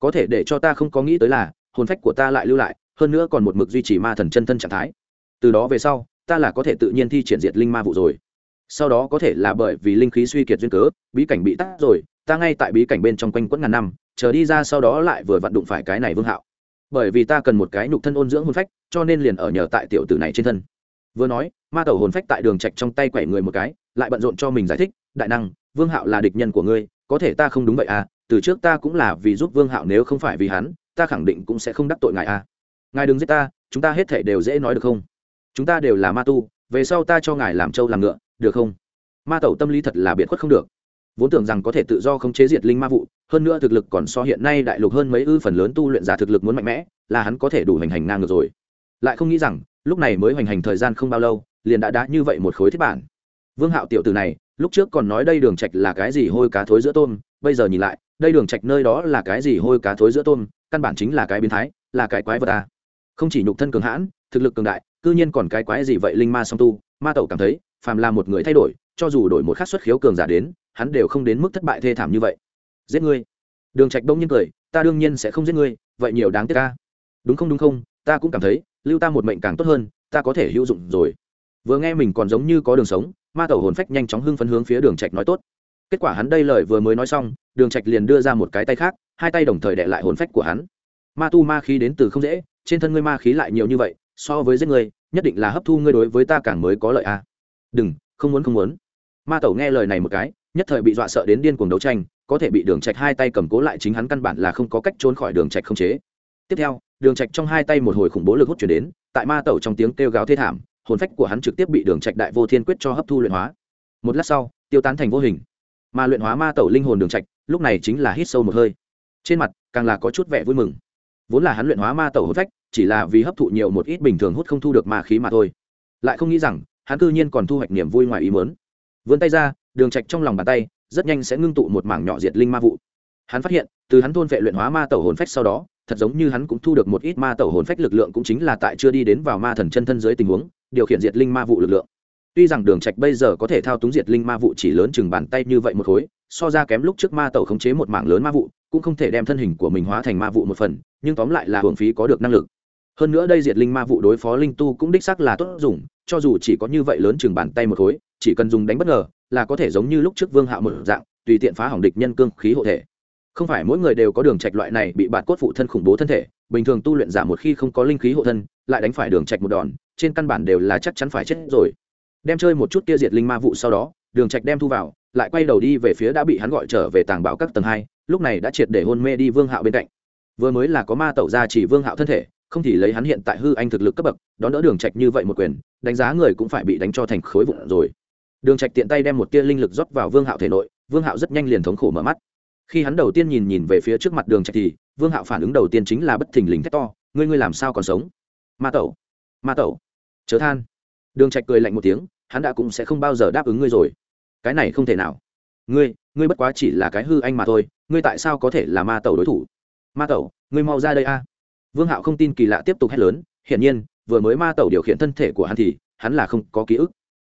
có thể để cho ta không có nghĩ tới là, hồn phách của ta lại lưu lại, hơn nữa còn một mực duy trì ma thần chân thân trạng thái. Từ đó về sau, ta là có thể tự nhiên thi triển diệt linh ma vụ rồi. Sau đó có thể là bởi vì linh khí suy kiệt duyên cớ, bí cảnh bị tắt rồi, ta ngay tại bí cảnh bên trong quanh quẫn ngàn năm, chờ đi ra sau đó lại vừa vặn đụng phải cái này vương hạo. Bởi vì ta cần một cái nhục thân ôn dưỡng hồn phách, cho nên liền ở nhờ tại tiểu tử này trên thân. Vừa nói, ma tẩu hồn phách tại đường trạch trong tay quẩy người một cái, lại bận rộn cho mình giải thích, đại năng, vương hạo là địch nhân của ngươi có thể ta không đúng vậy à từ trước ta cũng là vì giúp vương hạo nếu không phải vì hắn, ta khẳng định cũng sẽ không đắc tội ngài à. Ngài đừng giết ta, chúng ta hết thể đều dễ nói được không? Chúng ta đều là ma tu, về sau ta cho ngài làm trâu làm ngựa, được không? Ma tẩu tâm lý thật là biệt khuất không được. Vốn tưởng rằng có thể tự do khống chế diệt linh ma vụ, hơn nữa thực lực còn so hiện nay đại lục hơn mấy ư phần lớn tu luyện giả thực lực muốn mạnh mẽ, là hắn có thể đủ hành hành ngang ngược rồi. Lại không nghĩ rằng, lúc này mới hoành hành thời gian không bao lâu, liền đã đá như vậy một khối thiết bản. Vương hạo tiểu tử này lúc trước còn nói đây đường trạch là cái gì hôi cá thối giữa tôm, bây giờ nhìn lại, đây đường trạch nơi đó là cái gì hôi cá thối giữa tôm, căn bản chính là cái biến thái, là cái quái vật à. không chỉ nhục thân cường hãn, thực lực cường đại, cư nhiên còn cái quái gì vậy linh ma song tu, ma tẩu cảm thấy, phàm là một người thay đổi, cho dù đổi một khắc xuất khiếu cường giả đến, hắn đều không đến mức thất bại thê thảm như vậy. Giết ngươi. Đường trạch đông nhiên cười, ta đương nhiên sẽ không giết ngươi, vậy nhiều đáng tiếc ta. Đúng không đúng không, ta cũng cảm thấy, lưu ta một mệnh càng tốt hơn, ta có thể hữu dụng rồi. Vừa nghe mình còn giống như có đường sống ma tẩu hồn phách nhanh chóng hưng phấn hướng phía đường trạch nói tốt. Kết quả hắn đây lời vừa mới nói xong, đường trạch liền đưa ra một cái tay khác, hai tay đồng thời đè lại hồn phách của hắn. Ma tu ma khí đến từ không dễ, trên thân ngươi ma khí lại nhiều như vậy, so với giết ngươi, nhất định là hấp thu ngươi đối với ta càng mới có lợi a. À. đừng, không muốn không muốn. Ma tẩu nghe lời này một cái, nhất thời bị dọa sợ đến điên cuồng đấu tranh, có thể bị đường trạch hai tay cầm cố lại chính hắn căn bản là không có cách trốn khỏi đường trạch không chế. Tiếp theo, đường trạch trong hai tay một hồi khủng bố lực hút chuyển đến, tại ma tẩu trong tiếng kêu gào thê thảm hồn phách của hắn trực tiếp bị đường trạch đại vô thiên quyết cho hấp thu luyện hóa. Một lát sau, tiêu tán thành vô hình. Mà luyện hóa ma tẩu linh hồn đường trạch, lúc này chính là hít sâu một hơi. Trên mặt, càng là có chút vẻ vui mừng. Vốn là hắn luyện hóa ma tẩu hồn phách, chỉ là vì hấp thụ nhiều một ít bình thường hút không thu được ma khí mà thôi. Lại không nghĩ rằng, hắn cư nhiên còn thu hoạch niềm vui ngoài ý muốn. Vươn tay ra, đường trạch trong lòng bàn tay, rất nhanh sẽ ngưng tụ một mảng nhỏ diệt linh ma vụ. Hắn phát hiện, từ hắn thôn vệ luyện hóa ma tẩu hồn phách sau đó, thật giống như hắn cũng thu được một ít ma tẩu hồn phách lực lượng cũng chính là tại chưa đi đến vào ma thần chân thân dưới tình huống điều khiển diệt linh ma vụ lực lượng. Tuy rằng đường trạch bây giờ có thể thao túng diệt linh ma vụ chỉ lớn chừng bàn tay như vậy một khối, so ra kém lúc trước ma tẩu khống chế một mảng lớn ma vụ, cũng không thể đem thân hình của mình hóa thành ma vụ một phần, nhưng tóm lại là hưởng phí có được năng lực. Hơn nữa đây diệt linh ma vụ đối phó linh tu cũng đích xác là tốt dùng, cho dù chỉ có như vậy lớn chừng bàn tay một khối, chỉ cần dùng đánh bất ngờ là có thể giống như lúc trước vương hạo một dạng, tùy tiện phá hỏng địch nhân cương khí hộ thể. Không phải mỗi người đều có đường trạch loại này bị bạt cốt phụ thân khủng bố thân thể, bình thường tu luyện giả một khi không có linh khí hộ thân, lại đánh phải đường trạch một đòn trên căn bản đều là chắc chắn phải chết rồi. Đem chơi một chút kia diệt linh ma vụ sau đó, đường trạch đem thu vào, lại quay đầu đi về phía đã bị hắn gọi trở về tàng bảo các tầng hai, lúc này đã triệt để hôn mê đi vương hạo bên cạnh. Vừa mới là có ma tẩu ra chỉ vương hạo thân thể, không thì lấy hắn hiện tại hư anh thực lực cấp bậc, đón đỡ đường trạch như vậy một quyền, đánh giá người cũng phải bị đánh cho thành khối vụn rồi. Đường trạch tiện tay đem một tia linh lực rót vào vương hạo thể nội, vương hạo rất nhanh liền thống khổ mở mắt. Khi hắn đầu tiên nhìn nhìn về phía trước mặt đường trạch thì, vương hạo phản ứng đầu tiên chính là bất thình lình thét to, ngươi ngươi làm sao còn sống? Ma tẩu ma tẩu chớ than. Đường trạch cười lạnh một tiếng, hắn đã cũng sẽ không bao giờ đáp ứng ngươi rồi. Cái này không thể nào. Ngươi ngươi bất quá chỉ là cái hư anh mà thôi, ngươi tại sao có thể là ma tẩu đối thủ? Ma tẩu, ngươi mau ra đây a. Vương hạo không tin kỳ lạ tiếp tục hét lớn, hiển nhiên, vừa mới ma tẩu điều khiển thân thể của hắn thì, hắn là không có ký ức.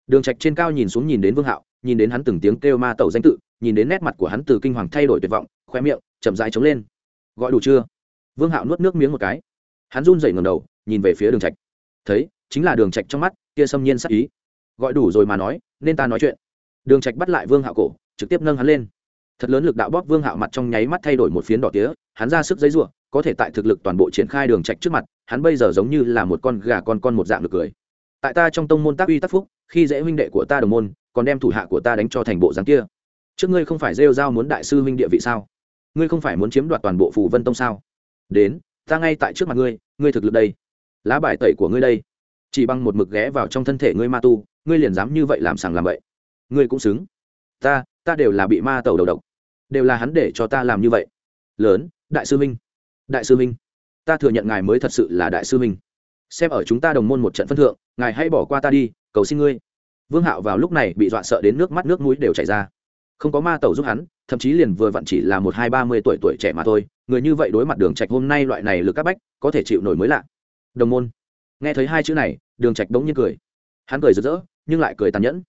Đường trạch trên cao nhìn xuống nhìn đến vương hạo, nhìn đến hắn từng tiếng kêu ma tẩu danh tự, nhìn đến nét mặt của hắn từ kinh hoàng thay đổi tuyệt vọng khoe miệng chậm rãi trống lên. Gọi đủ chưa? Vương hạo nuốt nước miếng một cái. Hắn run rẩy ngẩng đầu, nhìn về phía đường trạch. Thấy chính là đường trạch trong mắt, kia xâm nhiên sắc ý. Gọi đủ rồi mà nói, nên ta nói chuyện. Đường trạch bắt lại vương hạo cổ, trực tiếp nâng hắn lên. Thật lớn lực đạo bóp vương hạo mặt trong nháy mắt thay đổi một phiến đỏ tía, hắn ra sức giấy rủa có thể tại thực lực toàn bộ triển khai đường trạch trước mặt, hắn bây giờ giống như là một con gà con con một dạng được cười. Tại ta trong tông môn tác uy tác phúc, khi dễ huynh đệ của ta đồng môn, còn đem thủ hạ của ta đánh cho thành bộ dáng kia. Trước ngươi không phải rêu giao muốn đại sư huynh địa vị sao? Ngươi không phải muốn chiếm đoạt toàn bộ phù vân tông sao? Đến, ta ngay tại trước mặt ngươi ngươi thực lực đây. Lá bài tẩy của ngươi đây chỉ bằng một mực ghé vào trong thân thể ngươi ma tu, ngươi liền dám như vậy làm sàng làm vậy ngươi cũng xứng. Ta ta đều là bị ma tẩu đầu độc. Đều là hắn để cho ta làm như vậy. Lớn, đại sư minh đại sư minh ta thừa nhận ngài mới thật sự là đại sư minh xem ở chúng ta đồng môn một trận phân thượng, ngài hãy bỏ qua ta đi, cầu xin ngươi. Vương hạo vào lúc này bị dọa sợ đến nước mắt nước mũi đều chảy ra. Không có ma tẩu giúp hắn, thậm chí liền vừa vặn chỉ là một hai ba mươi tuổi tuổi trẻ mà thôi, người như vậy đối mặt đường trạch hôm nay loại này lực các bách, có thể chịu nổi mới lạ. Đồng môn nghe thấy hai chữ này, đường trạch đống nhiên cười. Hắn cười rực rỡ, nhưng lại cười tàn nhẫn.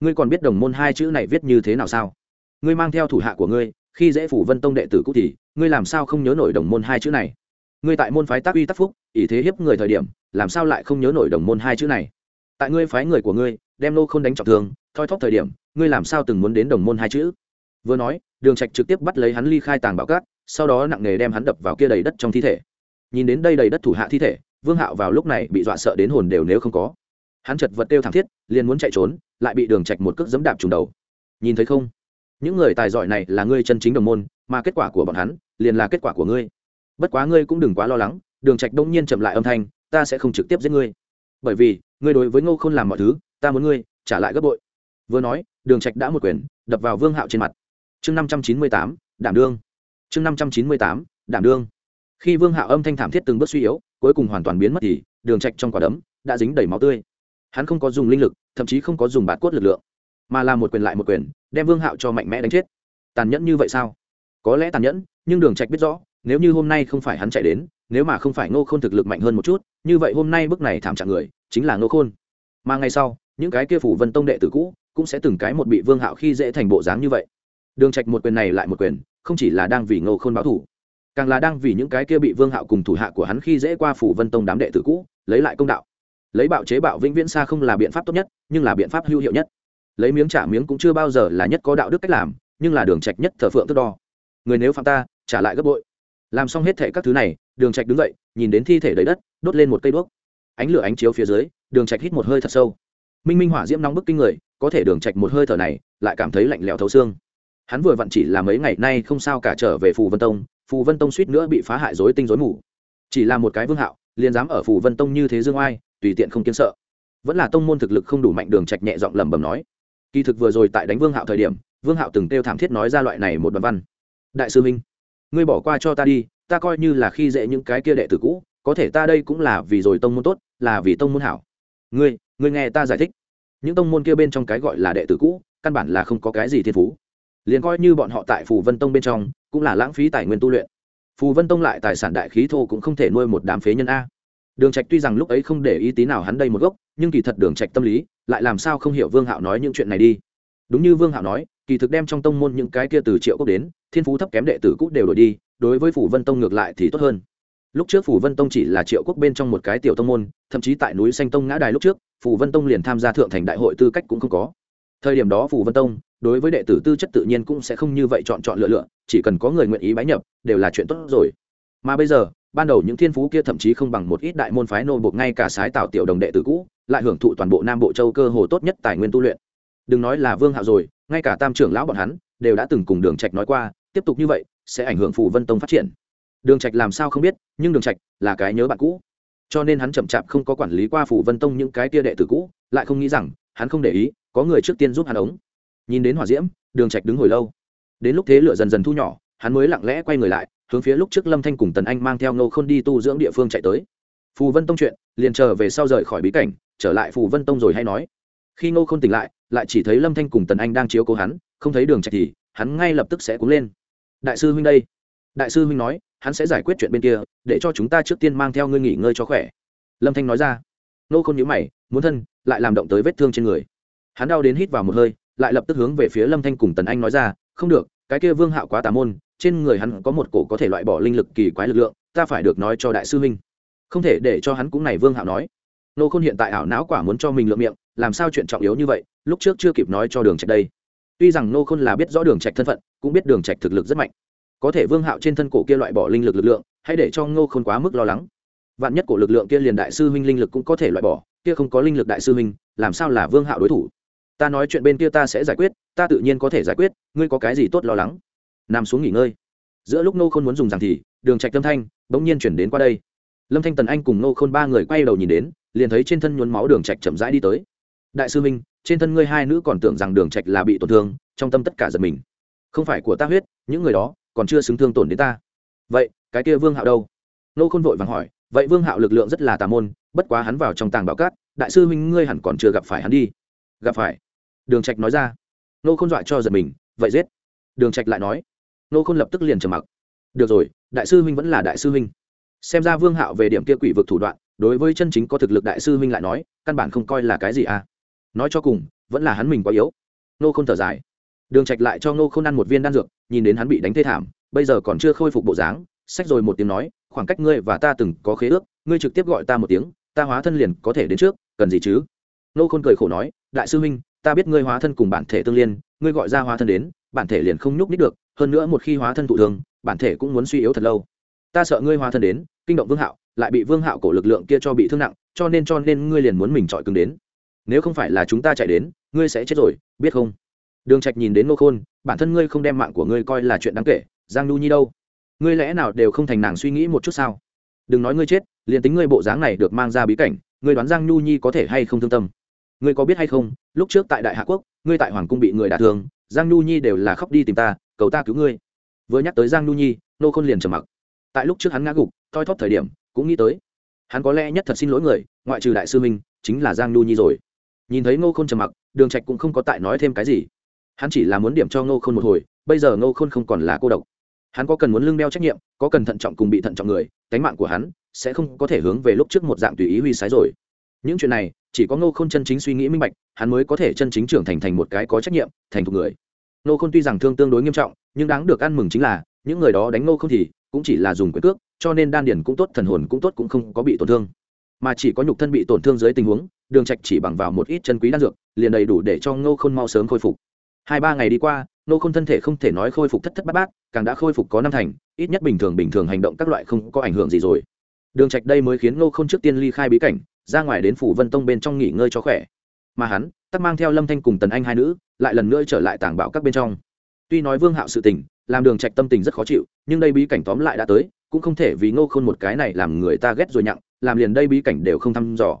Ngươi còn biết đồng môn hai chữ này viết như thế nào sao? Ngươi mang theo thủ hạ của ngươi, khi dễ phủ vân tông đệ tử cũ thì, ngươi làm sao không nhớ nổi đồng môn hai chữ này? Ngươi tại môn phái tác uy tác phúc ý thế hiếp người thời điểm, làm sao lại không nhớ nổi đồng môn hai chữ này? Tại ngươi phái người của ngươi, đem nô không đánh trọng thương, thoi thóp thời điểm, ngươi làm sao từng muốn đến đồng môn hai chữ? Vừa nói, đường trạch trực tiếp bắt lấy hắn ly khai tàng bảo cát, sau đó nặng nề đem hắn đập vào kia đầy đất trong thi thể. Nhìn đến đây đầy đất thủ hạ thi thể vương hạo vào lúc này bị dọa sợ đến hồn đều nếu không có. Hắn chật vật kêu thảm thiết, liền muốn chạy trốn, lại bị đường trạch một cước giẫm đạp trùng đầu. Nhìn thấy không? Những người tài giỏi này là ngươi chân chính đồng môn, mà kết quả của bọn hắn liền là kết quả của ngươi. Bất quá ngươi cũng đừng quá lo lắng, đường trạch đông nhiên chậm lại âm thanh, ta sẽ không trực tiếp giết ngươi. Bởi vì, ngươi đối với ngô khôn làm mọi thứ, ta muốn ngươi trả lại gấp bội. Vừa nói, đường trạch đã một quyền, đập vào vương hạo trên mặt. Chương năm trăm chín mươi tám, đảm đương. Chương năm trăm chín mươi tám, đảm đương. Khi vương hạo âm thanh thảm thiết từng bước suy yếu cuối cùng hoàn toàn biến mất thì, đường trạch trong quả đấm đã dính đầy máu tươi. Hắn không có dùng linh lực, thậm chí không có dùng bạt cốt lực lượng, mà là một quyền lại một quyền, đem vương hạo cho mạnh mẽ đánh chết. Tàn nhẫn như vậy sao? Có lẽ tàn nhẫn, nhưng đường trạch biết rõ, nếu như hôm nay không phải hắn chạy đến, nếu mà không phải ngô khôn thực lực mạnh hơn một chút, như vậy hôm nay bước này thảm trạng người, chính là ngô khôn. Mà ngày sau, những cái kia phủ vân tông đệ tử cũ cũng sẽ từng cái một bị vương hạo khi dễ thành bộ dáng như vậy. Đường trạch một quyền này lại một quyền, không chỉ là đang vì ngô khôn báo thủ càng là đang vì những cái kia bị vương hạo cùng thủ hạ của hắn khi dễ qua phủ vân tông đám đệ tử cũ, lấy lại công đạo. Lấy bạo chế bạo vĩnh viễn xa không là biện pháp tốt nhất, nhưng là biện pháp hữu hiệu nhất. Lấy miếng trả miếng cũng chưa bao giờ là nhất có đạo đức cách làm, nhưng là đường trạch nhất thờ phượng thước đo. Người nếu phạm ta, trả lại gấp bội. Làm xong hết thể các thứ này, đường trạch đứng dậy, nhìn đến thi thể đầy đất, đốt lên một cây đuốc. Ánh lửa ánh chiếu phía dưới, đường trạch hít một hơi thật sâu. Minh minh hỏa diễm nóng bức kinh người, có thể đường trạch một hơi thở này, lại cảm thấy lạnh lẽo thấu xương. Hắn vừa vặn chỉ là mấy ngày nay không sao cả trở về phù vân tông phù vân tông suýt nữa bị phá hại rối tinh rối mù. Chỉ là một cái vương hạo, liền dám ở phù vân tông như thế dương oai, tùy tiện không kiến sợ. Vẫn là tông môn thực lực không đủ mạnh đường trạch nhẹ giọng lẩm bẩm nói. Kỳ thực vừa rồi tại đánh vương hạo thời điểm, vương hạo từng kêu thảm thiết nói ra loại này một đoạn văn. Đại sư minh, ngươi bỏ qua cho ta đi, ta coi như là khi dễ những cái kia đệ tử cũ, có thể ta đây cũng là vì rồi tông môn tốt, là vì tông môn hảo. Ngươi ngươi nghe ta giải thích. Những tông môn kia bên trong cái gọi là đệ tử cũ, căn bản là không có cái gì thiên phú. Liền coi như bọn họ tại phù vân tông bên trong cũng là lãng phí tài nguyên tu luyện. Phù vân tông lại tài sản đại khí thô cũng không thể nuôi một đám phế nhân a. Đường trạch tuy rằng lúc ấy không để ý tí nào hắn đây một gốc, nhưng kỳ thật đường trạch tâm lý, lại làm sao không hiểu vương hạo nói những chuyện này đi. Đúng như vương hạo nói, kỳ thực đem trong tông môn những cái kia từ triệu cốc đến, thiên phú thấp kém đệ tử cũ đều đổi đi, đối với phủ vân tông ngược lại thì tốt hơn. Lúc trước phủ vân tông chỉ là triệu quốc bên trong một cái tiểu tông môn, thậm chí tại núi xanh tông ngã đài lúc trước phủ vân tông liền tham gia thượng thành đại hội tư cách cũng không có. Thời điểm đó phủ vân tông, đối với đệ tử tư chất tự nhiên cũng sẽ không như vậy chọn chọn lựa lựa chỉ cần có người nguyện ý bái nhập, đều là chuyện tốt rồi. Mà bây giờ, ban đầu những thiên phú kia thậm chí không bằng một ít đại môn phái nô bộc ngay cả sái tạo tiểu đồng đệ tử cũ, lại hưởng thụ toàn bộ nam bộ châu cơ hồ tốt nhất tài nguyên tu luyện. Đừng nói là vương hạo rồi, ngay cả tam trưởng lão bọn hắn, đều đã từng cùng đường trạch nói qua, tiếp tục như vậy, sẽ ảnh hưởng phủ vân tông phát triển. Đường trạch làm sao không biết, nhưng đường trạch là cái nhớ bạn cũ. Cho nên hắn chậm chạp không có quản lý qua phủ vân tông những cái tia đệ tử cũ, lại không nghĩ rằng, hắn không để ý, có người trước tiên giúp hắn ống. Nhìn đến hỏa diễm, đường trạch đứng hồi lâu đến lúc thế lửa dần dần thu nhỏ, hắn mới lặng lẽ quay người lại, hướng phía lúc trước lâm thanh cùng tần anh mang theo ngô khôn đi tu dưỡng địa phương chạy tới. Phù vân tông chuyện, liền chờ về sau rời khỏi bí cảnh, trở lại phù vân tông rồi hay nói. Khi ngô khôn tỉnh lại lại chỉ thấy lâm thanh cùng tần anh đang chiếu cố hắn, không thấy đường chạy thì, hắn ngay lập tức sẽ cúng lên. Đại sư huynh đây. Đại sư huynh nói, hắn sẽ giải quyết chuyện bên kia, để cho chúng ta trước tiên mang theo ngươi nghỉ ngơi cho khỏe. Lâm thanh nói ra. Nô n nhữ mày, muốn thân, lại làm động tới vết thương trên người. Hắn đau đến hít vào một hơi, lại lập tức hướng về phía lâm thanh cùng tần anh nói ra, không được cái kia vương hạo quá tà môn, trên người hắn có một cổ có thể loại bỏ linh lực kỳ quái lực lượng, ta phải được nói cho đại sư huynh. Không thể để cho hắn cũng này vương hạo nói. Nô khôn hiện tại ảo não quả muốn cho mình lượng miệng, làm sao chuyện trọng yếu như vậy, lúc trước chưa kịp nói cho đường trạch đây. Tuy rằng nô khôn là biết rõ đường trạch thân phận, cũng biết đường trạch thực lực rất mạnh. Có thể vương hạo trên thân cổ kia loại bỏ linh lực lực lượng, hãy để cho ngô khôn quá mức lo lắng. Vạn nhất cổ lực lượng kia liền đại sư huynh linh lực cũng có thể loại bỏ, kia không có linh lực đại sư huynh, làm sao là vương hạo đối thủ? Ta nói chuyện bên kia ta sẽ giải quyết, ta tự nhiên có thể giải quyết, ngươi có cái gì tốt lo lắng? Nằm xuống nghỉ ngơi. Giữa lúc nô khôn muốn dùng rằng thì, đường trạch lâm thanh bỗng nhiên chuyển đến qua đây. Lâm thanh, tần anh cùng nô khôn ba người quay đầu nhìn đến, liền thấy trên thân nhuốm máu đường trạch chậm rãi đi tới. Đại sư minh, trên thân ngươi hai nữ còn tưởng rằng đường trạch là bị tổn thương, trong tâm tất cả giật mình. Không phải của ta huyết, những người đó còn chưa xứng thương tổn đến ta. Vậy, cái kia vương hạo đâu? Nô khôn vội vàng hỏi, vậy vương hạo lực lượng rất là tà môn, bất quá hắn vào trong tàng bảo cát, đại sư huynh ngươi hẳn còn chưa gặp phải hắn đi gặp phải. Đường trạch nói ra. Nô khôn dọa cho giật mình, vậy giết. Đường trạch lại nói. Nô khôn lập tức liền trầm mặc. Được rồi, đại sư huynh vẫn là đại sư huynh. Xem ra vương hạo về điểm kia quỷ vực thủ đoạn, đối với chân chính có thực lực đại sư huynh lại nói, căn bản không coi là cái gì à. Nói cho cùng, vẫn là hắn mình quá yếu. Nô khôn thở dài. Đường trạch lại cho nô khôn ăn một viên đan dược, nhìn đến hắn bị đánh thê thảm, bây giờ còn chưa khôi phục bộ dáng sách rồi một tiếng nói, khoảng cách ngươi và ta từng có khế ước, ngươi trực tiếp gọi ta một tiếng, ta hóa thân liền có thể đến trước, cần gì chứ? Nô khôn cười khổ nói đại sư huynh ta biết ngươi hóa thân cùng bản thể tương liên ngươi gọi ra hóa thân đến bản thể liền không nhúc nít được hơn nữa một khi hóa thân thụ thường, bản thể cũng muốn suy yếu thật lâu. Ta sợ ngươi hóa thân đến kinh động vương hạo lại bị vương hạo cổ lực lượng kia cho bị thương nặng cho nên cho nên ngươi liền muốn mình chọi cứng đến. Nếu không phải là chúng ta chạy đến ngươi sẽ chết rồi biết không? Đường trạch nhìn đến nô khôn bản thân ngươi không đem mạng của ngươi coi là chuyện đáng kể giang nu nhi đâu? Ngươi lẽ nào đều không thành nàng suy nghĩ một chút sao? Đừng nói ngươi chết liền tính ngươi bộ dáng này được mang ra bí cảnh ngươi đoán giang nu nhi có thể hay không thương tâm? Ngươi có biết hay không, lúc trước tại đại hạ quốc, ngươi tại hoàng cung bị người đả thương, giang nu nhi đều là khóc đi tìm ta, cầu ta cứu ngươi. Vừa nhắc tới giang nu nhi, nô khôn liền trầm mặc. Tại lúc trước hắn ngã gục, thoi thóp thời điểm, cũng nghĩ tới, hắn có lẽ nhất thật xin lỗi người, ngoại trừ đại sư minh, chính là giang nu nhi rồi. Nhìn thấy ngô khôn trầm mặc, đường trạch cũng không có tại nói thêm cái gì. Hắn chỉ là muốn điểm cho ngô khôn một hồi, bây giờ ngô khôn không còn là cô độc. Hắn có cần muốn lương đeo trách nhiệm, có cần thận trọng cùng bị thận trọng người, tánh mạng của hắn sẽ không có thể hướng về lúc trước một dạng tùy ý huy sái rồi. Những chuyện này chỉ có ngô khôn chân chính suy nghĩ minh bạch, hắn mới có thể chân chính trưởng thành thành một cái có trách nhiệm, thành thục người. Ngô khôn tuy rằng thương tương đối nghiêm trọng, nhưng đáng được ăn mừng chính là, những người đó đánh ngô không thì cũng chỉ là dùng quyền cước, cho nên đan điển cũng tốt, thần hồn cũng tốt, cũng không có bị tổn thương. Mà chỉ có nhục thân bị tổn thương dưới tình huống, đường trạch chỉ bằng vào một ít chân quý đan dược, liền đầy đủ để cho ngô khôn mau sớm khôi phục. Hai ba ngày đi qua, ngô khôn thân thể không thể nói khôi phục thất thất bát bát, càng đã khôi phục có năm thành, ít nhất bình thường bình thường hành động các loại không có ảnh hưởng gì rồi đường trạch đây mới khiến ngô khôn trước tiên ly khai bí cảnh, ra ngoài đến phủ vân tông bên trong nghỉ ngơi cho khỏe. Mà hắn, tắc mang theo lâm thanh cùng tần anh hai nữ, lại lần nữa trở lại tàng bảo các bên trong. Tuy nói vương hạo sự tình, làm đường trạch tâm tình rất khó chịu, nhưng đây bí cảnh tóm lại đã tới, cũng không thể vì ngô khôn một cái này làm người ta ghét rồi nhặng, làm liền đây bí cảnh đều không thăm dò.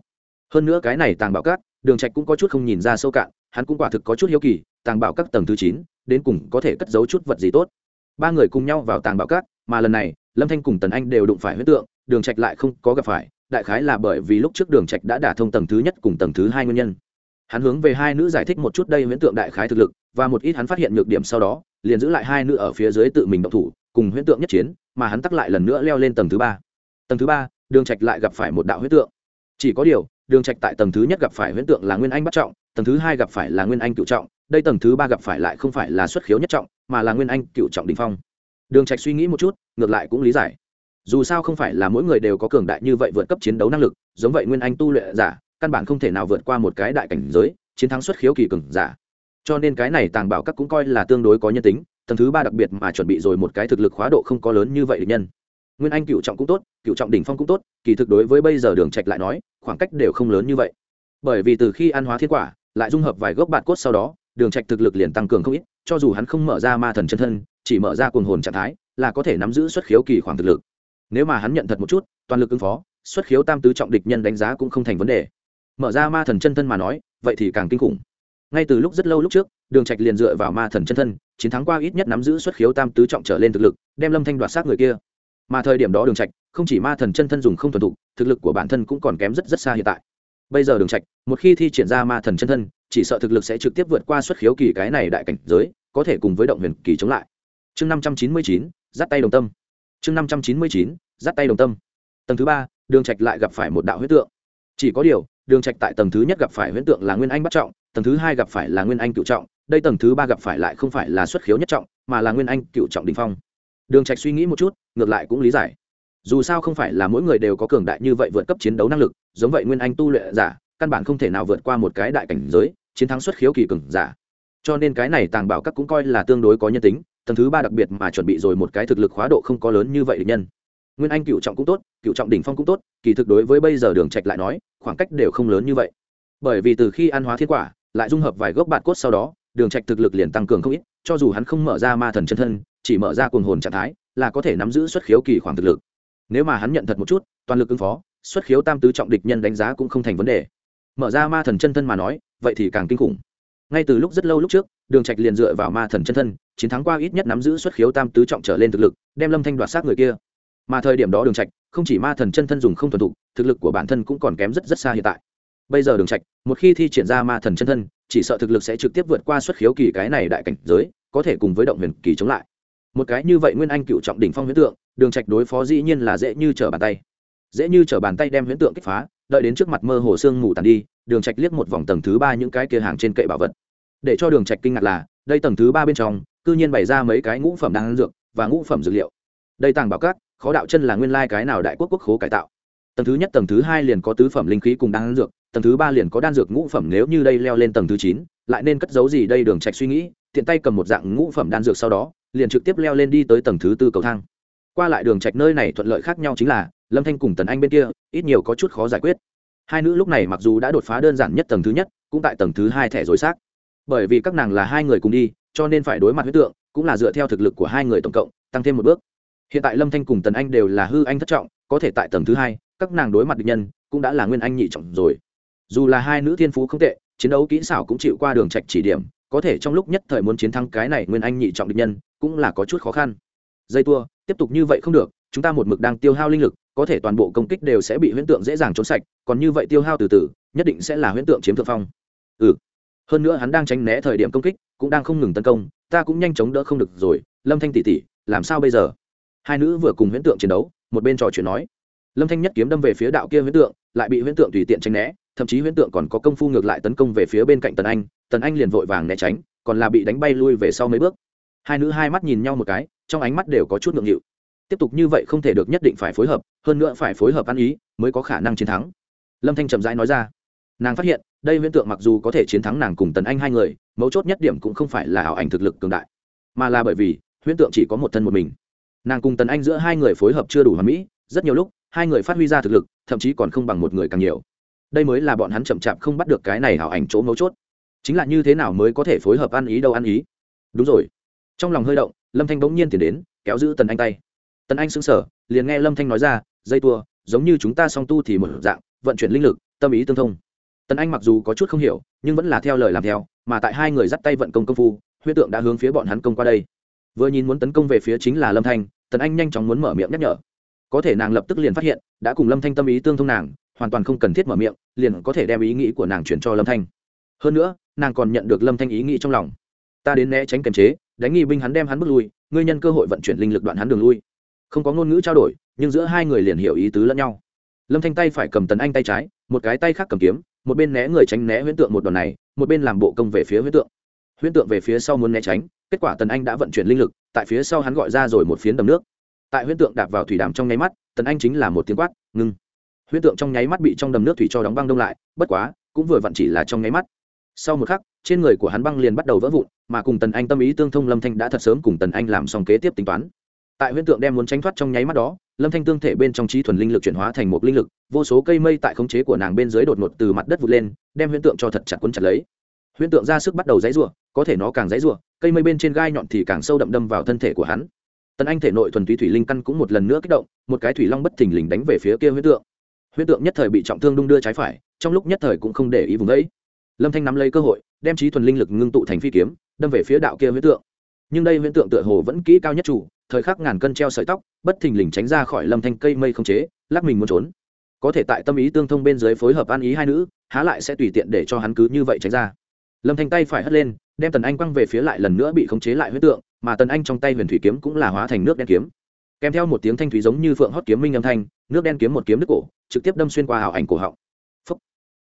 Hơn nữa cái này tàng bảo các, đường trạch cũng có chút không nhìn ra sâu cạn, hắn cũng quả thực có chút hiếu kỳ, tàng bảo các tầng thứ chín, đến cùng có thể cất giấu chút vật gì tốt. Ba người cùng nhau vào tàng bảo các, mà lần này, lâm thanh cùng tần anh đều đụng phải huyết tượng đường trạch lại không có gặp phải, đại khái là bởi vì lúc trước đường trạch đã đả thông tầng thứ nhất cùng tầng thứ hai nguyên nhân. Hắn hướng về hai nữ giải thích một chút đây huyễn tượng đại khái thực lực, và một ít hắn phát hiện nhược điểm sau đó, liền giữ lại hai nữ ở phía dưới tự mình động thủ, cùng huyễn tượng nhất chiến, mà hắn tắc lại lần nữa leo lên tầng thứ ba. Tầng thứ ba, đường trạch lại gặp phải một đạo huyễn tượng. Chỉ có điều, đường trạch tại tầng thứ nhất gặp phải huyễn tượng là nguyên anh bắt trọng, tầng thứ hai gặp phải là nguyên anh cựu trọng, đây tầng thứ ba gặp phải lại không phải là xuất khiếu nhất trọng, mà là nguyên anh cựu trọng đỉnh phong. Đường trạch suy nghĩ một chút, ngược lại cũng lý giải dù sao không phải là mỗi người đều có cường đại như vậy vượt cấp chiến đấu năng lực, giống vậy nguyên anh tu luyện giả, căn bản không thể nào vượt qua một cái đại cảnh giới, chiến thắng xuất khiếu kỳ cường giả. Cho nên cái này tàng bảo các cũng coi là tương đối có nhân tính, tầng thứ ba đặc biệt mà chuẩn bị rồi một cái thực lực khóa độ không có lớn như vậy địch nhân. Nguyên anh cựu trọng cũng tốt, cựu trọng đỉnh phong cũng tốt, kỳ thực đối với bây giờ đường trạch lại nói, khoảng cách đều không lớn như vậy. Bởi vì từ khi ăn hóa thiên quả, lại dung hợp vài gốc bạt cốt sau đó, đường trạch thực lực liền tăng cường không ít, cho dù hắn không mở ra ma thần chân thân, chỉ mở ra cuồng hồn trạng thái, là có thể nắm giữ xuất khiếu kỳ khoảng thực lực nếu mà hắn nhận thật một chút, toàn lực ứng phó, xuất khiếu tam tứ trọng địch nhân đánh giá cũng không thành vấn đề. Mở ra ma thần chân thân mà nói, vậy thì càng kinh khủng. Ngay từ lúc rất lâu lúc trước, đường trạch liền dựa vào ma thần chân thân, chiến thắng qua ít nhất nắm giữ xuất khiếu tam tứ trọng trở lên thực lực, đem lâm thanh đoạt sát người kia. Mà thời điểm đó đường trạch, không chỉ ma thần chân thân dùng không thuần thục, thực lực của bản thân cũng còn kém rất rất xa hiện tại. Bây giờ đường trạch, một khi thi triển ra ma thần chân thân, chỉ sợ thực lực sẽ trực tiếp vượt qua xuất khiếu kỳ cái này đại cảnh giới, có thể cùng với động huyền kỳ chống lại. Chương năm trăm chín mươi chín dắt tay đồng tâm. Chương năm trăm chín mươi chín dắt tay đồng tâm. Tầng thứ ba, đường trạch lại gặp phải một đạo huyết tượng. Chỉ có điều, đường trạch tại tầng thứ nhất gặp phải huyễn tượng là nguyên anh bắt trọng, tầng thứ hai gặp phải là nguyên anh cựu trọng, đây tầng thứ ba gặp phải lại không phải là xuất khiếu nhất trọng, mà là nguyên anh cựu trọng đình phong. Đường trạch suy nghĩ một chút, ngược lại cũng lý giải. Dù sao không phải là mỗi người đều có cường đại như vậy vượt cấp chiến đấu năng lực, giống vậy nguyên anh tu luyện giả, căn bản không thể nào vượt qua một cái đại cảnh giới, chiến thắng xuất khiếu kỳ cường giả. Cho nên cái này tàng bảo các cũng coi là tương đối có nhân tính, tầng thứ ba đặc biệt mà chuẩn bị rồi một cái thực lực khóa độ không có lớn như vậy địch nhân nguyên anh cựu trọng cũng tốt, cựu trọng đỉnh phong cũng tốt, kỳ thực đối với bây giờ đường trạch lại nói, khoảng cách đều không lớn như vậy. Bởi vì từ khi ăn hóa thiên quả lại dung hợp vài gốc bạt cốt sau đó, đường trạch thực lực liền tăng cường không ít, cho dù hắn không mở ra ma thần chân thân, chỉ mở ra cuồng hồn trạng thái, là có thể nắm giữ xuất khiếu kỳ khoảng thực lực. Nếu mà hắn nhận thật một chút, toàn lực ứng phó, xuất khiếu tam tứ trọng địch nhân đánh giá cũng không thành vấn đề. Mở ra ma thần chân thân mà nói, vậy thì càng kinh khủng. Ngay từ lúc rất lâu lúc trước, đường trạch liền dựa vào ma thần chân thân, chiến thắng qua ít nhất nắm giữ xuất khiếu tam tứ trọng trở lên thực lực, đem lâm thanh đoạt sát người kia mà thời điểm đó đường trạch không chỉ ma thần chân thân dùng không thuần thục, thực lực của bản thân cũng còn kém rất rất xa hiện tại. Bây giờ đường trạch, một khi thi triển ra ma thần chân thân, chỉ sợ thực lực sẽ trực tiếp vượt qua xuất khiếu kỳ cái này đại cảnh giới, có thể cùng với động huyền kỳ chống lại. Một cái như vậy nguyên anh cựu trọng đỉnh phong huyễn tượng, đường trạch đối phó dĩ nhiên là dễ như trở bàn tay. Dễ như trở bàn tay đem huyễn tượng kích phá, đợi đến trước mặt mơ hồ xương ngủ tàn đi, đường trạch liếc một vòng tầng thứ ba những cái kia hàng trên kệ bảo vật. Để cho đường trạch kinh ngạc là, đây tầng thứ ba bên trong, cư nhiên bày ra mấy cái ngũ phẩm đan dược và ngũ phẩm dược liệu. Đây tàng bảo cát khó đạo chân là nguyên lai cái nào đại quốc quốc khố cải tạo. Tầng thứ nhất, tầng thứ hai liền có tứ phẩm linh khí cùng đan dược, tầng thứ ba liền có đan dược ngũ phẩm nếu như đây leo lên tầng thứ chín, lại nên cất giấu gì đây đường trạch suy nghĩ, tiện tay cầm một dạng ngũ phẩm đan dược sau đó, liền trực tiếp leo lên đi tới tầng thứ tư cầu thang. Qua lại đường trạch nơi này thuận lợi khác nhau chính là, lâm thanh cùng tần anh bên kia, ít nhiều có chút khó giải quyết. Hai nữ lúc này mặc dù đã đột phá đơn giản nhất tầng thứ nhất, cũng tại tầng thứ hai thẻ dối xác. Bởi vì các nàng là hai người cùng đi, cho nên phải đối mặt huyết tượng, cũng là dựa theo thực lực của hai người tổng cộng, tăng thêm một bước hiện tại lâm thanh cùng tần anh đều là hư anh thất trọng, có thể tại tầng thứ hai, các nàng đối mặt địch nhân, cũng đã là nguyên anh nhị trọng rồi. Dù là hai nữ thiên phú không tệ, chiến đấu kỹ xảo cũng chịu qua đường trạch chỉ điểm, có thể trong lúc nhất thời muốn chiến thắng cái này nguyên anh nhị trọng địch nhân, cũng là có chút khó khăn. Dây tua, tiếp tục như vậy không được, chúng ta một mực đang tiêu hao linh lực, có thể toàn bộ công kích đều sẽ bị huyễn tượng dễ dàng trốn sạch, còn như vậy tiêu hao từ từ, nhất định sẽ là huyễn tượng chiếm thượng phong. Ừ. Hơn nữa hắn đang tránh né thời điểm công kích, cũng đang không ngừng tấn công, ta cũng nhanh chóng đỡ không được rồi, lâm thanh tỷ tỷ, làm sao bây giờ? Hai nữ vừa cùng huyễn tượng chiến đấu, một bên trò chuyện nói. Lâm thanh nhất kiếm đâm về phía đạo kia huyễn tượng, lại bị huyễn tượng tùy tiện tránh né, thậm chí huyễn tượng còn có công phu ngược lại tấn công về phía bên cạnh tần anh tần anh liền vội vàng né tránh, còn là bị đánh bay lui về sau mấy bước. Hai nữ hai mắt nhìn nhau một cái, trong ánh mắt đều có chút ngượng nghịu. Tiếp tục như vậy không thể được nhất định phải phối hợp, hơn nữa phải phối hợp ăn ý, mới có khả năng chiến thắng. Lâm thanh chậm rãi nói ra. Nàng phát hiện, đây huyễn tượng mặc dù có thể chiến thắng nàng cùng tần anh hai người, mấu chốt nhất điểm cũng không phải là ảo ảnh thực lực cường đại, mà là bởi vì, huyễn tượng chỉ có một thân một mình nàng cùng tần anh giữa hai người phối hợp chưa đủ hoàn mỹ, rất nhiều lúc, hai người phát huy ra thực lực, thậm chí còn không bằng một người càng nhiều. Đây mới là bọn hắn chậm chạp không bắt được cái này hảo ảnh chỗ mấu chốt. Chính là như thế nào mới có thể phối hợp ăn ý đâu ăn ý? Đúng rồi. Trong lòng hơi động, lâm thanh bỗng nhiên tiến đến, kéo giữ tần anh tay. Tần anh sững sờ, liền nghe lâm thanh nói ra, dây tua, giống như chúng ta song tu thì một dạng, vận chuyển linh lực, tâm ý tương thông. Tần anh mặc dù có chút không hiểu, nhưng vẫn là theo lời làm theo, mà tại hai người dắt tay vận công công phu, huyết tượng đã hướng phía bọn hắn công qua đây vừa nhìn muốn tấn công về phía chính là lâm thanh, tần anh nhanh chóng muốn mở miệng nhắc nhở. Có thể nàng lập tức liền phát hiện, đã cùng lâm thanh tâm ý tương thông nàng, hoàn toàn không cần thiết mở miệng, liền có thể đem ý nghĩ của nàng chuyển cho lâm thanh. Hơn nữa, nàng còn nhận được lâm thanh ý nghĩ trong lòng. Ta đến né tránh kiềm chế, đánh nghi binh hắn đem hắn bước lui, ngươi nhân cơ hội vận chuyển linh lực đoạn hắn đường lui. Không có ngôn ngữ trao đổi, nhưng giữa hai người liền hiểu ý tứ lẫn nhau. Lâm thanh tay phải cầm tần anh tay trái, một cái tay khác cầm kiếm, một bên né người tránh né huyễn tượng một đòn này, một bên làm bộ công về phía huyễn tượng huyễn tượng về phía sau muốn né tránh, kết quả tần anh đã vận chuyển linh lực, tại phía sau hắn gọi ra rồi một phiến đầm nước. Tại huyễn tượng đạp vào thủy đàm trong nháy mắt, tần anh chính là một tiếng quát, ngưng! Huyễn tượng trong nháy mắt bị trong đầm nước thủy cho đóng băng đông lại, bất quá, cũng vừa vặn chỉ là trong nháy mắt. Sau một khắc, trên người của hắn băng liền bắt đầu vỡ vụn, mà cùng tần anh tâm ý tương thông, lâm thanh đã thật sớm cùng tần anh làm xong kế tiếp tính toán. Tại huyễn tượng đem muốn tránh thoát trong nháy mắt đó, lâm thanh tương thể bên trong trí thuần linh lực chuyển hóa thành một linh lực, vô số cây mây tại khống chế của nàng bên dưới đột ngột từ mặt đất vụt lên, đem huyễn tượng cho thật chặt quấn chặt lấy. Huyễn tượng ra sức bắt đầu dãy rủa có thể nó càng dãy rủa, cây mây bên trên gai nhọn thì càng sâu đậm đâm vào thân thể của hắn. Tần anh thể nội thuần túy thủy linh căn cũng một lần nữa kích động, một cái thủy long bất thình lình đánh về phía kia huyết tượng. Huyết tượng nhất thời bị trọng thương đung đưa trái phải, trong lúc nhất thời cũng không để ý vùng ấy. Lâm thanh nắm lấy cơ hội, đem trí thuần linh lực ngưng tụ thành phi kiếm, đâm về phía đạo kia huyết tượng. Nhưng đây huyễn tượng tựa hồ vẫn kỹ cao nhất chủ, thời khắc ngàn cân treo sợi tóc, bất thình lình tránh ra khỏi lâm thanh cây mây không chế, lắc mình muốn trốn. Có thể tại tâm ý tương thông bên dưới phối hợp ăn ý hai nữ, há lại sẽ tùy tiện để cho hắn cứ như vậy tránh ra lâm thanh tay phải hất lên, đem tần anh quăng về phía lại lần nữa bị khống chế lại huyết tượng, mà tần anh trong tay huyền thủy kiếm cũng là hóa thành nước đen kiếm. Kèm theo một tiếng thanh thủy giống như phượng hót kiếm minh âm thanh, nước đen kiếm một kiếm nước cổ, trực tiếp đâm xuyên qua hào ảnh cổ họng. Phúc.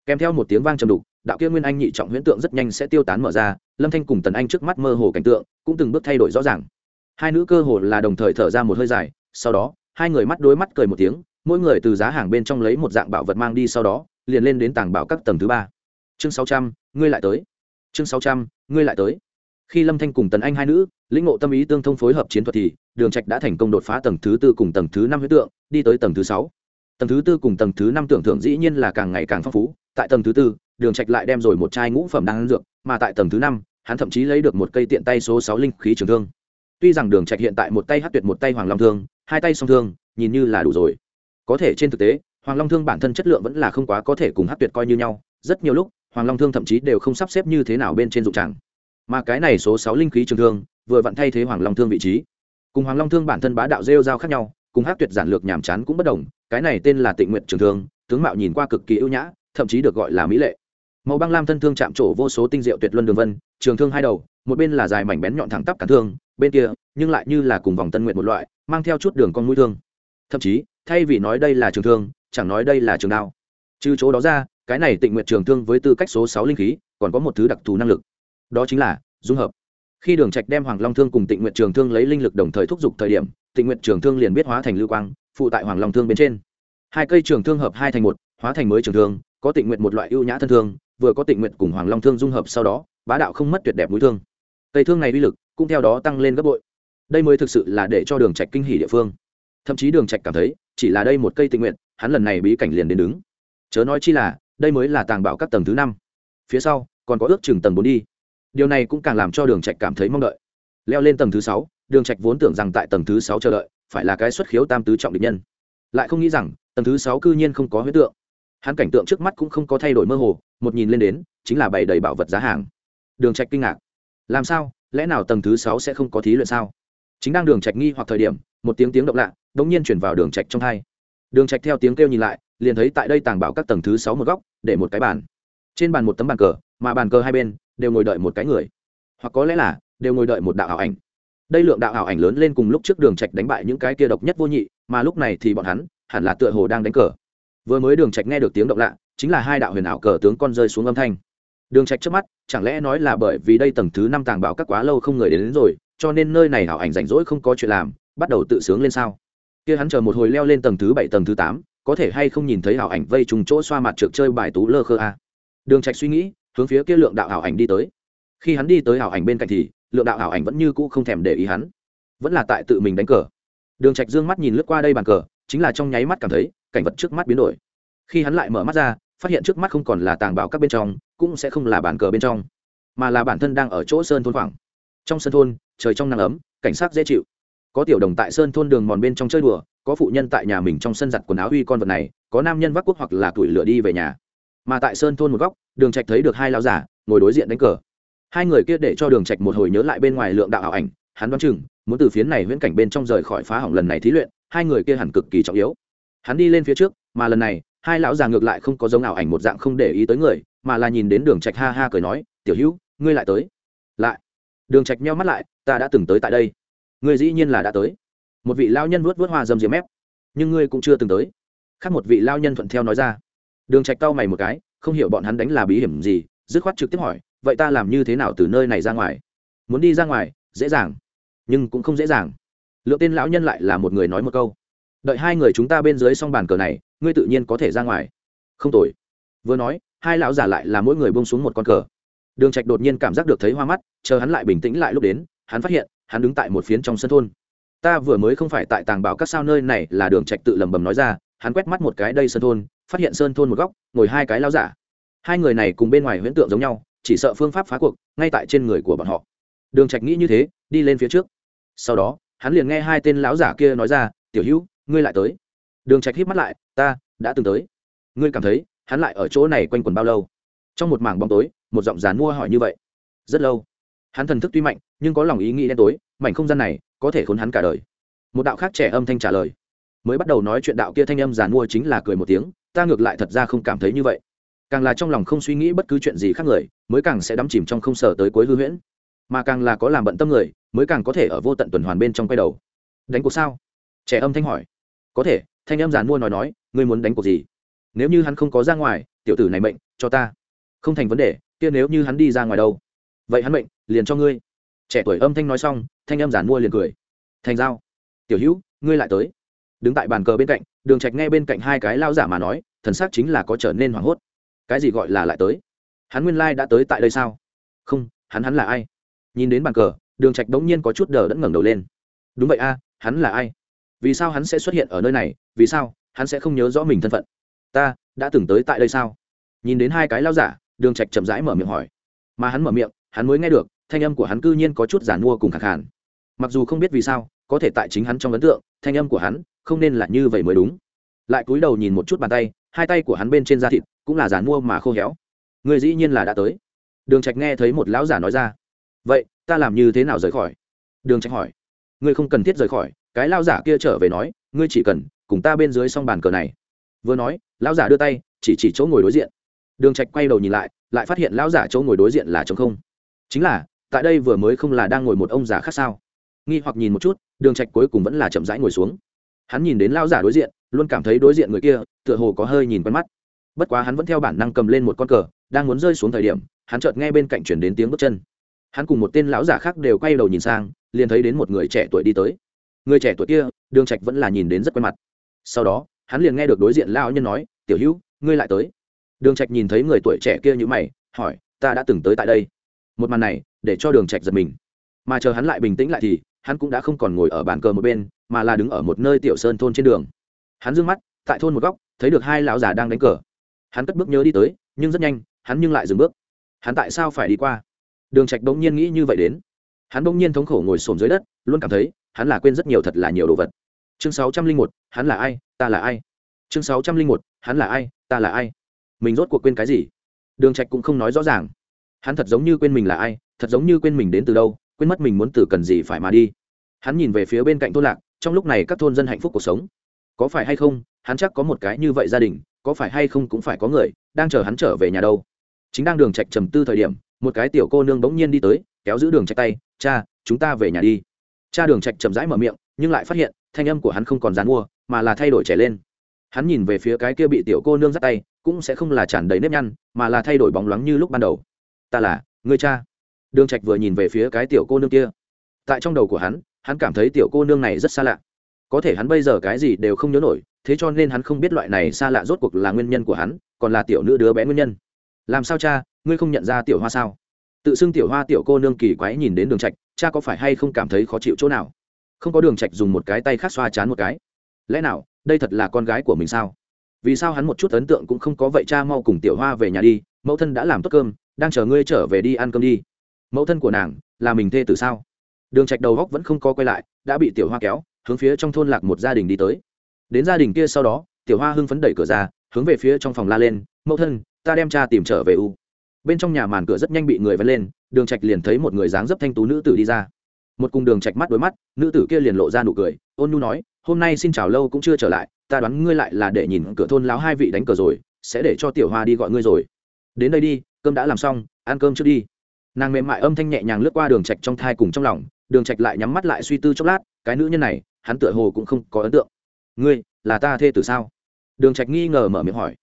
kèm theo một tiếng vang trầm đục, đạo kia nguyên anh nhị trọng huyễn tượng rất nhanh sẽ tiêu tán mở ra, lâm thanh cùng tần anh trước mắt mơ hồ cảnh tượng, cũng từng bước thay đổi rõ ràng. Hai nữ cơ hồ là đồng thời thở ra một hơi dài, sau đó, hai người mắt đối mắt cười một tiếng, mỗi người từ giá hàng bên trong lấy một dạng bảo vật mang đi sau đó, liền lên đến tàng bảo các tầng thứ ba. Chương sáu trăm, ngươi lại tới chương sáu trăm, ngươi lại tới. Khi lâm thanh cùng tần anh hai nữ, lĩnh ngộ tâm ý tương thông phối hợp chiến thuật thì, đường trạch đã thành công đột phá tầng thứ tư cùng tầng thứ năm huyết tượng, đi tới tầng thứ sáu. Tầng thứ tư cùng tầng thứ năm tưởng thưởng dĩ nhiên là càng ngày càng phong phú. Tại tầng thứ tư, đường trạch lại đem rồi một chai ngũ phẩm đan dược, mà tại tầng thứ năm, hắn thậm chí lấy được một cây tiện tay số sáu linh khí trường thương. Tuy rằng đường trạch hiện tại một tay hất tuyệt một tay hoàng long thương, hai tay song thương, nhìn như là đủ rồi. Có thể trên thực tế, hoàng long thương bản thân chất lượng vẫn là không quá có thể cùng hất tuyệt coi như nhau. Rất nhiều lúc hoàng long thương thậm chí đều không sắp xếp như thế nào bên trên dụng tràng. Mà cái này số sáu linh khí trường thương, vừa vặn thay thế hoàng long thương vị trí. Cùng hoàng long thương bản thân bá đạo rêu giao khác nhau, cùng hát tuyệt giản lược nhàm chán cũng bất đồng, cái này tên là tịnh nguyện trường thương, tướng mạo nhìn qua cực kỳ ưu nhã, thậm chí được gọi là mỹ lệ. Màu băng lam thân thương chạm trổ vô số tinh diệu tuyệt luân đường vân, trường thương hai đầu, một bên là dài mảnh bén nhọn thẳng tắp cả thương, bên kia, nhưng lại như là cùng vòng tân nguyện một loại, mang theo chút đường con mũi thương. Thậm chí, thay vì nói đây là trường thương, chẳng nói đây là trường đao. Trừ chỗ đó ra cái này tịnh nguyện trường thương với tư cách số sáu linh khí, còn có một thứ đặc thù năng lực. Đó chính là dung hợp. Khi đường trạch đem hoàng long thương cùng tịnh nguyện trường thương lấy linh lực đồng thời thúc giục thời điểm, tịnh nguyện trường thương liền biết hóa thành lưu quang, phụ tại hoàng long thương bên trên. Hai cây trường thương hợp hai thành một, hóa thành mới trường thương, có tịnh nguyện một loại ưu nhã thân thương, vừa có tịnh nguyện cùng hoàng long thương dung hợp sau đó, bá đạo không mất tuyệt đẹp mũi thương. Cây thương này uy lực cũng theo đó tăng lên gấp bội. Đây mới thực sự là để cho đường trạch kinh hỉ địa phương. Thậm chí đường trạch cảm thấy, chỉ là đây một cây tịnh nguyện hắn lần này bí cảnh liền đến đứng. Chớ nói chi là đây mới là tàng bảo các tầng thứ năm. Phía sau, còn có ước chừng tầng bốn đi. Điều này cũng càng làm cho đường trạch cảm thấy mong đợi. Leo lên tầng thứ sáu, đường trạch vốn tưởng rằng tại tầng thứ sáu chờ đợi, phải là cái xuất khiếu tam tứ trọng địch nhân. Lại không nghĩ rằng, tầng thứ sáu cư nhiên không có huyết tượng. Hắn cảnh tượng trước mắt cũng không có thay đổi mơ hồ, một nhìn lên đến, chính là bày đầy bảo vật giá hàng. Đường trạch kinh ngạc. Làm sao? Lẽ nào tầng thứ sáu sẽ không có thí luyện sao? Chính đang đường trạch nghi hoặc thời điểm, một tiếng tiếng động lạ, đột nhiên chuyển vào đường trạch trong hai. Đường trạch theo tiếng kêu nhìn lại, liền thấy tại đây tàng bảo các tầng thứ sáu một góc để một cái bàn. Trên bàn một tấm bàn cờ mà bàn cờ hai bên đều ngồi đợi một cái người. Hoặc có lẽ là đều ngồi đợi một đạo ảo ảnh. Đây lượng đạo ảo ảnh lớn lên cùng lúc trước đường trạch đánh bại những cái kia độc nhất vô nhị mà lúc này thì bọn hắn hẳn là tựa hồ đang đánh cờ. Vừa mới đường trạch nghe được tiếng động lạ chính là hai đạo huyền ảo cờ tướng con rơi xuống âm thanh. Đường trạch trước mắt chẳng lẽ nói là bởi vì đây tầng thứ năm tàng bảo các quá lâu không người đến, đến rồi cho nên nơi này ảo ảnh rảnh rỗi không có chuyện làm bắt đầu tự sướng lên sao? Kia hắn chờ một hồi leo lên tầng thứ bảy tầng thứ tám có thể hay không nhìn thấy ảo ảnh vây trùng chỗ xoa mặt trượt chơi bài tú lơ khơ a? Đường trạch suy nghĩ, hướng phía kia lượng đạo ảo ảnh đi tới. Khi hắn đi tới ảo ảnh bên cạnh thì, lượng đạo ảo ảnh vẫn như cũ không thèm để ý hắn. Vẫn là tại tự mình đánh cờ. Đường trạch dương mắt nhìn lướt qua đây bàn cờ, chính là trong nháy mắt cảm thấy, cảnh vật trước mắt biến đổi. Khi hắn lại mở mắt ra, phát hiện trước mắt không còn là tàng bảo các bên trong, cũng sẽ không là bàn cờ bên trong, mà là bản thân đang ở chỗ sơn thôn khoảng. Trong sơn thôn, trời trong nắng ấm, cảnh sát dễ chịu. Có tiểu đồng tại sơn thôn đường mòn bên trong chơi đùa có phụ nhân tại nhà mình trong sân giặt quần áo uy con vật này, có nam nhân vác quốc hoặc là tuổi lửa đi về nhà. Mà tại sơn thôn một góc, đường trạch thấy được hai lão giả ngồi đối diện đánh cờ. Hai người kia để cho đường trạch một hồi nhớ lại bên ngoài lượng đạo ảo ảnh, hắn đoán chừng, muốn từ phiến này viễn cảnh bên trong rời khỏi phá hỏng lần này thí luyện, hai người kia hẳn cực kỳ trọng yếu. Hắn đi lên phía trước, mà lần này, hai lão già ngược lại không có giống ảo ảnh một dạng không để ý tới người, mà là nhìn đến đường trạch ha ha cười nói, tiểu hữu, ngươi lại tới. Lại. Đường trạch meo mắt lại, ta đã từng tới tại đây. Ngươi dĩ nhiên là đã tới một vị lao nhân vuốt vuốt hoa dâm diếm mép. Nhưng ngươi cũng chưa từng tới. Khác một vị lao nhân thuận theo nói ra. Đường trạch cau mày một cái, không hiểu bọn hắn đánh là bí hiểm gì, dứt khoát trực tiếp hỏi, vậy ta làm như thế nào từ nơi này ra ngoài? Muốn đi ra ngoài, dễ dàng, nhưng cũng không dễ dàng. Lượng tên lão nhân lại là một người nói một câu. Đợi hai người chúng ta bên dưới xong bàn cờ này, ngươi tự nhiên có thể ra ngoài. Không tồi. Vừa nói, hai lão giả lại là mỗi người bông xuống một con cờ. Đường trạch đột nhiên cảm giác được thấy hoa mắt, chờ hắn lại bình tĩnh lại lúc đến, hắn phát hiện, hắn đứng tại một phiến trong sân thôn ta vừa mới không phải tại tàng bảo các sao nơi này là đường trạch tự lẩm bẩm nói ra, hắn quét mắt một cái đây sơn thôn, phát hiện sơn thôn một góc, ngồi hai cái lão giả. Hai người này cùng bên ngoài huyễn tượng giống nhau, chỉ sợ phương pháp phá cuộc, ngay tại trên người của bọn họ. Đường trạch nghĩ như thế, đi lên phía trước. Sau đó, hắn liền nghe hai tên lão giả kia nói ra, tiểu hữu, ngươi lại tới. Đường trạch híp mắt lại, ta, đã từng tới. Ngươi cảm thấy, hắn lại ở chỗ này quanh quẩn bao lâu? Trong một mảng bóng tối, một giọng dàn mua hỏi như vậy. Rất lâu. Hắn thần thức tuy mạnh, nhưng có lòng ý nghĩ đen tối, mảnh không gian này có thể khốn hắn cả đời. Một đạo khác trẻ âm thanh trả lời. Mới bắt đầu nói chuyện đạo kia thanh âm giàn mua chính là cười một tiếng, ta ngược lại thật ra không cảm thấy như vậy. Càng là trong lòng không suy nghĩ bất cứ chuyện gì khác người, mới càng sẽ đắm chìm trong không sở tới cuối hư huyễn. Mà càng là có làm bận tâm người, mới càng có thể ở vô tận tuần hoàn bên trong quay đầu. Đánh cuộc sao? Trẻ âm thanh hỏi. Có thể, thanh âm giàn mua nói nói, ngươi muốn đánh cuộc gì? Nếu như hắn không có ra ngoài, tiểu tử này mệnh, cho ta. Không thành vấn đề, kia nếu như hắn đi ra ngoài đâu? Vậy hắn mệnh, liền cho ngươi trẻ tuổi âm thanh nói xong, thanh âm giàn mua liền cười. Thành giao, tiểu hữu, ngươi lại tới. Đứng tại bàn cờ bên cạnh, đường trạch nghe bên cạnh hai cái lao giả mà nói, thần sắc chính là có trở nên hoảng hốt. Cái gì gọi là lại tới? Hắn nguyên lai đã tới tại đây sao? Không, hắn hắn là ai? Nhìn đến bàn cờ, đường trạch đống nhiên có chút đờ đẫn ngẩng đầu lên. Đúng vậy a, hắn là ai? Vì sao hắn sẽ xuất hiện ở nơi này? Vì sao hắn sẽ không nhớ rõ mình thân phận? Ta đã từng tới tại đây sao? Nhìn đến hai cái lao giả, đường trạch chậm rãi mở miệng hỏi. Mà hắn mở miệng, hắn mới nghe được thanh âm của hắn cư nhiên có chút giản mua cùng khẳng hẳn mặc dù không biết vì sao, có thể tại chính hắn trong ấn tượng, thanh âm của hắn không nên là như vậy mới đúng. Lại cúi đầu nhìn một chút bàn tay, hai tay của hắn bên trên da thịt cũng là giản mua mà khô héo. Người dĩ nhiên là đã tới. Đường trạch nghe thấy một lão giả nói ra. Vậy, ta làm như thế nào rời khỏi? Đường trạch hỏi. Ngươi không cần thiết rời khỏi, cái lão giả kia trở về nói, ngươi chỉ cần cùng ta bên dưới song bàn cờ này. Vừa nói, lão giả đưa tay, chỉ chỉ chỗ ngồi đối diện. Đường trạch quay đầu nhìn lại lại phát hiện lão giả chỗ ngồi đối diện là trống không. Chính là tại đây vừa mới không là đang ngồi một ông già khác sao? Nghi hoặc nhìn một chút, đường trạch cuối cùng vẫn là chậm rãi ngồi xuống. Hắn nhìn đến lão giả đối diện, luôn cảm thấy đối diện người kia, tựa hồ có hơi nhìn quen mắt. Bất quá hắn vẫn theo bản năng cầm lên một con cờ, đang muốn rơi xuống thời điểm, hắn chợt nghe bên cạnh chuyển đến tiếng bước chân. Hắn cùng một tên lão giả khác đều quay đầu nhìn sang, liền thấy đến một người trẻ tuổi đi tới. Người trẻ tuổi kia, đường trạch vẫn là nhìn đến rất quen mặt. Sau đó, hắn liền nghe được đối diện lão nhân nói, tiểu hữu, ngươi lại tới. Đường trạch nhìn thấy người tuổi trẻ kia như mày, hỏi, ta đã từng tới tại đây. Một màn này để cho đường trạch giật mình. Mà chờ hắn lại bình tĩnh lại thì, hắn cũng đã không còn ngồi ở bàn cờ một bên, mà là đứng ở một nơi tiểu sơn thôn trên đường. Hắn dương mắt, tại thôn một góc, thấy được hai lão già đang đánh cờ. Hắn cất bước nhớ đi tới, nhưng rất nhanh, hắn nhưng lại dừng bước. Hắn tại sao phải đi qua? Đường trạch bỗng nhiên nghĩ như vậy đến. Hắn bỗng nhiên thống khổ ngồi xổm dưới đất, luôn cảm thấy, hắn là quên rất nhiều thật là nhiều đồ vật. Chương sáu trăm linh một, hắn là ai, ta là ai? Chương sáu trăm linh một, hắn là ai, ta là ai? Mình rốt cuộc quên cái gì? Đường trạch cũng không nói rõ ràng hắn thật giống như quên mình là ai, thật giống như quên mình đến từ đâu, quên mất mình muốn từ cần gì phải mà đi. Hắn nhìn về phía bên cạnh thôn lạc, trong lúc này các thôn dân hạnh phúc cuộc sống. Có phải hay không, hắn chắc có một cái như vậy gia đình, có phải hay không cũng phải có người, đang chờ hắn trở về nhà đâu. Chính đang đường trạch trầm tư thời điểm, một cái tiểu cô nương bỗng nhiên đi tới, kéo giữ đường trạch tay, cha, chúng ta về nhà đi. Cha đường trạch chậm rãi mở miệng, nhưng lại phát hiện, thanh âm của hắn không còn dán mua, mà là thay đổi trẻ lên. Hắn nhìn về phía cái kia bị tiểu cô nương dắt tay, cũng sẽ không là tràn đầy nếp nhăn, mà là thay đổi bóng loáng như lúc ban đầu ta là người cha. Đường trạch vừa nhìn về phía cái tiểu cô nương kia. Tại trong đầu của hắn hắn cảm thấy tiểu cô nương này rất xa lạ. Có thể hắn bây giờ cái gì đều không nhớ nổi, thế cho nên hắn không biết loại này xa lạ rốt cuộc là nguyên nhân của hắn, còn là tiểu nữ đứa bé nguyên nhân. Làm sao cha, ngươi không nhận ra tiểu hoa sao? Tự xưng tiểu hoa tiểu cô nương kỳ quái nhìn đến đường trạch, cha có phải hay không cảm thấy khó chịu chỗ nào? Không có đường trạch dùng một cái tay khác xoa chán một cái. Lẽ nào, đây thật là con gái của mình sao? Vì sao hắn một chút ấn tượng cũng không có vậy cha mau cùng tiểu hoa về nhà đi, mẫu thân đã làm tốt cơm đang chờ ngươi trở về đi ăn cơm đi. Mẫu thân của nàng, là mình thê tử sao? Đường trạch đầu góc vẫn không có quay lại, đã bị tiểu hoa kéo, hướng phía trong thôn lạc một gia đình đi tới. Đến gia đình kia sau đó, tiểu hoa hưng phấn đẩy cửa ra, hướng về phía trong phòng la lên, mẫu thân, ta đem cha tìm trở về u. Bên trong nhà màn cửa rất nhanh bị người vén lên, đường trạch liền thấy một người dáng dấp thanh tú nữ tử đi ra. Một cùng đường trạch mắt đối mắt, nữ tử kia liền lộ ra nụ cười, ôn nhu nói, hôm nay xin chào lâu cũng chưa trở lại, ta đoán ngươi lại là để nhìn cửa thôn láo hai vị đánh cờ rồi, sẽ để cho tiểu hoa đi gọi ngươi rồi. Đến đây đi cơm đã làm xong, ăn cơm trước đi. Nàng mềm mại âm thanh nhẹ nhàng lướt qua đường trạch trong thai cùng trong lòng, đường trạch lại nhắm mắt lại suy tư chốc lát, cái nữ nhân này, hắn tựa hồ cũng không có ấn tượng. Ngươi, là ta thê tử sao? Đường trạch nghi ngờ mở miệng hỏi.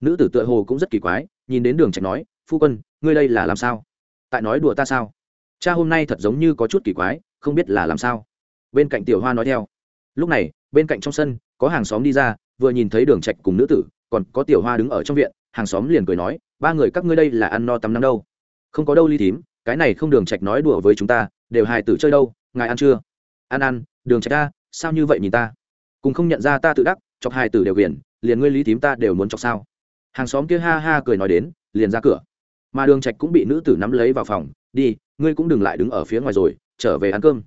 Nữ tử tựa hồ cũng rất kỳ quái, nhìn đến đường trạch nói, phu quân, ngươi đây là làm sao? Tại nói đùa ta sao? Cha hôm nay thật giống như có chút kỳ quái, không biết là làm sao. Bên cạnh tiểu hoa nói theo. Lúc này, bên cạnh trong sân, có hàng xóm đi ra, vừa nhìn thấy đường trạch cùng nữ tử, còn có tiểu hoa đứng ở trong viện, hàng xóm liền cười nói ba người các ngươi đây là ăn no tắm nắng đâu. Không có đâu ly thím, cái này không đường trạch nói đùa với chúng ta, đều hài tử chơi đâu, ngài ăn chưa? Ăn ăn, đường trạch ta, sao như vậy nhìn ta? Cùng không nhận ra ta tự đắc, chọc hài tử đều quyền liền ngươi lý thím ta đều muốn chọc sao? Hàng xóm kia ha ha cười nói đến, liền ra cửa. Mà đường trạch cũng bị nữ tử nắm lấy vào phòng, đi, ngươi cũng đừng lại đứng ở phía ngoài rồi, trở về ăn cơm.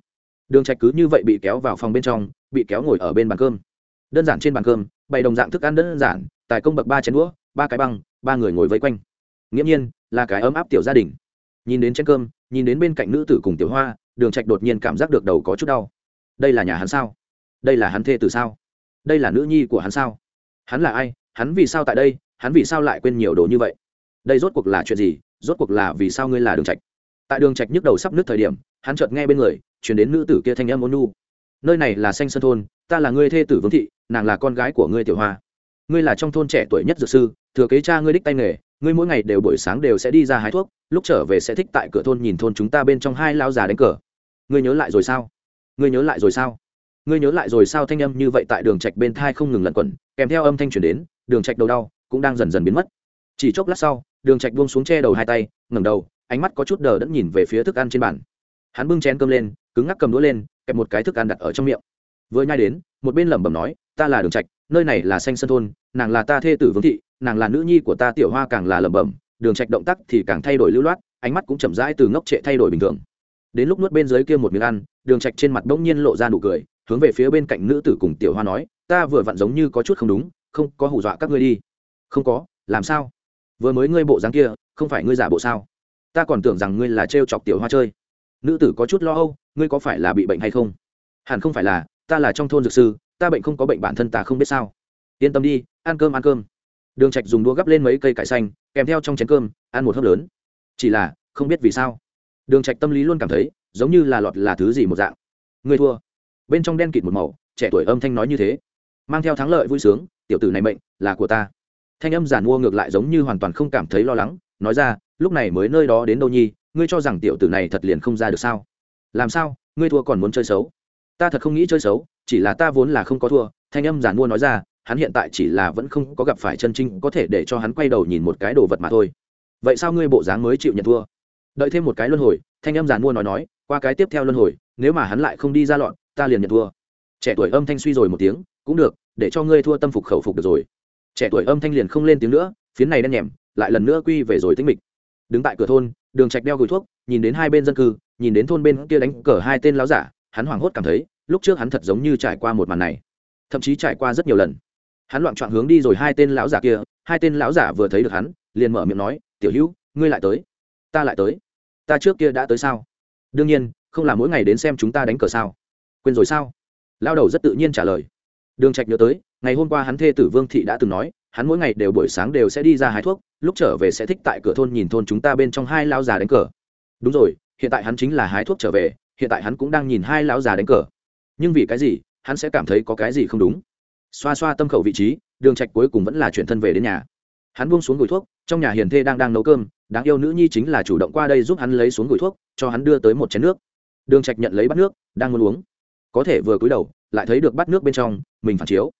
Đường trạch cứ như vậy bị kéo vào phòng bên trong, bị kéo ngồi ở bên bàn cơm. Đơn giản trên bàn cơm, bày đồng dạng thức ăn đơn giản, tài công bậc ba chén đũa ba cái băng, ba người ngồi vây quanh. Nghiễm nhiên, là cái ấm áp tiểu gia đình. Nhìn đến chén cơm, nhìn đến bên cạnh nữ tử cùng tiểu hoa, đường trạch đột nhiên cảm giác được đầu có chút đau. Đây là nhà hắn sao? Đây là hắn thê tử sao? Đây là nữ nhi của hắn sao? Hắn là ai? Hắn vì sao tại đây? Hắn vì sao lại quên nhiều đồ như vậy? Đây rốt cuộc là chuyện gì? Rốt cuộc là vì sao ngươi là đường trạch? Tại đường trạch nhức đầu sắp nứt thời điểm, hắn chợt nghe bên người truyền đến nữ tử kia thanh âm ôn nhu. Nơi này là xanh sơn thôn, ta là ngươi thê tử vương thị, nàng là con gái của ngươi tiểu hoa. Ngươi là trong thôn trẻ tuổi nhất dược sư thừa kế cha ngươi đích tay nghề, ngươi mỗi ngày đều buổi sáng đều sẽ đi ra hái thuốc, lúc trở về sẽ thích tại cửa thôn nhìn thôn chúng ta bên trong hai lao già đánh cờ. Ngươi nhớ lại rồi sao? Ngươi nhớ lại rồi sao? Ngươi nhớ lại rồi sao thanh âm như vậy tại đường trạch bên thai không ngừng lẩn quẩn, kèm theo âm thanh truyền đến, đường trạch đầu đau, cũng đang dần dần biến mất. Chỉ chốc lát sau, đường trạch buông xuống che đầu hai tay, ngẩng đầu, ánh mắt có chút đờ đẫn nhìn về phía thức ăn trên bàn. Hắn bưng chén cơm lên, cứng ngắc cầm đũa lên, kẹp một cái thức ăn đặt ở trong miệng. Vừa nhai đến, một bên lẩm bẩm nói, ta là đường trạch nơi này là xanh sơn thôn, nàng là ta thê tử vương thị, nàng là nữ nhi của ta tiểu hoa càng là lẩm bẩm, đường trạch động tác thì càng thay đổi lưu loát, ánh mắt cũng chậm rãi từ ngốc trệ thay đổi bình thường. Đến lúc nuốt bên dưới kia một miếng ăn, đường trạch trên mặt bỗng nhiên lộ ra nụ cười, hướng về phía bên cạnh nữ tử cùng tiểu hoa nói, ta vừa vặn giống như có chút không đúng, không có hù dọa các ngươi đi. Không có, làm sao? Vừa mới ngươi bộ dáng kia, không phải ngươi giả bộ sao? Ta còn tưởng rằng ngươi là trêu chọc tiểu hoa chơi. Nữ tử có chút lo âu, ngươi có phải là bị bệnh hay không? Hẳn không phải là, ta là trong thôn dược sư ta bệnh không có bệnh bản thân ta không biết sao. Yên tâm đi, ăn cơm ăn cơm. Đường trạch dùng đũa gắp lên mấy cây cải xanh, kèm theo trong chén cơm, ăn một hớp lớn. Chỉ là, không biết vì sao. Đường trạch tâm lý luôn cảm thấy, giống như là lọt là thứ gì một dạng. Ngươi thua. Bên trong đen kịt một màu, trẻ tuổi âm thanh nói như thế. Mang theo thắng lợi vui sướng, tiểu tử này mệnh là của ta. Thanh âm giản mua ngược lại giống như hoàn toàn không cảm thấy lo lắng, nói ra, lúc này mới nơi đó đến đâu nhi, ngươi cho rằng tiểu tử này thật liền không ra được sao? Làm sao, ngươi thua còn muốn chơi xấu? Ta thật không nghĩ chơi xấu, chỉ là ta vốn là không có thua, thanh âm giản mua nói ra, hắn hiện tại chỉ là vẫn không có gặp phải chân trinh có thể để cho hắn quay đầu nhìn một cái đồ vật mà thôi. Vậy sao ngươi bộ dáng mới chịu nhận thua? Đợi thêm một cái luân hồi, thanh âm giản mua nói nói, qua cái tiếp theo luân hồi, nếu mà hắn lại không đi ra lọn ta liền nhận thua. Trẻ tuổi âm thanh suy rồi một tiếng, cũng được, để cho ngươi thua tâm phục khẩu phục được rồi. Trẻ tuổi âm thanh liền không lên tiếng nữa, phiến này đen nhèm, lại lần nữa quy về rồi tính mịch. Đứng tại cửa thôn, đường trạch đeo gửi thuốc, nhìn đến hai bên dân cư, nhìn đến thôn bên kia đánh cờ hai tên láo giả, hắn hoảng hốt cảm thấy lúc trước hắn thật giống như trải qua một màn này, thậm chí trải qua rất nhiều lần. Hắn loạn trọn hướng đi rồi hai tên lão giả kia, hai tên lão giả vừa thấy được hắn, liền mở miệng nói, tiểu hữu, ngươi lại tới. Ta lại tới? Ta trước kia đã tới sao? Đương nhiên, không là mỗi ngày đến xem chúng ta đánh cờ sao. Quên rồi sao? Lao đầu rất tự nhiên trả lời. Đường trạch nhớ tới, ngày hôm qua hắn thê tử vương thị đã từng nói, hắn mỗi ngày đều buổi sáng đều sẽ đi ra hái thuốc, lúc trở về sẽ thích tại cửa thôn nhìn thôn chúng ta bên trong hai lao già đánh cờ. Đúng rồi, hiện tại hắn chính là hái thuốc trở về, hiện tại hắn cũng đang nhìn hai lão già đánh cờ nhưng vì cái gì hắn sẽ cảm thấy có cái gì không đúng? Xoa xoa tâm khẩu vị trí đường trạch cuối cùng vẫn là chuyển thân về đến nhà. Hắn buông xuống gửi thuốc trong nhà hiền thê đang đang nấu cơm đáng yêu nữ nhi chính là chủ động qua đây giúp hắn lấy xuống gửi thuốc cho hắn đưa tới một chén nước. Đường trạch nhận lấy bát nước đang muốn uống. Có thể vừa cúi đầu lại thấy được bát nước bên trong mình phản chiếu.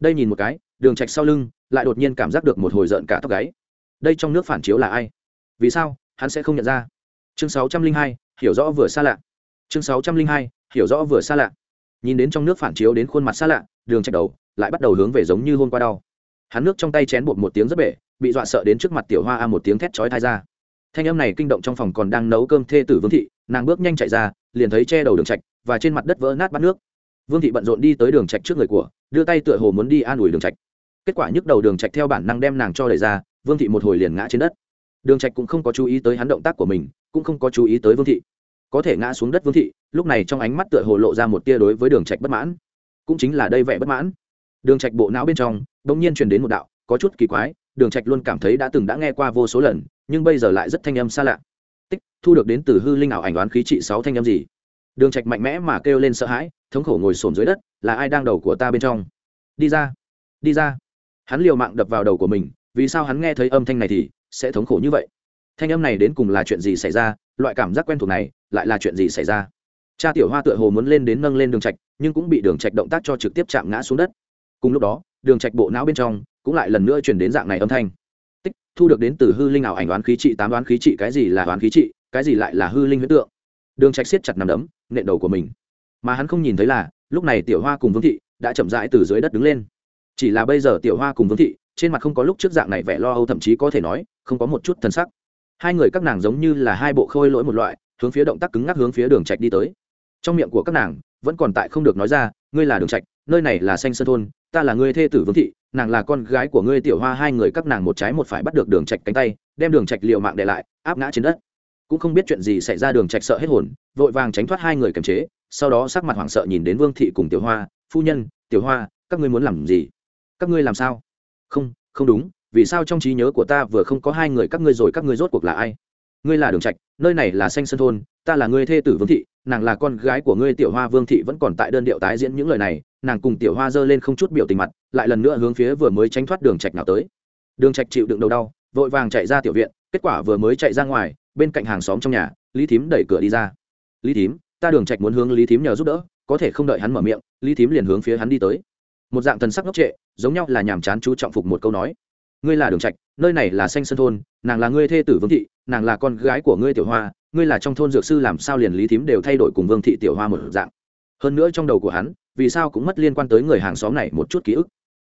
Đây nhìn một cái đường trạch sau lưng lại đột nhiên cảm giác được một hồi giận cả tóc gáy. Đây trong nước phản chiếu là ai? Vì sao hắn sẽ không nhận ra? Chương 602, hiểu rõ vừa xa lạ. Chương 602, hiểu rõ vừa xa lạ nhìn đến trong nước phản chiếu đến khuôn mặt xa lạ, đường trạch đầu lại bắt đầu hướng về giống như hôn qua đau. Hắn nước trong tay chén bột một tiếng rất bể, bị dọa sợ đến trước mặt tiểu hoa a một tiếng thét chói tai ra. Thanh âm này kinh động trong phòng còn đang nấu cơm thê tử vương thị, nàng bước nhanh chạy ra, liền thấy che đầu đường trạch và trên mặt đất vỡ nát bát nước. Vương thị bận rộn đi tới đường trạch trước người của, đưa tay tựa hồ muốn đi an ủi đường trạch. Kết quả nhức đầu đường trạch theo bản năng đem nàng cho đẩy ra, vương thị một hồi liền ngã trên đất. Đường trạch cũng không có chú ý tới hắn động tác của mình, cũng không có chú ý tới vương thị có thể ngã xuống đất vương thị, lúc này trong ánh mắt tựa hồ lộ ra một tia đối với đường trạch bất mãn. Cũng chính là đây vẻ bất mãn. Đường trạch bộ não bên trong, bỗng nhiên truyền đến một đạo, có chút kỳ quái, đường trạch luôn cảm thấy đã từng đã nghe qua vô số lần, nhưng bây giờ lại rất thanh âm xa lạ. Tích, thu được đến từ hư linh ảo ảnh đoán khí trị sáu thanh âm gì? Đường trạch mạnh mẽ mà kêu lên sợ hãi, thống khổ ngồi xổm dưới đất, là ai đang đầu của ta bên trong? Đi ra đi ra. Hắn liều mạng đập vào đầu của mình, vì sao hắn nghe thấy âm thanh này thì sẽ thống khổ như vậy? Thanh âm này đến cùng là chuyện gì xảy ra? Loại cảm giác quen thuộc này lại là chuyện gì xảy ra? Cha tiểu hoa tựa hồ muốn lên đến nâng lên đường trạch, nhưng cũng bị đường trạch động tác cho trực tiếp chạm ngã xuống đất. Cùng lúc đó, đường trạch bộ não bên trong cũng lại lần nữa truyền đến dạng này âm thanh. Tích, thu được đến từ hư linh ảo ảnh đoán khí trị, tám đoán khí trị, cái gì là đoán khí trị, cái gì lại là hư linh huyễn tượng? Đường trạch siết chặt nằm đấm, nện đầu của mình. Mà hắn không nhìn thấy là, lúc này tiểu hoa cùng vương thị đã chậm rãi từ dưới đất đứng lên. Chỉ là bây giờ tiểu hoa cùng vương thị trên mặt không có lúc trước dạng này vẻ lo âu, thậm chí có thể nói, không có một chút thân sắc. Hai người các nàng giống như là hai bộ khôi lỗi một loại hướng phía động tác cứng ngắc hướng phía đường trạch đi tới. Trong miệng của các nàng, vẫn còn tại không được nói ra, ngươi là đường trạch, nơi này là xanh sơn thôn, ta là ngươi thê tử vương thị, nàng là con gái của ngươi tiểu hoa, hai người các nàng một trái một phải bắt được đường trạch cánh tay, đem đường trạch liều mạng để lại, áp ngã trên đất. Cũng không biết chuyện gì xảy ra, đường trạch sợ hết hồn, vội vàng tránh thoát hai người kiềm chế, sau đó sắc mặt hoảng sợ nhìn đến vương thị cùng tiểu hoa, phu nhân, tiểu hoa, các ngươi muốn làm gì? Các ngươi làm sao? Không không đúng, vì sao trong trí nhớ của ta vừa không có hai người các ngươi rồi, các ngươi rốt cuộc là ai? Ngươi là đường trạch, nơi này là xanh sơn thôn, ta là ngươi thê tử vương thị, nàng là con gái của ngươi tiểu hoa vương thị vẫn còn tại đơn điệu tái diễn những lời này, nàng cùng tiểu hoa giơ lên không chút biểu tình mặt, lại lần nữa hướng phía vừa mới tránh thoát đường trạch nào tới. Đường trạch chịu đựng đầu đau, vội vàng chạy ra tiểu viện, kết quả vừa mới chạy ra ngoài, bên cạnh hàng xóm trong nhà, lý thím đẩy cửa đi ra. Lý thím, ta đường trạch muốn hướng lý thím nhờ giúp đỡ, có thể không đợi hắn mở miệng, lý thím liền hướng phía hắn đi tới. Một dạng thần sắc ngốc trệ, giống nhau là nhàm chán chú trọng phục một câu nói ngươi là đường trạch, nơi này là xanh sơn thôn, nàng là ngươi thê tử vương thị, nàng là con gái của ngươi tiểu hoa, ngươi là trong thôn dược sư làm sao liền lý thím đều thay đổi cùng vương thị tiểu hoa một dạng. Hơn nữa trong đầu của hắn, vì sao cũng mất liên quan tới người hàng xóm này một chút ký ức.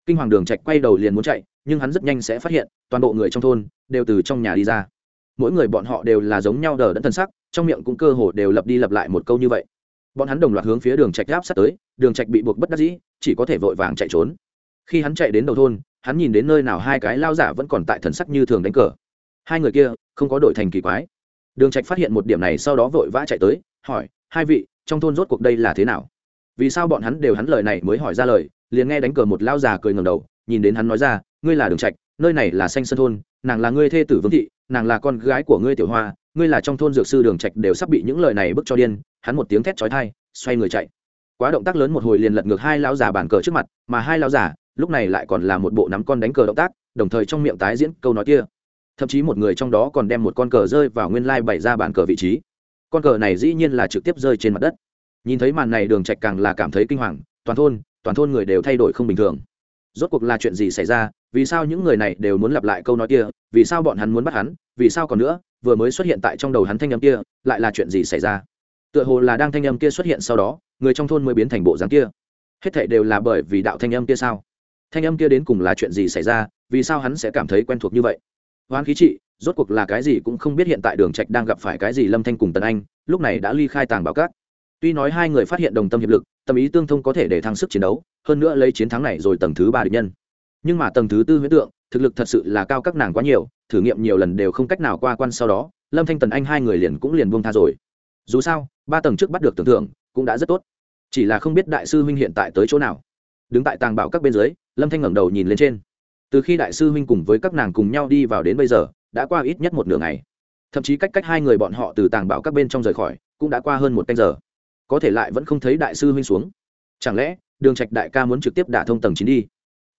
Kinh hoàng đường trạch quay đầu liền muốn chạy, nhưng hắn rất nhanh sẽ phát hiện, toàn bộ người trong thôn đều từ trong nhà đi ra. Mỗi người bọn họ đều là giống nhau đờ đẫn thân sắc, trong miệng cũng cơ hồ đều lặp đi lặp lại một câu như vậy. Bọn hắn đồng loạt hướng phía đường trạch áp sát tới, đường trạch bị buộc bất đắc dĩ, chỉ có thể vội vàng chạy trốn. Khi hắn chạy đến đầu thôn hắn nhìn đến nơi nào hai cái lao giả vẫn còn tại thần sắc như thường đánh cờ. Hai người kia, không có đổi thành kỳ quái. Đường trạch phát hiện một điểm này sau đó vội vã chạy tới, hỏi, hai vị, trong thôn rốt cuộc đây là thế nào? Vì sao bọn hắn đều hắn lời này mới hỏi ra lời, liền nghe đánh cờ một lao già cười ngẩng đầu, nhìn đến hắn nói ra, ngươi là đường trạch, nơi này là xanh sơn thôn, nàng là ngươi thê tử vương thị, nàng là con gái của ngươi tiểu hoa, ngươi là trong thôn dược sư đường trạch đều sắp bị những lời này bức cho điên. Hắn một tiếng thét chói tai, xoay người chạy. Quá động tác lớn một hồi liền lật ngược hai lão già bàn cờ trước mặt, mà hai lão già lúc này lại còn là một bộ nắm con đánh cờ động tác, đồng thời trong miệng tái diễn câu nói kia. Thậm chí một người trong đó còn đem một con cờ rơi vào nguyên lai bày ra bàn cờ vị trí. Con cờ này dĩ nhiên là trực tiếp rơi trên mặt đất. Nhìn thấy màn này đường trạch càng là cảm thấy kinh hoàng, toàn thôn toàn thôn người đều thay đổi không bình thường. Rốt cuộc là chuyện gì xảy ra, vì sao những người này đều muốn lặp lại câu nói kia, vì sao bọn hắn muốn bắt hắn, vì sao còn nữa, vừa mới xuất hiện tại trong đầu hắn thanh âm kia, lại là chuyện gì xảy ra? Tựa hồ là đang thanh âm kia xuất hiện sau đó, người trong thôn mới biến thành bộ dáng kia. Hết thảy đều là bởi vì đạo thanh âm kia sao? Thanh âm kia đến cùng là chuyện gì xảy ra, vì sao hắn sẽ cảm thấy quen thuộc như vậy? Hoán khí trị, rốt cuộc là cái gì cũng không biết hiện tại đường trạch đang gặp phải cái gì lâm thanh cùng tần anh, lúc này đã ly khai tàng bảo cát tuy nói hai người phát hiện đồng tâm hiệp lực, tâm ý tương thông có thể để thăng sức chiến đấu, hơn nữa lấy chiến thắng này rồi tầng thứ ba địch nhân. Nhưng mà tầng thứ tư huyễn tượng, thực lực thật sự là cao các nàng quá nhiều, thử nghiệm nhiều lần đều không cách nào qua quan sau đó, lâm thanh tần anh hai người liền cũng liền buông tha rồi. Dù sao, ba tầng trước bắt được tưởng tượng, cũng đã rất tốt. Chỉ là không biết đại sư huynh hiện tại tới chỗ nào đứng tại tàng bảo các bên dưới, lâm thanh ngẩng đầu nhìn lên trên. Từ khi đại sư huynh cùng với các nàng cùng nhau đi vào đến bây giờ, đã qua ít nhất một nửa ngày. Thậm chí cách cách hai người bọn họ từ tàng bảo các bên trong rời khỏi, cũng đã qua hơn một canh giờ. Có thể lại vẫn không thấy đại sư huynh xuống. Chẳng lẽ, đường trạch đại ca muốn trực tiếp đả thông tầng chín đi?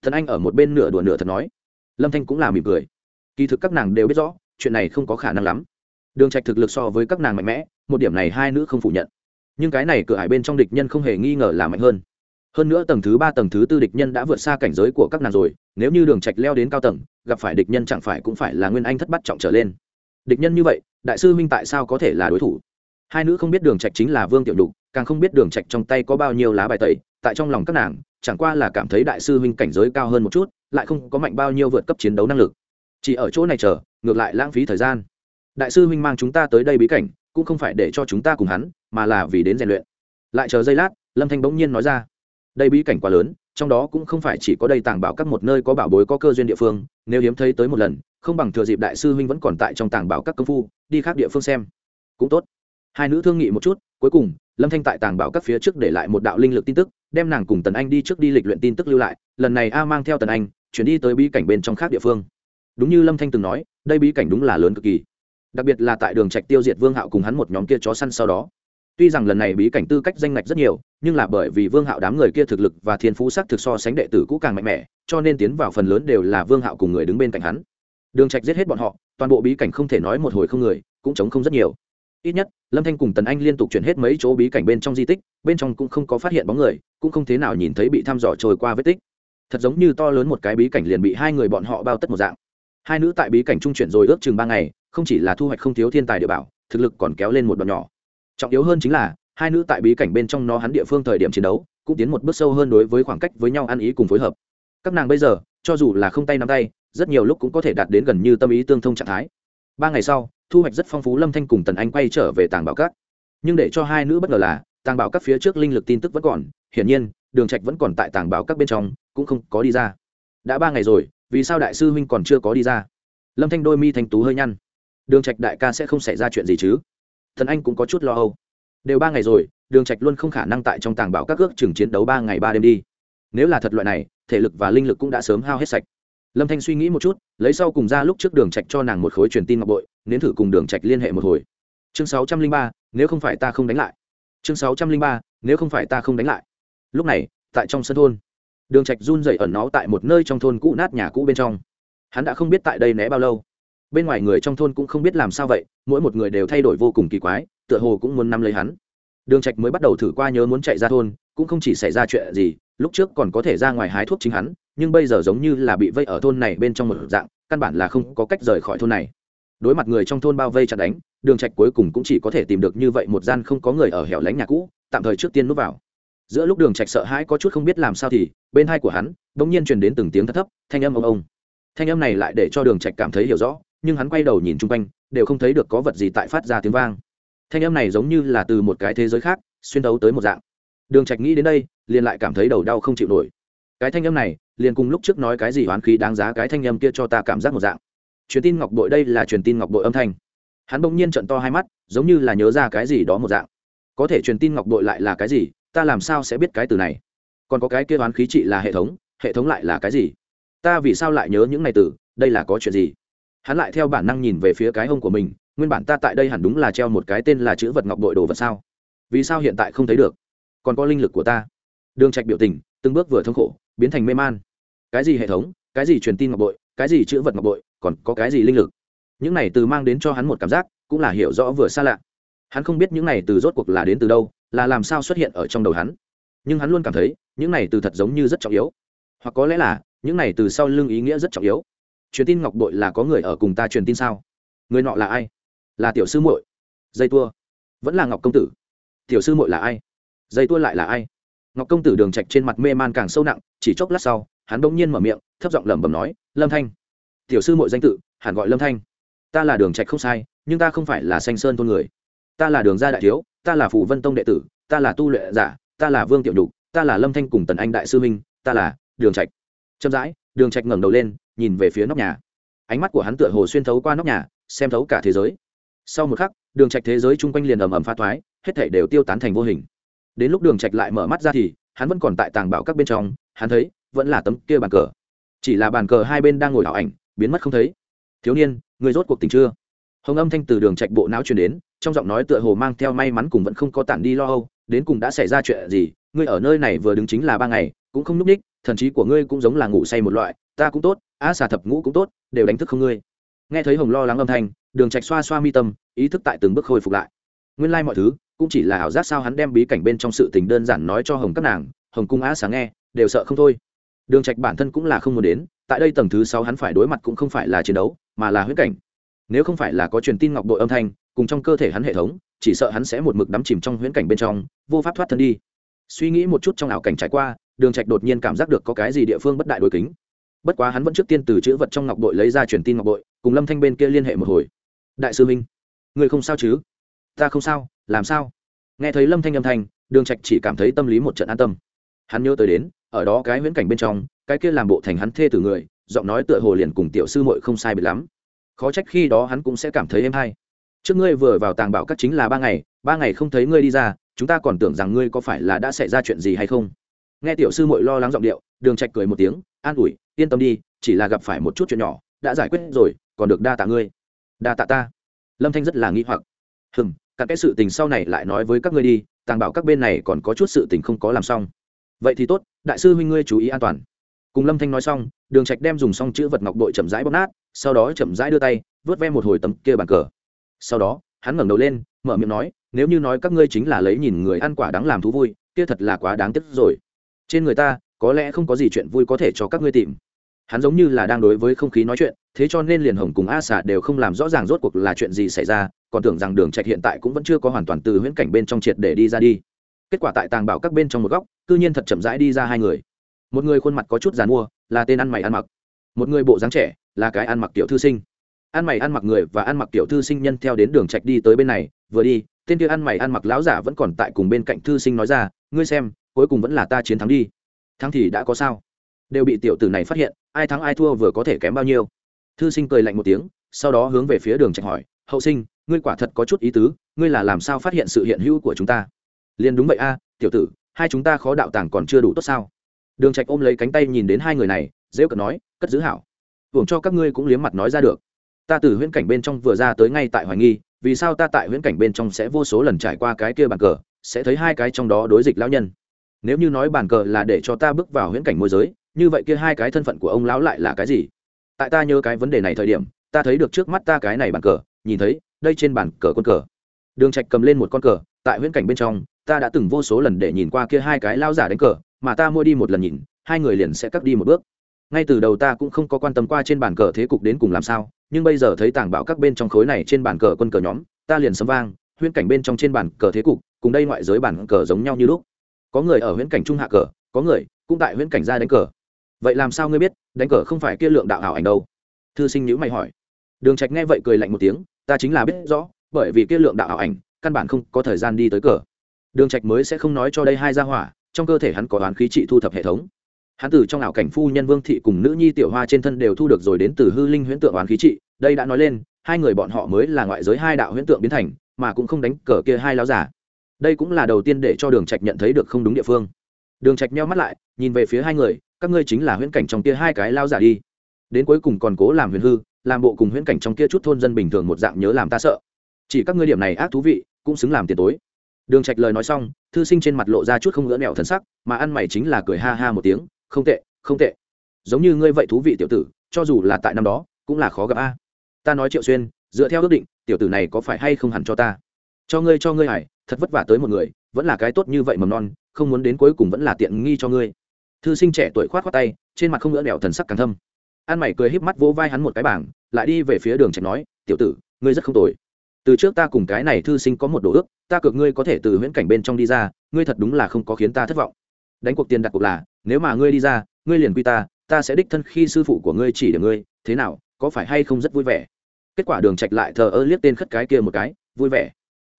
Thần anh ở một bên nửa đùa nửa thật nói. Lâm thanh cũng là mỉm cười. Kỳ thực các nàng đều biết rõ, chuyện này không có khả năng lắm. Đường trạch thực lực so với các nàng mạnh mẽ, một điểm này hai nữ không phủ nhận. Nhưng cái này cửa hải bên trong địch nhân không hề nghi ngờ là mạnh hơn hơn nữa tầng thứ ba, tầng thứ tư địch nhân đã vượt xa cảnh giới của các nàng rồi, nếu như đường trạch leo đến cao tầng, gặp phải địch nhân chẳng phải cũng phải là nguyên anh thất bắt trọng trở lên. Địch nhân như vậy, đại sư minh tại sao có thể là đối thủ? Hai nữ không biết đường trạch chính là vương tiểu đục càng không biết đường trạch trong tay có bao nhiêu lá bài tẩy, tại trong lòng các nàng, chẳng qua là cảm thấy đại sư minh cảnh giới cao hơn một chút, lại không có mạnh bao nhiêu vượt cấp chiến đấu năng lực. Chỉ ở chỗ này chờ, ngược lại lãng phí thời gian. Đại sư minh mang chúng ta tới đây bí cảnh, cũng không phải để cho chúng ta cùng hắn, mà là vì đến rèn luyện. Lại chờ giây lát, lâm thanh bỗng nhiên nói ra đây bí cảnh quá lớn, trong đó cũng không phải chỉ có đây tàng bảo các một nơi có bảo bối có cơ duyên địa phương, nếu hiếm thấy tới một lần, không bằng thừa dịp đại sư huynh vẫn còn tại trong tàng bảo các công phu, đi khác địa phương xem. Cũng tốt. Hai nữ thương nghị một chút, cuối cùng, lâm thanh tại tàng bảo các phía trước để lại một đạo linh lực tin tức, đem nàng cùng tần anh đi trước đi lịch luyện tin tức lưu lại, lần này a mang theo tần anh, chuyển đi tới bí cảnh bên trong khác địa phương. Đúng như lâm thanh từng nói, đây bí cảnh đúng là lớn cực kỳ. Đặc biệt là tại đường trạch tiêu diệt vương hạo cùng hắn một nhóm kia chó săn sau đó tuy rằng lần này bí cảnh tư cách danh ngạch rất nhiều, nhưng là bởi vì vương hạo đám người kia thực lực và thiên phú sắc thực so sánh đệ tử cũ càng mạnh mẽ, cho nên tiến vào phần lớn đều là vương hạo cùng người đứng bên cạnh hắn. Đường trạch giết hết bọn họ, toàn bộ bí cảnh không thể nói một hồi không người, cũng chống không rất nhiều. Ít nhất, lâm thanh cùng tần anh liên tục chuyển hết mấy chỗ bí cảnh bên trong di tích, bên trong cũng không có phát hiện bóng người, cũng không thế nào nhìn thấy bị thăm dò trôi qua vết tích. Thật giống như to lớn một cái bí cảnh liền bị hai người bọn họ bao tất một dạng. Hai nữ tại bí cảnh trung chuyển rồi ước chừng ba ngày, không chỉ là thu hoạch không thiếu thiên tài địa bảo, thực lực còn kéo lên một đoạn nhỏ trọng yếu hơn chính là, hai nữ tại bí cảnh bên trong nó hắn địa phương thời điểm chiến đấu, cũng tiến một bước sâu hơn đối với khoảng cách với nhau ăn ý cùng phối hợp. Các nàng bây giờ, cho dù là không tay nắm tay, rất nhiều lúc cũng có thể đạt đến gần như tâm ý tương thông trạng thái. Ba ngày sau, thu hoạch rất phong phú lâm thanh cùng tần anh quay trở về tàng bảo các. Nhưng để cho hai nữ bất ngờ là, tàng bảo các phía trước linh lực tin tức vẫn còn, hiển nhiên, đường trạch vẫn còn tại tàng bảo các bên trong, cũng không có đi ra. Đã ba ngày rồi, vì sao đại sư huynh còn chưa có đi ra? Lâm thanh đôi mi thanh tú hơi nhăn. Đường trạch đại ca sẽ không xảy ra chuyện gì chứ? Thần anh cũng có chút lo âu. Đều ba ngày rồi, đường trạch luôn không khả năng tại trong tàng bảo các ước chừng chiến đấu ba ngày ba đêm đi. Nếu là thật loại này, thể lực và linh lực cũng đã sớm hao hết sạch. Lâm thanh suy nghĩ một chút, lấy sau cùng ra lúc trước đường trạch cho nàng một khối truyền tin ngọc bội, nếm thử cùng đường trạch liên hệ một hồi. Chương sáu trăm linh ba, nếu không phải ta không đánh lại. Chương sáu trăm linh ba, nếu không phải ta không đánh lại. Lúc này, tại trong sân thôn, đường trạch run rẩy ẩn nó tại một nơi trong thôn cũ nát nhà cũ bên trong. Hắn đã không biết tại đây né bao lâu bên ngoài người trong thôn cũng không biết làm sao vậy, mỗi một người đều thay đổi vô cùng kỳ quái, tựa hồ cũng muốn nắm lấy hắn. Đường trạch mới bắt đầu thử qua nhớ muốn chạy ra thôn, cũng không chỉ xảy ra chuyện gì, lúc trước còn có thể ra ngoài hái thuốc chính hắn, nhưng bây giờ giống như là bị vây ở thôn này bên trong một dạng, căn bản là không có cách rời khỏi thôn này. Đối mặt người trong thôn bao vây chặt đánh, đường trạch cuối cùng cũng chỉ có thể tìm được như vậy một gian không có người ở hẻo lánh nhà cũ, tạm thời trước tiên núp vào. Giữa lúc đường trạch sợ hãi có chút không biết làm sao thì, bên hai của hắn, đột nhiên truyền đến từng tiếng thất thấp, thanh âm ông ông. Thanh âm này lại để cho đường trạch cảm thấy hiểu rõ nhưng hắn quay đầu nhìn chung quanh, đều không thấy được có vật gì tại phát ra tiếng vang. Thanh âm này giống như là từ một cái thế giới khác, xuyên đấu tới một dạng. Đường trạch nghĩ đến đây, liền lại cảm thấy đầu đau không chịu nổi. Cái thanh âm này, liền cùng lúc trước nói cái gì oán khí đáng giá cái thanh âm kia cho ta cảm giác một dạng. Truyền tin ngọc bội đây là truyền tin ngọc bội âm thanh. Hắn bỗng nhiên trận to hai mắt, giống như là nhớ ra cái gì đó một dạng. Có thể truyền tin ngọc bội lại là cái gì, ta làm sao sẽ biết cái từ này? Còn có cái kia oán khí trị là hệ thống hệ thống lại là cái gì? Ta vì sao lại nhớ những này từ, đây là có chuyện gì? Hắn lại theo bản năng nhìn về phía cái hông của mình, nguyên bản ta tại đây hẳn đúng là treo một cái tên là chữ vật ngọc bội đồ vật sao? Vì sao hiện tại không thấy được? Còn có linh lực của ta. Đường trạch biểu tình, từng bước vừa thống khổ, biến thành mê man. Cái gì hệ thống? Cái gì truyền tin ngọc bội? Cái gì chữ vật ngọc bội? Còn có cái gì linh lực? Những này từ mang đến cho hắn một cảm giác, cũng là hiểu rõ vừa xa lạ. Hắn không biết những này từ rốt cuộc là đến từ đâu, là làm sao xuất hiện ở trong đầu hắn. Nhưng hắn luôn cảm thấy, những này từ thật giống như rất trọng yếu. Hoặc có lẽ là, những này từ sau lưng ý nghĩa rất trọng yếu truyền tin ngọc bội là có người ở cùng ta truyền tin sao? Người nọ là ai? Là tiểu sư muội. Dây tua. Vẫn là ngọc công tử. Tiểu sư muội là ai? Dây tua lại là ai? Ngọc công tử đường trạch trên mặt mê man càng sâu nặng, chỉ chốc lát sau, hắn bỗng nhiên mở miệng, thấp giọng lẩm bẩm nói, lâm thanh. Tiểu sư muội danh tự, hẳn gọi lâm thanh. Ta là đường trạch không sai, nhưng ta không phải là xanh sơn thôn người. Ta là đường gia đại thiếu, ta là phủ vân tông đệ tử, ta là tu luyện giả, ta là vương tiểu nhục, ta là lâm thanh cùng tần anh đại sư minh ta là đường trạch. Chậm rãi, đường trạch ngẩng đầu lên nhìn về phía nóc nhà. Ánh mắt của hắn tựa hồ xuyên thấu qua nóc nhà, xem thấu cả thế giới. Sau một khắc, đường trạch thế giới chung quanh liền ầm ầm pha thoái, hết thảy đều tiêu tán thành vô hình. Đến lúc đường trạch lại mở mắt ra thì, hắn vẫn còn tại tàng bảo các bên trong, hắn thấy, vẫn là tấm kia bàn cờ. Chỉ là bàn cờ hai bên đang ngồi ảo ảnh, biến mất không thấy. Thiếu niên người rốt cuộc tình chưa? Hồng âm thanh từ đường trạch bộ não truyền đến, trong giọng nói tựa hồ mang theo may mắn cùng vẫn không có tản đi lo âu, đến cùng đã xảy ra chuyện gì, ngươi ở nơi này vừa đứng chính là ba ngày, cũng không núp ních thần trí của ngươi cũng giống là ngủ say một loại, ta cũng tốt a xà thập ngũ cũng tốt, đều đánh thức không ngươi. Nghe thấy hồng lo lắng âm thanh, đường trạch xoa xoa mi tâm, ý thức tại từng bước khôi phục lại. Nguyên lai like mọi thứ cũng chỉ là ảo giác sao hắn đem bí cảnh bên trong sự tình đơn giản nói cho hồng các nàng, hồng cung á sáng nghe, đều sợ không thôi. Đường trạch bản thân cũng là không muốn đến, tại đây tầng thứ sáu hắn phải đối mặt cũng không phải là chiến đấu, mà là huyễn cảnh. Nếu không phải là có truyền tin ngọc đội âm thanh, cùng trong cơ thể hắn hệ thống, chỉ sợ hắn sẽ một mực đắm chìm trong huyễn cảnh bên trong, vô pháp thoát thân đi. Suy nghĩ một chút trong ảo cảnh trải qua, đường trạch đột nhiên cảm giác được có cái gì địa phương bất đại đối kính bất quá hắn vẫn trước tiên từ chữ vật trong ngọc bội lấy ra truyền tin ngọc bội, cùng lâm thanh bên kia liên hệ một hồi. Đại sư minh, người không sao chứ? Ta không sao, làm sao? Nghe thấy lâm thanh âm thanh, đường trạch chỉ cảm thấy tâm lý một trận an tâm. Hắn nhớ tới đến, ở đó cái viễn cảnh bên trong, cái kia làm bộ thành hắn thê tử người, giọng nói tựa hồ liền cùng tiểu sư muội không sai biệt lắm. Khó trách khi đó hắn cũng sẽ cảm thấy êm hay. Trước ngươi vừa vào tàng bảo các chính là ba ngày ba ngày không thấy ngươi đi ra, chúng ta còn tưởng rằng ngươi có phải là đã xảy ra chuyện gì hay không? Nghe tiểu sư muội lo lắng giọng điệu, đường trạch cười một tiếng, an ủi yên tâm đi, chỉ là gặp phải một chút chuyện nhỏ, đã giải quyết rồi, còn được đa tạ ngươi. Đa tạ ta. Lâm thanh rất là nghi hoặc. Hừm cả cái sự tình sau này lại nói với các ngươi đi, tàng bảo các bên này còn có chút sự tình không có làm xong. Vậy thì tốt, đại sư huynh ngươi chú ý an toàn. Cùng lâm thanh nói xong, đường trạch đem dùng xong chữ vật ngọc bội chậm rãi bóp nát, sau đó chậm rãi đưa tay, vớt ve một hồi tấm kia bàn cờ. Sau đó, hắn ngẩng đầu lên, mở miệng nói, nếu như nói các ngươi chính là lấy nhìn người ăn quả đáng làm thú vui, kia thật là quá đáng tiếc rồi. Trên người ta, có lẽ không có gì chuyện vui có thể cho các ngươi tìm hắn giống như là đang đối với không khí nói chuyện, thế cho nên liền hồng cùng a xà đều không làm rõ ràng rốt cuộc là chuyện gì xảy ra, còn tưởng rằng đường trạch hiện tại cũng vẫn chưa có hoàn toàn từ huyễn cảnh bên trong triệt để đi ra đi. Kết quả tại tàng bảo các bên trong một góc, cư nhiên thật chậm rãi đi ra hai người. Một người khuôn mặt có chút dàn mua là tên ăn mày ăn mặc. Một người bộ dáng trẻ, là cái ăn mặc tiểu thư sinh. Ăn mày ăn mặc người và ăn mặc tiểu thư sinh nhân theo đến đường trạch đi tới bên này, vừa đi, tên kia ăn mày ăn mặc lão giả vẫn còn tại cùng bên cạnh thư sinh nói ra, ngươi xem, cuối cùng vẫn là ta chiến thắng đi. Thắng thì đã có sao? Đều bị tiểu tử này phát hiện, ai thắng ai thua vừa có thể kém bao nhiêu. Thư sinh cười lạnh một tiếng, sau đó hướng về phía đường trạch hỏi, hậu sinh, ngươi quả thật có chút ý tứ, ngươi là làm sao phát hiện sự hiện hữu của chúng ta? Liền đúng vậy a, tiểu tử, hai chúng ta khó đạo tàng còn chưa đủ tốt sao? Đường trạch ôm lấy cánh tay nhìn đến hai người này dễ cợt nói, cất giữ hảo. Hưởng cho các ngươi cũng liếm mặt nói ra được. Ta từ huyễn cảnh bên trong vừa ra tới ngay tại hoài nghi, vì sao ta tại huyễn cảnh bên trong sẽ vô số lần trải qua cái kia bàn cờ, sẽ thấy hai cái trong đó đối dịch lão nhân. Nếu như nói bàn cờ là để cho ta bước vào huyễn cảnh môi giới như vậy kia hai cái thân phận của ông lão lại là cái gì? Tại ta nhớ cái vấn đề này thời điểm, ta thấy được trước mắt ta cái này bàn cờ, nhìn thấy, đây trên bàn cờ con cờ. Đường trạch cầm lên một con cờ, tại huyễn cảnh bên trong, ta đã từng vô số lần để nhìn qua kia hai cái lao giả đánh cờ, mà ta mua đi một lần nhìn, hai người liền sẽ cắt đi một bước. Ngay từ đầu ta cũng không có quan tâm qua trên bàn cờ thế cục đến cùng làm sao, nhưng bây giờ thấy tàng bạo các bên trong khối này trên bàn cờ quân cờ nhóm, ta liền sấm vang, huyễn cảnh bên trong trên bàn cờ thế cục, cùng đây ngoại giới bàn cờ giống nhau như lúc. Có người ở huyễn cảnh trung hạ cờ, có người cũng tại huyễn cảnh ra đánh cờ vậy làm sao ngươi biết, đánh cờ không phải kia lượng đạo ảo ảnh đâu? Thư sinh nhữ mày hỏi. Đường trạch nghe vậy cười lạnh một tiếng, ta chính là biết rõ, bởi vì kia lượng đạo ảo ảnh, căn bản không có thời gian đi tới cờ. Đường trạch mới sẽ không nói cho đây hai gia hỏa, trong cơ thể hắn có đoán khí trị thu thập hệ thống. Hắn từ trong ảo cảnh phu nhân vương thị cùng nữ nhi tiểu hoa trên thân đều thu được rồi đến từ hư linh huyễn tượng đoán khí trị, đây đã nói lên, hai người bọn họ mới là ngoại giới hai đạo huyễn tượng biến thành, mà cũng không đánh cờ kia hai láo giả đây cũng là đầu tiên để cho đường trạch nhận thấy được không đúng địa phương đường trạch nheo mắt lại, nhìn về phía hai người, các ngươi chính là huyễn cảnh trong kia hai cái lao giả đi. Đến cuối cùng còn cố làm huyền hư, làm bộ cùng huyễn cảnh trong kia chút thôn dân bình thường một dạng nhớ làm ta sợ. Chỉ các ngươi điểm này ác thú vị, cũng xứng làm tiền tối. Đường trạch lời nói xong, thư sinh trên mặt lộ ra chút không ngỡ nẹo thần sắc, mà ăn mày chính là cười ha ha một tiếng, không tệ không tệ. Giống như ngươi vậy thú vị tiểu tử, cho dù là tại năm đó, cũng là khó gặp a. Ta nói triệu xuyên, dựa theo ước định, tiểu tử này có phải hay không hẳn cho ta? Cho ngươi cho ngươi hải thật vất vả tới một người, vẫn là cái tốt như vậy mầm non không muốn đến cuối cùng vẫn là tiện nghi cho ngươi. Thư sinh trẻ tuổi khoát khoát tay, trên mặt không ngỡ đèo thần sắc càng thâm. An mày cười híp mắt vỗ vai hắn một cái bảng, lại đi về phía đường trạch nói, tiểu tử, ngươi rất không tồi. Từ trước ta cùng cái này thư sinh có một đồ ước, ta cược ngươi có thể từ huyễn cảnh bên trong đi ra, ngươi thật đúng là không có khiến ta thất vọng. Đánh cuộc tiền đặt cuộc là, nếu mà ngươi đi ra, ngươi liền quy ta ta sẽ đích thân khi sư phụ của ngươi chỉ để ngươi, thế nào, có phải hay không rất vui vẻ? Kết quả đường trạch lại thờ ơ liếc tên khất cái kia một cái, vui vẻ.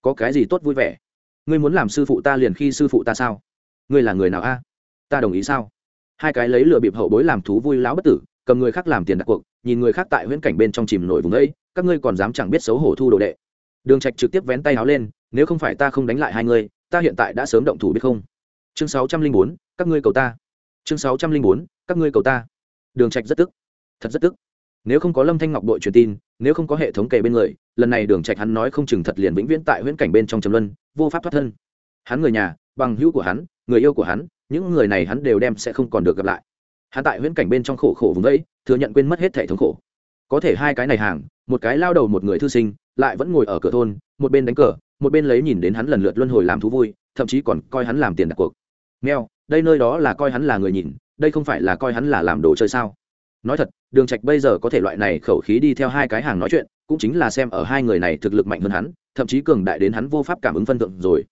Có cái gì tốt vui vẻ? Ngươi muốn làm sư phụ ta liền khi sư phụ ta sao? Ngươi là người nào a? Ta đồng ý sao? Hai cái lấy lừa bịp hậu bối làm thú vui láo bất tử cầm người khác làm tiền đặt cuộc nhìn người khác tại huyễn cảnh bên trong chìm nổi vùng ấy các ngươi còn dám chẳng biết xấu hổ thu đồ đệ. Đường trạch trực tiếp vén tay áo lên nếu không phải ta không đánh lại hai người, ta hiện tại đã sớm động thủ biết không? Chương sáu trăm linh bốn các ngươi cầu ta. Chương sáu trăm linh bốn các ngươi cầu ta. Đường trạch rất tức. Thật rất tức. Nếu không có lâm thanh ngọc đội truyền tin nếu không có hệ thống kề bên người lần này đường trạch hắn nói không chừng thật liền vĩnh viễn tại huyễn cảnh bên trong trầm luân vô pháp thoát thân. Hắn người nhà, bằng hữu của hắn, người yêu của hắn, những người này hắn đều đem sẽ không còn được gặp lại. Hắn tại huyễn cảnh bên trong khổ khổ vùng ấy thừa nhận quên mất hết thể thống khổ. Có thể hai cái này hàng, một cái lao đầu một người thư sinh, lại vẫn ngồi ở cửa thôn, một bên đánh cờ, một bên lấy nhìn đến hắn lần lượt luân hồi làm thú vui, thậm chí còn coi hắn làm tiền đặt cuộc. Mèo, đây nơi đó là coi hắn là người nhìn, đây không phải là coi hắn là làm đồ chơi sao? Nói thật, đường trạch bây giờ có thể loại này khẩu khí đi theo hai cái hàng nói chuyện, cũng chính là xem ở hai người này thực lực mạnh hơn hắn thậm chí cường đại đến hắn vô pháp cảm ứng phân thượng rồi.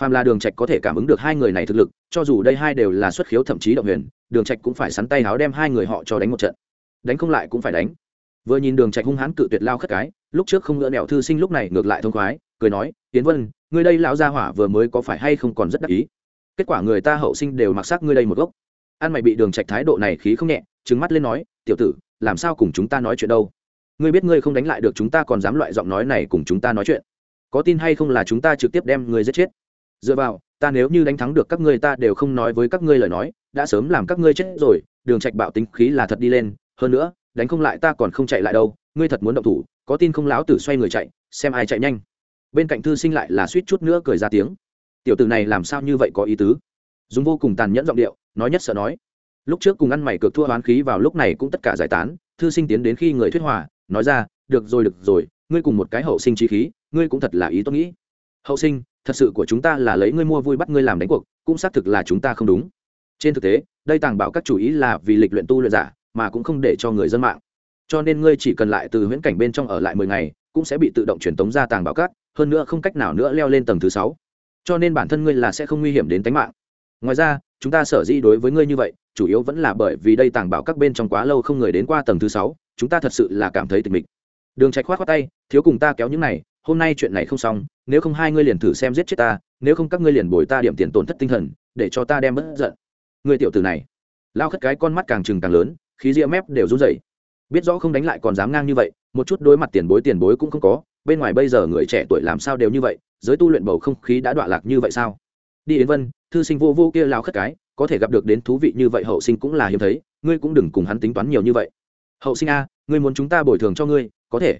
Phàm là đường trạch có thể cảm ứng được hai người này thực lực, cho dù đây hai đều là xuất khiếu thậm chí động huyền, đường trạch cũng phải sắn tay háo đem hai người họ cho đánh một trận. Đánh không lại cũng phải đánh. Vừa nhìn đường trạch hung hãn cự tuyệt lao khất cái, lúc trước không ngỡ nẹo thư sinh lúc này ngược lại thông khoái, cười nói tiến vân, ngươi đây lão gia hỏa vừa mới có phải hay không còn rất đắc ý? Kết quả người ta hậu sinh đều mặc sắc ngươi đây một gốc. An mày bị đường trạch thái độ này khí không nhẹ, trừng mắt lên nói, tiểu tử, làm sao cùng chúng ta nói chuyện đâu? Ngươi biết ngươi không đánh lại được chúng ta còn dám loại giọng nói này cùng chúng ta nói chuyện có tin hay không là chúng ta trực tiếp đem ngươi giết chết. Dựa vào, ta nếu như đánh thắng được các ngươi ta đều không nói với các ngươi lời nói, đã sớm làm các ngươi chết rồi, đường trạch bạo tính khí là thật đi lên, hơn nữa, đánh không lại ta còn không chạy lại đâu, ngươi thật muốn động thủ, có tin không láo tử xoay người chạy, xem ai chạy nhanh. Bên cạnh thư sinh lại là suýt chút nữa cười ra tiếng. Tiểu tử này làm sao như vậy có ý tứ? Dùng vô cùng tàn nhẫn giọng điệu, nói nhất sợ nói. Lúc trước cùng ăn mày cược thua hoán khí vào lúc này cũng tất cả giải tán, thư sinh tiến đến khi người thuyết hòa, nói ra, được rồi được rồi, ngươi cùng một cái hậu sinh trí khí ngươi cũng thật là ý tốt nghĩ. Hậu sinh, thật sự của chúng ta là lấy ngươi mua vui bắt ngươi làm đánh cuộc, cũng xác thực là chúng ta không đúng. Trên thực tế, đây tàng bảo các chủ ý là vì lịch luyện tu luyện giả, mà cũng không để cho người dân mạng. Cho nên ngươi chỉ cần lại từ huyễn cảnh bên trong ở lại mười ngày, cũng sẽ bị tự động truyền tống ra tàng bảo các, hơn nữa không cách nào nữa leo lên tầng thứ sáu. Cho nên bản thân ngươi là sẽ không nguy hiểm đến tính mạng. Ngoài ra, chúng ta sở dĩ đối với ngươi như vậy, chủ yếu vẫn là bởi vì đây tàng bảo các bên trong quá lâu không người đến qua tầng thứ sáu, chúng ta thật sự là cảm thấy tịch mịch. Đường trạch khoát khoát tay, thiếu cùng ta kéo những này hôm nay chuyện này không xong, nếu không hai ngươi liền thử xem giết chết ta, nếu không các ngươi liền bồi ta điểm tiền tổn thất tinh thần, để cho ta đem bất giận. Người tiểu tử này, lao khất cái con mắt càng trừng càng lớn, khí ria mép đều run rẩy. Biết rõ không đánh lại còn dám ngang như vậy, một chút đối mặt tiền bối tiền bối cũng không có, bên ngoài bây giờ người trẻ tuổi làm sao đều như vậy, giới tu luyện bầu không khí đã đọa lạc như vậy sao? Đi đến vân, thư sinh vô vô kia lao khất cái, có thể gặp được đến thú vị như vậy hậu sinh cũng là hiếm thấy, ngươi cũng đừng cùng hắn tính toán nhiều như vậy. Hậu sinh a, ngươi muốn chúng ta bồi thường cho ngươi, có thể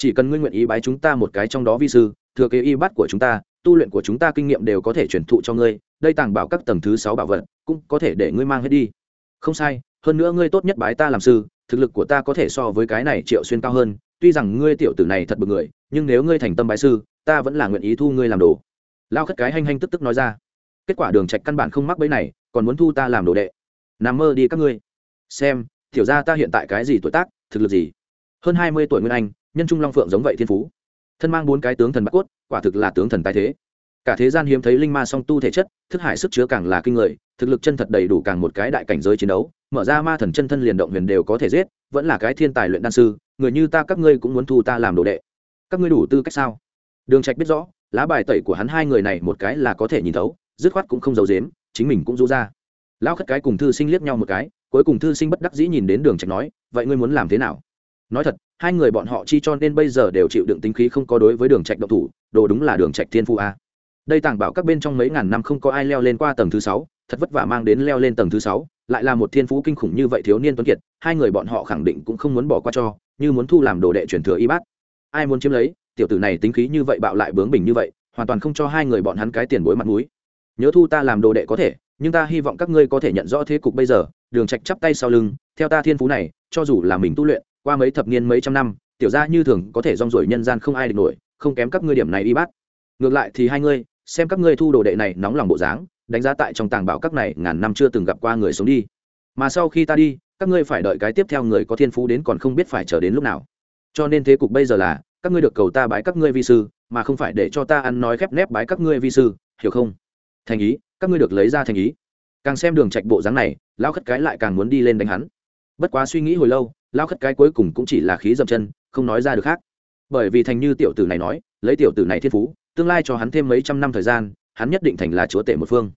chỉ cần ngươi nguyện ý bái chúng ta một cái trong đó vi sư, thừa kế y bắt của chúng ta, tu luyện của chúng ta kinh nghiệm đều có thể truyền thụ cho ngươi, đây tàng bảo các tầng thứ sáu bảo vật, cũng có thể để ngươi mang hết đi. Không sai, hơn nữa ngươi tốt nhất bái ta làm sư, thực lực của ta có thể so với cái này triệu xuyên cao hơn, tuy rằng ngươi tiểu tử này thật bực người, nhưng nếu ngươi thành tâm bái sư, ta vẫn là nguyện ý thu ngươi làm đồ. Lao khất cái hanh hanh tức tức nói ra. Kết quả đường trạch căn bản không mắc bẫy này, còn muốn thu ta làm đồ đệ. Nằm mơ đi các ngươi. Xem, tiểu gia ta hiện tại cái gì tuổi tác, thực lực gì? Hơn hai mươi tuổi nguyên anh nhân trung long phượng giống vậy thiên phú. Thân mang bốn cái tướng thần bắc cốt, quả thực là tướng thần tài thế. Cả thế gian hiếm thấy linh ma song tu thể chất, thức hải sức chứa càng là kinh người, thực lực chân thật đầy đủ càng một cái đại cảnh giới chiến đấu, mở ra ma thần chân thân liền động huyền đều có thể giết, vẫn là cái thiên tài luyện đan sư, người như ta các ngươi cũng muốn thu ta làm đồ đệ. Các ngươi đủ tư cách sao? Đường trạch biết rõ, lá bài tẩy của hắn hai người này một cái là có thể nhìn thấu, dứt khoát cũng không giấu giếm, chính mình cũng rũ ra. Lão khất cái cùng thư sinh liếc nhau một cái, cuối cùng thư sinh bất đắc dĩ nhìn đến đường trạch nói, vậy ngươi muốn làm thế nào? Nói thật, hai người bọn họ chi cho nên bây giờ đều chịu đựng tính khí không có đối với đường trạch độc thủ, đồ đúng là đường trạch thiên phu a. Đây tàng bảo các bên trong mấy ngàn năm không có ai leo lên qua tầng thứ sáu, thật vất vả mang đến leo lên tầng thứ sáu, lại là một thiên phú kinh khủng như vậy thiếu niên tuấn kiệt, hai người bọn họ khẳng định cũng không muốn bỏ qua cho, như muốn thu làm đồ đệ truyền thừa y bát. Ai muốn chiếm lấy, tiểu tử này tính khí như vậy bạo lại bướng bỉnh như vậy, hoàn toàn không cho hai người bọn hắn cái tiền bối mặt mũi. Nhớ thu ta làm đồ đệ có thể, nhưng ta hy vọng các ngươi có thể nhận rõ thế cục bây giờ, đường trạch chắp tay sau lưng, theo ta thiên phú này, cho dù là mình tu luyện qua mấy thập niên mấy trăm năm, tiểu gia như thường có thể rong ruổi nhân gian không ai địch nổi, không kém các ngươi điểm này y bát ngược lại thì hai ngươi, xem các ngươi thu đồ đệ này nóng lòng bộ dáng, đánh giá tại trong tàng bảo các này ngàn năm chưa từng gặp qua người sống đi. Mà sau khi ta đi, các ngươi phải đợi cái tiếp theo người có thiên phú đến còn không biết phải chờ đến lúc nào. Cho nên thế cục bây giờ là, các ngươi được cầu ta bái các ngươi vi sư, mà không phải để cho ta ăn nói khép nép bái các ngươi vi sư, hiểu không? Thành ý, các ngươi được lấy ra thành ý. Càng xem đường trạch bộ dáng này lao khất cái lại càng muốn đi lên đánh hắn. Bất quá suy nghĩ hồi lâu lao khất cái cuối cùng cũng chỉ là khí dậm chân, không nói ra được khác. Bởi vì thành như tiểu tử này nói, lấy tiểu tử này thiên phú, tương lai cho hắn thêm mấy trăm năm thời gian, hắn nhất định thành là chúa tể một phương.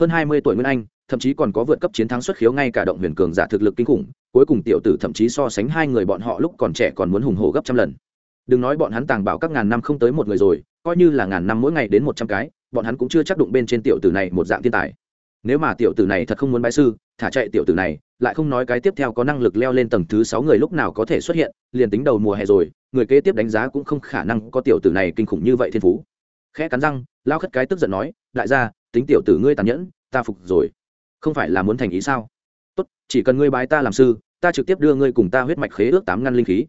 Hơn hai mươi tuổi nguyên anh, thậm chí còn có vượt cấp chiến thắng xuất khiếu ngay cả động huyền cường giả thực lực kinh khủng, cuối cùng tiểu tử thậm chí so sánh hai người bọn họ lúc còn trẻ còn muốn hùng hổ gấp trăm lần. Đừng nói bọn hắn tàng bảo các ngàn năm không tới một người rồi, coi như là ngàn năm mỗi ngày đến một trăm cái, bọn hắn cũng chưa chắc đụng bên trên tiểu tử này một dạng thiên tài. Nếu mà tiểu tử này thật không muốn bái sư thả chạy tiểu tử này, lại không nói cái tiếp theo có năng lực leo lên tầng thứ sáu người lúc nào có thể xuất hiện, liền tính đầu mùa hè rồi, người kế tiếp đánh giá cũng không khả năng có tiểu tử này kinh khủng như vậy thiên phú. Khẽ cắn răng lao khất cái tức giận nói, đại gia, tính tiểu tử ngươi tàn nhẫn, ta phục rồi. Không phải là muốn thành ý sao? Tốt, chỉ cần ngươi bái ta làm sư, ta trực tiếp đưa ngươi cùng ta huyết mạch khế ước tám ngăn linh khí.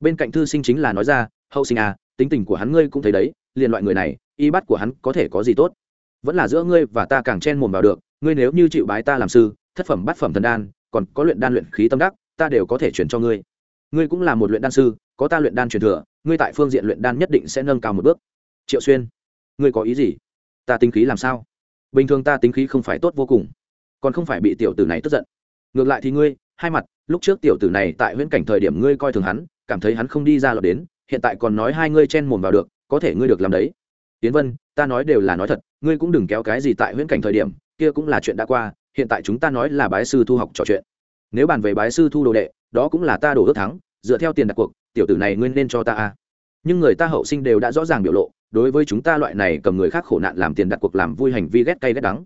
Bên cạnh thư sinh chính là nói ra, hậu sinh à tính tình của hắn ngươi cũng thấy đấy, liền loại người này, y bắt của hắn có thể có gì tốt? Vẫn là giữa ngươi và ta càng chen mồm vào được, ngươi nếu như chịu bái ta làm sư thất phẩm bát phẩm thần đan, còn có luyện đan luyện khí tâm đắc, ta đều có thể chuyển cho ngươi. Ngươi cũng là một luyện đan sư, có ta luyện đan truyền thừa, ngươi tại phương diện luyện đan nhất định sẽ nâng cao một bước. Triệu xuyên, ngươi có ý gì? Ta tính khí làm sao? Bình thường ta tính khí không phải tốt vô cùng, còn không phải bị tiểu tử này tức giận. Ngược lại thì ngươi, hai mặt, lúc trước tiểu tử này tại huyễn cảnh thời điểm ngươi coi thường hắn, cảm thấy hắn không đi ra lọt đến, hiện tại còn nói hai ngươi chen mồm vào được, có thể ngươi được làm đấy. Tiến vân, ta nói đều là nói thật, ngươi cũng đừng kéo cái gì tại huyễn cảnh thời điểm, kia cũng là chuyện đã qua hiện tại chúng ta nói là bái sư thu học trò chuyện. Nếu bàn về bái sư thu đồ đệ, đó cũng là ta đổ ước thắng, dựa theo tiền đặt cuộc, tiểu tử này nguyên nên cho ta a. Nhưng người ta hậu sinh đều đã rõ ràng biểu lộ, đối với chúng ta loại này cầm người khác khổ nạn làm tiền đặt cuộc làm vui hành vi ghét cay ghét đắng.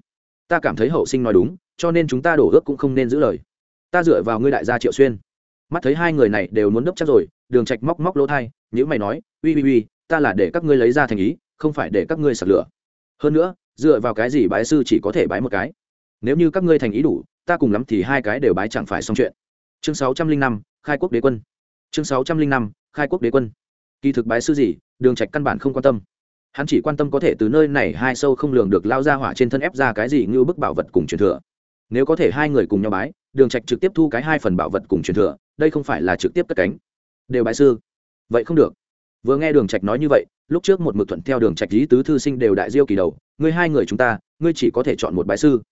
Ta cảm thấy hậu sinh nói đúng, cho nên chúng ta đổ ước cũng không nên giữ lời. Ta dựa vào ngươi đại gia triệu xuyên. Mắt thấy hai người này đều muốn đốc chắc rồi, đường trạch móc móc lỗ thai nếu mày nói, uy uy uy, ta là để các ngươi lấy ra thành ý, không phải để các ngươi sặc lửa. Hơn nữa, dựa vào cái gì bái sư chỉ có thể bái một cái? Nếu như các ngươi thành ý đủ, ta cùng lắm thì hai cái đều bái chẳng phải xong chuyện. Chương sáu trăm linh năm, khai quốc đế quân. Chương sáu trăm linh năm, khai quốc đế quân. Kỳ thực bái sư gì, đường trạch căn bản không quan tâm. Hắn chỉ quan tâm có thể từ nơi này hai sâu không lường được lao ra hỏa trên thân ép ra cái gì như bức bảo vật cùng truyền thừa. Nếu có thể hai người cùng nhau bái, đường trạch trực tiếp thu cái hai phần bảo vật cùng truyền thừa, đây không phải là trực tiếp cất cánh. Đều bái sư. Vậy không được. Vừa nghe đường trạch nói như vậy, lúc trước một mực thuận theo đường trạch lý tứ thư sinh đều đại diêu kỳ đầu, ngươi hai người chúng ta, ngươi chỉ có thể chọn một bái sư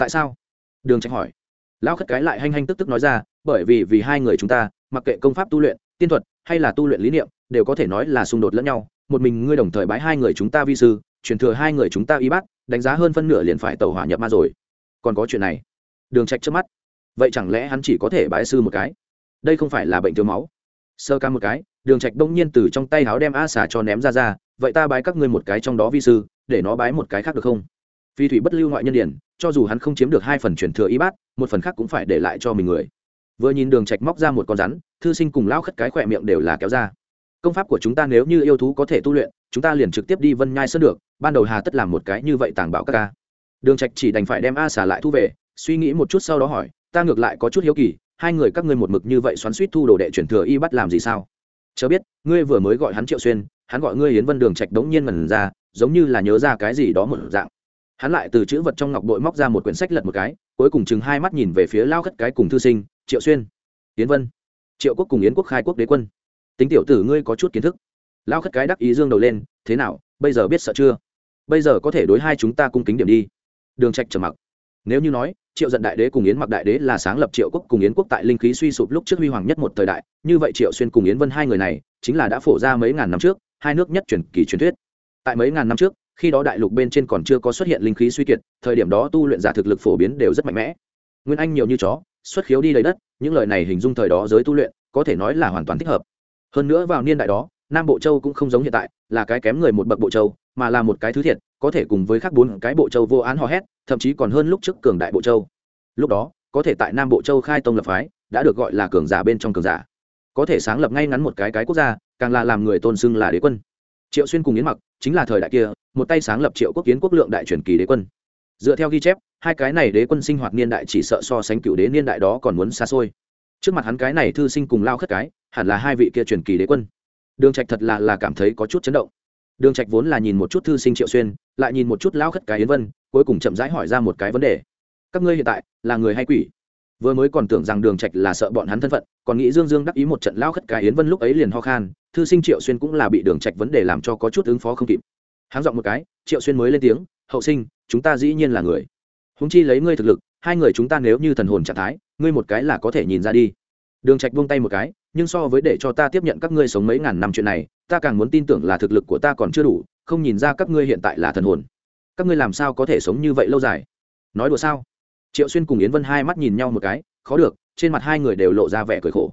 tại sao? Đường trạch hỏi. Lão khất cái lại hanh hanh tức tức nói ra, bởi vì vì hai người chúng ta, mặc kệ công pháp tu luyện, tiên thuật hay là tu luyện lý niệm, đều có thể nói là xung đột lẫn nhau. Một mình ngươi đồng thời bái hai người chúng ta vi sư, truyền thừa hai người chúng ta y bát, đánh giá hơn phân nửa liền phải tàu hỏa nhập ma rồi. Còn có chuyện này? Đường trạch trước mắt. Vậy chẳng lẽ hắn chỉ có thể bái sư một cái? Đây không phải là bệnh thiếu máu. Sơ ca một cái, đường trạch đông nhiên từ trong tay háo đem a xà cho ném ra ra, vậy ta bái các ngươi một cái trong đó vi sư, để nó bái một cái khác được không? Phi thủy bất lưu ngoại nhân điển, cho dù hắn không chiếm được hai phần truyền thừa y bát, một phần khác cũng phải để lại cho mình người. Vừa nhìn đường trạch móc ra một con rắn, thư sinh cùng lao khất cái khỏe miệng đều là kéo ra. Công pháp của chúng ta nếu như yêu thú có thể tu luyện, chúng ta liền trực tiếp đi vân nhai sơn được, ban đầu hà tất làm một cái như vậy tàng bảo các ca. Đường trạch chỉ đành phải đem a xả lại thu về, suy nghĩ một chút sau đó hỏi, ta ngược lại có chút hiếu kỳ, hai người các ngươi một mực như vậy xoắn suýt thu đồ đệ chuyển thừa y bắt làm gì sao? Chớ biết, ngươi vừa mới gọi hắn triệu xuyên, hắn gọi ngươi hiến vân đường trạch đống nhiên ngẩn ra, giống như là nhớ ra cái gì đó một dạng hắn lại từ chữ vật trong ngọc bội móc ra một quyển sách lật một cái, cuối cùng chừng hai mắt nhìn về phía lao khất cái cùng thư sinh, triệu xuyên. Yến vân. Triệu quốc cùng yến quốc khai quốc đế quân. Tính tiểu tử ngươi có chút kiến thức. Lao khất cái đắc ý dương đầu lên, thế nào, bây giờ biết sợ chưa? Bây giờ có thể đối hai chúng ta cung kính điểm đi. Đường trạch trầm mặc. Nếu như nói, triệu giận đại đế cùng yến mặc đại đế là sáng lập triệu quốc cùng yến quốc tại linh khí suy sụp lúc trước huy hoàng nhất một thời đại, như vậy triệu xuyên cùng yến vân hai người này, chính là đã phổ ra mấy ngàn năm trước, hai nước nhất truyền kỳ truyền thuyết. Tại mấy ngàn năm trước khi đó đại lục bên trên còn chưa có xuất hiện linh khí suy kiệt, thời điểm đó tu luyện giả thực lực phổ biến đều rất mạnh mẽ. Nguyên anh nhiều như chó, xuất khiếu đi đầy đất, những lời này hình dung thời đó giới tu luyện, có thể nói là hoàn toàn thích hợp. Hơn nữa vào niên đại đó, nam bộ châu cũng không giống hiện tại, là cái kém người một bậc bộ châu, mà là một cái thứ thiệt, có thể cùng với các bốn cái bộ châu vô án hò hét, thậm chí còn hơn lúc trước cường đại bộ châu. Lúc đó, có thể tại nam bộ châu khai tông lập phái, đã được gọi là cường giả bên trong cường giả. Có thể sáng lập ngay ngắn một cái cái quốc gia, càng là làm người tôn xưng là đế quân. Triệu xuyên cùng yến mặc chính là thời đại kia, một tay sáng lập triệu quốc kiến quốc lượng đại truyền kỳ đế quân. Dựa theo ghi chép, hai cái này đế quân sinh hoạt niên đại chỉ sợ so sánh cựu đế niên đại đó còn muốn xa xôi. Trước mặt hắn cái này thư sinh cùng lao khất cái, hẳn là hai vị kia truyền kỳ đế quân. Đường trạch thật là là cảm thấy có chút chấn động. Đường trạch vốn là nhìn một chút thư sinh triệu xuyên, lại nhìn một chút lao khất cái yến vân, cuối cùng chậm rãi hỏi ra một cái vấn đề. Các ngươi hiện tại là người hay quỷ? Vừa mới còn tưởng rằng đường trạch là sợ bọn hắn thân phận, còn nghĩ dương dương đắc ý một trận lao khất cái yến vân lúc ấy liền ho khan thư sinh triệu xuyên cũng là bị đường trạch vấn đề làm cho có chút ứng phó không kịp. Háng giọng một cái, triệu xuyên mới lên tiếng, hậu sinh, chúng ta dĩ nhiên là người. Húng chi lấy ngươi thực lực, hai người chúng ta nếu như thần hồn trạng thái, ngươi một cái là có thể nhìn ra đi. Đường trạch buông tay một cái, nhưng so với để cho ta tiếp nhận các ngươi sống mấy ngàn năm chuyện này, ta càng muốn tin tưởng là thực lực của ta còn chưa đủ, không nhìn ra các ngươi hiện tại là thần hồn. Các ngươi làm sao có thể sống như vậy lâu dài? Nói đùa sao? Triệu xuyên cùng yến vân hai mắt nhìn nhau một cái, khó được, trên mặt hai người đều lộ ra vẻ cười khổ.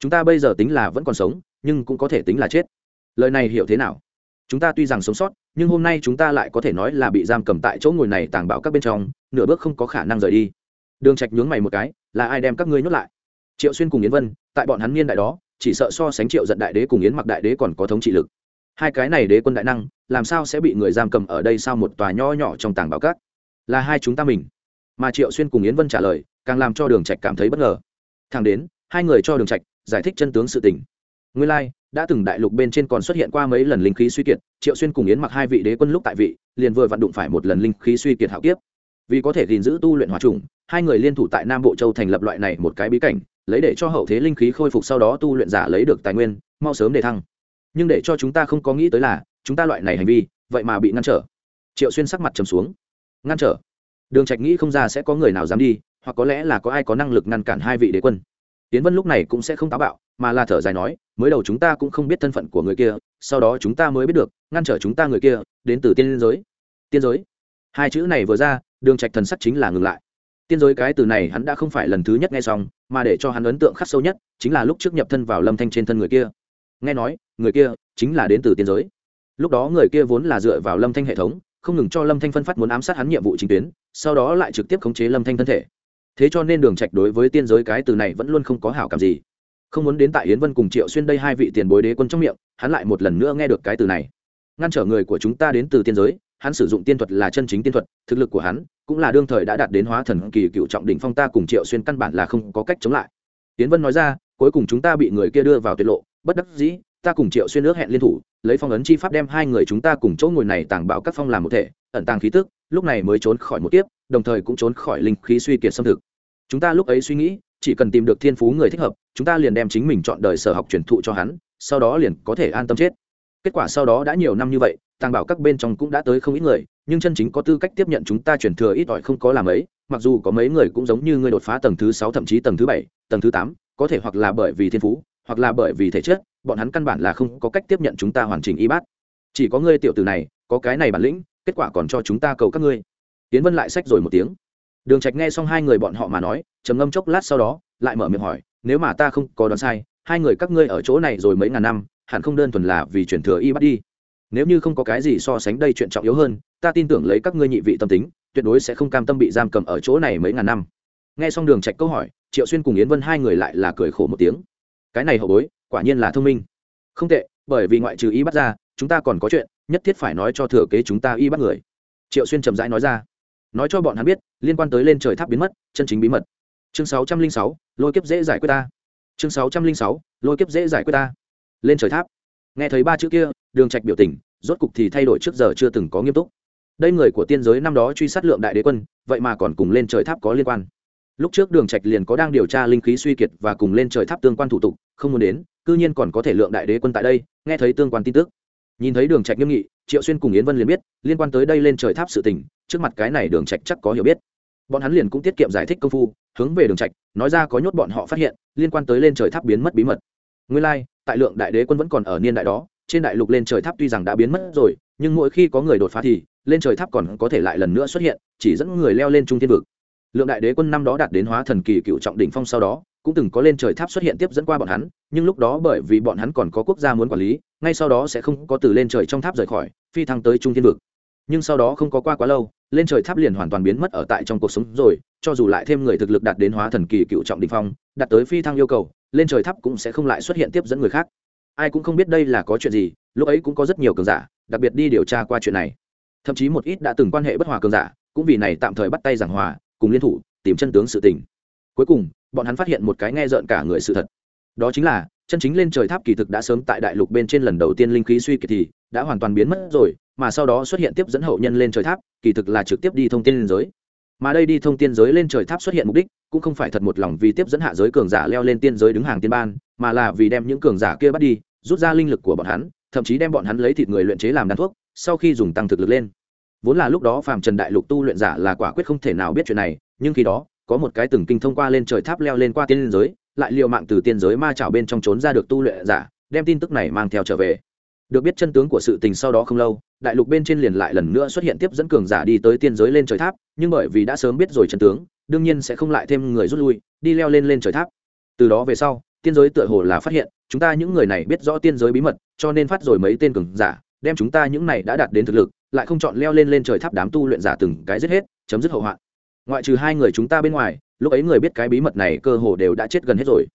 Chúng ta bây giờ tính là vẫn còn sống nhưng cũng có thể tính là chết. Lời này hiểu thế nào? Chúng ta tuy rằng sống sót, nhưng hôm nay chúng ta lại có thể nói là bị giam cầm tại chỗ ngồi này tàng bạo các bên trong, nửa bước không có khả năng rời đi. Đường trạch nhướng mày một cái, là ai đem các ngươi nhốt lại? Triệu xuyên cùng yến vân, tại bọn hắn niên đại đó, chỉ sợ so sánh triệu giận đại đế cùng yến mặc đại đế còn có thống trị lực. Hai cái này đế quân đại năng, làm sao sẽ bị người giam cầm ở đây sau một tòa nho nhỏ trong tàng bảo cát là hai chúng ta mình. Mà triệu xuyên cùng yến vân trả lời, càng làm cho đường trạch cảm thấy bất ngờ. Thang đến, hai người cho đường trạch giải thích chân tướng sự tình nguyên lai like, đã từng đại lục bên trên còn xuất hiện qua mấy lần linh khí suy kiệt triệu xuyên cùng yến mặc hai vị đế quân lúc tại vị liền vừa vặn đụng phải một lần linh khí suy kiệt hạo kiếp. Vì có thể gìn giữ tu luyện hòa trùng hai người liên thủ tại nam bộ châu thành lập loại này một cái bí cảnh lấy để cho hậu thế linh khí khôi phục sau đó tu luyện giả lấy được tài nguyên mau sớm để thăng. Nhưng để cho chúng ta không có nghĩ tới là chúng ta loại này hành vi vậy mà bị ngăn trở. Triệu xuyên sắc mặt trầm xuống. Ngăn trở? Đường trạch nghĩ không ra sẽ có người nào dám đi hoặc có lẽ là có ai có năng lực ngăn cản hai vị đế quân tiến vân lúc này cũng sẽ không táo bạo, mà là thở dài nói, mới đầu chúng ta cũng không biết thân phận của người kia, sau đó chúng ta mới biết được, ngăn trở chúng ta người kia, đến từ tiên giới. Tiên giới? Hai chữ này vừa ra, đường trạch thần sắc chính là ngừng lại. Tiên giới cái từ này hắn đã không phải lần thứ nhất nghe xong, mà để cho hắn ấn tượng khắc sâu nhất, chính là lúc trước nhập thân vào lâm thanh trên thân người kia. Nghe nói, người kia chính là đến từ tiên giới. Lúc đó người kia vốn là dựa vào lâm thanh hệ thống, không ngừng cho lâm thanh phân phát muốn ám sát hắn nhiệm vụ chính tuyến, sau đó lại trực tiếp khống chế lâm thanh thân thể thế cho nên đường trạch đối với tiên giới cái từ này vẫn luôn không có hảo cảm gì. Không muốn đến tại yến vân cùng triệu xuyên đây hai vị tiền bối đế quân trong miệng, hắn lại một lần nữa nghe được cái từ này. Ngăn trở người của chúng ta đến từ tiên giới, hắn sử dụng tiên thuật là chân chính tiên thuật, thực lực của hắn cũng là đương thời đã đạt đến hóa thần kỳ cựu trọng đỉnh phong ta cùng triệu xuyên căn bản là không có cách chống lại. Tiến vân nói ra, cuối cùng chúng ta bị người kia đưa vào tuyệt lộ, bất đắc dĩ, ta cùng triệu xuyên ước hẹn liên thủ, lấy phong ấn chi pháp đem hai người chúng ta cùng chỗ ngồi này tàng bảo các phong làm một thể, ẩn tàng khí tức, lúc này mới trốn khỏi một kiếp, đồng thời cũng trốn khỏi linh khí suy kiệt xâm thực chúng ta lúc ấy suy nghĩ, chỉ cần tìm được thiên phú người thích hợp, chúng ta liền đem chính mình chọn đời sở học truyền thụ cho hắn, sau đó liền có thể an tâm chết. Kết quả sau đó đã nhiều năm như vậy, tàng bảo các bên trong cũng đã tới không ít người, nhưng chân chính có tư cách tiếp nhận chúng ta chuyển thừa ít ỏi không có làm ấy, mặc dù có mấy người cũng giống như người đột phá tầng thứ sáu thậm chí tầng thứ bảy, tầng thứ tám, có thể hoặc là bởi vì thiên phú, hoặc là bởi vì thể chất, bọn hắn căn bản là không có cách tiếp nhận chúng ta hoàn chỉnh y bát. Chỉ có ngươi tiểu tử này, có cái này bản lĩnh, kết quả còn cho chúng ta cầu các ngươi. Tiến vân lại sách rồi một tiếng đường trạch nghe xong hai người bọn họ mà nói, trầm ngâm chốc lát sau đó, lại mở miệng hỏi, nếu mà ta không có đoán sai, hai người các ngươi ở chỗ này rồi mấy ngàn năm, hẳn không đơn thuần là vì chuyển thừa y bắt đi. Nếu như không có cái gì so sánh đây chuyện trọng yếu hơn, ta tin tưởng lấy các ngươi nhị vị tâm tính, tuyệt đối sẽ không cam tâm bị giam cầm ở chỗ này mấy ngàn năm. Nghe xong đường trạch câu hỏi, triệu xuyên cùng yến vân hai người lại là cười khổ một tiếng. Cái này hậu bối, quả nhiên là thông minh. Không tệ, bởi vì ngoại trừ y bắt ra, chúng ta còn có chuyện, nhất thiết phải nói cho thừa kế chúng ta y bắt người. Triệu xuyên trầm rãi nói ra nói cho bọn hắn biết, liên quan tới lên trời tháp biến mất, chân chính bí mật. Chương sáu trăm linh sáu, lôi kiếp dễ giải quyết ta. Chương sáu trăm linh sáu, lôi kiếp dễ giải quyết ta. Lên trời tháp. Nghe thấy ba chữ kia, đường trạch biểu tình, rốt cục thì thay đổi trước giờ chưa từng có nghiêm túc. Đây người của tiên giới năm đó truy sát lượng đại đế quân, vậy mà còn cùng lên trời tháp có liên quan. Lúc trước đường trạch liền có đang điều tra linh khí suy kiệt và cùng lên trời tháp tương quan thủ tục, không muốn đến, cư nhiên còn có thể lượng đại đế quân tại đây, nghe thấy tương quan tin tức nhìn thấy đường trạch nghiêm nghị triệu xuyên cùng yến vân liền biết liên quan tới đây lên trời tháp sự tình trước mặt cái này đường trạch chắc có hiểu biết. Bọn hắn liền cũng tiết kiệm giải thích công phu hướng về đường trạch nói ra có nhốt bọn họ phát hiện liên quan tới lên trời tháp biến mất bí mật. Nguyên lai like, tại lượng đại đế quân vẫn còn ở niên đại đó trên đại lục lên trời tháp tuy rằng đã biến mất rồi nhưng mỗi khi có người đột phá thì lên trời tháp còn có thể lại lần nữa xuất hiện chỉ dẫn người leo lên trung thiên vực lượng đại đế quân năm đó đạt đến hóa thần kỳ cựu trọng đỉnh phong sau đó, cũng từng có lên trời tháp xuất hiện tiếp dẫn qua bọn hắn, nhưng lúc đó bởi vì bọn hắn còn có quốc gia muốn quản lý, ngay sau đó sẽ không có từ lên trời trong tháp rời khỏi, phi thăng tới trung thiên vực. Nhưng sau đó không có qua quá lâu, lên trời tháp liền hoàn toàn biến mất ở tại trong cuộc sống rồi, cho dù lại thêm người thực lực đạt đến hóa thần kỳ cựu trọng đỉnh phong, đạt tới phi thăng yêu cầu, lên trời tháp cũng sẽ không lại xuất hiện tiếp dẫn người khác. Ai cũng không biết đây là có chuyện gì, lúc ấy cũng có rất nhiều cường giả, đặc biệt đi điều tra qua chuyện này. Thậm chí một ít đã từng quan hệ bất hòa cường giả, cũng vì này tạm thời bắt tay giảng hòa cùng liên thủ tìm chân tướng sự tình. Cuối cùng, bọn hắn phát hiện một cái nghe rợn cả người sự thật. Đó chính là, chân chính lên trời tháp kỳ thực đã sớm tại đại lục bên trên lần đầu tiên linh khí suy kiệt thì đã hoàn toàn biến mất rồi, mà sau đó xuất hiện tiếp dẫn hậu nhân lên trời tháp, kỳ thực là trực tiếp đi thông tiên giới. Mà đây đi thông tiên giới lên trời tháp xuất hiện mục đích, cũng không phải thật một lòng vì tiếp dẫn hạ giới cường giả leo lên tiên giới đứng hàng tiên ban, mà là vì đem những cường giả kia bắt đi, rút ra linh lực của bọn hắn, thậm chí đem bọn hắn lấy thịt người luyện chế làm đan thuốc, sau khi dùng tăng thực lực lên vốn là lúc đó phàm trần đại lục tu luyện giả là quả quyết không thể nào biết chuyện này, nhưng khi đó, có một cái từng kinh thông qua lên trời tháp leo lên qua tiên giới, lại liều mạng từ tiên giới ma trào bên trong trốn ra được tu luyện giả, đem tin tức này mang theo trở về. Được biết chân tướng của sự tình sau đó không lâu, đại lục bên trên liền lại lần nữa xuất hiện tiếp dẫn cường giả đi tới tiên giới lên trời tháp, nhưng bởi vì đã sớm biết rồi chân tướng, đương nhiên sẽ không lại thêm người rút lui, đi leo lên lên trời tháp. Từ đó về sau, tiên giới tựa hồ là phát hiện, chúng ta những người này biết rõ tiên giới bí mật, cho nên phát rồi mấy tên cường giả, đem chúng ta những này đã đạt đến thực lực lại không chọn leo lên lên trời tháp đám tu luyện giả từng cái giết hết, chấm dứt hậu hoạn. Ngoại trừ hai người chúng ta bên ngoài, lúc ấy người biết cái bí mật này cơ hồ đều đã chết gần hết rồi.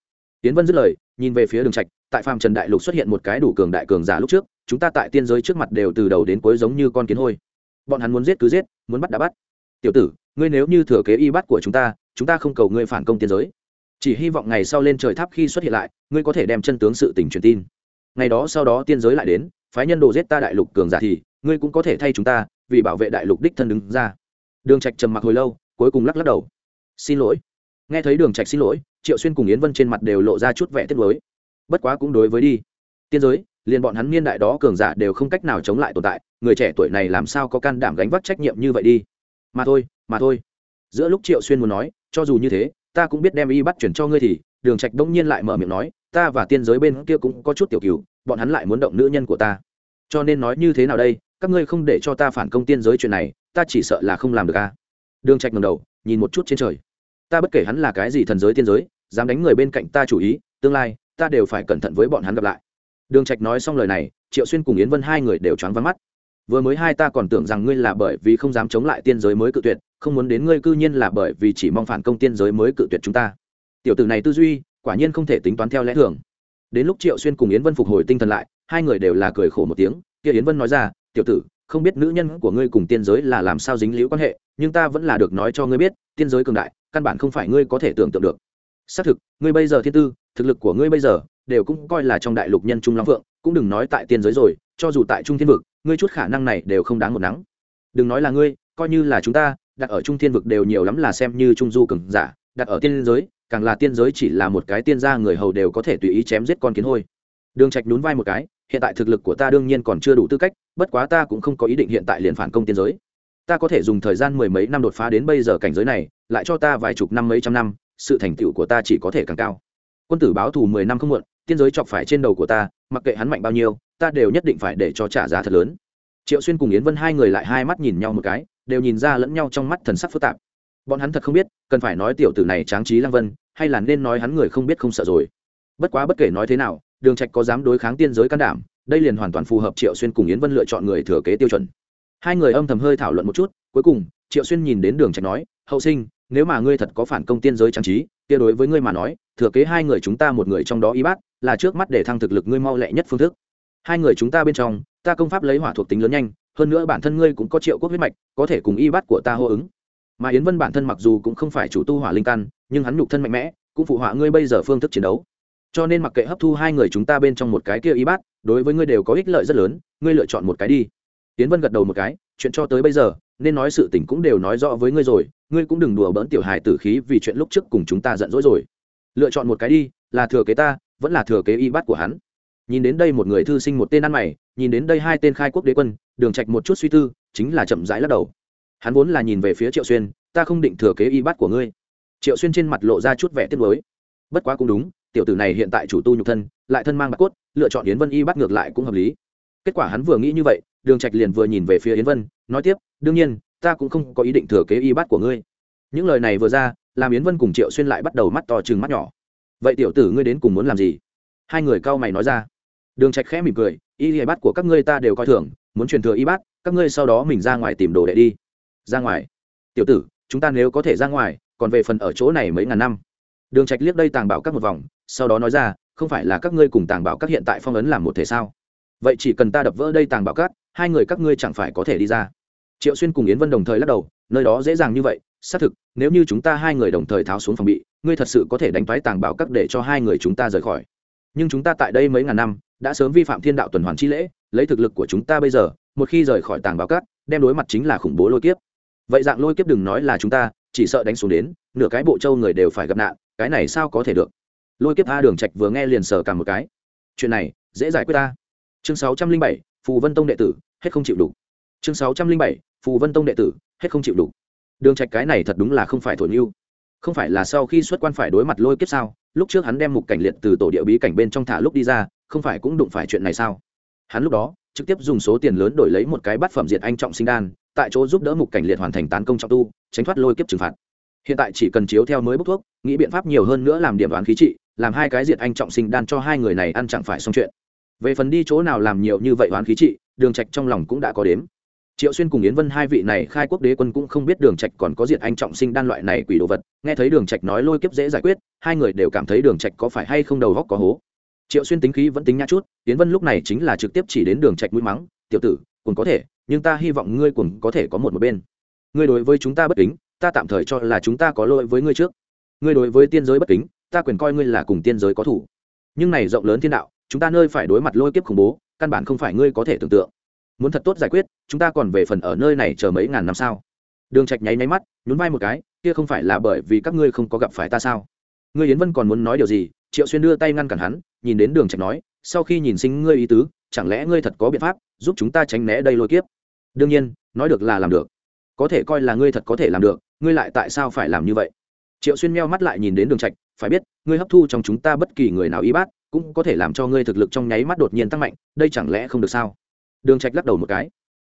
Tiến vân dứt lời, nhìn về phía đường trạch, tại phàm trần đại lục xuất hiện một cái đủ cường đại cường giả lúc trước, chúng ta tại tiên giới trước mặt đều từ đầu đến cuối giống như con kiến hôi. Bọn hắn muốn giết cứ giết, muốn bắt đã bắt. Tiểu tử, ngươi nếu như thừa kế y bắt của chúng ta chúng ta không cầu ngươi phản công tiên giới. Chỉ hy vọng ngày sau lên trời tháp khi xuất hiện lại, ngươi có thể đem chân tướng sự tình truyền tin. Ngày đó sau đó tiên giới lại đến, phái nhân đồ giết ta đại lục cường giả thì ngươi cũng có thể thay chúng ta, vì bảo vệ đại lục đích thân đứng ra. Đường trạch trầm mặc hồi lâu, cuối cùng lắc lắc đầu. Xin lỗi. Nghe thấy đường trạch xin lỗi, triệu xuyên cùng yến vân trên mặt đều lộ ra chút vẻ tiếc nuối. Bất quá cũng đối với đi. Tiên giới, liền bọn hắn niên đại đó cường giả đều không cách nào chống lại tồn tại, người trẻ tuổi này làm sao có can đảm gánh vác trách nhiệm như vậy đi? Mà thôi mà thôi. Giữa lúc triệu xuyên muốn nói, cho dù như thế, ta cũng biết đem y bắt chuyển cho ngươi thì, đường trạch đông nhiên lại mở miệng nói, ta và tiên giới bên kia cũng có chút tiểu cửu bọn hắn lại muốn động nữ nhân của ta. Cho nên nói như thế nào đây? Các ngươi không để cho ta phản công tiên giới chuyện này, ta chỉ sợ là không làm được a. Đường trạch ngẩng đầu, nhìn một chút trên trời. Ta bất kể hắn là cái gì thần giới tiên giới, dám đánh người bên cạnh ta chủ ý, tương lai, ta đều phải cẩn thận với bọn hắn gặp lại. Đường trạch nói xong lời này, triệu xuyên cùng yến vân hai người đều choáng váng mắt. Vừa mới hai ta còn tưởng rằng ngươi là bởi vì không dám chống lại tiên giới mới cự tuyệt, không muốn đến ngươi cư nhiên là bởi vì chỉ mong phản công tiên giới mới cự tuyệt chúng ta. Tiểu tử này tư duy, quả nhiên không thể tính toán theo lẽ thường. Đến lúc triệu xuyên cùng yến vân phục hồi tinh thần lại, hai người đều là cười khổ một tiếng. Kia yến vân nói ra tiểu tử, không biết nữ nhân của ngươi cùng tiên giới là làm sao dính liễu quan hệ, nhưng ta vẫn là được nói cho ngươi biết, tiên giới cường đại, căn bản không phải ngươi có thể tưởng tượng được. Xác thực, ngươi bây giờ thiên tư, thực lực của ngươi bây giờ đều cũng coi là trong đại lục nhân trung long phượng, cũng đừng nói tại tiên giới rồi, cho dù tại trung thiên vực, ngươi chút khả năng này đều không đáng một nắng. Đừng nói là ngươi, coi như là chúng ta, đặt ở trung thiên vực đều nhiều lắm là xem như trung du cường giả, đặt ở tiên giới, càng là tiên giới chỉ là một cái tiên gia người hầu đều có thể tùy ý chém giết con kiến hôi. Đường trạch nhún vai một cái, hiện tại thực lực của ta đương nhiên còn chưa đủ tư cách bất quá ta cũng không có ý định hiện tại liền phản công tiên giới. Ta có thể dùng thời gian mười mấy năm đột phá đến bây giờ cảnh giới này, lại cho ta vài chục năm mấy trăm năm, sự thành tựu của ta chỉ có thể càng cao. Quân tử báo thù mười năm không muộn, tiên giới chọc phải trên đầu của ta, mặc kệ hắn mạnh bao nhiêu, ta đều nhất định phải để cho trả giá thật lớn. Triệu xuyên cùng yến vân hai người lại hai mắt nhìn nhau một cái, đều nhìn ra lẫn nhau trong mắt thần sắc phức tạp. Bọn hắn thật không biết, cần phải nói tiểu tử này tráng trí lăng vân, hay là nên nói hắn người không biết không sợ rồi bất quá bất kể nói thế nào, đường trạch có dám đối kháng tiên giới can đảm, đây liền hoàn toàn phù hợp triệu xuyên cùng yến vân lựa chọn người thừa kế tiêu chuẩn. Hai người âm thầm hơi thảo luận một chút, cuối cùng, triệu xuyên nhìn đến đường trạch nói, hậu sinh, nếu mà ngươi thật có phản công tiên giới trang trí, kia đối với ngươi mà nói, thừa kế hai người chúng ta một người trong đó y bát là trước mắt để thăng thực lực ngươi mau lẹ nhất phương thức. Hai người chúng ta bên trong, ta công pháp lấy hỏa thuộc tính lớn nhanh, hơn nữa bản thân ngươi cũng có triệu quốc huyết mạch, có thể cùng y bát của ta hô ứng. Mà yến vân bản thân mặc dù cũng không phải chủ tu hỏa linh căn, nhưng hắn nhục thân mạnh mẽ, cũng phụ họa ngươi bây giờ phương thức chiến đấu cho nên mặc kệ hấp thu hai người chúng ta bên trong một cái kia y bát, đối với ngươi đều có ích lợi rất lớn, ngươi lựa chọn một cái đi. Tiến vân gật đầu một cái, chuyện cho tới bây giờ, nên nói sự tình cũng đều nói rõ với ngươi rồi, ngươi cũng đừng đùa bỡn tiểu hài tử khí vì chuyện lúc trước cùng chúng ta giận dỗi rồi. Lựa chọn một cái đi, là thừa kế ta, vẫn là thừa kế y bát của hắn. Nhìn đến đây một người thư sinh một tên ăn mày, nhìn đến đây hai tên khai quốc đế quân, đường trạch một chút suy tư, chính là chậm rãi lắc đầu. Hắn vốn là nhìn về phía triệu xuyên, ta không định thừa kế y bát của ngươi. Triệu xuyên trên mặt lộ ra chút vẻ tiếc nuối. Bất quá cũng đúng tiểu tử này hiện tại chủ tu nhục thân, lại thân mang bạc cốt, lựa chọn yến vân y bắt ngược lại cũng hợp lý. Kết quả hắn vừa nghĩ như vậy, đường trạch liền vừa nhìn về phía yến vân, nói tiếp, đương nhiên, ta cũng không có ý định thừa kế y bát của ngươi. Những lời này vừa ra, làm yến vân cùng triệu xuyên lại bắt đầu mắt to chừng mắt nhỏ. Vậy tiểu tử ngươi đến cùng muốn làm gì? Hai người cao mày nói ra. Đường trạch khẽ mỉm cười, y y bát của các ngươi ta đều coi thường, muốn truyền thừa y bát các ngươi sau đó mình ra ngoài tìm đồ đệ đi. Ra ngoài? Tiểu tử, chúng ta nếu có thể ra ngoài, còn về phần ở chỗ này mấy ngàn năm. Đường trạch liếc đây tàng bảo các một vòng sau đó nói ra, không phải là các ngươi cùng tàng bảo các hiện tại phong ấn làm một thể sao? Vậy chỉ cần ta đập vỡ đây tàng bảo các, hai người các ngươi chẳng phải có thể đi ra. Triệu xuyên cùng yến vân đồng thời lắc đầu, nơi đó dễ dàng như vậy, xác thực, nếu như chúng ta hai người đồng thời tháo xuống phòng bị, ngươi thật sự có thể đánh thoái tàng bảo các để cho hai người chúng ta rời khỏi. Nhưng chúng ta tại đây mấy ngàn năm, đã sớm vi phạm thiên đạo tuần hoàn chi lễ, lấy thực lực của chúng ta bây giờ, một khi rời khỏi tàng bảo cát đem đối mặt chính là khủng bố lôi kiếp. Vậy dạng lôi kiếp đừng nói là chúng ta, chỉ sợ đánh xuống đến, nửa cái bộ châu người đều phải gặp nạn, cái này sao có thể được? Lôi kiếp a đường trạch vừa nghe liền sờ cả một cái. Chuyện này, dễ giải quyết ta. Chương sáu trăm linh bảy, phù vân tông đệ tử, hết không chịu đủ. Chương sáu trăm linh bảy, phù vân tông đệ tử, hết không chịu đủ. Đường trạch cái này thật đúng là không phải thổi nhiêu không phải là sau khi xuất quan phải đối mặt lôi kiếp sao? Lúc trước hắn đem mục cảnh liệt từ tổ địa bí cảnh bên trong thả lúc đi ra, không phải cũng đụng phải chuyện này sao? Hắn lúc đó, trực tiếp dùng số tiền lớn đổi lấy một cái bát phẩm diệt anh trọng sinh đan, tại chỗ giúp đỡ mục cảnh liệt hoàn thành tán công trọng tu, tránh thoát lôi kiếp trừng phạt. Hiện tại chỉ cần chiếu theo mới bốc thuốc, nghĩ biện pháp nhiều hơn nữa làm điểm đoán khí trị làm hai cái diệt anh trọng sinh đan cho hai người này ăn chẳng phải xong chuyện. Về phần đi chỗ nào làm nhiều như vậy oán khí trị, đường trạch trong lòng cũng đã có đếm. Triệu xuyên cùng yến vân hai vị này khai quốc đế quân cũng không biết đường trạch còn có diệt anh trọng sinh đan loại này quỷ đồ vật. Nghe thấy đường trạch nói lôi kiếp dễ giải quyết, hai người đều cảm thấy đường trạch có phải hay không đầu góc có hố. Triệu xuyên tính khí vẫn tính nhã chút, yến vân lúc này chính là trực tiếp chỉ đến đường trạch mũi mắng, tiểu tử cũng có thể, nhưng ta hy vọng ngươi cũng có thể có một một bên. Ngươi đối với chúng ta bất kính, ta tạm thời cho là chúng ta có lỗi với ngươi trước. Ngươi đối với tiên giới bất kính ta quyền coi ngươi là cùng tiên giới có thủ. Nhưng này rộng lớn thiên đạo, chúng ta nơi phải đối mặt lôi kiếp khủng bố, căn bản không phải ngươi có thể tưởng tượng. Muốn thật tốt giải quyết, chúng ta còn về phần ở nơi này chờ mấy ngàn năm sao? Đường trạch nháy nháy mắt, nhún vai một cái, kia không phải là bởi vì các ngươi không có gặp phải ta sao? Ngươi yến vân còn muốn nói điều gì? Triệu xuyên đưa tay ngăn cản hắn, nhìn đến đường trạch nói, sau khi nhìn sinh ngươi ý tứ, chẳng lẽ ngươi thật có biện pháp giúp chúng ta tránh né đây lôi kiếp? Đương nhiên, nói được là làm được. Có thể coi là ngươi thật có thể làm được, ngươi lại tại sao phải làm như vậy? Triệu xuyên meo mắt lại nhìn đến đường trạch phải biết, ngươi hấp thu trong chúng ta bất kỳ người nào y bát, cũng có thể làm cho ngươi thực lực trong nháy mắt đột nhiên tăng mạnh, đây chẳng lẽ không được sao? Đường trạch lắc đầu một cái.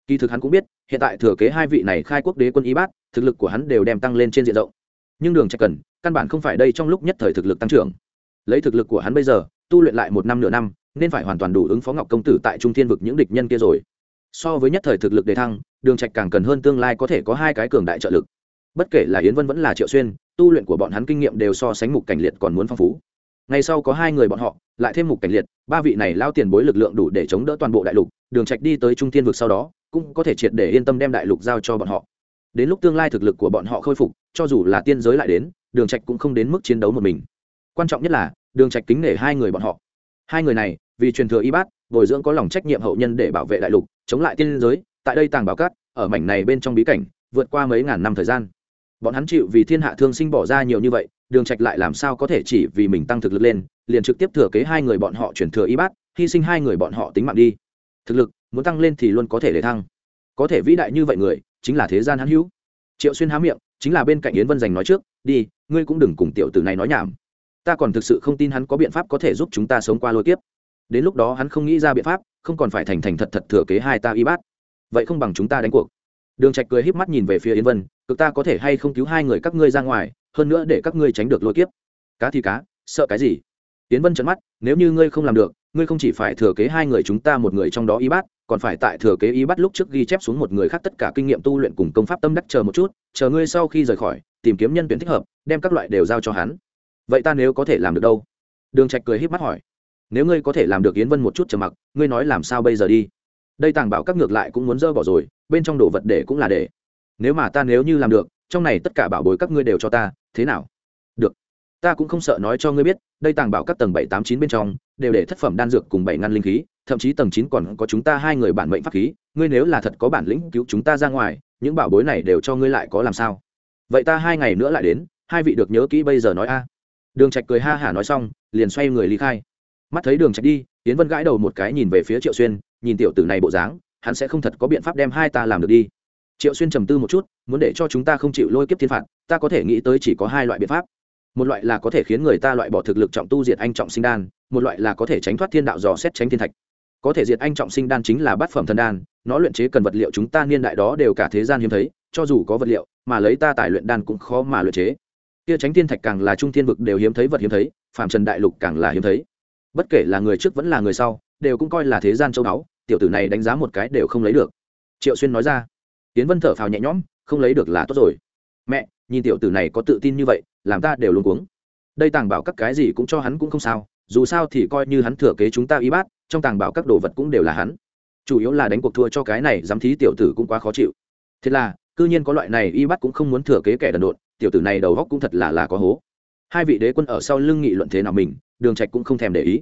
Kỳ thực hắn cũng biết, hiện tại thừa kế hai vị này khai quốc đế quân y bát, thực lực của hắn đều đem tăng lên trên diện rộng. Nhưng đường trạch cần, căn bản không phải đây trong lúc nhất thời thực lực tăng trưởng. Lấy thực lực của hắn bây giờ, tu luyện lại một năm nửa năm, nên phải hoàn toàn đủ ứng phó ngọc công tử tại trung thiên vực những địch nhân kia rồi. So với nhất thời thực lực đề thăng, đường trạch càng cần hơn tương lai có thể có hai cái cường đại trợ lực. Bất kể là yến vân vẫn là triệu xuyên tu luyện của bọn hắn kinh nghiệm đều so sánh mục cảnh liệt còn muốn phong phú. Ngay sau có hai người bọn họ, lại thêm mục cảnh liệt, ba vị này lao tiền bối lực lượng đủ để chống đỡ toàn bộ đại lục, đường trạch đi tới trung thiên vực sau đó, cũng có thể triệt để yên tâm đem đại lục giao cho bọn họ. Đến lúc tương lai thực lực của bọn họ khôi phục, cho dù là tiên giới lại đến, đường trạch cũng không đến mức chiến đấu một mình. Quan trọng nhất là, đường trạch kính nể hai người bọn họ. Hai người này, vì truyền thừa y bát, bồi dưỡng có lòng trách nhiệm hậu nhân để bảo vệ đại lục, chống lại tiên giới, tại đây tàng bảo cát, ở mảnh này bên trong bí cảnh, vượt qua mấy ngàn năm thời gian bọn hắn chịu vì thiên hạ thương sinh bỏ ra nhiều như vậy, đường trạch lại làm sao có thể chỉ vì mình tăng thực lực lên, liền trực tiếp thừa kế hai người bọn họ chuyển thừa y bát, hy sinh hai người bọn họ tính mạng đi. Thực lực, muốn tăng lên thì luôn có thể để thăng. Có thể vĩ đại như vậy người, chính là thế gian hắn hữu. Triệu xuyên há miệng, chính là bên cạnh yến vân giành nói trước, đi, ngươi cũng đừng cùng tiểu tử này nói nhảm. Ta còn thực sự không tin hắn có biện pháp có thể giúp chúng ta sống qua lôi kiếp. Đến lúc đó hắn không nghĩ ra biện pháp, không còn phải thành thành thật thật thừa kế hai ta y bát. Vậy không bằng chúng ta đánh cuộc. Đường trạch cười híp mắt nhìn về phía yến vân cực ta có thể hay không cứu hai người các ngươi ra ngoài, hơn nữa để các ngươi tránh được lôi kiếp. Cá thì cá, sợ cái gì? Tiến vân trợn mắt, nếu như ngươi không làm được, ngươi không chỉ phải thừa kế hai người chúng ta một người trong đó y bát, còn phải tại thừa kế y bát lúc trước ghi chép xuống một người khác tất cả kinh nghiệm tu luyện cùng công pháp tâm đắc chờ một chút, chờ ngươi sau khi rời khỏi, tìm kiếm nhân tuyển thích hợp, đem các loại đều giao cho hắn. Vậy ta nếu có thể làm được đâu? Đường trạch cười híp mắt hỏi. Nếu ngươi có thể làm được yến vân một chút trầm mặc, ngươi nói làm sao bây giờ đi? Đây tàng bảo các ngược lại cũng muốn dơ bỏ rồi, bên trong đồ vật để cũng là để nếu mà ta nếu như làm được, trong này tất cả bảo bối các ngươi đều cho ta, thế nào? Được. Ta cũng không sợ nói cho ngươi biết, đây tàng bảo các tầng bảy tám chín bên trong, đều để thất phẩm đan dược cùng bảy ngăn linh khí, thậm chí tầng chín còn có chúng ta hai người bản mệnh pháp khí, ngươi nếu là thật có bản lĩnh cứu chúng ta ra ngoài, những bảo bối này đều cho ngươi lại có làm sao? Vậy ta hai ngày nữa lại đến, hai vị được nhớ kỹ bây giờ nói a. Đường trạch cười ha hả nói xong, liền xoay người ly khai. Mắt thấy đường trạch đi tiến vân gãi đầu một cái nhìn về phía triệu xuyên, nhìn tiểu tử này bộ dáng, hắn sẽ không thật có biện pháp đem hai ta làm được đi triệu xuyên trầm tư một chút, muốn để cho chúng ta không chịu lôi kiếp thiên phạt, ta có thể nghĩ tới chỉ có hai loại biện pháp. Một loại là có thể khiến người ta loại bỏ thực lực trọng tu diệt anh trọng sinh đan, một loại là có thể tránh thoát thiên đạo dò xét tránh thiên thạch. Có thể diệt anh trọng sinh đan chính là bát phẩm thần đan, nó luyện chế cần vật liệu chúng ta niên đại đó đều cả thế gian hiếm thấy, cho dù có vật liệu, mà lấy ta tài luyện đan cũng khó mà luyện chế. Kia tránh thiên thạch càng là trung thiên vực đều hiếm thấy vật hiếm thấy phạm trần đại lục càng là hiếm thấy. Bất kể là người trước vẫn là người sau, đều cũng coi là thế gian châu báu, tiểu tử này đánh giá một cái đều không lấy được. Triệu xuyên nói ra tiến vân thở phào nhẹ nhõm, không lấy được là tốt rồi. Mẹ, nhìn tiểu tử này có tự tin như vậy, làm ta đều luôn cuống. Đây tàng bảo các cái gì cũng cho hắn cũng không sao, dù sao thì coi như hắn thừa kế chúng ta y bát, trong tàng bảo các đồ vật cũng đều là hắn. Chủ yếu là đánh cuộc thua cho cái này, dám thí tiểu tử cũng quá khó chịu. Thế là, cư nhiên có loại này y bát cũng không muốn thừa kế kẻ đần độn, tiểu tử này đầu góc cũng thật là là có hố. Hai vị đế quân ở sau lưng nghị luận thế nào mình, đường trạch cũng không thèm để ý.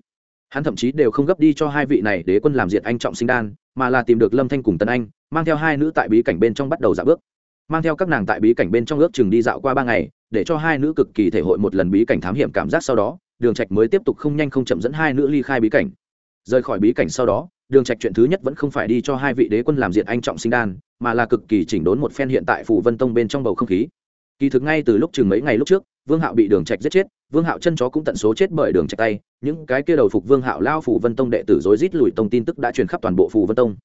Hắn thậm chí đều không gấp đi cho hai vị này đế quân làm diệt anh trọng sinh đan mà là tìm được lâm thanh cùng tân anh, mang theo hai nữ tại bí cảnh bên trong bắt đầu dạo bước. Mang theo các nàng tại bí cảnh bên trong ước chừng đi dạo qua ba ngày, để cho hai nữ cực kỳ thể hội một lần bí cảnh thám hiểm cảm giác sau đó, đường trạch mới tiếp tục không nhanh không chậm dẫn hai nữ ly khai bí cảnh. Rời khỏi bí cảnh sau đó, đường trạch chuyện thứ nhất vẫn không phải đi cho hai vị đế quân làm diện anh trọng sinh đan, mà là cực kỳ chỉnh đốn một phen hiện tại phủ vân tông bên trong bầu không khí. Kỳ thực ngay từ lúc chừng mấy ngày lúc trước vương hạo bị đường trạch giết chết, vương hạo chân chó cũng tận số chết bởi đường trạch tay. Những cái kia đầu phục vương hạo lao phủ vân tông đệ tử rối rít lùi tông tin tức đã truyền khắp toàn bộ phủ vân tông.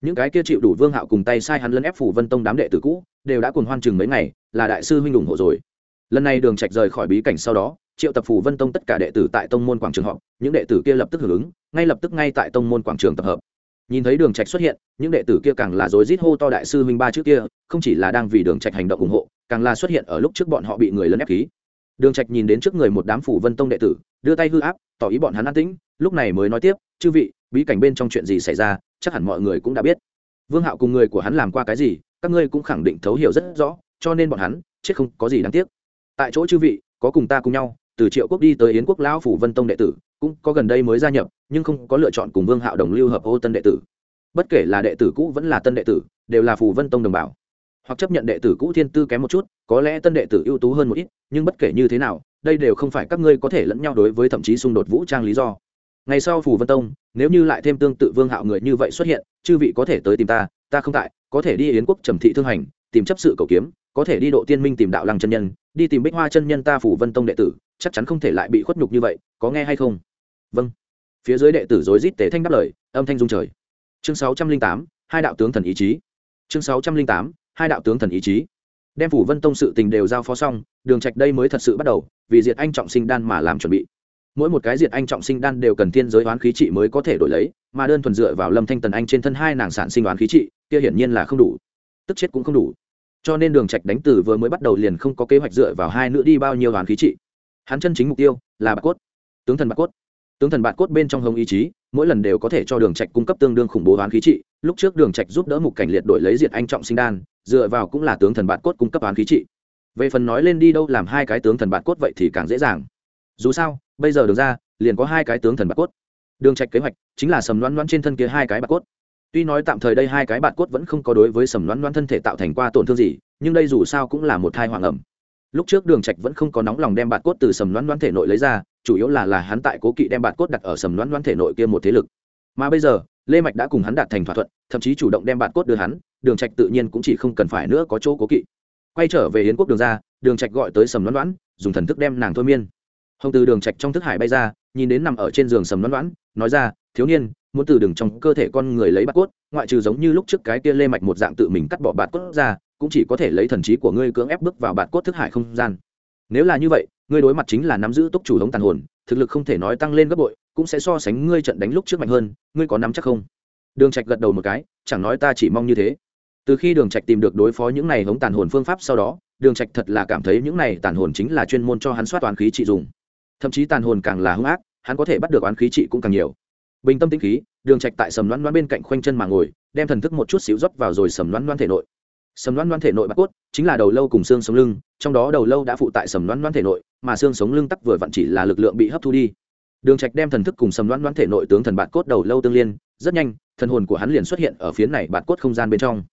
Những cái kia chịu đủ vương hạo cùng tay sai hắn lấn ép phủ vân tông đám đệ tử cũ, đều đã cuồng hoan chừng mấy ngày, là đại sư huynh ủng hộ rồi. Lần này đường trạch rời khỏi bí cảnh sau đó, triệu tập phủ vân tông tất cả đệ tử tại tông môn quảng trường họp, những đệ tử kia lập tức hưởng ứng, ngay lập tức ngay tại tông môn quảng trường tập hợp. Nhìn thấy đường trạch xuất hiện, những đệ tử kia càng là rối rít hô to đại sư huynh ba trước kia, không chỉ là đang vì đường trạch hành động ủng hộ, càng là xuất hiện ở lúc trước bọn họ bị người lấn ép khí đường trạch nhìn đến trước người một đám phủ vân tông đệ tử, đưa tay hư áp, tỏ ý bọn hắn an tĩnh, lúc này mới nói tiếp, chư vị, bí cảnh bên trong chuyện gì xảy ra, chắc hẳn mọi người cũng đã biết. Vương hạo cùng người của hắn làm qua cái gì, các ngươi cũng khẳng định thấu hiểu rất rõ, cho nên bọn hắn, chết không có gì đáng tiếc. Tại chỗ chư vị, có cùng ta cùng nhau, từ triệu quốc đi tới yến quốc lão phủ vân tông đệ tử, cũng có gần đây mới gia nhập, nhưng không có lựa chọn cùng vương hạo đồng lưu hợp ô tân đệ tử. Bất kể là đệ tử cũ vẫn là tân đệ tử, đều là phủ vân tông đồng bào hoặc chấp nhận đệ tử cũ thiên tư kém một chút, có lẽ tân đệ tử ưu tú hơn một ít, nhưng bất kể như thế nào, đây đều không phải các ngươi có thể lẫn nhau đối với thậm chí xung đột vũ trang lý do. Ngày sau phù vân tông, nếu như lại thêm tương tự vương hạo người như vậy xuất hiện, chư vị có thể tới tìm ta ta không tại, có thể đi yến quốc trầm thị thương hành, tìm chấp sự cầu kiếm, có thể đi độ tiên minh tìm đạo lăng chân nhân, đi tìm bích hoa chân nhân ta phủ vân tông đệ tử, chắc chắn không thể lại bị khuất nhục như vậy, có nghe hay không? Vâng. Phía dưới đệ tử rối rít tế thanh đáp lời, âm thanh dung trời. Chương sáu trăm linh tám, hai đạo tướng thần ý chí. Chương sáu trăm linh tám hai đạo tướng thần ý chí. Đem phủ vân tông sự tình đều giao phó xong, đường trạch đây mới thật sự bắt đầu, vì diệt anh trọng sinh đan mà làm chuẩn bị. Mỗi một cái diệt anh trọng sinh đan đều cần thiên giới oán khí trị mới có thể đổi lấy, mà đơn thuần dựa vào lâm thanh tần anh trên thân hai nàng sản sinh oán khí trị, kia hiển nhiên là không đủ. Tức chết cũng không đủ. Cho nên đường trạch đánh từ vừa mới bắt đầu liền không có kế hoạch dựa vào hai nữ đi bao nhiêu oán khí trị. Hắn chân chính mục tiêu là bạc cốt. Tướng thần bạc cốt tướng thần bạn cốt bên trong hồng ý chí, mỗi lần đều có thể cho đường trạch cung cấp tương đương khủng bố oán khí trị. Lúc trước đường trạch giúp đỡ mục cảnh liệt đổi lấy diệt anh trọng sinh đan, dựa vào cũng là tướng thần bạn cốt cung cấp oán khí trị. Về phần nói lên đi đâu làm hai cái tướng thần bạn cốt vậy thì càng dễ dàng. Dù sao, bây giờ đường ra, liền có hai cái tướng thần bạn cốt. Đường trạch kế hoạch chính là sầm loan loan trên thân kia hai cái bạt cốt. Tuy nói tạm thời đây hai cái bạt cốt vẫn không có đối với sầm loan loan thân thể tạo thành qua tổn thương gì, nhưng đây dù sao cũng là một thai hoàng ẩm. Lúc trước đường trạch vẫn không có nóng lòng đem bạt cốt từ sầm loan loan thể nội lấy ra chủ yếu là là hắn tại cố kỵ đem bạn cốt đặt ở sầm loãn loãn thể nội kia một thế lực. Mà bây giờ, lê mạch đã cùng hắn đạt thành thỏa thuận, thậm chí chủ động đem bạn cốt đưa hắn, đường trạch tự nhiên cũng chỉ không cần phải nữa có chỗ cố kỵ. Quay trở về yến quốc đường ra, đường trạch gọi tới sầm loãn loãn, dùng thần thức đem nàng thôi miên. Hồng từ đường trạch trong thức hải bay ra, nhìn đến nằm ở trên giường sầm loãn loãn, nói ra, thiếu niên, muốn từ đường trong cơ thể con người lấy bát cốt, ngoại trừ giống như lúc trước cái kia lê mạch một dạng tự mình cắt bỏ bát cốt ra, cũng chỉ có thể lấy thần trí của ngươi cưỡng ép bước vào bát cốt thức hải không gian nếu là như vậy, ngươi đối mặt chính là nắm giữ túc chủ hống tàn hồn, thực lực không thể nói tăng lên gấp bội, cũng sẽ so sánh ngươi trận đánh lúc trước mạnh hơn, ngươi có nắm chắc không? Đường trạch gật đầu một cái, chẳng nói ta chỉ mong như thế. Từ khi đường trạch tìm được đối phó những này hống tàn hồn phương pháp sau đó, đường trạch thật là cảm thấy những này tàn hồn chính là chuyên môn cho hắn soát toán khí trị dùng. Thậm chí tàn hồn càng là hung ác, hắn có thể bắt được oán khí trị cũng càng nhiều. Bình tâm tĩnh khí, đường trạch tại sầm loan loan bên cạnh khoanh chân mà ngồi, đem thần thức một chút xíu rót vào rồi sầm loan loan thể nội sầm loan loan thể nội bạc cốt chính là đầu lâu cùng xương sống lưng, trong đó đầu lâu đã phụ tại sầm loan loan thể nội, mà xương sống lưng tắc vừa vặn chỉ là lực lượng bị hấp thu đi. Đường trạch đem thần thức cùng sầm loan loan thể nội tướng thần bạc cốt đầu lâu tương liên, rất nhanh, thần hồn của hắn liền xuất hiện ở phía này bạc cốt không gian bên trong.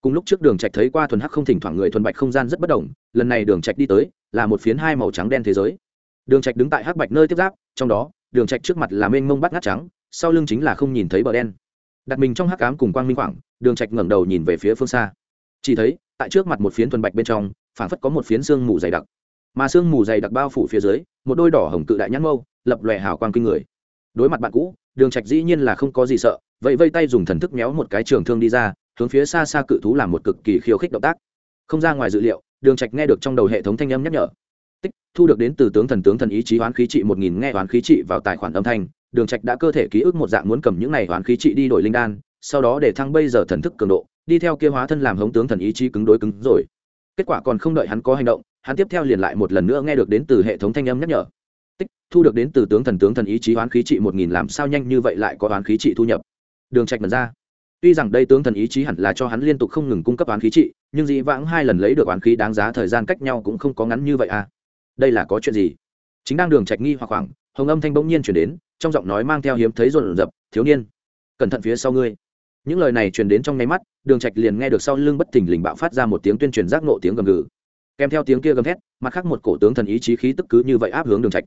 Cùng lúc trước đường trạch thấy qua thuần hắc không thỉnh thoảng người thuần bạch không gian rất bất động, lần này đường trạch đi tới, là một phiến hai màu trắng đen thế giới. Đường trạch đứng tại hắc bạch nơi tiếp giáp, trong đó, đường trạch trước mặt là mênh mông bát ngát trắng, sau lưng chính là không nhìn thấy bờ đen. Đặt mình trong hắc ám cùng quang minh khoảng, đường trạch ngẩng đầu nhìn về phía phương xa chỉ thấy, tại trước mặt một phiến thuần bạch bên trong, phảng phất có một phiến xương mù dày đặc. Mà xương mù dày đặc bao phủ phía dưới, một đôi đỏ hồng cự đại nhãn mâu, lập lòe hào quang kinh người. Đối mặt bạn cũ, đường trạch dĩ nhiên là không có gì sợ vậy vây tay dùng thần thức méo một cái trường thương đi ra, hướng phía xa xa cự thú làm một cực kỳ khiêu khích động tác. Không ra ngoài dự liệu, đường trạch nghe được trong đầu hệ thống thanh âm nhắc nhở. Tích, thu được đến từ tướng thần tướng thần ý chí hoán khí trị một nghìn nghe hoán khí trị vào tài khoản âm thanh. Đường trạch đã cơ thể ký ức một dạng muốn cầm những này hoán khí trị đi đổi linh đan, sau đó để thăng bây giờ thần thức cường độ đi theo kia hóa thân làm hống tướng thần ý chí cứng đối cứng rồi. Kết quả còn không đợi hắn có hành động, hắn tiếp theo liền lại một lần nữa nghe được đến từ hệ thống thanh âm nhắc nhở. Tích, thu được đến từ tướng thần tướng thần ý chí hoán khí trị một nghìn làm sao nhanh như vậy lại có hoán khí trị thu nhập. Đường trạch mật ra. Tuy rằng đây tướng thần ý chí hẳn là cho hắn liên tục không ngừng cung cấp oán khí trị, nhưng dĩ vãng hai lần lấy được oán khí đáng giá thời gian cách nhau cũng không có ngắn như vậy à. Đây là có chuyện gì? Chính đang đường trạch nghi hoặc khoảng hồng âm thanh bỗng nhiên chuyển đến, trong giọng nói mang theo hiếm thấy rộn rập, thiếu niên, cẩn thận phía sau ngươi những lời này truyền đến trong nháy mắt, đường trạch liền nghe được sau lưng bất thình lình bạo phát ra một tiếng tuyên truyền giác nộ tiếng gầm gừ. Kèm theo tiếng kia gầm thét, mặt khác một cổ tướng thần ý chí khí tức cứ như vậy áp hướng đường trạch.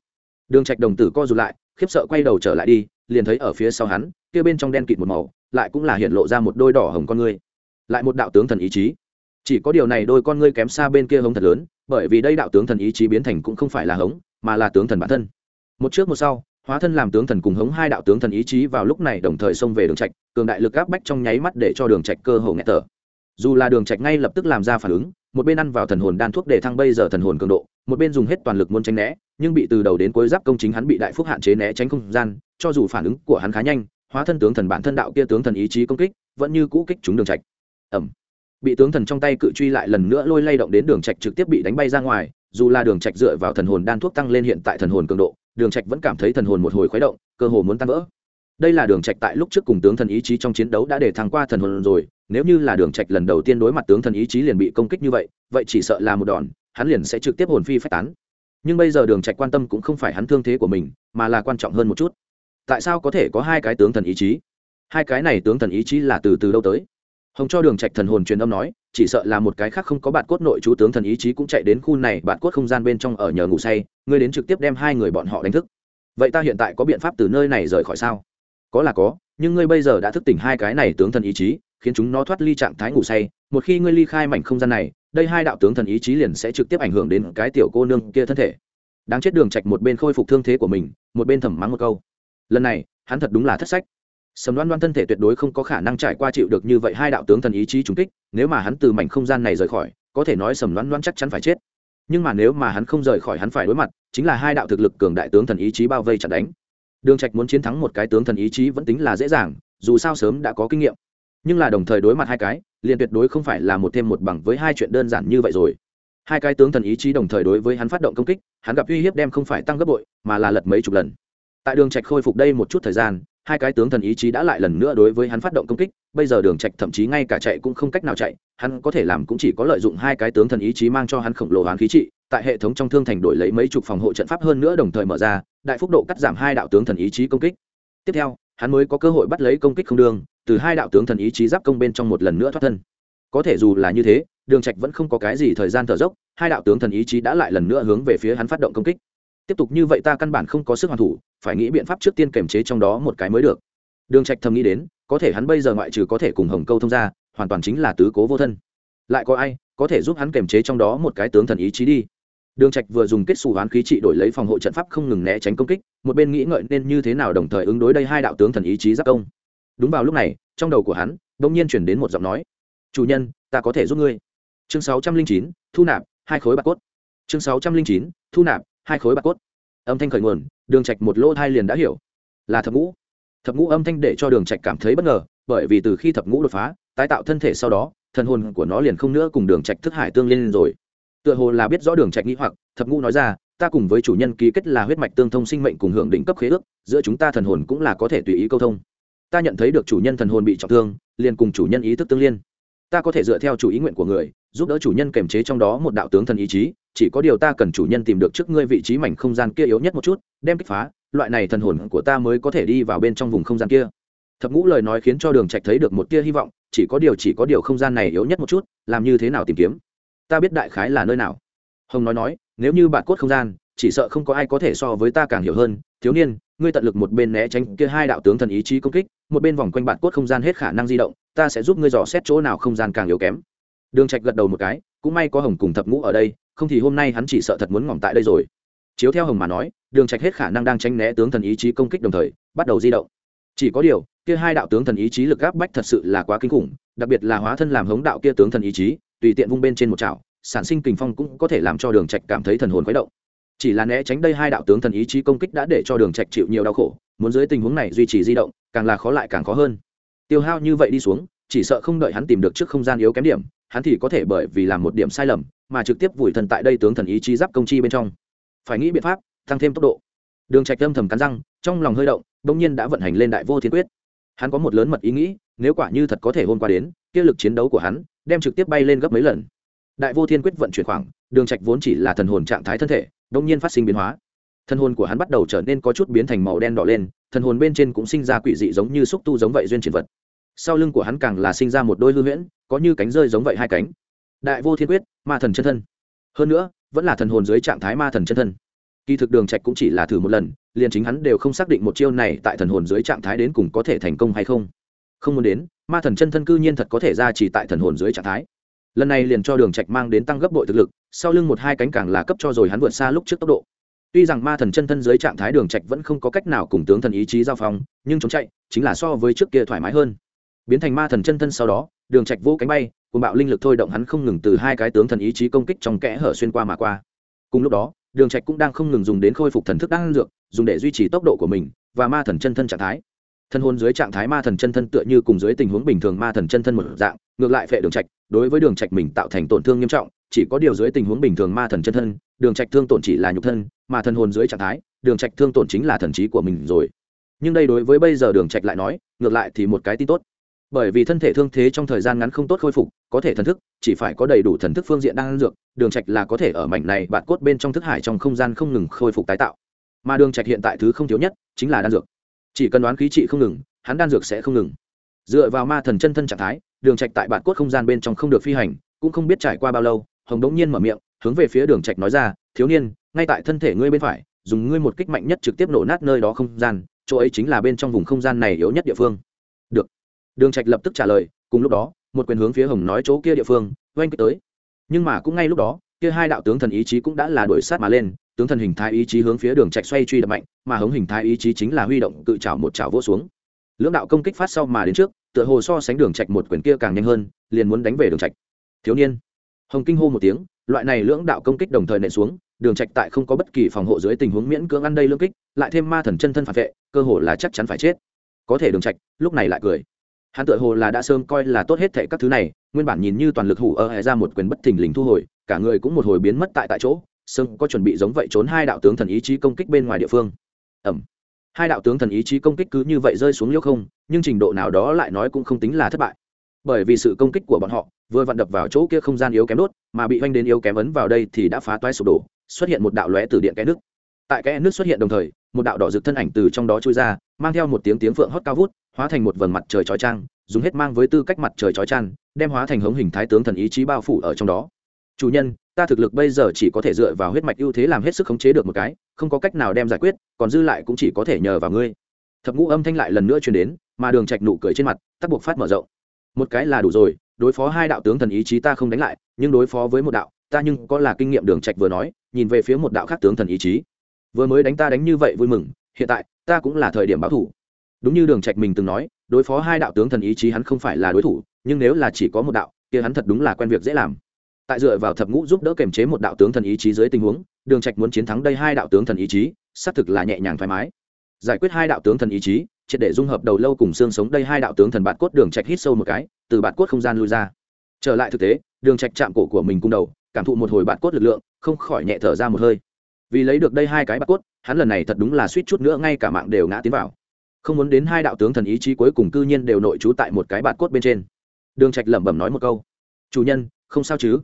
Đường trạch đồng tử co rụt lại, khiếp sợ quay đầu trở lại đi, liền thấy ở phía sau hắn, kia bên trong đen kịt một màu, lại cũng là hiện lộ ra một đôi đỏ hồng con ngươi. Lại một đạo tướng thần ý chí. Chỉ có điều này đôi con ngươi kém xa bên kia hống thật lớn, bởi vì đây đạo tướng thần ý chí biến thành cũng không phải là hống, mà là tướng thần bản thân. Một trước một sau hóa thân làm tướng thần cùng hống hai đạo tướng thần ý chí vào lúc này đồng thời xông về đường trạch, cường đại lực áp bách trong nháy mắt để cho đường trạch cơ hồ nghẹt thở. Dù là đường trạch ngay lập tức làm ra phản ứng, một bên ăn vào thần hồn đan thuốc để thăng bây giờ thần hồn cường độ, một bên dùng hết toàn lực muốn tránh né, nhưng bị từ đầu đến cuối giáp công chính hắn bị đại phúc hạn chế né tránh không gian, cho dù phản ứng của hắn khá nhanh, hóa thân tướng thần bản thân đạo kia tướng thần ý chí công kích, vẫn như cũ kích chúng đường trạch. Ẩm bị tướng thần trong tay cự truy lại lần nữa lôi lay động đến đường trạch trực tiếp bị đánh bay ra ngoài, dù là đường trạch dựa vào thần hồn đan thuốc tăng lên hiện tại thần hồn cường độ đường trạch vẫn cảm thấy thần hồn một hồi khuấy động, cơ hồ muốn tan vỡ. Đây là đường trạch tại lúc trước cùng tướng thần ý chí trong chiến đấu đã để thăng qua thần hồn rồi, nếu như là đường trạch lần đầu tiên đối mặt tướng thần ý chí liền bị công kích như vậy vậy chỉ sợ là một đòn, hắn liền sẽ trực tiếp hồn phi phách tán. Nhưng bây giờ đường trạch quan tâm cũng không phải hắn thương thế của mình, mà là quan trọng hơn một chút. Tại sao có thể có hai cái tướng thần ý chí? Hai cái này tướng thần ý chí là từ từ đâu tới? Hồng cho đường trạch thần hồn truyền âm nói, chỉ sợ là một cái khác không có bạn cốt nội chú tướng thần ý chí cũng chạy đến khu này bạn cốt không gian bên trong ở nhờ ngủ say, ngươi đến trực tiếp đem hai người bọn họ đánh thức. Vậy ta hiện tại có biện pháp từ nơi này rời khỏi sao? Có là có, nhưng ngươi bây giờ đã thức tỉnh hai cái này tướng thần ý chí, khiến chúng nó thoát ly trạng thái ngủ say. Một khi ngươi ly khai mảnh không gian này, đây hai đạo tướng thần ý chí liền sẽ trực tiếp ảnh hưởng đến cái tiểu cô nương kia thân thể. Đáng chết đường trạch một bên khôi phục thương thế của mình, một bên thầm mắng một câu. Lần này, hắn thật đúng là thất sách sầm đoan đoan thân thể tuyệt đối không có khả năng trải qua chịu được như vậy hai đạo tướng thần ý chí trùng kích, nếu mà hắn từ mảnh không gian này rời khỏi, có thể nói sầm đoan đoan chắc chắn phải chết. Nhưng mà nếu mà hắn không rời khỏi hắn phải đối mặt, chính là hai đạo thực lực cường đại tướng thần ý chí bao vây chặt đánh. Đường trạch muốn chiến thắng một cái tướng thần ý chí vẫn tính là dễ dàng, dù sao sớm đã có kinh nghiệm. Nhưng là đồng thời đối mặt hai cái, liền tuyệt đối không phải là một thêm một bằng với hai chuyện đơn giản như vậy rồi. Hai cái tướng thần ý chí đồng thời đối với hắn phát động công kích, hắn gặp uy hiếp đem không phải tăng gấp bội, mà là lật mấy chục lần. Tại đường trạch khôi phục đây một chút thời gian hai cái tướng thần ý chí đã lại lần nữa đối với hắn phát động công kích, bây giờ đường trạch thậm chí ngay cả chạy cũng không cách nào chạy, hắn có thể làm cũng chỉ có lợi dụng hai cái tướng thần ý chí mang cho hắn khổng lồ hoán khí trị, tại hệ thống trong thương thành đổi lấy mấy chục phòng hộ trận pháp hơn nữa đồng thời mở ra, đại phúc độ cắt giảm hai đạo tướng thần ý chí công kích. Tiếp theo, hắn mới có cơ hội bắt lấy công kích không đường, từ hai đạo tướng thần ý chí giáp công bên trong một lần nữa thoát thân. Có thể dù là như thế, đường trạch vẫn không có cái gì thời gian thở dốc, hai đạo tướng thần ý chí đã lại lần nữa hướng về phía hắn phát động công kích. Tiếp tục như vậy ta căn bản không có sức hoàn thủ phải nghĩ biện pháp trước tiên kềm chế trong đó một cái mới được. Đường trạch thầm nghĩ đến có thể hắn bây giờ ngoại trừ có thể cùng hồng câu thông ra hoàn toàn chính là tứ cố vô thân. Lại có ai có thể giúp hắn kềm chế trong đó một cái tướng thần ý chí đi? Đường trạch vừa dùng kết xù hoán khí trị đổi lấy phòng hộ trận pháp không ngừng né tránh công kích một bên nghĩ ngợi nên như thế nào đồng thời ứng đối đây hai đạo tướng thần ý chí giáp công. Đúng vào lúc này trong đầu của hắn đột nhiên truyền đến một giọng nói. Chủ nhân ta có thể giúp ngươi. Chương 609, thu nạp hai khối bạc cốt. Chương 609, thu nạp hai khối bạc cốt âm thanh khởi nguồn, đường trạch một lỗ thai liền đã hiểu. Là thập ngũ. Thập ngũ âm thanh để cho đường trạch cảm thấy bất ngờ, bởi vì từ khi thập ngũ đột phá, tái tạo thân thể sau đó, thần hồn của nó liền không nữa cùng đường trạch thức hải tương liên rồi. Tựa hồ là biết rõ đường trạch nghĩ hoặc, thập ngũ nói ra, ta cùng với chủ nhân ký kết là huyết mạch tương thông sinh mệnh cùng hưởng đỉnh cấp khế ước, giữa chúng ta thần hồn cũng là có thể tùy ý câu thông. Ta nhận thấy được chủ nhân thần hồn bị trọng thương, liền cùng chủ nhân ý thức tương liên. Ta có thể dựa theo chủ ý nguyện của người giúp đỡ chủ nhân kiềm chế trong đó một đạo tướng thần ý chí, chỉ có điều ta cần chủ nhân tìm được trước ngươi vị trí mảnh không gian kia yếu nhất một chút, đem kích phá, loại này thần hồn của ta mới có thể đi vào bên trong vùng không gian kia. Thập ngũ lời nói khiến cho đường trạch thấy được một tia hy vọng, chỉ có điều chỉ có điều không gian này yếu nhất một chút, làm như thế nào tìm kiếm? Ta biết đại khái là nơi nào. Hồng nói nói, nếu như bạn cốt không gian, chỉ sợ không có ai có thể so với ta càng hiểu hơn. Thiếu niên, ngươi tận lực một bên né tránh kia hai đạo tướng thần ý chí công kích, một bên vòng quanh bạn cốt không gian hết khả năng di động, ta sẽ giúp ngươi dò xét chỗ nào không gian càng yếu kém đường trạch gật đầu một cái, cũng may có hồng cùng thập ngũ ở đây, không thì hôm nay hắn chỉ sợ thật muốn ngỏm tại đây rồi. Chiếu theo hồng mà nói, đường trạch hết khả năng đang tránh né tướng thần ý chí công kích đồng thời, bắt đầu di động. Chỉ có điều, kia hai đạo tướng thần ý chí lực áp bách thật sự là quá kinh khủng, đặc biệt là hóa thân làm hống đạo kia tướng thần ý chí, tùy tiện vung bên trên một chảo, sản sinh kình phong cũng có thể làm cho đường trạch cảm thấy thần hồn khuấy động. Chỉ là né tránh đây hai đạo tướng thần ý chí công kích đã để cho đường trạch chịu nhiều đau khổ, muốn dưới tình huống này duy trì di động, càng là khó lại càng khó hơn. Tiêu hao như vậy đi xuống, chỉ sợ không đợi hắn tìm được trước không gian yếu kém điểm hắn thì có thể bởi vì làm một điểm sai lầm mà trực tiếp vùi thần tại đây tướng thần ý chí giáp công chi bên trong. Phải nghĩ biện pháp, tăng thêm tốc độ. Đường trạch âm thầm cắn răng, trong lòng hơi động bỗng nhiên đã vận hành lên đại vô thiên quyết. Hắn có một lớn mật ý nghĩ, nếu quả như thật có thể hôn qua đến, kia lực chiến đấu của hắn, đem trực tiếp bay lên gấp mấy lần. Đại vô thiên quyết vận chuyển khoảng, đường trạch vốn chỉ là thần hồn trạng thái thân thể bỗng nhiên phát sinh biến hóa. Thân hồn của hắn bắt đầu trở nên có chút biến thành màu đen đỏ lên, thần hồn bên trên cũng sinh ra quỷ dị giống như xúc tu giống vậy duyên triển vật. Sau lưng của hắn càng là sinh ra một đôi hư huyễn có như cánh rơi giống vậy hai cánh. Đại vô thiên quyết, ma thần chân thân. Hơn nữa, vẫn là thần hồn dưới trạng thái ma thần chân thân. Kỳ thực đường trạch cũng chỉ là thử một lần, liền chính hắn đều không xác định một chiêu này tại thần hồn dưới trạng thái đến cùng có thể thành công hay không. Không muốn đến, ma thần chân thân cư nhiên thật có thể ra chỉ tại thần hồn dưới trạng thái. Lần này liền cho đường trạch mang đến tăng gấp bội thực lực, sau lưng một hai cánh càng là cấp cho rồi hắn vượt xa lúc trước tốc độ. Tuy rằng ma thần chân thân dưới trạng thái đường trạch vẫn không có cách nào cùng tướng thần ý chí giao phong, nhưng chống chạy, chính là so với trước kia thoải mái hơn biến thành ma thần chân thân sau đó, đường trạch vỗ cánh bay cùng bạo linh lực thôi động hắn không ngừng từ hai cái tướng thần ý chí công kích trong kẽ hở xuyên qua mà qua. Cùng lúc đó, đường trạch cũng đang không ngừng dùng đến khôi phục thần thức đang dược, dùng để duy trì tốc độ của mình và ma thần chân thân trạng thái. Thân hồn dưới trạng thái ma thần chân thân tựa như cùng dưới tình huống bình thường ma thần chân thân một dạng, ngược lại phệ đường trạch, đối với đường trạch mình tạo thành tổn thương nghiêm trọng, chỉ có điều dưới tình huống bình thường ma thần chân thân, đường trạch thương tổn chỉ là nhục thân, mà thân hồn dưới trạng thái, đường trạch thương tổn chính là thần trí của mình rồi. Nhưng đây đối với bây giờ đường trạch lại nói, ngược lại thì một cái tin tốt bởi vì thân thể thương thế trong thời gian ngắn không tốt khôi phục, có thể thần thức, chỉ phải có đầy đủ thần thức phương diện đang dược, đường trạch là có thể ở mảnh này bạn cốt bên trong thức hải trong không gian không ngừng khôi phục tái tạo. Mà đường trạch hiện tại thứ không thiếu nhất chính là đan dược. Chỉ cần đoán khí trị không ngừng, hắn đan dược sẽ không ngừng. Dựa vào ma thần chân thân trạng thái, đường trạch tại bạn cốt không gian bên trong không được phi hành, cũng không biết trải qua bao lâu, hồng đống nhiên mở miệng, hướng về phía đường trạch nói ra, thiếu niên, ngay tại thân thể ngươi bên phải, dùng ngươi một kích mạnh nhất trực tiếp nổ nát nơi đó không gian, chỗ ấy chính là bên trong vùng không gian này yếu nhất địa phương đường trạch lập tức trả lời, cùng lúc đó, một quyền hướng phía hồng nói chỗ kia địa phương, oanh kích tới. Nhưng mà cũng ngay lúc đó, kia hai đạo tướng thần ý chí cũng đã là đuổi sát mà lên, tướng thần hình thái ý chí hướng phía đường trạch xoay truy đập mạnh, mà hống hình thái ý chí chính là huy động tự chảo một chảo vỗ xuống. Lưỡng đạo công kích phát sau mà đến trước, tựa hồ so sánh đường trạch một quyền kia càng nhanh hơn, liền muốn đánh về đường trạch. Thiếu niên. Hồng kinh hô một tiếng, loại này lưỡng đạo công kích đồng thời nện xuống, đường trạch tại không có bất kỳ phòng hộ dưới tình huống miễn cưỡng ăn đây lưỡng kích, lại thêm ma thần chân thân phản vệ, cơ hồ là chắc chắn phải chết. Có thể đường trạch lúc này lại cười hắn tự hồ là đã sớm coi là tốt hết thệ các thứ này, nguyên bản nhìn như toàn lực hủ ở hệ ra một quyền bất thình lình thu hồi, cả người cũng một hồi biến mất tại tại chỗ, sớm có chuẩn bị giống vậy trốn hai đạo tướng thần ý chí công kích bên ngoài địa phương. Ẩm hai đạo tướng thần ý chí công kích cứ như vậy rơi xuống liêu không, nhưng trình độ nào đó lại nói cũng không tính là thất bại. Bởi vì sự công kích của bọn họ vừa vặn đập vào chỗ kia không gian yếu kém đốt, mà bị oanh đến yếu kém ấn vào đây thì đã phá toái sụp đổ, xuất hiện một đạo lóe từ điện kẽ nước. Tại kẽ nước xuất hiện đồng thời, một đạo đỏ rực thân ảnh từ trong đó trôi ra, mang theo một tiếng tiếng phượng hót cao vút hóa thành một vầng mặt trời chói trang dùng hết mang với tư cách mặt trời chói chang, đem hóa thành hống hình thái tướng thần ý chí bao phủ ở trong đó. Chủ nhân, ta thực lực bây giờ chỉ có thể dựa vào huyết mạch ưu thế làm hết sức khống chế được một cái, không có cách nào đem giải quyết, còn dư lại cũng chỉ có thể nhờ vào ngươi. Thập ngũ âm thanh lại lần nữa truyền đến, mà đường trạch nụ cười trên mặt, tắc buộc phát mở rộng. Một cái là đủ rồi, đối phó hai đạo tướng thần ý chí ta không đánh lại, nhưng đối phó với một đạo, ta nhưng có là kinh nghiệm đường trạch vừa nói, nhìn về phía một đạo khác tướng thần ý chí. Vừa mới đánh ta đánh như vậy vui mừng, hiện tại, ta cũng là thời điểm báo thủ đúng như đường trạch mình từng nói, đối phó hai đạo tướng thần ý chí hắn không phải là đối thủ, nhưng nếu là chỉ có một đạo, kia hắn thật đúng là quen việc dễ làm. Tại dựa vào thập ngũ giúp đỡ kềm chế một đạo tướng thần ý chí dưới tình huống, đường trạch muốn chiến thắng đây hai đạo tướng thần ý chí, xác thực là nhẹ nhàng thoải mái. Giải quyết hai đạo tướng thần ý chí, triệt để dung hợp đầu lâu cùng xương sống đây hai đạo tướng thần bạt cốt đường trạch hít sâu một cái, từ bạt cốt không gian lui ra. Trở lại thực tế, đường trạch chạm cổ của mình cung đầu, cảm thụ một hồi bạt cốt lực lượng, không khỏi nhẹ thở ra một hơi. Vì lấy được đây hai cái bạt cốt, hắn lần này thật đúng là suýt chút nữa ngay cả mạng đều ngã tiến vào không muốn đến hai đạo tướng thần ý chí cuối cùng cư nhiên đều nội trú tại một cái bạt cốt bên trên. Đường trạch lẩm bẩm nói một câu. Chủ nhân, không sao chứ?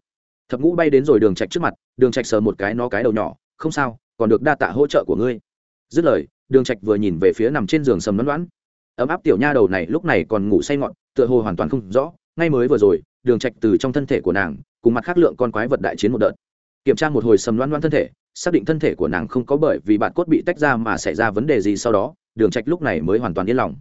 Thập ngũ bay đến rồi đường trạch trước mặt, đường trạch sờ một cái nó cái đầu nhỏ, không sao, còn được đa tạ hỗ trợ của ngươi. Dứt lời, đường trạch vừa nhìn về phía nằm trên giường sầm đoán đoán ấm áp tiểu nha đầu này lúc này còn ngủ say ngọn tựa hồ hoàn toàn không rõ, ngay mới vừa rồi, đường trạch từ trong thân thể của nàng, cùng mặt khác lượng con quái vật đại chiến một đợt. Kiểm tra một hồi sầm đoán đoán thân thể, xác định thân thể của nàng không có bởi vì bạn cốt bị tách ra mà xảy ra vấn đề gì sau đó đường trạch lúc này mới hoàn toàn yên lòng.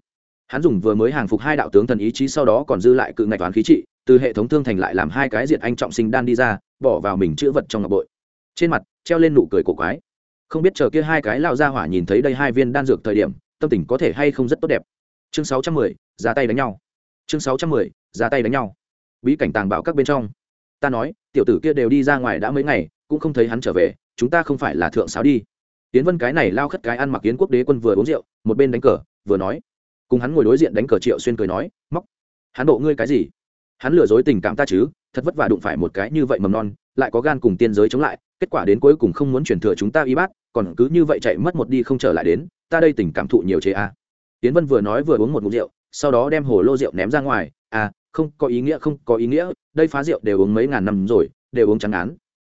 Hắn dùng vừa mới hàng phục hai đạo tướng thần ý chí sau đó còn dư lại cự ngạch toán khí trị từ hệ thống thương thành lại làm hai cái diệt anh trọng sinh đan đi ra bỏ vào mình chữa vật trong ngọc bội. Trên mặt treo lên nụ cười cổ quái. Không biết chờ kia hai cái lao ra hỏa nhìn thấy đây hai viên đan dược thời điểm tâm tình có thể hay không rất tốt đẹp. Chương 610, ra tay đánh nhau. Chương 610, ra tay đánh nhau. Bí cảnh tàng bảo các bên trong. Ta nói tiểu tử kia đều đi ra ngoài đã mấy ngày cũng không thấy hắn trở về chúng ta không phải là thượng sáo đi tiến vân cái này lao khất cái ăn mặc yến quốc đế quân vừa uống rượu, một bên đánh cờ, vừa nói. Cùng hắn ngồi đối diện đánh cờ triệu xuyên cười nói, móc hắn độ ngươi cái gì? Hắn lừa dối tình cảm ta chứ, thật vất vả đụng phải một cái như vậy mầm non, lại có gan cùng tiên giới chống lại, kết quả đến cuối cùng không muốn chuyển thừa chúng ta y bát, còn cứ như vậy chạy mất một đi không trở lại đến, ta đây tình cảm thụ nhiều chế a. À. tiến vân vừa nói vừa uống một ngụm rượu, sau đó đem hồ lô rượu ném ra ngoài. À không có ý nghĩa, không có ý nghĩa, đây phá rượu đều uống mấy ngàn năm rồi, đều uống trắng án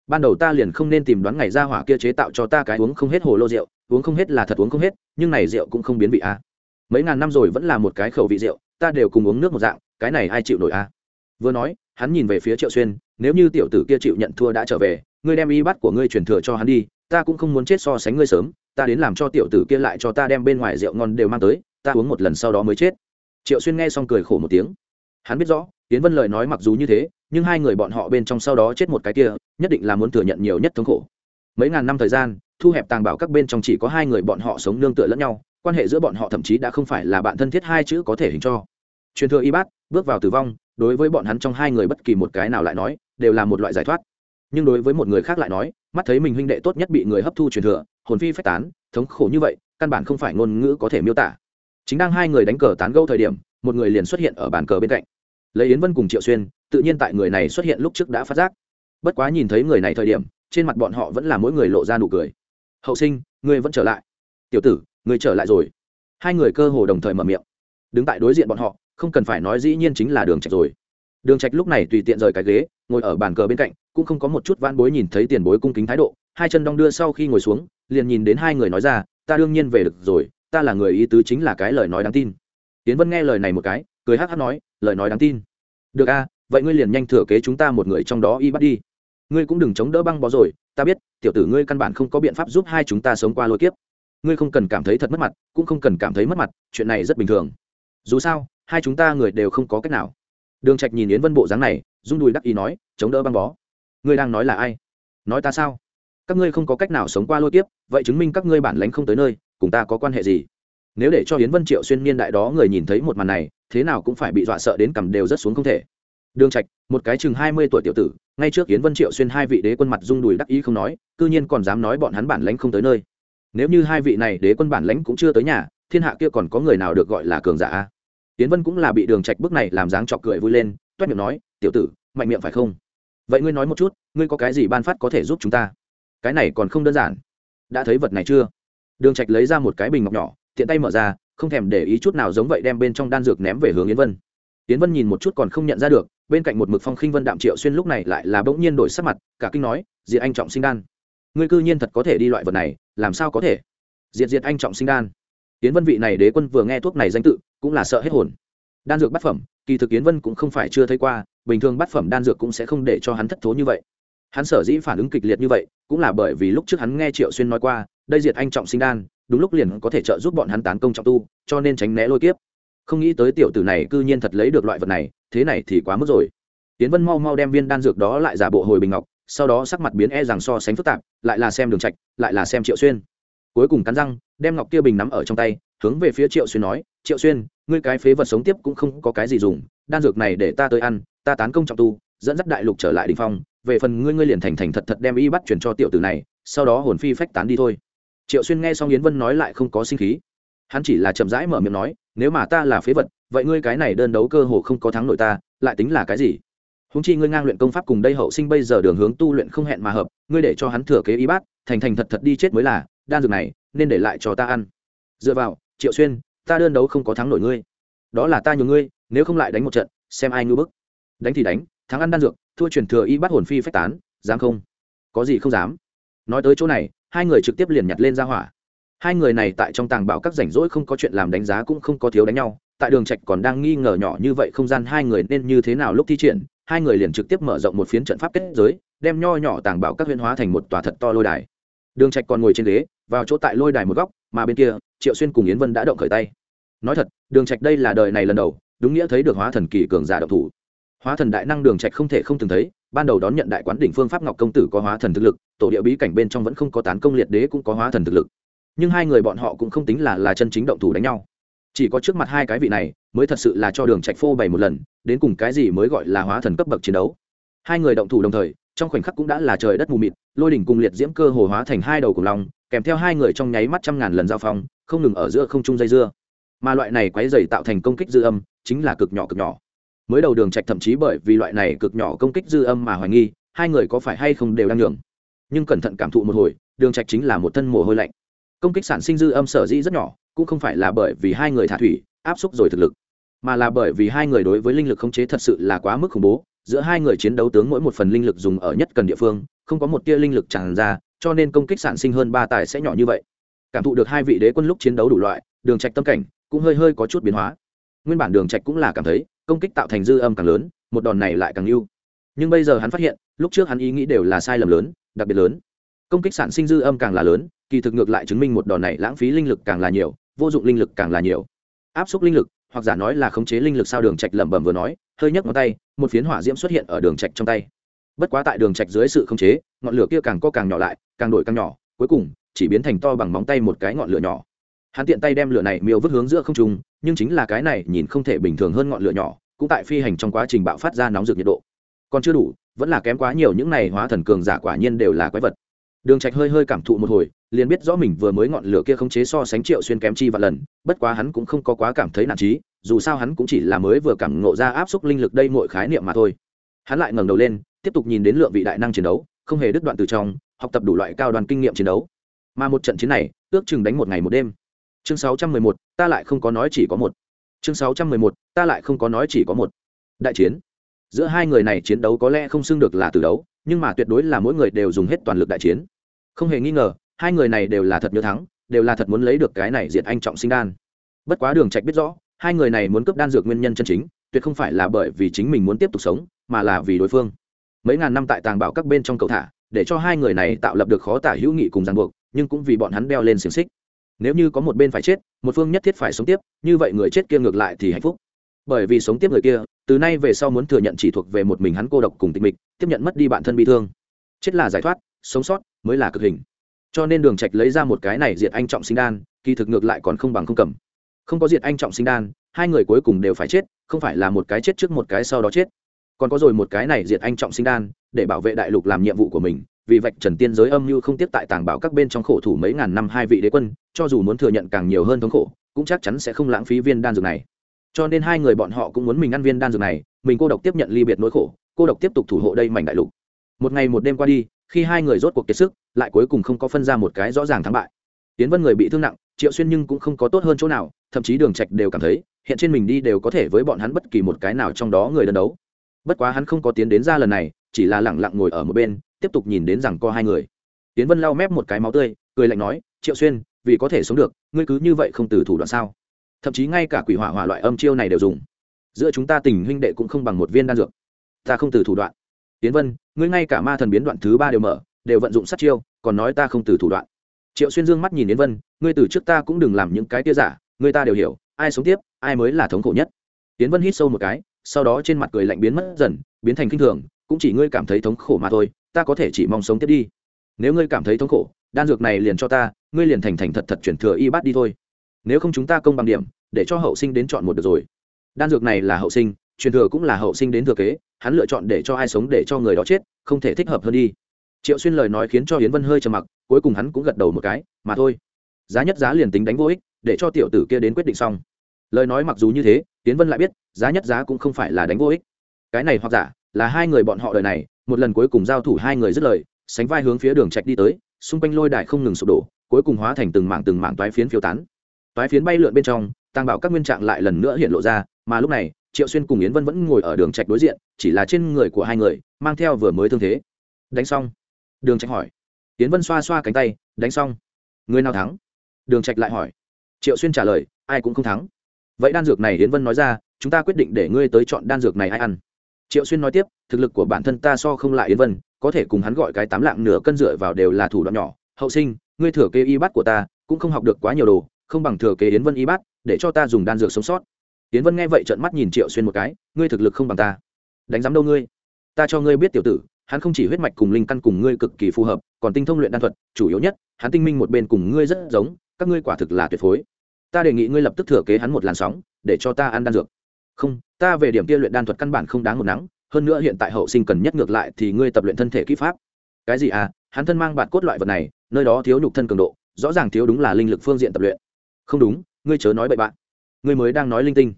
ban đầu ta liền không nên tìm đoán ngày ra hỏa kia chế tạo cho ta cái uống không hết hồ lô rượu, uống không hết là thật uống không hết, nhưng này rượu cũng không biến vị a. Mấy ngàn năm rồi vẫn là một cái khẩu vị rượu, ta đều cùng uống nước một dạng, cái này ai chịu nổi a? Vừa nói, hắn nhìn về phía triệu xuyên, nếu như tiểu tử kia chịu nhận thua đã trở về, ngươi đem y bắt của ngươi truyền thừa cho hắn đi, ta cũng không muốn chết so sánh ngươi sớm, ta đến làm cho tiểu tử kia lại cho ta đem bên ngoài rượu ngon đều mang tới, ta uống một lần sau đó mới chết. Triệu xuyên nghe xong cười khổ một tiếng. Hắn biết rõ tiến vân lời nói mặc dù như thế, nhưng hai người bọn họ bên trong sau đó chết một cái kia nhất định là muốn thừa nhận nhiều nhất thống khổ. Mấy ngàn năm thời gian, thu hẹp tàng bảo các bên trong chỉ có hai người bọn họ sống nương tựa lẫn nhau, quan hệ giữa bọn họ thậm chí đã không phải là bạn thân thiết hai chữ có thể hình cho. Truyền thừa y bát bước vào tử vong, đối với bọn hắn trong hai người bất kỳ một cái nào lại nói, đều là một loại giải thoát. Nhưng đối với một người khác lại nói, mắt thấy mình huynh đệ tốt nhất bị người hấp thu truyền thừa, hồn phi phách tán, thống khổ như vậy, căn bản không phải ngôn ngữ có thể miêu tả. Chính đang hai người đánh cờ tán gẫu thời điểm, một người liền xuất hiện ở bàn cờ bên cạnh. Lấy yến vân cùng triệu xuyên, tự nhiên tại người này xuất hiện lúc trước đã phát giác bất quá nhìn thấy người này thời điểm, trên mặt bọn họ vẫn là mỗi người lộ ra nụ cười. Hậu sinh, ngươi vẫn trở lại. Tiểu tử, ngươi trở lại rồi. Hai người cơ hồ đồng thời mở miệng. Đứng tại đối diện bọn họ, không cần phải nói dĩ nhiên chính là đường trạch rồi. Đường trạch lúc này tùy tiện rời cái ghế, ngồi ở bàn cờ bên cạnh, cũng không có một chút van bối nhìn thấy tiền bối cung kính thái độ, hai chân đong đưa sau khi ngồi xuống, liền nhìn đến hai người nói ra, ta đương nhiên về được rồi, ta là người ý tứ chính là cái lời nói đáng tin. Tiến vân nghe lời này một cái, cười hắc hắc nói, lời nói đáng tin. Được a, vậy ngươi liền nhanh thừa kế chúng ta một người trong đó y bắt đi ngươi cũng đừng chống đỡ băng bó rồi, ta biết, tiểu tử ngươi căn bản không có biện pháp giúp hai chúng ta sống qua lôi kiếp. Ngươi không cần cảm thấy thật mất mặt, cũng không cần cảm thấy mất mặt, chuyện này rất bình thường. Dù sao, hai chúng ta người đều không có cách nào. Đường trạch nhìn yến vân bộ dáng này rung đùi đắc ý nói, chống đỡ băng bó. Ngươi đang nói là ai? Nói ta sao? Các ngươi không có cách nào sống qua lôi kiếp, vậy chứng minh các ngươi bản lãnh không tới nơi, cùng ta có quan hệ gì? Nếu để cho yến vân triệu xuyên niên đại đó người nhìn thấy một màn này, thế nào cũng phải bị dọa sợ đến cầm đều rất xuống không thể đường trạch, một cái chừng hai mươi tuổi tiểu tử, ngay trước yến vân triệu xuyên hai vị đế quân mặt rung đùi đắc ý không nói, cư nhiên còn dám nói bọn hắn bản lãnh không tới nơi. Nếu như hai vị này đế quân bản lãnh cũng chưa tới nhà, thiên hạ kia còn có người nào được gọi là cường giả yến vân cũng là bị đường trạch bước này làm dáng chọc cười vui lên, toét miệng nói, tiểu tử, mạnh miệng phải không? Vậy ngươi nói một chút, ngươi có cái gì ban phát có thể giúp chúng ta? Cái này còn không đơn giản. Đã thấy vật này chưa? Đường trạch lấy ra một cái bình ngọc nhỏ, tiện tay mở ra, không thèm để ý chút nào giống vậy đem bên trong đan dược ném về hướng yến vân. Yến vân nhìn một chút còn không nhận ra được bên cạnh một mực phong khinh vân đạm triệu xuyên lúc này lại là bỗng nhiên đổi sắc mặt, cả kinh nói, diệt anh trọng sinh đan. Ngươi cư nhiên thật có thể đi loại vật này, làm sao có thể? Diệt diệt anh trọng sinh đan. Tiến vân vị này đế quân vừa nghe thuốc này danh tự, cũng là sợ hết hồn. Đan dược bát phẩm, kỳ thực tiến vân cũng không phải chưa thấy qua, bình thường bát phẩm đan dược cũng sẽ không để cho hắn thất thố như vậy. Hắn sở dĩ phản ứng kịch liệt như vậy, cũng là bởi vì lúc trước hắn nghe triệu xuyên nói qua, đây diệt anh trọng sinh đan, đúng lúc liền có thể trợ giúp bọn hắn tán công trọng tu, cho nên tránh né lôi kiếp. Không nghĩ tới tiểu tử này cư nhiên thật lấy được loại vật này thế này thì quá mức rồi. Tiến vân mau mau đem viên đan dược đó lại giả bộ hồi bình ngọc, sau đó sắc mặt biến e rằng so sánh phức tạp, lại là xem đường trạch, lại là xem triệu xuyên. Cuối cùng cắn răng, đem ngọc kia bình nắm ở trong tay, hướng về phía triệu xuyên nói, triệu xuyên, ngươi cái phế vật sống tiếp cũng không có cái gì dùng, đan dược này để ta tới ăn, ta tán công trọng tu, dẫn dắt đại lục trở lại đình phong, về phần ngươi ngươi liền thành thành thật thật đem y bắt chuyển cho tiểu tử này, sau đó hồn phi phách tán đi thôi. Triệu xuyên nghe xong yến vân nói lại không có sinh khí. Hắn chỉ là chậm rãi mở miệng nói nếu mà ta là phế vật, vậy ngươi cái này đơn đấu cơ hồ không có thắng nội ta, lại tính là cái gì? Húng chi ngươi ngang luyện công pháp cùng đây hậu sinh bây giờ đường hướng tu luyện không hẹn mà hợp, ngươi để cho hắn thừa kế y bát, thành thành thật thật đi chết mới là, đan dược này, nên để lại cho ta ăn. Dựa vào, triệu xuyên, ta đơn đấu không có thắng nổi ngươi. Đó là ta nhường ngươi, nếu không lại đánh một trận, xem ai ngư bức. Đánh thì đánh, thắng ăn đan dược, thua truyền thừa y bát hồn phi phách tán, dám không? Có gì không dám? Nói tới chỗ này, hai người trực tiếp liền nhặt lên ra hỏa hai người này tại trong tàng bảo các rảnh rỗi không có chuyện làm đánh giá cũng không có thiếu đánh nhau, tại đường trạch còn đang nghi ngờ nhỏ như vậy không gian hai người nên như thế nào lúc thi triển, hai người liền trực tiếp mở rộng một phiến trận pháp kết giới, đem nho nhỏ tàng bảo các huyễn hóa thành một tòa thật to lôi đài. Đường trạch còn ngồi trên ghế, vào chỗ tại lôi đài một góc, mà bên kia, triệu xuyên cùng yến vân đã động khởi tay. Nói thật, đường trạch đây là đời này lần đầu, đúng nghĩa thấy được hóa thần kỳ cường giả động thủ. Hóa thần đại năng đường trạch không thể không từng thấy, ban đầu đón nhận đại quán đỉnh phương pháp ngọc công tử có hóa thần thực lực, tổ địa bí cảnh bên trong vẫn không có tán công liệt đế cũng có hóa thần thực lực nhưng hai người bọn họ cũng không tính là là chân chính động thủ đánh nhau. Chỉ có trước mặt hai cái vị này mới thật sự là cho đường trạch phô bày một lần, đến cùng cái gì mới gọi là hóa thần cấp bậc chiến đấu. Hai người động thủ đồng thời, trong khoảnh khắc cũng đã là trời đất mù mịt, lôi đỉnh cùng liệt diễm cơ hồ hóa thành hai đầu cùng long, kèm theo hai người trong nháy mắt trăm ngàn lần giao phong, không ngừng ở giữa không trung dây dưa. Mà loại này quấy dày tạo thành công kích dư âm, chính là cực nhỏ cực nhỏ. Mới đầu đường trạch thậm chí bởi vì loại này cực nhỏ công kích dư âm mà hoài nghi, hai người có phải hay không đều đang nhường nhưng cẩn thận cảm thụ một hồi, đường trạch chính là một thân mồ hôi lạnh công kích sản sinh dư âm sở dĩ rất nhỏ, cũng không phải là bởi vì hai người thả thủy, áp xúc rồi thực lực, mà là bởi vì hai người đối với linh lực khống chế thật sự là quá mức khủng bố. Giữa hai người chiến đấu tướng mỗi một phần linh lực dùng ở nhất cần địa phương, không có một tia linh lực tràn ra, cho nên công kích sản sinh hơn ba tài sẽ nhỏ như vậy. Cảm thụ được hai vị đế quân lúc chiến đấu đủ loại, đường trạch tâm cảnh cũng hơi hơi có chút biến hóa. Nguyên bản đường trạch cũng là cảm thấy công kích tạo thành dư âm càng lớn, một đòn này lại càng ưu. Nhưng bây giờ hắn phát hiện, lúc trước hắn ý nghĩ đều là sai lầm lớn, đặc biệt lớn công kích sản sinh dư âm càng là lớn, kỳ thực ngược lại chứng minh một đòn này lãng phí linh lực càng là nhiều, vô dụng linh lực càng là nhiều. Áp suất linh lực, hoặc giả nói là khống chế linh lực sao đường trạch lẩm bẩm vừa nói, hơi nhấc ngón tay, một phiến hỏa diễm xuất hiện ở đường trạch trong tay. Bất quá tại đường trạch dưới sự khống chế, ngọn lửa kia càng co càng nhỏ lại, càng đổi càng nhỏ, cuối cùng, chỉ biến thành to bằng móng tay một cái ngọn lửa nhỏ. Hắn tiện tay đem lửa này miêu vứt hướng giữa không trung, nhưng chính là cái này nhìn không thể bình thường hơn ngọn lửa nhỏ, cũng tại phi hành trong quá trình bạo phát ra nóng rực nhiệt độ. Còn chưa đủ, vẫn là kém quá nhiều, những này hóa thần cường giả quả nhiên đều là quái vật đường trạch hơi hơi cảm thụ một hồi liền biết rõ mình vừa mới ngọn lửa kia không chế so sánh triệu xuyên kém chi và lần bất quá hắn cũng không có quá cảm thấy nản trí dù sao hắn cũng chỉ là mới vừa cảm ngộ ra áp suất linh lực đây mọi khái niệm mà thôi. Hắn lại ngẩng đầu lên tiếp tục nhìn đến lượng vị đại năng chiến đấu không hề đứt đoạn từ trong học tập đủ loại cao đoàn kinh nghiệm chiến đấu. Mà một trận chiến này ước chừng đánh một ngày một đêm. Chương 611, ta lại không có nói chỉ có một. Chương 611, ta lại không có nói chỉ có một. Đại chiến. Giữa hai người này chiến đấu có lẽ không xưng được là từ đấu nhưng mà tuyệt đối là mỗi người đều dùng hết toàn lực đại chiến không hề nghi ngờ, hai người này đều là thật nhớ thắng, đều là thật muốn lấy được cái này diệt anh trọng sinh đan. Bất quá đường trạch biết rõ, hai người này muốn cướp đan dược nguyên nhân chân chính, tuyệt không phải là bởi vì chính mình muốn tiếp tục sống, mà là vì đối phương. Mấy ngàn năm tại tàng bảo các bên trong cầu thả, để cho hai người này tạo lập được khó tả hữu nghị cùng ràng buộc, nhưng cũng vì bọn hắn đeo lên xiềng xích. Nếu như có một bên phải chết, một phương nhất thiết phải sống tiếp, như vậy người chết kia ngược lại thì hạnh phúc. Bởi vì sống tiếp người kia, từ nay về sau muốn thừa nhận chỉ thuộc về một mình hắn cô độc cùng tịch mịch, tiếp nhận mất đi bản thân bị thương. Chết là giải thoát, sống sót mới là cực hình. Cho nên đường trạch lấy ra một cái này diệt anh trọng sinh đan, kỳ thực ngược lại còn không bằng không cầm. Không có diệt anh trọng sinh đan, hai người cuối cùng đều phải chết, không phải là một cái chết trước một cái sau đó chết. Còn có rồi một cái này diệt anh trọng sinh đan, để bảo vệ đại lục làm nhiệm vụ của mình, vì vạch trần tiên giới âm mưu không tiếp tại tàng bảo các bên trong khổ thủ mấy ngàn năm hai vị đế quân, cho dù muốn thừa nhận càng nhiều hơn thống khổ, cũng chắc chắn sẽ không lãng phí viên đan dược này. Cho nên hai người bọn họ cũng muốn mình ăn viên đan dược này, mình cô độc tiếp nhận ly biệt nỗi khổ, cô độc tiếp tục thủ hộ đây mảnh đại lục. Một ngày một đêm qua đi khi hai người rốt cuộc kiệt sức, lại cuối cùng không có phân ra một cái rõ ràng thắng bại. Tiến vân người bị thương nặng, triệu xuyên nhưng cũng không có tốt hơn chỗ nào, thậm chí đường trạch đều cảm thấy, hiện trên mình đi đều có thể với bọn hắn bất kỳ một cái nào trong đó người đơn đấu. Bất quá hắn không có tiến đến ra lần này, chỉ là lẳng lặng ngồi ở một bên, tiếp tục nhìn đến rằng co hai người. Tiến vân lau mép một cái máu tươi, cười lạnh nói, triệu xuyên, vì có thể sống được, ngươi cứ như vậy không từ thủ đoạn sao? Thậm chí ngay cả quỷ hỏa hỏa loại âm chiêu này đều dùng. Giữa chúng ta tình huynh đệ cũng không bằng một viên đan dược. Ta không từ thủ đoạn tiến vân, ngươi ngay cả ma thần biến đoạn thứ ba đều mở, đều vận dụng sát chiêu, còn nói ta không từ thủ đoạn. Triệu xuyên dương mắt nhìn đến vân, ngươi từ trước ta cũng đừng làm những cái tia giả, người ta đều hiểu, ai sống tiếp, ai mới là thống khổ nhất. Yến vân hít sâu một cái, sau đó trên mặt cười lạnh biến mất dần, biến thành kinh thường, cũng chỉ ngươi cảm thấy thống khổ mà thôi, ta có thể chỉ mong sống tiếp đi. Nếu ngươi cảm thấy thống khổ, đan dược này liền cho ta, ngươi liền thành thành thật thật chuyển thừa y bát đi thôi. Nếu không chúng ta công bằng điểm, để cho hậu sinh đến chọn một được rồi. Đan dược này là hậu sinh truyền thừa cũng là hậu sinh đến thừa kế, hắn lựa chọn để cho ai sống để cho người đó chết, không thể thích hợp hơn đi. Triệu xuyên lời nói khiến cho hiến vân hơi trầm mặc, cuối cùng hắn cũng gật đầu một cái, mà thôi. Giá nhất giá liền tính đánh vô ích, để cho tiểu tử kia đến quyết định xong. Lời nói mặc dù như thế hiến vân lại biết, giá nhất giá cũng không phải là đánh vô ích. Cái này hoặc giả, là hai người bọn họ đời này, một lần cuối cùng giao thủ hai người dứt lời, sánh vai hướng phía đường trạch đi tới, xung quanh lôi đài không ngừng sụp đổ, cuối cùng hóa thành từng mảng từng mảng toái phiến phiêu tán. Toái phiến bay lượn bên trong tăng bảo các nguyên trạng lại lần nữa hiện lộ ra, mà lúc này triệu xuyên cùng yến vân vẫn ngồi ở đường trạch đối diện, chỉ là trên người của hai người, mang theo vừa mới thương thế. Đánh xong. Đường trạch hỏi. Yến vân xoa xoa cánh tay, đánh xong. Người nào thắng? Đường trạch lại hỏi. Triệu xuyên trả lời, ai cũng không thắng. Vậy đan dược này yến vân nói ra, chúng ta quyết định để ngươi tới chọn đan dược này ai ăn. Triệu xuyên nói tiếp, thực lực của bản thân ta so không lại yến vân, có thể cùng hắn gọi cái tám lạng nửa cân rưỡi vào đều là thủ đoạn nhỏ. Hậu sinh, ngươi thừa kế y bát của ta, cũng không học được quá nhiều đồ, không bằng thừa kế yến vân y bát, để cho ta dùng đan dược sống sót. Tiến vân nghe vậy trợn mắt nhìn triệu xuyên một cái, ngươi thực lực không bằng ta. Đánh giám đâu ngươi. Ta cho ngươi biết tiểu tử, hắn không chỉ huyết mạch cùng linh căn cùng ngươi cực kỳ phù hợp, còn tinh thông luyện đan thuật, chủ yếu nhất, hắn tinh minh một bên cùng ngươi rất giống, các ngươi quả thực là tuyệt phối. Ta đề nghị ngươi lập tức thừa kế hắn một làn sóng, để cho ta ăn đan dược. Không, ta về điểm kia luyện đan thuật căn bản không đáng một nắng, hơn nữa hiện tại hậu sinh cần nhất ngược lại thì ngươi tập luyện thân thể kỹ pháp. Cái gì à? Hắn thân mang bản cốt loại vật này, nơi đó thiếu nhục thân cường độ, rõ ràng thiếu đúng là linh lực phương diện tập luyện. Không đúng, ngươi chớ nói bậy bạn ngươi mới đang nói linh tinh.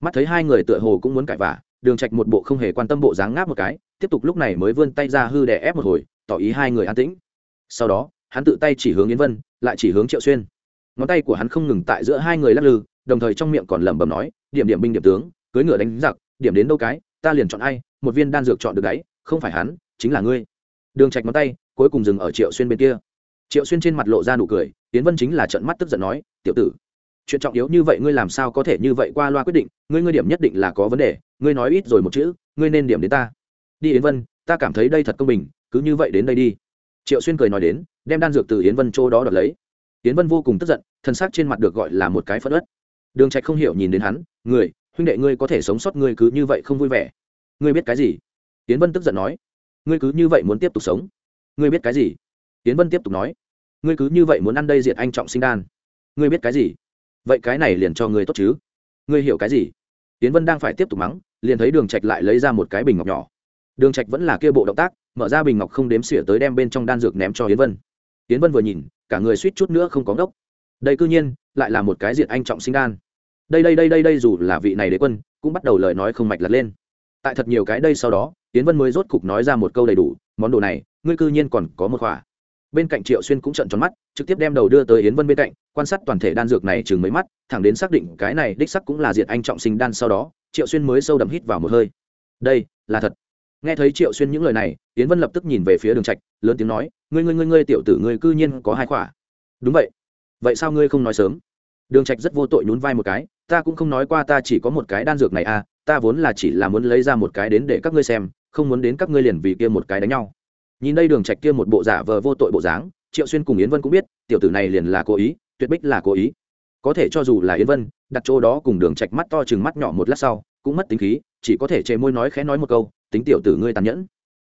Mắt thấy hai người tựa hồ cũng muốn cãi vả đường trạch một bộ không hề quan tâm bộ dáng ngáp một cái, tiếp tục lúc này mới vươn tay ra hư đè ép một hồi, tỏ ý hai người an tĩnh. Sau đó, hắn tự tay chỉ hướng yến vân, lại chỉ hướng triệu xuyên. Ngón tay của hắn không ngừng tại giữa hai người lắc lư, đồng thời trong miệng còn lẩm bẩm nói, điểm điểm binh điểm tướng cưới ngựa đánh giặc, điểm đến đâu cái, ta liền chọn ai, một viên đan dược chọn được đấy, không phải hắn, chính là ngươi. Đường trạch ngón tay cuối cùng dừng ở triệu xuyên bên kia. Triệu xuyên trên mặt lộ ra nụ cười tiến vân chính là trận mắt tức giận nói, tiểu tử chuyện trọng yếu như vậy ngươi làm sao có thể như vậy qua loa quyết định? Ngươi ngươi điểm nhất định là có vấn đề. Ngươi nói ít rồi một chữ, ngươi nên điểm đến ta. Đi yến vân, ta cảm thấy đây thật công bình, cứ như vậy đến đây đi. Triệu xuyên cười nói đến, đem đan dược từ yến vân chỗ đó đọc lấy. Yến vân vô cùng tức giận thân xác trên mặt được gọi là một cái phất ớt đường trạch không hiểu nhìn đến hắn, người, huynh đệ ngươi có thể sống sót ngươi cứ như vậy không vui vẻ? Ngươi biết cái gì? Yến vân tức giận nói, ngươi cứ như vậy muốn tiếp tục sống? Ngươi biết cái gì? Yến vân tiếp tục nói, ngươi cứ như vậy muốn ăn đây diệt anh trọng sinh đan? Ngươi biết cái gì? Vậy cái này liền cho ngươi tốt chứ? Ngươi hiểu cái gì? Yến vân đang phải tiếp tục mắng, liền thấy đường trạch lại lấy ra một cái bình ngọc nhỏ. Đường trạch vẫn là kia bộ động tác, mở ra bình ngọc không đếm xỉa tới đem bên trong đan dược ném cho yến vân. Yến vân vừa nhìn, cả người suýt chút nữa không có ngốc. Đây cư nhiên, lại là một cái diệt anh trọng sinh đan. Đây đây đây đây đây, dù là vị này đế quân, cũng bắt đầu lời nói không mạch lật lên. Tại thật nhiều cái đây sau đó, yến vân mới rốt cục nói ra một câu đầy đủ, món đồ này, ngươi cư nhiên còn có một khỏa bên cạnh triệu xuyên cũng trận tròn mắt, trực tiếp đem đầu đưa tới yến vân bên cạnh, quan sát toàn thể đan dược này chừng mấy mắt, thẳng đến xác định cái này đích sắc cũng là diệt anh trọng sinh đan sau đó, triệu xuyên mới sâu đậm hít vào một hơi. Đây, là thật. Nghe thấy triệu xuyên những lời này, yến vân lập tức nhìn về phía đường trạch, lớn tiếng nói, ngươi ngươi ngươi ngươi tiểu tử ngươi cư nhiên có hai khỏa. Đúng vậy. Vậy sao ngươi không nói sớm? Đường trạch rất vô tội nhún vai một cái, ta cũng không nói qua ta chỉ có một cái đan dược này à ta vốn là chỉ là muốn lấy ra một cái đến để các ngươi xem, không muốn đến các ngươi liền vì kia một cái đánh nhau nhìn đây đường trạch kia một bộ giả vờ vô tội bộ dáng, triệu xuyên cùng yến vân cũng biết, tiểu tử này liền là cố ý, tuyệt bích là cố ý. Có thể cho dù là yến vân, đặt chỗ đó cùng đường trạch mắt to chừng mắt nhỏ một lát sau, cũng mất tính khí, chỉ có thể chề môi nói khẽ nói một câu, tính tiểu tử ngươi tàn nhẫn.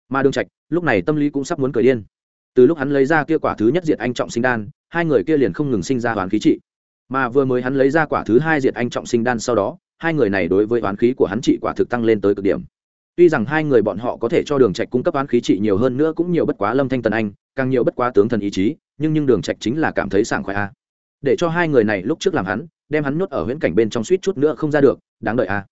Mà đường trạch, lúc này tâm lý cũng sắp muốn cười điên. Từ lúc hắn lấy ra kia quả thứ nhất diệt anh trọng sinh đan, hai người kia liền không ngừng sinh ra oán khí trị. Mà vừa mới hắn lấy ra quả thứ hai diệt anh trọng sinh đan sau đó, hai người này đối với oán khí của hắn trị quả thực tăng lên tới cực điểm tuy rằng hai người bọn họ có thể cho đường trạch cung cấp oán khí trị nhiều hơn nữa cũng nhiều bất quá lâm thanh tần anh càng nhiều bất quá tướng thần ý chí nhưng nhưng đường trạch chính là cảm thấy sảng khoái a. Để cho hai người này lúc trước làm hắn đem hắn nhốt ở huyễn cảnh bên trong suýt chút nữa không ra được đáng đợi a.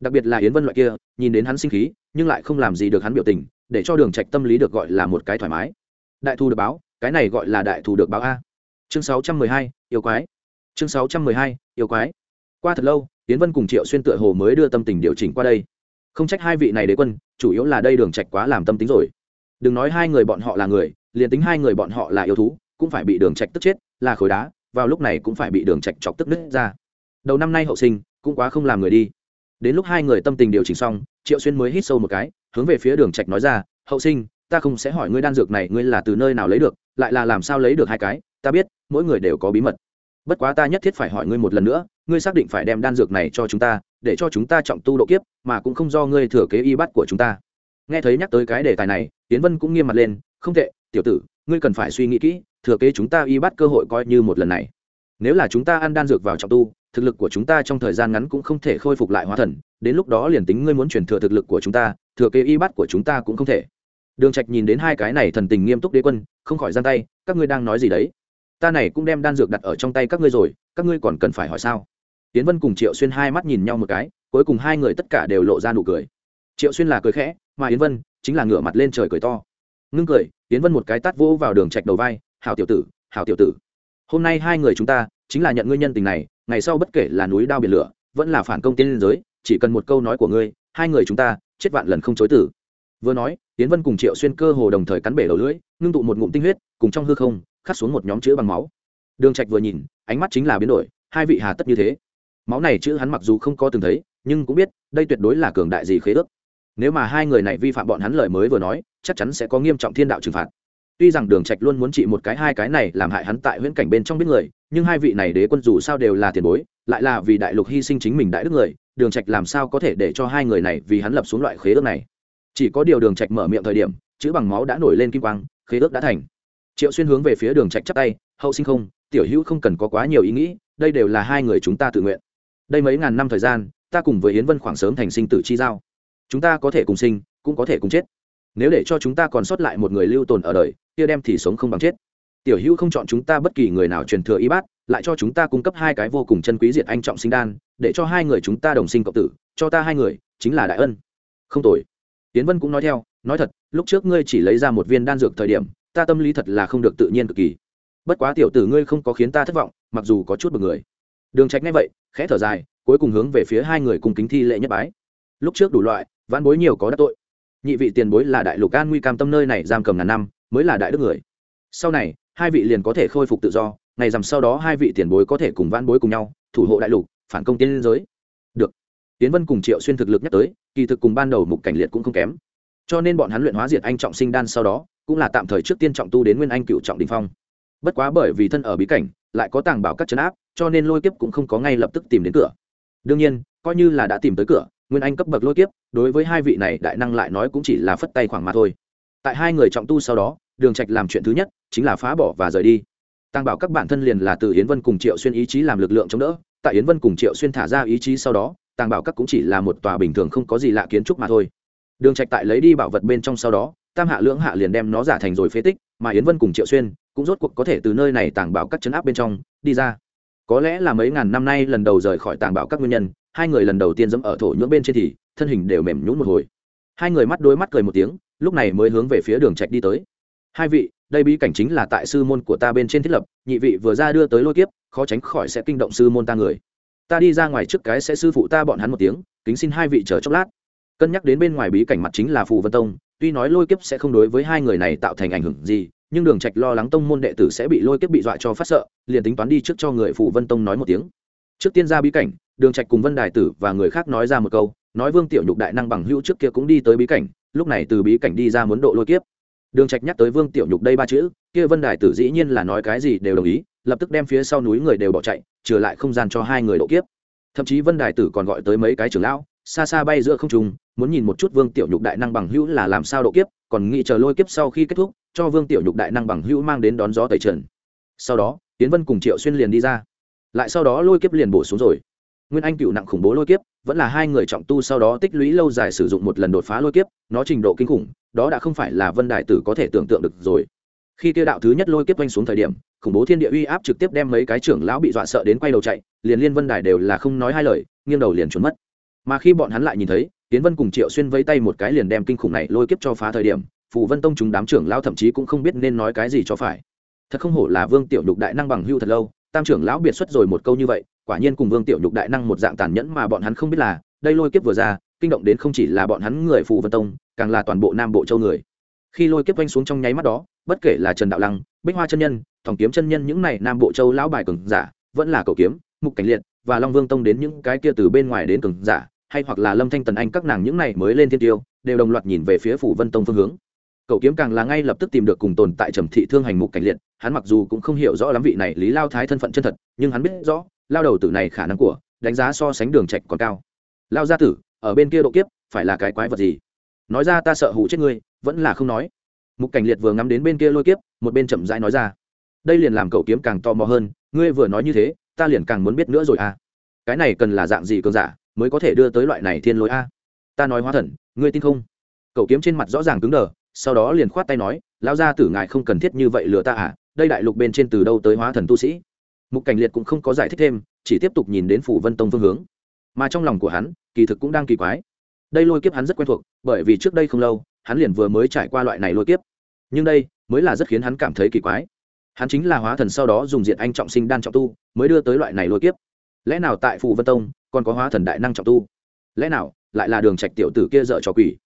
Đặc biệt là yến vân loại kia nhìn đến hắn sinh khí nhưng lại không làm gì được hắn biểu tình để cho đường trạch tâm lý được gọi là một cái thoải mái. Đại thù được báo cái này gọi là đại thù được báo a. Chương 612, yêu quái. Chương 612, yêu quái. Qua thật lâu yến vân cùng triệu xuyên tựa hồ mới đưa tâm tình điều chỉnh qua đây không trách hai vị này đế quân, chủ yếu là đây đường trạch quá làm tâm tính rồi. Đừng nói hai người bọn họ là người, liền tính hai người bọn họ là yêu thú, cũng phải bị đường trạch tức chết, là khối đá, vào lúc này cũng phải bị đường trạch chọc tức nứt ra. Đầu năm nay hậu sinh, cũng quá không làm người đi. Đến lúc hai người tâm tình điều chỉnh xong, triệu xuyên mới hít sâu một cái, hướng về phía đường trạch nói ra, hậu sinh, ta không sẽ hỏi ngươi đan dược này ngươi là từ nơi nào lấy được, lại là làm sao lấy được hai cái, ta biết, mỗi người đều có bí mật. Bất quá ta nhất thiết phải hỏi ngươi một lần nữa, ngươi xác định phải đem đan dược này cho chúng ta để cho chúng ta trọng tu độ kiếp, mà cũng không do ngươi thừa kế y bắt của chúng ta. Nghe thấy nhắc tới cái đề tài này tiến vân cũng nghiêm mặt lên, không tệ, tiểu tử, ngươi cần phải suy nghĩ kỹ, thừa kế chúng ta y bắt cơ hội coi như một lần này. Nếu là chúng ta ăn đan dược vào trọng tu, thực lực của chúng ta trong thời gian ngắn cũng không thể khôi phục lại hóa thần, đến lúc đó liền tính ngươi muốn truyền thừa thực lực của chúng ta, thừa kế y bắt của chúng ta cũng không thể. Đường trạch nhìn đến hai cái này thần tình nghiêm túc đế quân, không khỏi giang tay, các ngươi đang nói gì đấy? Ta này cũng đem đan dược đặt ở trong tay các ngươi rồi, các ngươi còn cần phải hỏi sao? Tiến vân cùng triệu xuyên hai mắt nhìn nhau một cái, cuối cùng hai người tất cả đều lộ ra nụ cười. Triệu xuyên là cười khẽ, mà yến vân chính là ngửa mặt lên trời cười to. Ngưng cười, yến vân một cái tát vỗ vào đường trạch đầu vai, hảo tiểu tử, hảo tiểu tử. Hôm nay hai người chúng ta chính là nhận ngươi nhân tình này, ngày sau bất kể là núi đao biển lửa, vẫn là phản công tiên liên giới, chỉ cần một câu nói của ngươi, hai người chúng ta chết vạn lần không chối tử. Vừa nói, Yến vân cùng triệu xuyên cơ hồ đồng thời cắn bể đầu lưỡi, ngưng tụ một ngụm tinh huyết, cùng trong hư không, khắc xuống một nhóm chữ bằng máu. Đường trạch vừa nhìn, ánh mắt chính là biến đổi, hai vị hà tất như thế máu này chữ hắn mặc dù không có từng thấy, nhưng cũng biết, đây tuyệt đối là cường đại gì khế ước. Nếu mà hai người này vi phạm bọn hắn lời mới vừa nói, chắc chắn sẽ có nghiêm trọng thiên đạo trừng phạt. Tuy rằng đường trạch luôn muốn trị một cái hai cái này làm hại hắn tại huyễn cảnh bên trong biết người, nhưng hai vị này đế quân dù sao đều là tiền bối, lại là vì đại lục hy sinh chính mình đại đức người, đường trạch làm sao có thể để cho hai người này vì hắn lập xuống loại khế ước này? Chỉ có điều đường trạch mở miệng thời điểm, chữ bằng máu đã nổi lên kim quang, khế ước đã thành. Triệu xuyên hướng về phía đường trạch chắp tay, hậu sinh không, tiểu hữu không cần có quá nhiều ý nghĩ, đây đều là hai người chúng ta tự nguyện đây mấy ngàn năm thời gian, ta cùng với yến vân khoảng sớm thành sinh tử chi giao. Chúng ta có thể cùng sinh, cũng có thể cùng chết. Nếu để cho chúng ta còn sót lại một người lưu tồn ở đời, kia đem thì sống không bằng chết. Tiểu hữu không chọn chúng ta bất kỳ người nào truyền thừa y bát, lại cho chúng ta cung cấp hai cái vô cùng chân quý diệt anh trọng sinh đan, để cho hai người chúng ta đồng sinh cộng tử, cho ta hai người, chính là đại ân. Không tồi. Tiến vân cũng nói theo, nói thật, lúc trước ngươi chỉ lấy ra một viên đan dược thời điểm, ta tâm lý thật là không được tự nhiên cực kỳ. Bất quá tiểu tử ngươi không có khiến ta thất vọng, mặc dù có chút bực người đường trạch ngay vậy, khẽ thở dài, cuối cùng hướng về phía hai người cùng kính thi lễ nhất bái. Lúc trước đủ loại, vãn bối nhiều có đắc tội. Nhị vị tiền bối là đại lục an nguy cam tâm nơi này giam cầm ngàn năm, mới là đại đức người. Sau này, hai vị liền có thể khôi phục tự do, ngày rằm sau đó hai vị tiền bối có thể cùng vãn bối cùng nhau, thủ hộ đại lục, phản công tiên giới. Được. Tiến vân cùng triệu xuyên thực lực nhắc tới, kỳ thực cùng ban đầu mục cảnh liệt cũng không kém. Cho nên bọn hắn luyện hóa diệt anh trọng sinh đan sau đó, cũng là tạm thời trước tiên trọng tu đến nguyên anh cựu trọng đình phong. Bất quá bởi vì thân ở bí cảnh, lại có tàng bảo các chấn áp cho nên lôi kiếp cũng không có ngay lập tức tìm đến cửa. Đương nhiên, coi như là đã tìm tới cửa, nguyên anh cấp bậc lôi kiếp, đối với hai vị này đại năng lại nói cũng chỉ là phất tay khoảng mà thôi. Tại hai người trọng tu sau đó, đường trạch làm chuyện thứ nhất, chính là phá bỏ và rời đi. Tăng bảo các bạn thân liền là từ yến vân cùng triệu xuyên ý chí làm lực lượng chống đỡ, tại yến vân cùng triệu xuyên thả ra ý chí sau đó tăng bảo các cũng chỉ là một tòa bình thường không có gì lạ kiến trúc mà thôi. Đường trạch tại lấy đi bảo vật bên trong sau đó, tam hạ lưỡng hạ liền đem nó giả thành rồi phế tích, mà yến vân cùng triệu xuyên cũng rốt cuộc có thể từ nơi này tàng bảo các chấn áp bên trong, đi ra có lẽ là mấy ngàn năm nay lần đầu rời khỏi tàng bảo các nguyên nhân, hai người lần đầu tiên dẫm ở thổ nhưỡng bên trên thì, thân hình đều mềm nhũn một hồi. Hai người mắt đôi mắt cười một tiếng, lúc này mới hướng về phía đường trạch đi tới. Hai vị, đây bí cảnh chính là tại sư môn của ta bên trên thiết lập, nhị vị vừa ra đưa tới lôi kiếp, khó tránh khỏi sẽ kinh động sư môn ta người. Ta đi ra ngoài trước cái sẽ sư phụ ta bọn hắn một tiếng, kính xin hai vị chờ chốc lát. Cân nhắc đến bên ngoài bí cảnh mặt chính là phù vân tông, tuy nói lôi kiếp sẽ không đối với hai người này tạo thành ảnh hưởng gì nhưng đường trạch lo lắng tông môn đệ tử sẽ bị lôi kiếp bị dọa cho phát sợ, liền tính toán đi trước cho người phụ vân tông nói một tiếng. Trước tiên ra bí cảnh, đường trạch cùng vân đài tử và người khác nói ra một câu, nói vương tiểu nhục đại năng bằng hữu trước kia cũng đi tới bí cảnh, lúc này từ bí cảnh đi ra muốn độ lôi kiếp. Đường trạch nhắc tới vương tiểu nhục đây ba chữ, kia vân đài tử dĩ nhiên là nói cái gì đều đồng ý, lập tức đem phía sau núi người đều bỏ chạy, trở lại không gian cho hai người độ kiếp. Thậm chí vân đài tử còn gọi tới mấy cái trưởng lão, xa xa bay giữa không trung, muốn nhìn một chút vương tiểu nhục đại năng bằng hữu là làm sao độ kiếp, còn nghĩ chờ lôi kiếp sau khi kết thúc cho vương tiểu nhục đại năng bằng hữu mang đến đón gió tẩy trần. Sau đó tiến vân cùng triệu xuyên liền đi ra. Lại sau đó lôi kiếp liền bổ xuống rồi. Nguyên anh cựu nặng khủng bố lôi kiếp, vẫn là hai người trọng tu sau đó tích lũy lâu dài sử dụng một lần đột phá lôi kiếp, nó trình độ kinh khủng, đó đã không phải là vân đại tử có thể tưởng tượng được rồi. Khi tiêu đạo thứ nhất lôi kiếp oanh xuống thời điểm, khủng bố thiên địa uy áp trực tiếp đem mấy cái trưởng lão bị dọa sợ đến quay đầu chạy, liền liên vân đài đều là không nói hai lời, nghiêng đầu liền trốn mất. Mà khi bọn hắn lại nhìn thấy tiến vân cùng triệu xuyên vẫy tay một cái liền đem kinh khủng này lôi kiếp cho phá thời điểm phù vân tông chúng đám trưởng lão thậm chí cũng không biết nên nói cái gì cho phải. Thật không hổ là vương tiểu nhục đại năng bằng hưu thật lâu, tam trưởng lão biệt xuất rồi một câu như vậy, quả nhiên cùng vương tiểu nhục đại năng một dạng tàn nhẫn mà bọn hắn không biết là, đây lôi kiếp vừa ra, kinh động đến không chỉ là bọn hắn người phù vân tông, càng là toàn bộ nam bộ châu người. Khi lôi kiếp oanh xuống trong nháy mắt đó, bất kể là trần đạo lăng, bích hoa chân nhân, thòng kiếm chân nhân, những này nam bộ châu lão bài cường giả, vẫn là cầu kiếm, mục cảnh liệt và long vương tông đến những cái kia từ bên ngoài đến cường giả, hay hoặc là lâm thanh tần anh các nàng những này mới lên thiên tiêu, đều đồng loạt nhìn về phía phủ vân tông phương hướng cậu kiếm càng là ngay lập tức tìm được cùng tồn tại trầm thị thương hành mục cảnh liệt, hắn mặc dù cũng không hiểu rõ lắm vị này lý lao thái thân phận chân thật, nhưng hắn biết rõ, lao đầu tử này khả năng của, đánh giá so sánh đường trạch còn cao. Lao gia tử, ở bên kia độ kiếp, phải là cái quái vật gì? Nói ra ta sợ hụ chết ngươi, vẫn là không nói. Mục cảnh liệt vừa ngắm đến bên kia lôi kiếp, một bên chậm rãi nói ra. Đây liền làm cậu kiếm càng tò mò hơn, ngươi vừa nói như thế, ta liền càng muốn biết nữa rồi à. Cái này cần là dạng gì cường giả mới có thể đưa tới loại này thiên lôi a? Ta nói hóa thần, ngươi tin không? Cậu kiếm trên mặt rõ ràng cứng đờ sau đó liền khoát tay nói, lão gia tử ngài không cần thiết như vậy lừa ta à đây đại lục bên trên từ đâu tới hóa thần tu sĩ? Mục cảnh liệt cũng không có giải thích thêm, chỉ tiếp tục nhìn đến phủ vân tông phương hướng. Mà trong lòng của hắn, kỳ thực cũng đang kỳ quái. Đây lôi kiếp hắn rất quen thuộc, bởi vì trước đây không lâu, hắn liền vừa mới trải qua loại này lôi kiếp. Nhưng đây, mới là rất khiến hắn cảm thấy kỳ quái. Hắn chính là hóa thần sau đó dùng diện anh trọng sinh đan trọng tu, mới đưa tới loại này lôi kiếp. Lẽ nào tại phủ vân tông, còn có hóa thần đại năng trọng tu? Lẽ nào, lại là đường trạch tiểu tử kia dở trò quỷ?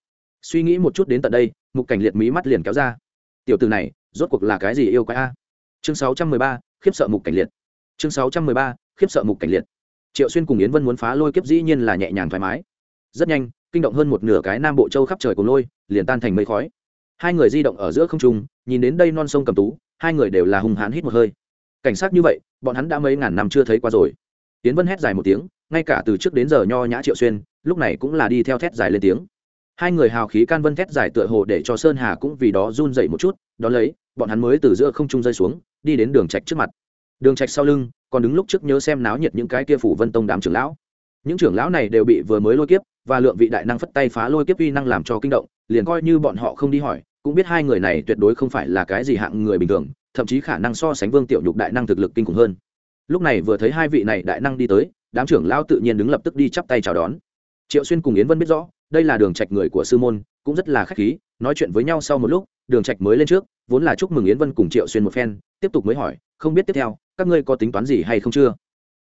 Suy nghĩ một chút đến tận đây mục cảnh liệt mí mắt liền kéo ra. Tiểu tử này rốt cuộc là cái gì yêu quái a? Chương 613, khiếp sợ mục cảnh liệt. Chương 613, khiếp sợ mục cảnh liệt. Triệu xuyên cùng yến vân muốn phá lôi kiếp dĩ nhiên là nhẹ nhàng thoải mái. Rất nhanh kinh động hơn một nửa cái nam bộ châu khắp trời cùng lôi liền tan thành mây khói. Hai người di động ở giữa không trung nhìn đến đây non sông cầm tú hai người đều là hung hãn hít một hơi. Cảnh sát như vậy bọn hắn đã mấy ngàn năm chưa thấy qua rồi. Tiến vân hét dài một tiếng ngay cả từ trước đến giờ nho nhã triệu xuyên lúc này cũng là đi theo thét dài lên tiếng hai người hào khí can vân thét dài tựa hồ để cho sơn hà cũng vì đó run dậy một chút đ ó lấy, bọn hắn mới từ giữa không trung rơi xuống, đi đến đường trạch trước mặt. Đường trạch sau lưng, còn đứng lúc trước nhớ xem náo nhiệt những cái kia phủ vân tông đám trưởng lão. Những trưởng lão này đều bị vừa mới lôi kiếp, và lượng vị đại năng phất tay phá lôi kiếp uy năng làm cho kinh động, liền coi như bọn họ không đi hỏi, cũng biết hai người này tuyệt đối không phải là cái gì hạng người bình thường, thậm chí khả năng so sánh vương tiểu nhục đại năng thực lực kinh khủng hơn. Lúc này vừa thấy hai vị này đại năng đi tới, đám trưởng lão tự nhiên đứng lập tức đi chắp tay chào đón triệu xuyên cùng yến vân biết rõ, đây là đường trạch người của sư môn, cũng rất là khách khí, nói chuyện với nhau sau một lúc, đường trạch mới lên trước, vốn là chúc mừng yến vân cùng triệu xuyên một phen, tiếp tục mới hỏi, không biết tiếp theo, các ngươi có tính toán gì hay không chưa?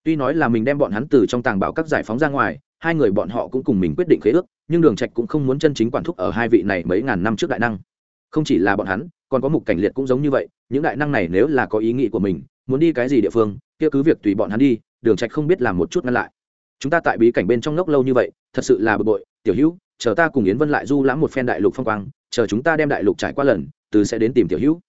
Tuy nói là mình đem bọn hắn từ trong tàng bảo các giải phóng ra ngoài, hai người bọn họ cũng cùng mình quyết định khế ước, nhưng đường trạch cũng không muốn chân chính quản thúc ở hai vị này mấy ngàn năm trước đại năng. Không chỉ là bọn hắn, còn có mục cảnh liệt cũng giống như vậy, những đại năng này nếu là có ý nghĩ của mình, muốn đi cái gì địa phương, kia cứ việc tùy bọn hắn đi, đường trạch không biết làm một chút ngăn lại chúng ta tại bí cảnh bên trong ngốc lâu như vậy, thật sự là bực bội. Tiểu hữu, chờ ta cùng yến vân lại du lãm một phen đại lục phong quang, chờ chúng ta đem đại lục trải qua lần, từ sẽ đến tìm tiểu hữu.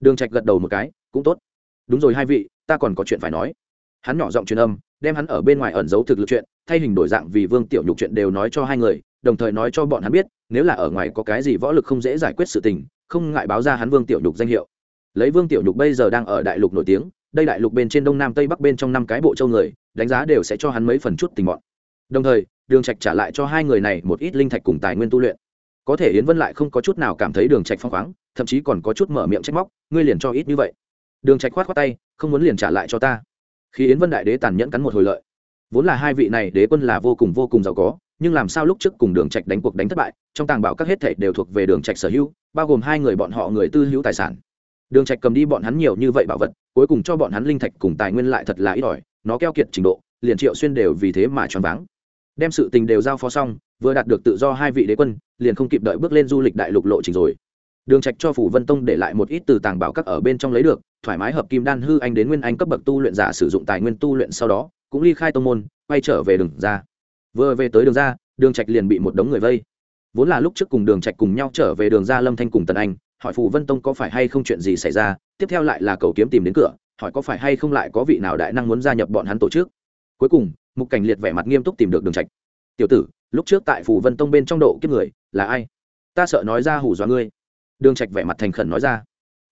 Đường trạch gật đầu một cái, cũng tốt. Đúng rồi hai vị, ta còn có chuyện phải nói. Hắn nhỏ giọng truyền âm, đem hắn ở bên ngoài ẩn giấu thực lực chuyện, thay hình đổi dạng vì vương tiểu nhục chuyện đều nói cho hai người, đồng thời nói cho bọn hắn biết, nếu là ở ngoài có cái gì võ lực không dễ giải quyết sự tình, không ngại báo ra hắn vương tiểu nhục danh hiệu. Lấy vương tiểu nhục bây giờ đang ở đại lục nổi tiếng đây đại lục bên trên đông nam tây bắc bên trong năm cái bộ châu người, đánh giá đều sẽ cho hắn mấy phần chút tình bọn. Đồng thời, đường trạch trả lại cho hai người này một ít linh thạch cùng tài nguyên tu luyện. Có thể yến vân lại không có chút nào cảm thấy đường trạch phong khoáng, thậm chí còn có chút mở miệng trách móc, ngươi liền cho ít như vậy. Đường trạch khoát khoát tay, không muốn liền trả lại cho ta. Khi yến vân đại đế tàn nhẫn cắn một hồi lợi, vốn là hai vị này đế quân là vô cùng vô cùng giàu có, nhưng làm sao lúc trước cùng đường trạch đánh cuộc đánh thất bại, trong tàng bảo các hết thảy đều thuộc về đường trạch sở hữu, bao gồm hai người bọn họ người tư hữu tài sản đường trạch cầm đi bọn hắn nhiều như vậy bảo vật, cuối cùng cho bọn hắn linh thạch cùng tài nguyên lại thật là ít ỏi, nó keo kiệt trình độ, liền triệu xuyên đều vì thế mà choáng váng. Đem sự tình đều giao phó xong, vừa đạt được tự do hai vị đế quân, liền không kịp đợi bước lên du lịch đại lục lộ trình rồi. Đường trạch cho phủ vân tông để lại một ít từ tàng bảo các ở bên trong lấy được, thoải mái hợp kim đan hư anh đến nguyên anh cấp bậc tu luyện giả sử dụng tài nguyên tu luyện sau đó, cũng ly khai tông môn, quay trở về đường ra. Vừa về tới đường ra, đường trạch liền bị một đống người vây. Vốn là lúc trước cùng đường trạch cùng nhau trở về đường ra lâm thanh cùng tần anh hỏi phù vân tông có phải hay không chuyện gì xảy ra, tiếp theo lại là cầu kiếm tìm đến cửa, hỏi có phải hay không lại có vị nào đại năng muốn gia nhập bọn hắn tổ chức. Cuối cùng, mục cảnh liệt vẻ mặt nghiêm túc tìm được đường trạch. Tiểu tử, lúc trước tại phù vân tông bên trong độ kiếp người, là ai? Ta sợ nói ra hù dọa ngươi. Đường trạch vẻ mặt thành khẩn nói ra.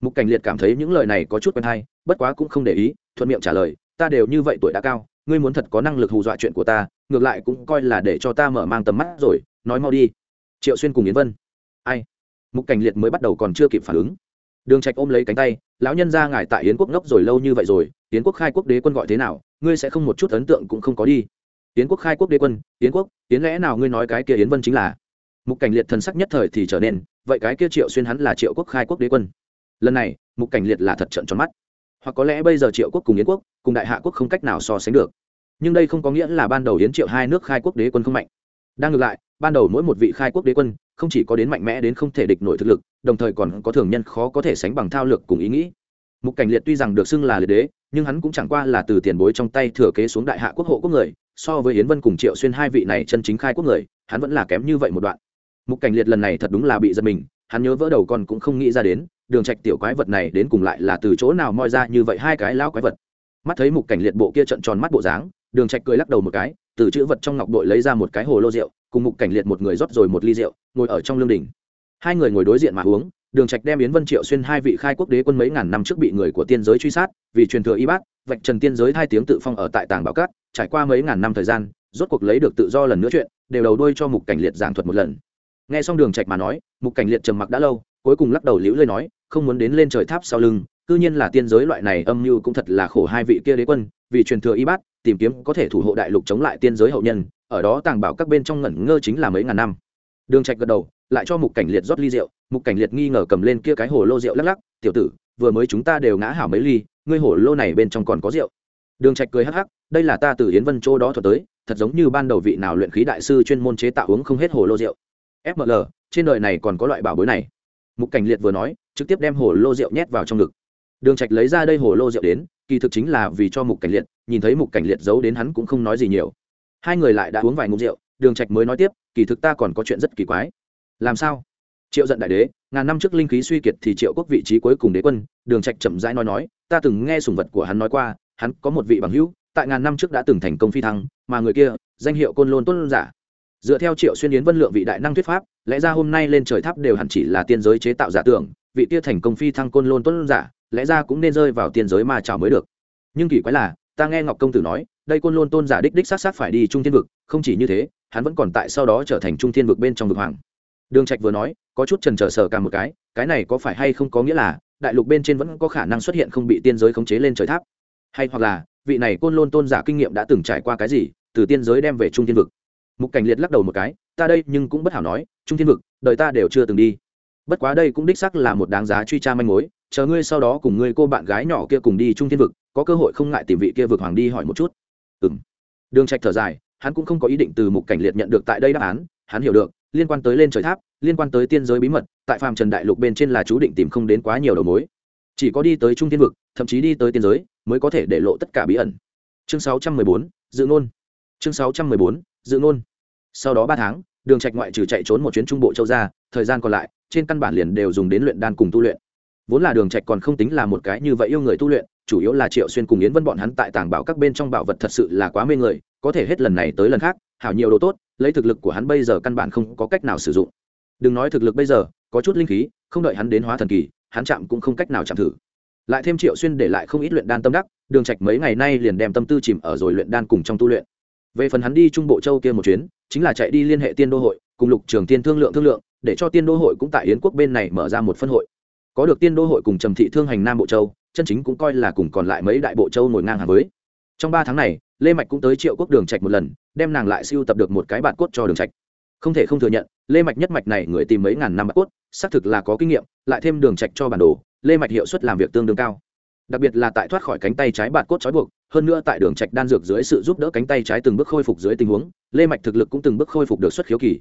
Mục cảnh liệt cảm thấy những lời này có chút quen hay, bất quá cũng không để ý, thuận miệng trả lời, ta đều như vậy tuổi đã cao, ngươi muốn thật có năng lực hù dọa chuyện của ta, ngược lại cũng coi là để cho ta mở mang tầm mắt rồi, nói mau đi. Triệu xuyên cùng yến vân. Ai? Mục cảnh liệt mới bắt đầu còn chưa kịp phản ứng. Đường trạch ôm lấy cánh tay, lão nhân gia ngài tại yến quốc ngốc rồi lâu như vậy rồi, yến quốc khai quốc đế quân gọi thế nào, ngươi sẽ không một chút ấn tượng cũng không có đi. Yến quốc khai quốc đế quân, yến quốc, yến lẽ nào ngươi nói cái kia yến vân chính là? Mục cảnh liệt thần sắc nhất thời thì trở nên, vậy cái kia triệu xuyên hắn là triệu quốc khai quốc đế quân. Lần này, mục cảnh liệt là thật trận tròn mắt. Hoặc có lẽ bây giờ triệu quốc cùng yến quốc, cùng đại hạ quốc không cách nào so sánh được. Nhưng đây không có nghĩa là ban đầu yến triệu hai nước khai quốc đế quân không mạnh đang ngược lại, ban đầu mỗi một vị khai quốc đế quân, không chỉ có đến mạnh mẽ đến không thể địch nổi thực lực, đồng thời còn có thường nhân khó có thể sánh bằng thao lược cùng ý nghĩ. Mục cảnh liệt tuy rằng được xưng là liệt đế, nhưng hắn cũng chẳng qua là từ tiền bối trong tay thừa kế xuống đại hạ quốc hộ quốc người, so với yến vân cùng triệu xuyên hai vị này chân chính khai quốc người, hắn vẫn là kém như vậy một đoạn. Mục cảnh liệt lần này thật đúng là bị giật mình, hắn nhớ vỡ đầu còn cũng không nghĩ ra đến, đường trạch tiểu quái vật này đến cùng lại là từ chỗ nào moi ra như vậy hai cái lão quái vật. Mắt thấy mục cảnh liệt bộ kia trận tròn mắt bộ dáng đường trạch cười lắc đầu một cái, từ chữ vật trong ngọc bội lấy ra một cái hồ lô rượu, cùng mục cảnh liệt một người rót rồi một ly rượu, ngồi ở trong lương đỉnh. Hai người ngồi đối diện mà uống, đường trạch đem yến vân triệu xuyên hai vị khai quốc đế quân mấy ngàn năm trước bị người của tiên giới truy sát, vì truyền thừa y bát, vạch trần tiên giới hai tiếng tự phong ở tại tàng bảo cát, trải qua mấy ngàn năm thời gian, rốt cuộc lấy được tự do lần nữa chuyện, đều đầu đuôi cho mục cảnh liệt giảng thuật một lần. Nghe xong đường trạch mà nói, mục cảnh liệt trầm mặc đã lâu, cuối cùng lắc đầu liễu lơi nói, không muốn đến lên trời tháp sau lưng, cư nhiên là tiên giới loại này âm mưu cũng thật là khổ hai vị kia đế quân, vì truyền thừa y bát tìm kiếm có thể thủ hộ đại lục chống lại tiên giới hậu nhân, ở đó tàng bảo các bên trong ngẩn ngơ chính là mấy ngàn năm. Đường trạch gật đầu, lại cho mục cảnh liệt rót ly rượu. Mục cảnh liệt nghi ngờ cầm lên kia cái hồ lô rượu lắc lắc, tiểu tử, vừa mới chúng ta đều ngã hảo mấy ly, ngươi hồ lô này bên trong còn có rượu. Đường trạch cười hắc hắc, đây là ta từ yến vân châu đó thuật tới, thật giống như ban đầu vị nào luyện khí đại sư chuyên môn chế tạo uống không hết hồ lô rượu. Fml trên đời này còn có loại bảo bối này. Mục cảnh liệt vừa nói, trực tiếp đem hồ lô rượu nhét vào trong ngực. Đường trạch lấy ra đây hồ lô rượu đến kỳ thực chính là vì cho mục cảnh liệt, nhìn thấy mục cảnh liệt giấu đến hắn cũng không nói gì nhiều. Hai người lại đã uống vài ngụm rượu, đường trạch mới nói tiếp, kỳ thực ta còn có chuyện rất kỳ quái. Làm sao? Triệu giận đại đế, ngàn năm trước linh khí suy kiệt thì triệu quốc vị trí cuối cùng đế quân, đường trạch chậm rãi nói nói, ta từng nghe sùng vật của hắn nói qua, hắn có một vị bằng hữu, tại ngàn năm trước đã từng thành công phi thăng, mà người kia, danh hiệu côn lôn tuân giả. Dựa theo triệu xuyên yến vân lượng vị đại năng thuyết pháp, lẽ ra hôm nay lên trời tháp đều hẳn chỉ là tiên giới chế tạo giả tưởng, vị kia thành công phi thăng côn lôn tuân giả lẽ ra cũng nên rơi vào tiên giới mà chào mới được. Nhưng kỳ quái là, ta nghe ngọc công tử nói, đây côn lôn tôn giả đích đích sát sát phải đi trung thiên vực, không chỉ như thế, hắn vẫn còn tại sau đó trở thành trung thiên vực bên trong vực hoàng. Đường trạch vừa nói, có chút trần trở sở cả một cái cái này có phải hay không có nghĩa là, đại lục bên trên vẫn có khả năng xuất hiện không bị tiên giới khống chế lên trời tháp? Hay hoặc là, vị này côn lôn tôn giả kinh nghiệm đã từng trải qua cái gì, từ tiên giới đem về trung thiên vực? Mục cảnh liệt lắc đầu một cái, ta đây nhưng cũng bất hảo nói, trung thiên vực, đời ta đều chưa từng đi. Bất quá đây cũng đích xác là một đáng giá truy tra manh mối chờ ngươi sau đó cùng ngươi cô bạn gái nhỏ kia cùng đi trung thiên vực có cơ hội không ngại tìm vị kia vực hoàng đi hỏi một chút. Ừng đường trạch thở dài hắn cũng không có ý định từ mục cảnh liệt nhận được tại đây đáp án hắn hiểu được liên quan tới lên trời tháp liên quan tới tiên giới bí mật tại phàm trần đại lục bên trên là chú định tìm không đến quá nhiều đầu mối. Chỉ có đi tới trung Thiên vực thậm chí đi tới tiên giới mới có thể để lộ tất cả bí ẩn. Chương 614, dự ngôn. Chương 614, dự ngôn. Sau đó ba tháng đường trạch ngoại trừ chạy trốn một chuyến trung bộ châu ra thời gian còn lại trên căn bản liền đều dùng đến luyện đan cùng tu luyện vốn là đường trạch còn không tính là một cái như vậy yêu người tu luyện, chủ yếu là triệu xuyên cùng yến vân bọn hắn tại tàng bảo các bên trong bảo vật thật sự là quá mê người, có thể hết lần này tới lần khác, hảo nhiều đồ tốt, lấy thực lực của hắn bây giờ căn bản không có cách nào sử dụng. Đừng nói thực lực bây giờ, có chút linh khí, không đợi hắn đến hóa thần kỳ, hắn chạm cũng không cách nào chạm thử. Lại thêm triệu xuyên để lại không ít luyện đan tâm đắc, đường trạch mấy ngày nay liền đem tâm tư chìm ở rồi luyện đan cùng trong tu luyện. Về phần hắn đi trung bộ châu kia một chuyến, chính là chạy đi liên hệ tiên đô hội, cùng lục trường tiên thương lượng thương lượng, để cho tiên đô hội cũng tại yến quốc bên này mở ra một phân hội có được tiên đô hội cùng trầm thị thương hành nam bộ châu, chân chính cũng coi là cùng còn lại mấy đại bộ châu ngồi ngang hàng với. Trong ba tháng này, lê mạch cũng tới triệu quốc đường trạch một lần, đem nàng lại siêu tập được một cái bản cốt cho đường trạch. Không thể không thừa nhận, lê mạch nhất mạch này người tìm mấy ngàn năm bản cốt, xác thực là có kinh nghiệm, lại thêm đường trạch cho bản đồ, lê mạch hiệu suất làm việc tương đương cao. Đặc biệt là tại thoát khỏi cánh tay trái bản cốt trói buộc, hơn nữa tại đường trạch đan dược dưới sự giúp đỡ cánh tay trái từng bước khôi phục dưới tình huống, lê mạch thực lực cũng từng bước khôi phục được xuất khiếu kỳ.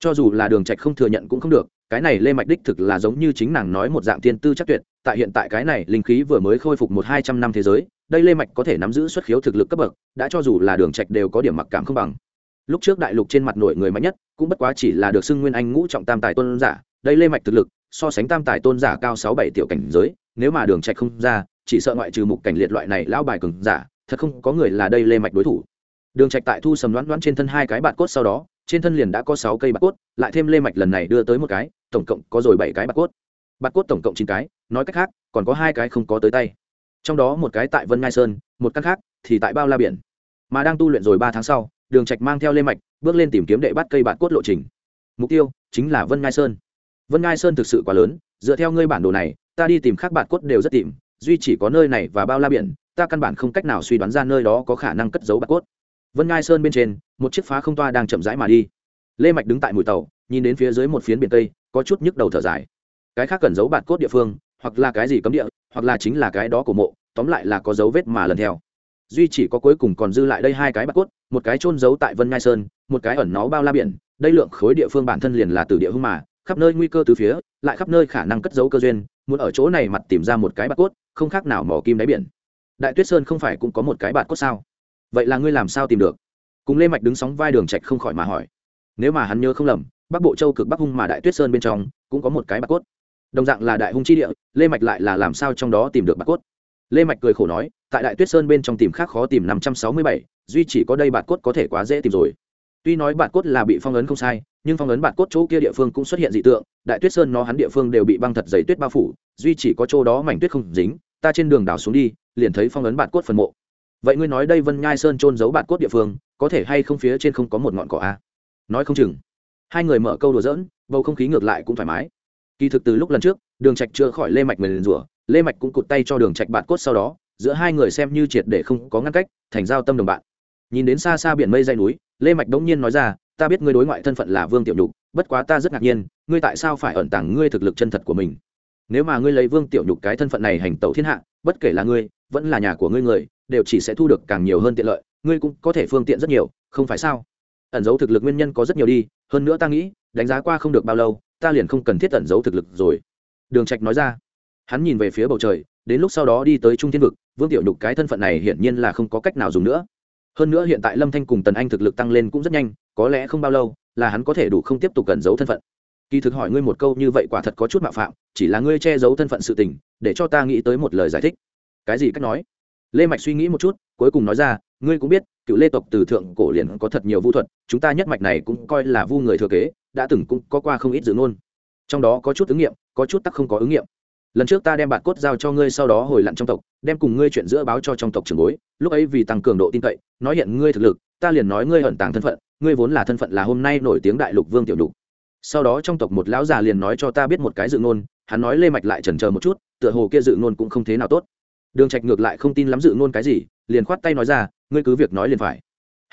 Cho dù là đường trạch không thừa nhận cũng không được cái này lê mạch đích thực là giống như chính nàng nói một dạng tiên tư chắc tuyệt, tại hiện tại cái này linh khí vừa mới khôi phục một hai trăm năm thế giới, đây lê mạch có thể nắm giữ xuất khiếu thực lực cấp bậc, đã cho dù là đường trạch đều có điểm mặc cảm không bằng. Lúc trước đại lục trên mặt nổi người mạnh nhất, cũng bất quá chỉ là được xưng nguyên anh ngũ trọng tam tài tôn giả, đây lê mạch thực lực, so sánh tam tài tôn giả cao sáu bảy tiểu cảnh giới, nếu mà đường trạch không ra, chỉ sợ ngoại trừ mục cảnh liệt loại này lão bài cường giả, thật không có người là đây lê mạch đối thủ. Đường trạch tại thu sầm đoán đoán trên thân hai cái bạt cốt sau đó trên thân liền đã có sáu cây bạc cốt, lại thêm lê mạch lần này đưa tới một cái, tổng cộng có rồi bảy cái bạc cốt. Bạc cốt tổng cộng chín cái, nói cách khác, còn có hai cái không có tới tay. Trong đó một cái tại vân ngai sơn, một căn khác thì tại bao la biển. Mà đang tu luyện rồi ba tháng sau, đường trạch mang theo lê mạch, bước lên tìm kiếm đệ bắt cây bạc cốt lộ trình. Mục tiêu chính là vân ngai sơn. Vân ngai sơn thực sự quá lớn, dựa theo ngươi bản đồ này, ta đi tìm khác bạc cốt đều rất tìm, duy chỉ có nơi này và bao la biển, ta căn bản không cách nào suy đoán ra nơi đó có khả năng cất giấu bạc cốt vân ngai sơn bên trên, một chiếc phá không toa đang chậm rãi mà đi. Lê mạch đứng tại mũi tàu, nhìn đến phía dưới một phiến biển tây, có chút nhức đầu thở dài. Cái khác cần giấu bạt cốt địa phương, hoặc là cái gì cấm địa, hoặc là chính là cái đó của mộ, tóm lại là có dấu vết mà lần theo. Duy chỉ có cuối cùng còn dư lại đây hai cái bạt cốt, một cái trôn giấu tại vân ngai sơn, một cái ẩn nó bao la biển. Đây lượng khối địa phương bản thân liền là từ địa hưng mà, khắp nơi nguy cơ từ phía, lại khắp nơi khả năng cất giấu cơ duyên, muốn ở chỗ này mặt tìm ra một cái bạt cốt, không khác nào mỏ kim đáy biển. Đại tuyết sơn không phải cũng có một cái bạt cốt sao? Vậy là ngươi làm sao tìm được? Cùng lê mạch đứng sóng vai đường trạch không khỏi mà hỏi. Nếu mà hắn nhớ không lầm, bắc bộ châu cực bắc hung mà đại tuyết sơn bên trong, cũng có một cái bạc cốt. Đồng dạng là đại hung chi địa, lê mạch lại là làm sao trong đó tìm được bạc cốt? Lê mạch cười khổ nói, tại đại tuyết sơn bên trong tìm khác khó tìm năm trăm sáu mươi bảy, duy chỉ có đây bạc cốt có thể quá dễ tìm rồi. Tuy nói bạc cốt là bị phong ấn không sai, nhưng phong ấn bạc cốt chỗ kia địa phương cũng xuất hiện dị tượng, đại tuyết sơn nó hắn địa phương đều bị băng thật dày tuyết bao phủ, duy chỉ có chỗ đó mảnh tuyết không dính, ta trên đường đào xuống đi, liền thấy phong ấn bạc cốt phần mộ vậy ngươi nói đây vân nhai sơn trôn giấu bạt cốt địa phương, có thể hay không phía trên không có một ngọn cỏ a nói không chừng. Hai người mở câu đùa dỡn bầu không khí ngược lại cũng thoải mái. Kỳ thực từ lúc lần trước, đường trạch chưa khỏi lê mạch mình rủa, lê mạch cũng cụt tay cho đường trạch bạt cốt sau đó, giữa hai người xem như triệt để không có ngăn cách, thành giao tâm đồng bạn. Nhìn đến xa xa biển mây dây núi, lê mạch đống nhiên nói ra, ta biết ngươi đối ngoại thân phận là vương tiểu nhục, bất quá ta rất ngạc nhiên, ngươi tại sao phải ẩn tàng ngươi thực lực chân thật của mình? Nếu mà ngươi lấy vương tiểu nhục cái thân phận này hành tẩu thiên hạ, bất kể là ngươi, vẫn là nhà của ngươi người đều chỉ sẽ thu được càng nhiều hơn tiện lợi, ngươi cũng có thể phương tiện rất nhiều, không phải sao? Ẩn dấu thực lực nguyên nhân có rất nhiều đi, hơn nữa ta nghĩ, đánh giá qua không được bao lâu, ta liền không cần thiết ẩn dấu thực lực rồi. Đường trạch nói ra. Hắn nhìn về phía bầu trời, đến lúc sau đó đi tới trung thiên vực, vương tiểu nhục cái thân phận này hiển nhiên là không có cách nào dùng nữa. Hơn nữa hiện tại lâm thanh cùng tần anh thực lực tăng lên cũng rất nhanh, có lẽ không bao lâu là hắn có thể đủ không tiếp tục cẩn giấu thân phận. Kỳ thực hỏi ngươi một câu như vậy quả thật có chút mạo phạm, chỉ là ngươi che giấu thân phận sự tình, để cho ta nghĩ tới một lời giải thích. Cái gì cách nói? Lê mạch suy nghĩ một chút, cuối cùng nói ra, ngươi cũng biết, cựu lê tộc từ thượng cổ liền có thật nhiều vu thuật, chúng ta nhất mạch này cũng coi là vu người thừa kế, đã từng cũng có qua không ít dự ngôn. Trong đó có chút ứng nghiệm, có chút tắc không có ứng nghiệm. Lần trước ta đem bản cốt giao cho ngươi sau đó hồi lặn trong tộc, đem cùng ngươi chuyện giữa báo cho trong tộc trường bối, lúc ấy vì tăng cường độ tin cậy, nói hiện ngươi thực lực, ta liền nói ngươi ẩn tàng thân phận, ngươi vốn là thân phận là hôm nay nổi tiếng đại lục vương tiểu đục sau đó trong tộc một lão già liền nói cho ta biết một cái dự ngôn, hắn nói lê mạch lại chần chờ một chút, tựa hồ kia dự ngôn cũng không thế nào tốt đường trạch ngược lại không tin lắm dự ngôn cái gì, liền khoát tay nói ra, ngươi cứ việc nói liền phải.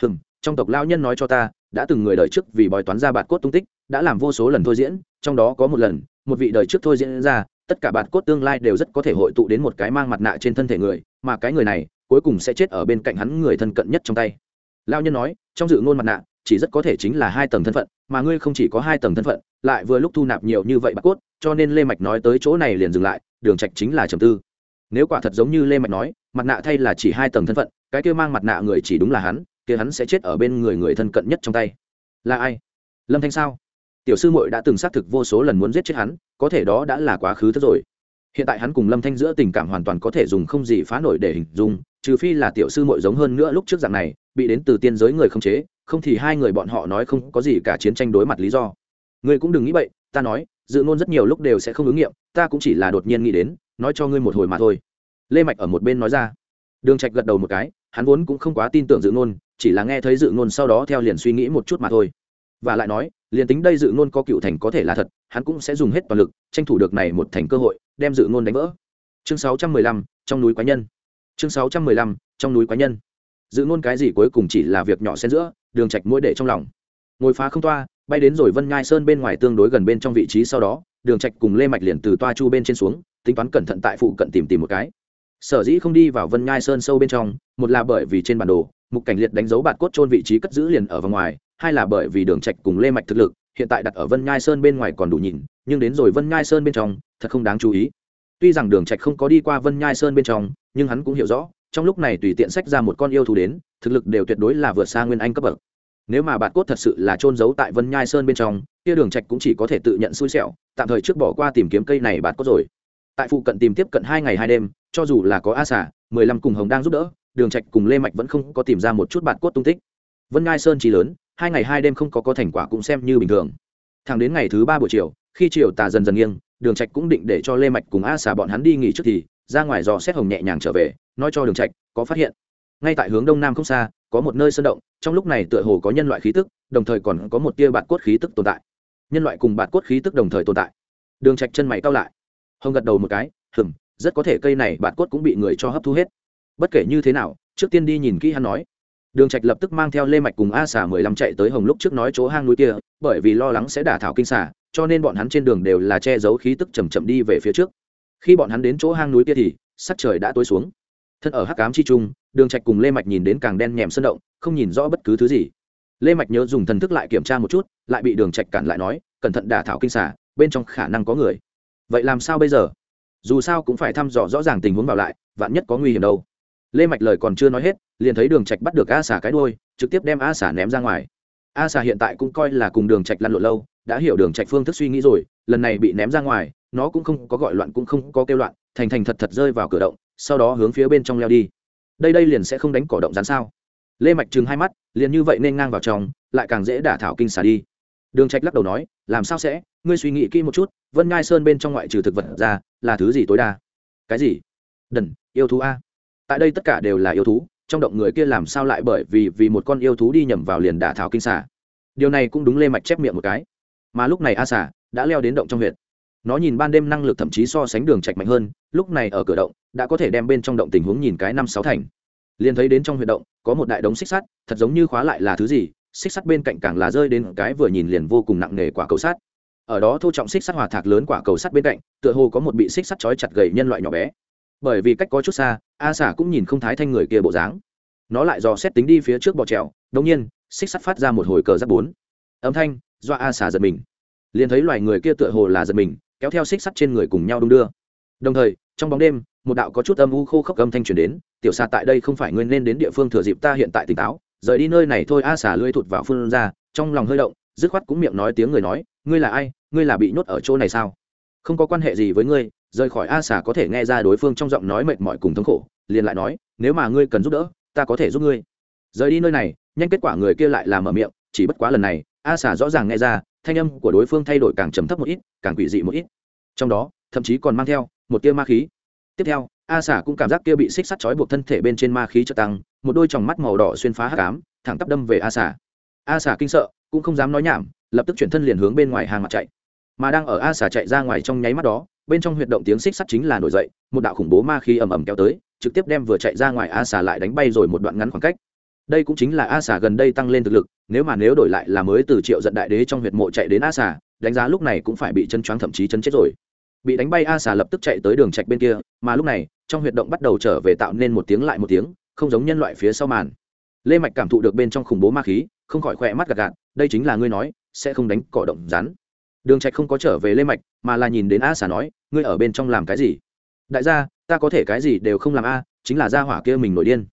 Hừm, trong tộc lão nhân nói cho ta, đã từng người đời trước vì bói toán ra bạt cốt tung tích, đã làm vô số lần thôi diễn, trong đó có một lần, một vị đời trước thôi diễn ra, tất cả bạt cốt tương lai đều rất có thể hội tụ đến một cái mang mặt nạ trên thân thể người, mà cái người này, cuối cùng sẽ chết ở bên cạnh hắn người thân cận nhất trong tay. Lão nhân nói, trong dự ngôn mặt nạ, chỉ rất có thể chính là hai tầng thân phận, mà ngươi không chỉ có hai tầng thân phận, lại vừa lúc thu nạp nhiều như vậy bạt cốt, cho nên lê mạch nói tới chỗ này liền dừng lại, đường trạch chính là trầm tư nếu quả thật giống như lê mạch nói, mặt nạ thay là chỉ hai tầng thân phận, cái kia mang mặt nạ người chỉ đúng là hắn, kia hắn sẽ chết ở bên người người thân cận nhất trong tay. Là ai? Lâm thanh sao? Tiểu sư muội đã từng xác thực vô số lần muốn giết chết hắn, có thể đó đã là quá khứ thất rồi. Hiện tại hắn cùng lâm thanh giữa tình cảm hoàn toàn có thể dùng không gì phá nổi để hình dung, trừ phi là tiểu sư muội giống hơn nữa lúc trước dạng này, bị đến từ tiên giới người không chế, không thì hai người bọn họ nói không có gì cả chiến tranh đối mặt lý do. Ngươi cũng đừng nghĩ vậy ta nói, dự ngôn rất nhiều lúc đều sẽ không ứng nghiệm, ta cũng chỉ là đột nhiên nghĩ đến nói cho ngươi một hồi mà thôi. Lê mạch ở một bên nói ra. Đường trạch gật đầu một cái hắn vốn cũng không quá tin tưởng dự ngôn chỉ là nghe thấy dự ngôn sau đó theo liền suy nghĩ một chút mà thôi. Và lại nói liền tính đây dự ngôn có cựu thành có thể là thật hắn cũng sẽ dùng hết toàn lực tranh thủ được này một thành cơ hội đem dự ngôn đánh vỡ. Chương 615, trong núi quái nhân. Chương 615, trong núi quái nhân. Dự ngôn cái gì cuối cùng chỉ là việc nhỏ xen giữa đường trạch mỗi để trong lòng. Ngồi phá không toa bay đến rồi vân nhai sơn bên ngoài tương đối gần bên trong vị trí sau đó đường trạch cùng lê mạch liền từ toa chu bên trên xuống tính toán cẩn thận tại phụ cận tìm tìm một cái. Sở dĩ không đi vào vân nhai sơn sâu bên trong, một là bởi vì trên bản đồ, mục cảnh liệt đánh dấu bạt cốt trôn vị trí cất giữ liền ở vòng ngoài, hai là bởi vì đường trạch cùng lê mạch thực lực, hiện tại đặt ở vân nhai sơn bên ngoài còn đủ nhìn, nhưng đến rồi vân nhai sơn bên trong, thật không đáng chú ý. Tuy rằng đường trạch không có đi qua vân nhai sơn bên trong, nhưng hắn cũng hiểu rõ, trong lúc này tùy tiện sách ra một con yêu thú đến, thực lực đều tuyệt đối là vượt xa nguyên anh cấp bậc. Nếu mà bạt cốt thật sự là trôn giấu tại vân nhai sơn bên trong, kia đường trạch cũng chỉ có thể tự nhận xui xẻo, tạm thời trước bỏ qua tìm kiếm cây này bạt cốt rồi tại phụ cận tìm tiếp cận hai ngày hai đêm, cho dù là có a xả mười lăm cùng hồng đang giúp đỡ, đường trạch cùng lê mạch vẫn không có tìm ra một chút bạt cốt tung tích. Vân ngai sơn trí lớn, hai ngày hai đêm không có có thành quả cũng xem như bình thường. Thẳng đến ngày thứ ba buổi chiều, khi chiều tà dần dần nghiêng, đường trạch cũng định để cho lê mạch cùng a xả bọn hắn đi nghỉ trước thì, ra ngoài dò xét hồng nhẹ nhàng trở về, nói cho đường trạch, có phát hiện? Ngay tại hướng đông nam không xa, có một nơi sơn động, trong lúc này tựa hồ có nhân loại khí tức, đồng thời còn có một tia bạt cốt khí tức tồn tại. Nhân loại cùng bạt cốt khí tức đồng thời tồn tại. Đường trạch chân mày cau lại hồng gật đầu một cái, hừm, rất có thể cây này bạt cốt cũng bị người cho hấp thu hết. Bất kể như thế nào, trước tiên đi nhìn kỹ hắn nói. Đường trạch lập tức mang theo lê mạch cùng a xà mười lăm chạy tới hồng lúc trước nói chỗ hang núi kia, bởi vì lo lắng sẽ đả thảo kinh xà, cho nên bọn hắn trên đường đều là che giấu khí tức chậm chậm đi về phía trước. Khi bọn hắn đến chỗ hang núi kia thì, sắc trời đã tối xuống. Thân ở hắc ám chi trung, đường trạch cùng lê mạch nhìn đến càng đen nhèm sơn động, không nhìn rõ bất cứ thứ gì. Lê mạch nhớ dùng thần thức lại kiểm tra một chút, lại bị đường trạch cản lại nói, cẩn thận đả thảo kinh xà, bên trong khả năng có người vậy làm sao bây giờ? Dù sao cũng phải thăm dò rõ ràng tình huống vào lại, vạn nhất có nguy hiểm đâu. Lê mạch lời còn chưa nói hết, liền thấy đường trạch bắt được a xả cái đuôi, trực tiếp đem a xả ném ra ngoài. A xả hiện tại cũng coi là cùng đường trạch lăn lộn lâu, đã hiểu đường trạch phương thức suy nghĩ rồi, lần này bị ném ra ngoài, nó cũng không có gọi loạn cũng không có kêu loạn, thành thành thật thật rơi vào cửa động, sau đó hướng phía bên trong leo đi. Đây đây liền sẽ không đánh cỏ động rán sao? Lê mạch trừng hai mắt, liền như vậy nên ngang vào trong, lại càng dễ đả thảo kinh xả đi đường trạch lắc đầu nói, làm sao sẽ? Ngươi suy nghĩ kỹ một chút, vân ngai sơn bên trong ngoại trừ thực vật ra, là thứ gì tối đa? Cái gì? Đần, yêu thú a. Tại đây tất cả đều là yêu thú, trong động người kia làm sao lại bởi vì vì một con yêu thú đi nhầm vào liền đả thảo kinh xà? Điều này cũng đúng lê mạch chép miệng một cái. Mà lúc này a xà đã leo đến động trong huyện nó nhìn ban đêm năng lực thậm chí so sánh đường trạch mạnh hơn, lúc này ở cửa động, đã có thể đem bên trong động tình huống nhìn cái năm sáu thành. Liền thấy đến trong huyệt động, có một đại đống xích sắt, thật giống như khóa lại là thứ gì xích sắt bên cạnh càng là rơi đến cái vừa nhìn liền vô cùng nặng nề quả cầu sắt. Ở đó thô trọng xích sắt hòa thạc lớn quả cầu sắt bên cạnh, tựa hồ có một bị xích sắt trói chặt gầy nhân loại nhỏ bé. Bởi vì cách có chút xa, a xả cũng nhìn không thái thanh người kia bộ dáng. Nó lại dò xét tính đi phía trước bò trèo đống nhiên, xích sắt phát ra một hồi cờ giáp bốn. Âm thanh, do a xả giật mình. Liền thấy loài người kia tựa hồ là giật mình, kéo theo xích sắt trên người cùng nhau đung đưa. Đồng thời, trong bóng đêm, một đạo có chút âm u khô khốc âm thanh truyền đến, tiểu xa tại đây không phải ngươi nên đến địa phương thừa dịp ta hiện tại tỉnh táo rời đi nơi này thôi. A xả lưỡi thụt vào phun ra, trong lòng hơi động, dứt khoát cũng miệng nói tiếng người nói, ngươi là ai? Ngươi là bị nhốt ở chỗ này sao? Không có quan hệ gì với ngươi. Rời khỏi a xà có thể nghe ra đối phương trong giọng nói mệt mỏi cùng thống khổ, liền lại nói, nếu mà ngươi cần giúp đỡ, ta có thể giúp ngươi. Rời đi nơi này, nhanh kết quả người kia lại làm mở miệng, chỉ bất quá lần này, a xà rõ ràng nghe ra, thanh âm của đối phương thay đổi càng trầm thấp một ít, càng quỷ dị một ít. Trong đó, thậm chí còn mang theo một tia ma khí. Tiếp theo, a xà cũng cảm giác kia bị xích sắt trói buộc thân thể bên trên ma khí trợ tăng một đôi tròng mắt màu đỏ xuyên phá hắc ám, thẳng tắp đâm về a xà. A xà kinh sợ, cũng không dám nói nhảm, lập tức chuyển thân liền hướng bên ngoài hàng mặt chạy. Mà đang ở a xà chạy ra ngoài trong nháy mắt đó, bên trong huyệt động tiếng xích sắt chính là nổi dậy, một đạo khủng bố ma khí ầm ầm kéo tới, trực tiếp đem vừa chạy ra ngoài a xà lại đánh bay rồi một đoạn ngắn khoảng cách. Đây cũng chính là a xà gần đây tăng lên thực lực, nếu mà nếu đổi lại là mới từ triệu giận đại đế trong huyệt mộ chạy đến a xà, đánh giá lúc này cũng phải bị chân choáng thậm chí chân chết rồi. Bị đánh bay a xà lập tức chạy tới đường trạch bên kia, mà lúc này, trong huyệt động bắt đầu trở về tạo nên một tiếng lại một tiếng không giống nhân loại phía sau màn. Lê mạch cảm thụ được bên trong khủng bố ma khí, không khỏi khỏe mắt gạt gạt, đây chính là ngươi nói, sẽ không đánh cỏ động rắn. Đường trạch không có trở về lê mạch, mà là nhìn đến a xà nói, ngươi ở bên trong làm cái gì? Đại gia, ta có thể cái gì đều không làm a, chính là gia hỏa kia mình nổi điên.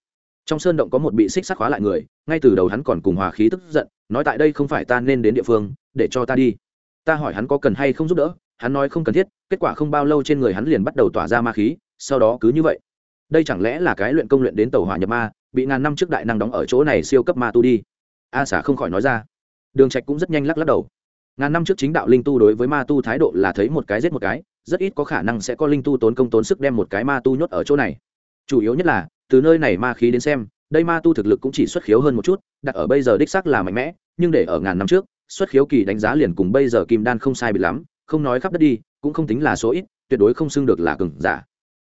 Trong sơn động có một bị xích sắt khóa lại người, ngay từ đầu hắn còn cùng hòa khí tức giận, nói tại đây không phải ta nên đến địa phương, để cho ta đi. Ta hỏi hắn có cần hay không giúp đỡ, hắn nói không cần thiết, kết quả không bao lâu trên người hắn liền bắt đầu tỏa ra ma khí, sau đó cứ như vậy đây chẳng lẽ là cái luyện công luyện đến tàu hỏa nhập ma, bị ngàn năm trước đại năng đóng ở chỗ này siêu cấp ma tu đi? A xả không khỏi nói ra. Đường trạch cũng rất nhanh lắc lắc đầu. Ngàn năm trước chính đạo linh tu đối với ma tu thái độ là thấy một cái giết một cái, rất ít có khả năng sẽ có linh tu tốn công tốn sức đem một cái ma tu nhốt ở chỗ này. Chủ yếu nhất là, từ nơi này ma khí đến xem, đây ma tu thực lực cũng chỉ xuất khiếu hơn một chút, đặt ở bây giờ đích xác là mạnh mẽ, nhưng để ở ngàn năm trước, xuất khiếu kỳ đánh giá liền cùng bây giờ kim đan không sai bị lắm, không nói khắp đất đi, cũng không tính là số ít, tuyệt đối không xưng được là cường giả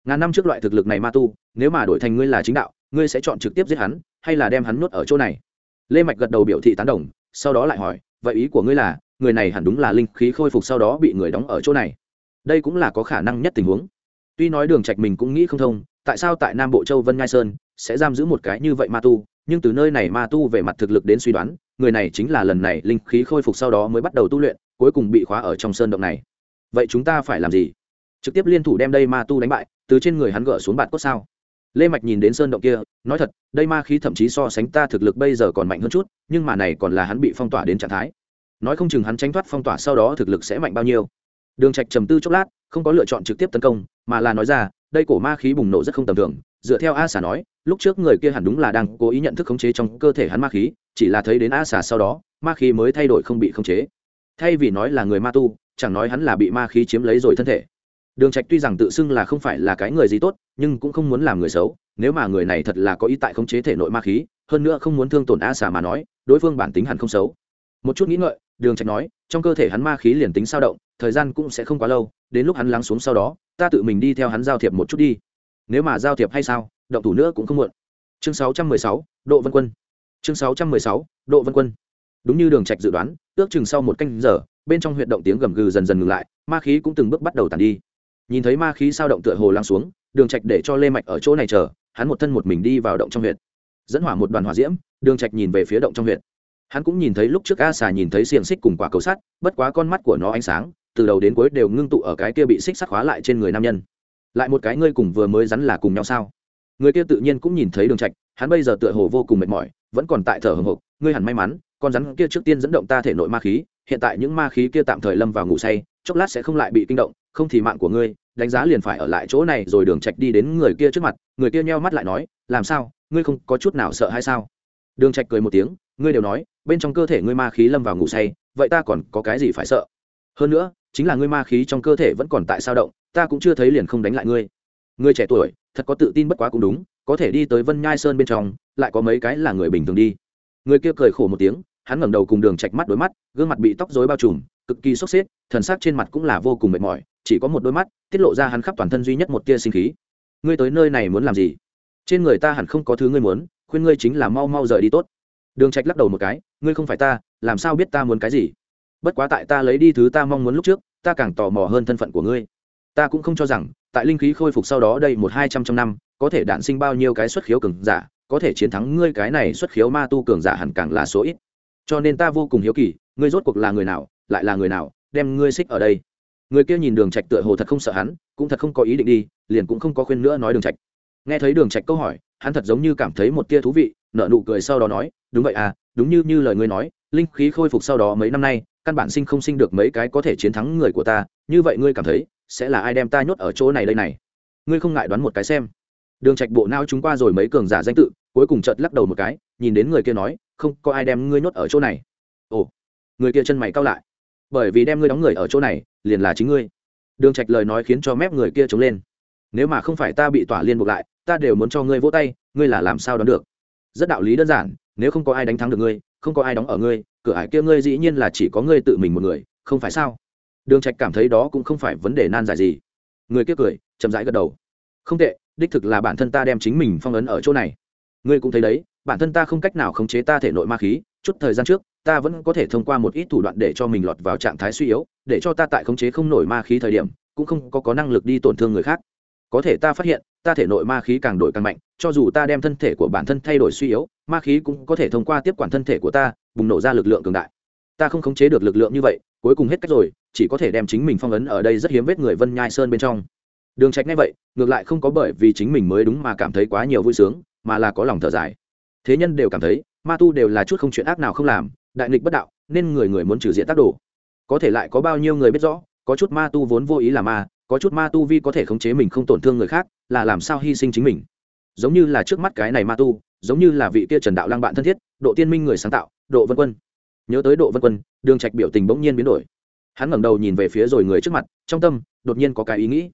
ngàn năm trước loại thực lực này ma tu, nếu mà đổi thành ngươi là chính đạo, ngươi sẽ chọn trực tiếp giết hắn, hay là đem hắn nuốt ở chỗ này? Lê mạch gật đầu biểu thị tán đồng, sau đó lại hỏi, vậy ý của ngươi là, người này hẳn đúng là linh khí khôi phục sau đó bị người đóng ở chỗ này. Đây cũng là có khả năng nhất tình huống. Tuy nói đường trạch mình cũng nghĩ không thông, tại sao tại nam bộ châu vân ngai sơn sẽ giam giữ một cái như vậy ma tu, nhưng từ nơi này ma tu về mặt thực lực đến suy đoán, người này chính là lần này linh khí khôi phục sau đó mới bắt đầu tu luyện, cuối cùng bị khóa ở trong sơn động này. Vậy chúng ta phải làm gì? Trực tiếp liên thủ đem đây ma tu đánh bại, từ trên người hắn gỡ xuống bạt cốt sao. Lê mạch nhìn đến sơn động kia, nói thật, đây ma khí thậm chí so sánh ta thực lực bây giờ còn mạnh hơn chút, nhưng mà này còn là hắn bị phong tỏa đến trạng thái. Nói không chừng hắn tránh thoát phong tỏa sau đó thực lực sẽ mạnh bao nhiêu. Đường trạch trầm tư chốc lát, không có lựa chọn trực tiếp tấn công, mà là nói ra, đây cổ ma khí bùng nổ rất không tầm thường, dựa theo a xà nói, lúc trước người kia hẳn đúng là đang cố ý nhận thức khống chế trong cơ thể hắn ma khí, chỉ là thấy đến a xà sau đó, ma khí mới thay đổi không bị khống chế. Thay vì nói là người ma tu, chẳng nói hắn là bị ma khí chiếm lấy rồi thân thể đường trạch tuy rằng tự xưng là không phải là cái người gì tốt nhưng cũng không muốn làm người xấu nếu mà người này thật là có ý tại khống chế thể nội ma khí hơn nữa không muốn thương tổn a xà mà nói đối phương bản tính hẳn không xấu. Một chút nghĩ ngợi đường trạch nói trong cơ thể hắn ma khí liền tính sao động thời gian cũng sẽ không quá lâu đến lúc hắn lắng xuống sau đó ta tự mình đi theo hắn giao thiệp một chút đi. Nếu mà giao thiệp hay sao động thủ nữa cũng không muộn. Chương 616, độ vân quân. Chương 616, độ vân quân. Đúng như đường trạch dự đoán ước chừng sau một canh giờ bên trong huyệt động tiếng gầm gừ dần dần ngừng lại ma khí cũng từng bước bắt đầu tàn đi nhìn thấy ma khí sao động tựa hồ lăng xuống, đường trạch để cho lê mạch ở chỗ này chờ, hắn một thân một mình đi vào động trong huyệt. Dẫn hỏa một đoàn hỏa diễm, đường trạch nhìn về phía động trong huyệt. Hắn cũng nhìn thấy lúc trước a xà nhìn thấy xiềng xích cùng quả cầu sắt, bất quá con mắt của nó ánh sáng, từ đầu đến cuối đều ngưng tụ ở cái kia bị xích sắt khóa lại trên người nam nhân. Lại một cái ngươi cùng vừa mới rắn là cùng nhau sao? Người kia tự nhiên cũng nhìn thấy đường trạch, hắn bây giờ tựa hồ vô cùng mệt mỏi, vẫn còn tại thở hồng hộc, ngươi hẳn may mắn, con rắn kia trước tiên dẫn động ta thể nội ma khí, hiện tại những ma khí kia tạm thời lâm vào ngủ say, chốc lát sẽ không lại bị kinh động không thì mạng của ngươi, đánh giá liền phải ở lại chỗ này rồi đường trạch đi đến người kia trước mặt, người kia nheo mắt lại nói, làm sao? Ngươi không có chút nào sợ hay sao? Đường trạch cười một tiếng, ngươi đều nói, bên trong cơ thể ngươi ma khí lâm vào ngủ say, vậy ta còn có cái gì phải sợ? Hơn nữa, chính là ngươi ma khí trong cơ thể vẫn còn tại sao động, ta cũng chưa thấy liền không đánh lại ngươi. Ngươi trẻ tuổi, thật có tự tin bất quá cũng đúng, có thể đi tới vân nhai sơn bên trong, lại có mấy cái là người bình thường đi. Người kia cười khổ một tiếng, hắn ngẩng đầu cùng đường trạch mắt đối mắt, gương mặt bị tóc rối bao trùm, cực kỳ sốc xếp, thần sắc trên mặt cũng là vô cùng mệt mỏi chỉ có một đôi mắt, tiết lộ ra hắn khắp toàn thân duy nhất một tia sinh khí. Ngươi tới nơi này muốn làm gì? Trên người ta hẳn không có thứ ngươi muốn, khuyên ngươi chính là mau mau rời đi tốt. Đường trạch lắc đầu một cái, ngươi không phải ta, làm sao biết ta muốn cái gì? Bất quá tại ta lấy đi thứ ta mong muốn lúc trước, ta càng tò mò hơn thân phận của ngươi. Ta cũng không cho rằng, tại linh khí khôi phục sau đó đây một hai trăm trong năm, có thể đản sinh bao nhiêu cái xuất khiếu cường giả, có thể chiến thắng ngươi cái này xuất khiếu ma tu cường giả hẳn càng là số ít. Cho nên ta vô cùng hiếu kỳ, ngươi rốt cuộc là người nào, lại là người nào, đem ngươi xích ở đây? Người kia nhìn đường trạch tựa hồ thật không sợ hắn, cũng thật không có ý định đi, liền cũng không có khuyên nữa nói đường trạch. Nghe thấy đường trạch câu hỏi, hắn thật giống như cảm thấy một tia thú vị, nở nụ cười sau đó nói, đúng vậy à đúng như như lời ngươi nói, linh khí khôi phục sau đó mấy năm nay, căn bản sinh không sinh được mấy cái có thể chiến thắng người của ta, như vậy ngươi cảm thấy, sẽ là ai đem ta nhốt ở chỗ này đây này? Ngươi không ngại đoán một cái xem. Đường trạch bộ não chúng qua rồi mấy cường giả danh tự, cuối cùng chợt lắc đầu một cái, nhìn đến người kia nói, không, có ai đem ngươi nhốt ở chỗ này. Ồ, người kia chân mày cau lại bởi vì đem ngươi đóng người ở chỗ này, liền là chính ngươi. Đường trạch lời nói khiến cho mép người kia trống lên. Nếu mà không phải ta bị tỏa liên buộc lại, ta đều muốn cho ngươi vỗ tay, ngươi là làm sao đoán được? Rất đạo lý đơn giản, nếu không có ai đánh thắng được ngươi, không có ai đóng ở ngươi, cửa ải kia ngươi dĩ nhiên là chỉ có ngươi tự mình một người, không phải sao? Đường trạch cảm thấy đó cũng không phải vấn đề nan giải gì. Người kia cười, chậm rãi gật đầu. Không tệ, đích thực là bản thân ta đem chính mình phong ấn ở chỗ này. Ngươi cũng thấy đấy, bản thân ta không cách nào khống chế ta thể nội ma khí chút thời gian trước, ta vẫn có thể thông qua một ít thủ đoạn để cho mình lọt vào trạng thái suy yếu, để cho ta tại khống chế không nổi ma khí thời điểm, cũng không có có năng lực đi tổn thương người khác. Có thể ta phát hiện, ta thể nội ma khí càng đổi càng mạnh, cho dù ta đem thân thể của bản thân thay đổi suy yếu, ma khí cũng có thể thông qua tiếp quản thân thể của ta, bùng nổ ra lực lượng cường đại. Ta không khống chế được lực lượng như vậy, cuối cùng hết cách rồi, chỉ có thể đem chính mình phong ấn ở đây rất hiếm vết người vân nhai sơn bên trong. Đường trạch ngay vậy, ngược lại không có bởi vì chính mình mới đúng mà cảm thấy quá nhiều vui sướng, mà là có lòng thở dài. Thế nhân đều cảm thấy ma tu đều là chút không chuyện ác nào không làm, đại nghịch bất đạo, nên người người muốn trừ diện tác đồ. Có thể lại có bao nhiêu người biết rõ, có chút ma tu vốn vô ý là ma, có chút ma tu vi có thể khống chế mình không tổn thương người khác, là làm sao hy sinh chính mình. Giống như là trước mắt cái này ma tu, giống như là vị kia trần đạo lang bạn thân thiết, độ tiên minh người sáng tạo, độ vân quân. Nhớ tới độ vân quân, đường trạch biểu tình bỗng nhiên biến đổi. Hắn ngẩng đầu nhìn về phía rồi người trước mặt, trong tâm đột nhiên có cái ý nghĩ.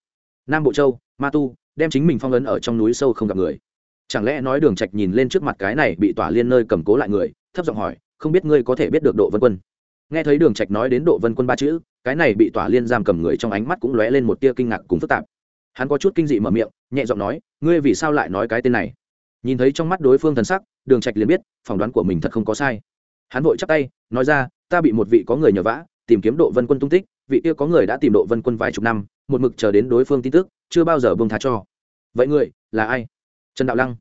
Nam bộ châu, ma tu, đem chính mình phong ấn ở trong núi sâu không gặp người chẳng lẽ nói đường trạch nhìn lên trước mặt cái này bị tỏa liên nơi cầm cố lại người, thấp giọng hỏi, không biết ngươi có thể biết được độ vân quân? Nghe thấy đường trạch nói đến độ vân quân ba chữ, cái này bị tỏa liên giam cầm người trong ánh mắt cũng lóe lên một tia kinh ngạc cùng phức tạp. Hắn có chút kinh dị mở miệng, nhẹ giọng nói, ngươi vì sao lại nói cái tên này? Nhìn thấy trong mắt đối phương thần sắc, đường trạch liền biết, phỏng đoán của mình thật không có sai. Hắn vội chắp tay, nói ra, ta bị một vị có người nhờ vả, tìm kiếm độ vân quân tung tích, vị kia có người đã tìm độ vân quân vài chục năm, một mực chờ đến đối phương tin tức, chưa bao giờ buông tha cho. Vậy người là ai? Trần đạo lăng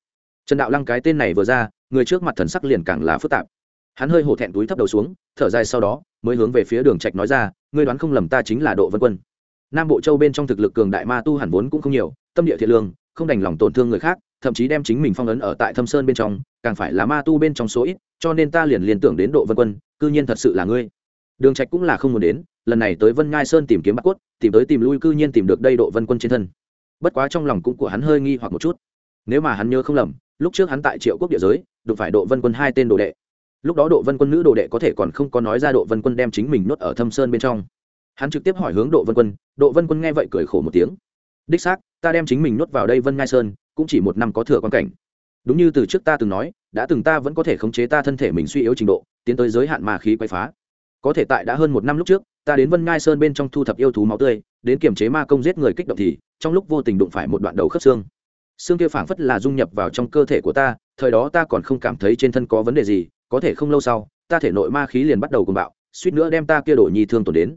trần đạo lăng cái tên này vừa ra, người trước mặt thần sắc liền càng là phức tạp. Hắn hơi hổ thẹn túi thấp đầu xuống, thở dài sau đó, mới hướng về phía đường trạch nói ra, ngươi đoán không lầm ta chính là độ vân quân. Nam bộ châu bên trong thực lực cường đại ma tu hẳn vốn cũng không nhiều, tâm địa thiện lương, không đành lòng tổn thương người khác, thậm chí đem chính mình phong ấn ở tại thâm sơn bên trong, càng phải là ma tu bên trong số ít, cho nên ta liền liên tưởng đến độ vân quân, cư nhiên thật sự là ngươi. Đường trạch cũng là không muốn đến, lần này tới vân ngai sơn tìm kiếm bạc cốt, tìm tới tìm lui cư nhiên tìm được đây độ vân quân trên thân. Bất quá trong lòng cũng của hắn hơi nghi hoặc một chút. Nếu mà hắn nhớ không lầm lúc trước hắn tại triệu quốc địa giới, đụng phải độ vân quân hai tên đồ đệ. Lúc đó độ vân quân nữ đồ đệ có thể còn không có nói ra độ vân quân đem chính mình nuốt ở thâm sơn bên trong. Hắn trực tiếp hỏi hướng độ vân quân, độ vân quân nghe vậy cười khổ một tiếng. Đích xác, ta đem chính mình nuốt vào đây vân ngai sơn, cũng chỉ một năm có thừa quan cảnh. Đúng như từ trước ta từng nói, đã từng ta vẫn có thể khống chế ta thân thể mình suy yếu trình độ, tiến tới giới hạn mà khí quay phá. Có thể tại đã hơn một năm lúc trước, ta đến vân ngai sơn bên trong thu thập yêu thú máu tươi, đến kiềm chế ma công giết người kích động thì, trong lúc vô tình đụng phải một đoạn đầu khớp xương xương kia phảng phất là dung nhập vào trong cơ thể của ta, thời đó ta còn không cảm thấy trên thân có vấn đề gì, có thể không lâu sau, ta thể nội ma khí liền bắt đầu cùng bạo, suýt nữa đem ta kia đổ nhi thương tổn đến.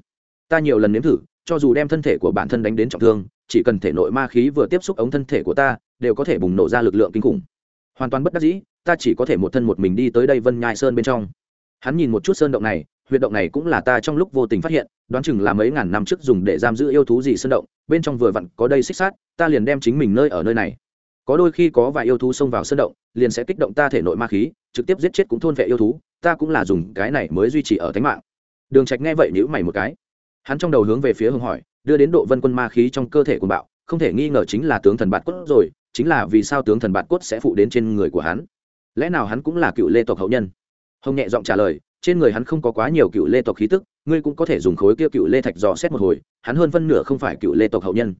Ta nhiều lần nếm thử, cho dù đem thân thể của bản thân đánh đến trọng thương, chỉ cần thể nội ma khí vừa tiếp xúc ống thân thể của ta, đều có thể bùng nổ ra lực lượng kinh khủng. Hoàn toàn bất đắc dĩ, ta chỉ có thể một thân một mình đi tới đây vân nhai sơn bên trong. Hắn nhìn một chút sơn động này, huyệt động này cũng là ta trong lúc vô tình phát hiện, đoán chừng là mấy ngàn năm trước dùng để giam giữ yêu thú gì sơn động, bên trong vừa vặn có đây xích sát ta liền đem chính mình nơi ở nơi này có đôi khi có vài yêu thú xông vào sơn động, liền sẽ kích động ta thể nội ma khí, trực tiếp giết chết cũng thôn vệ yêu thú, ta cũng là dùng cái này mới duy trì ở tính mạng. Đường trạch nghe vậy nhíu mày một cái. Hắn trong đầu hướng về phía hưng hỏi, đưa đến độ vân quân ma khí trong cơ thể của bạo, không thể nghi ngờ chính là tướng thần bạt cốt rồi, chính là vì sao tướng thần bạt cốt sẽ phụ đến trên người của hắn. Lẽ nào hắn cũng là cựu lê tộc hậu nhân? Hồng nhẹ giọng trả lời, trên người hắn không có quá nhiều cựu lê tộc khí tức, ngươi cũng có thể dùng khối kia cựu lê thạch dò xét một hồi, hắn hơn phân nửa không phải cựu lê tộc hậu nhân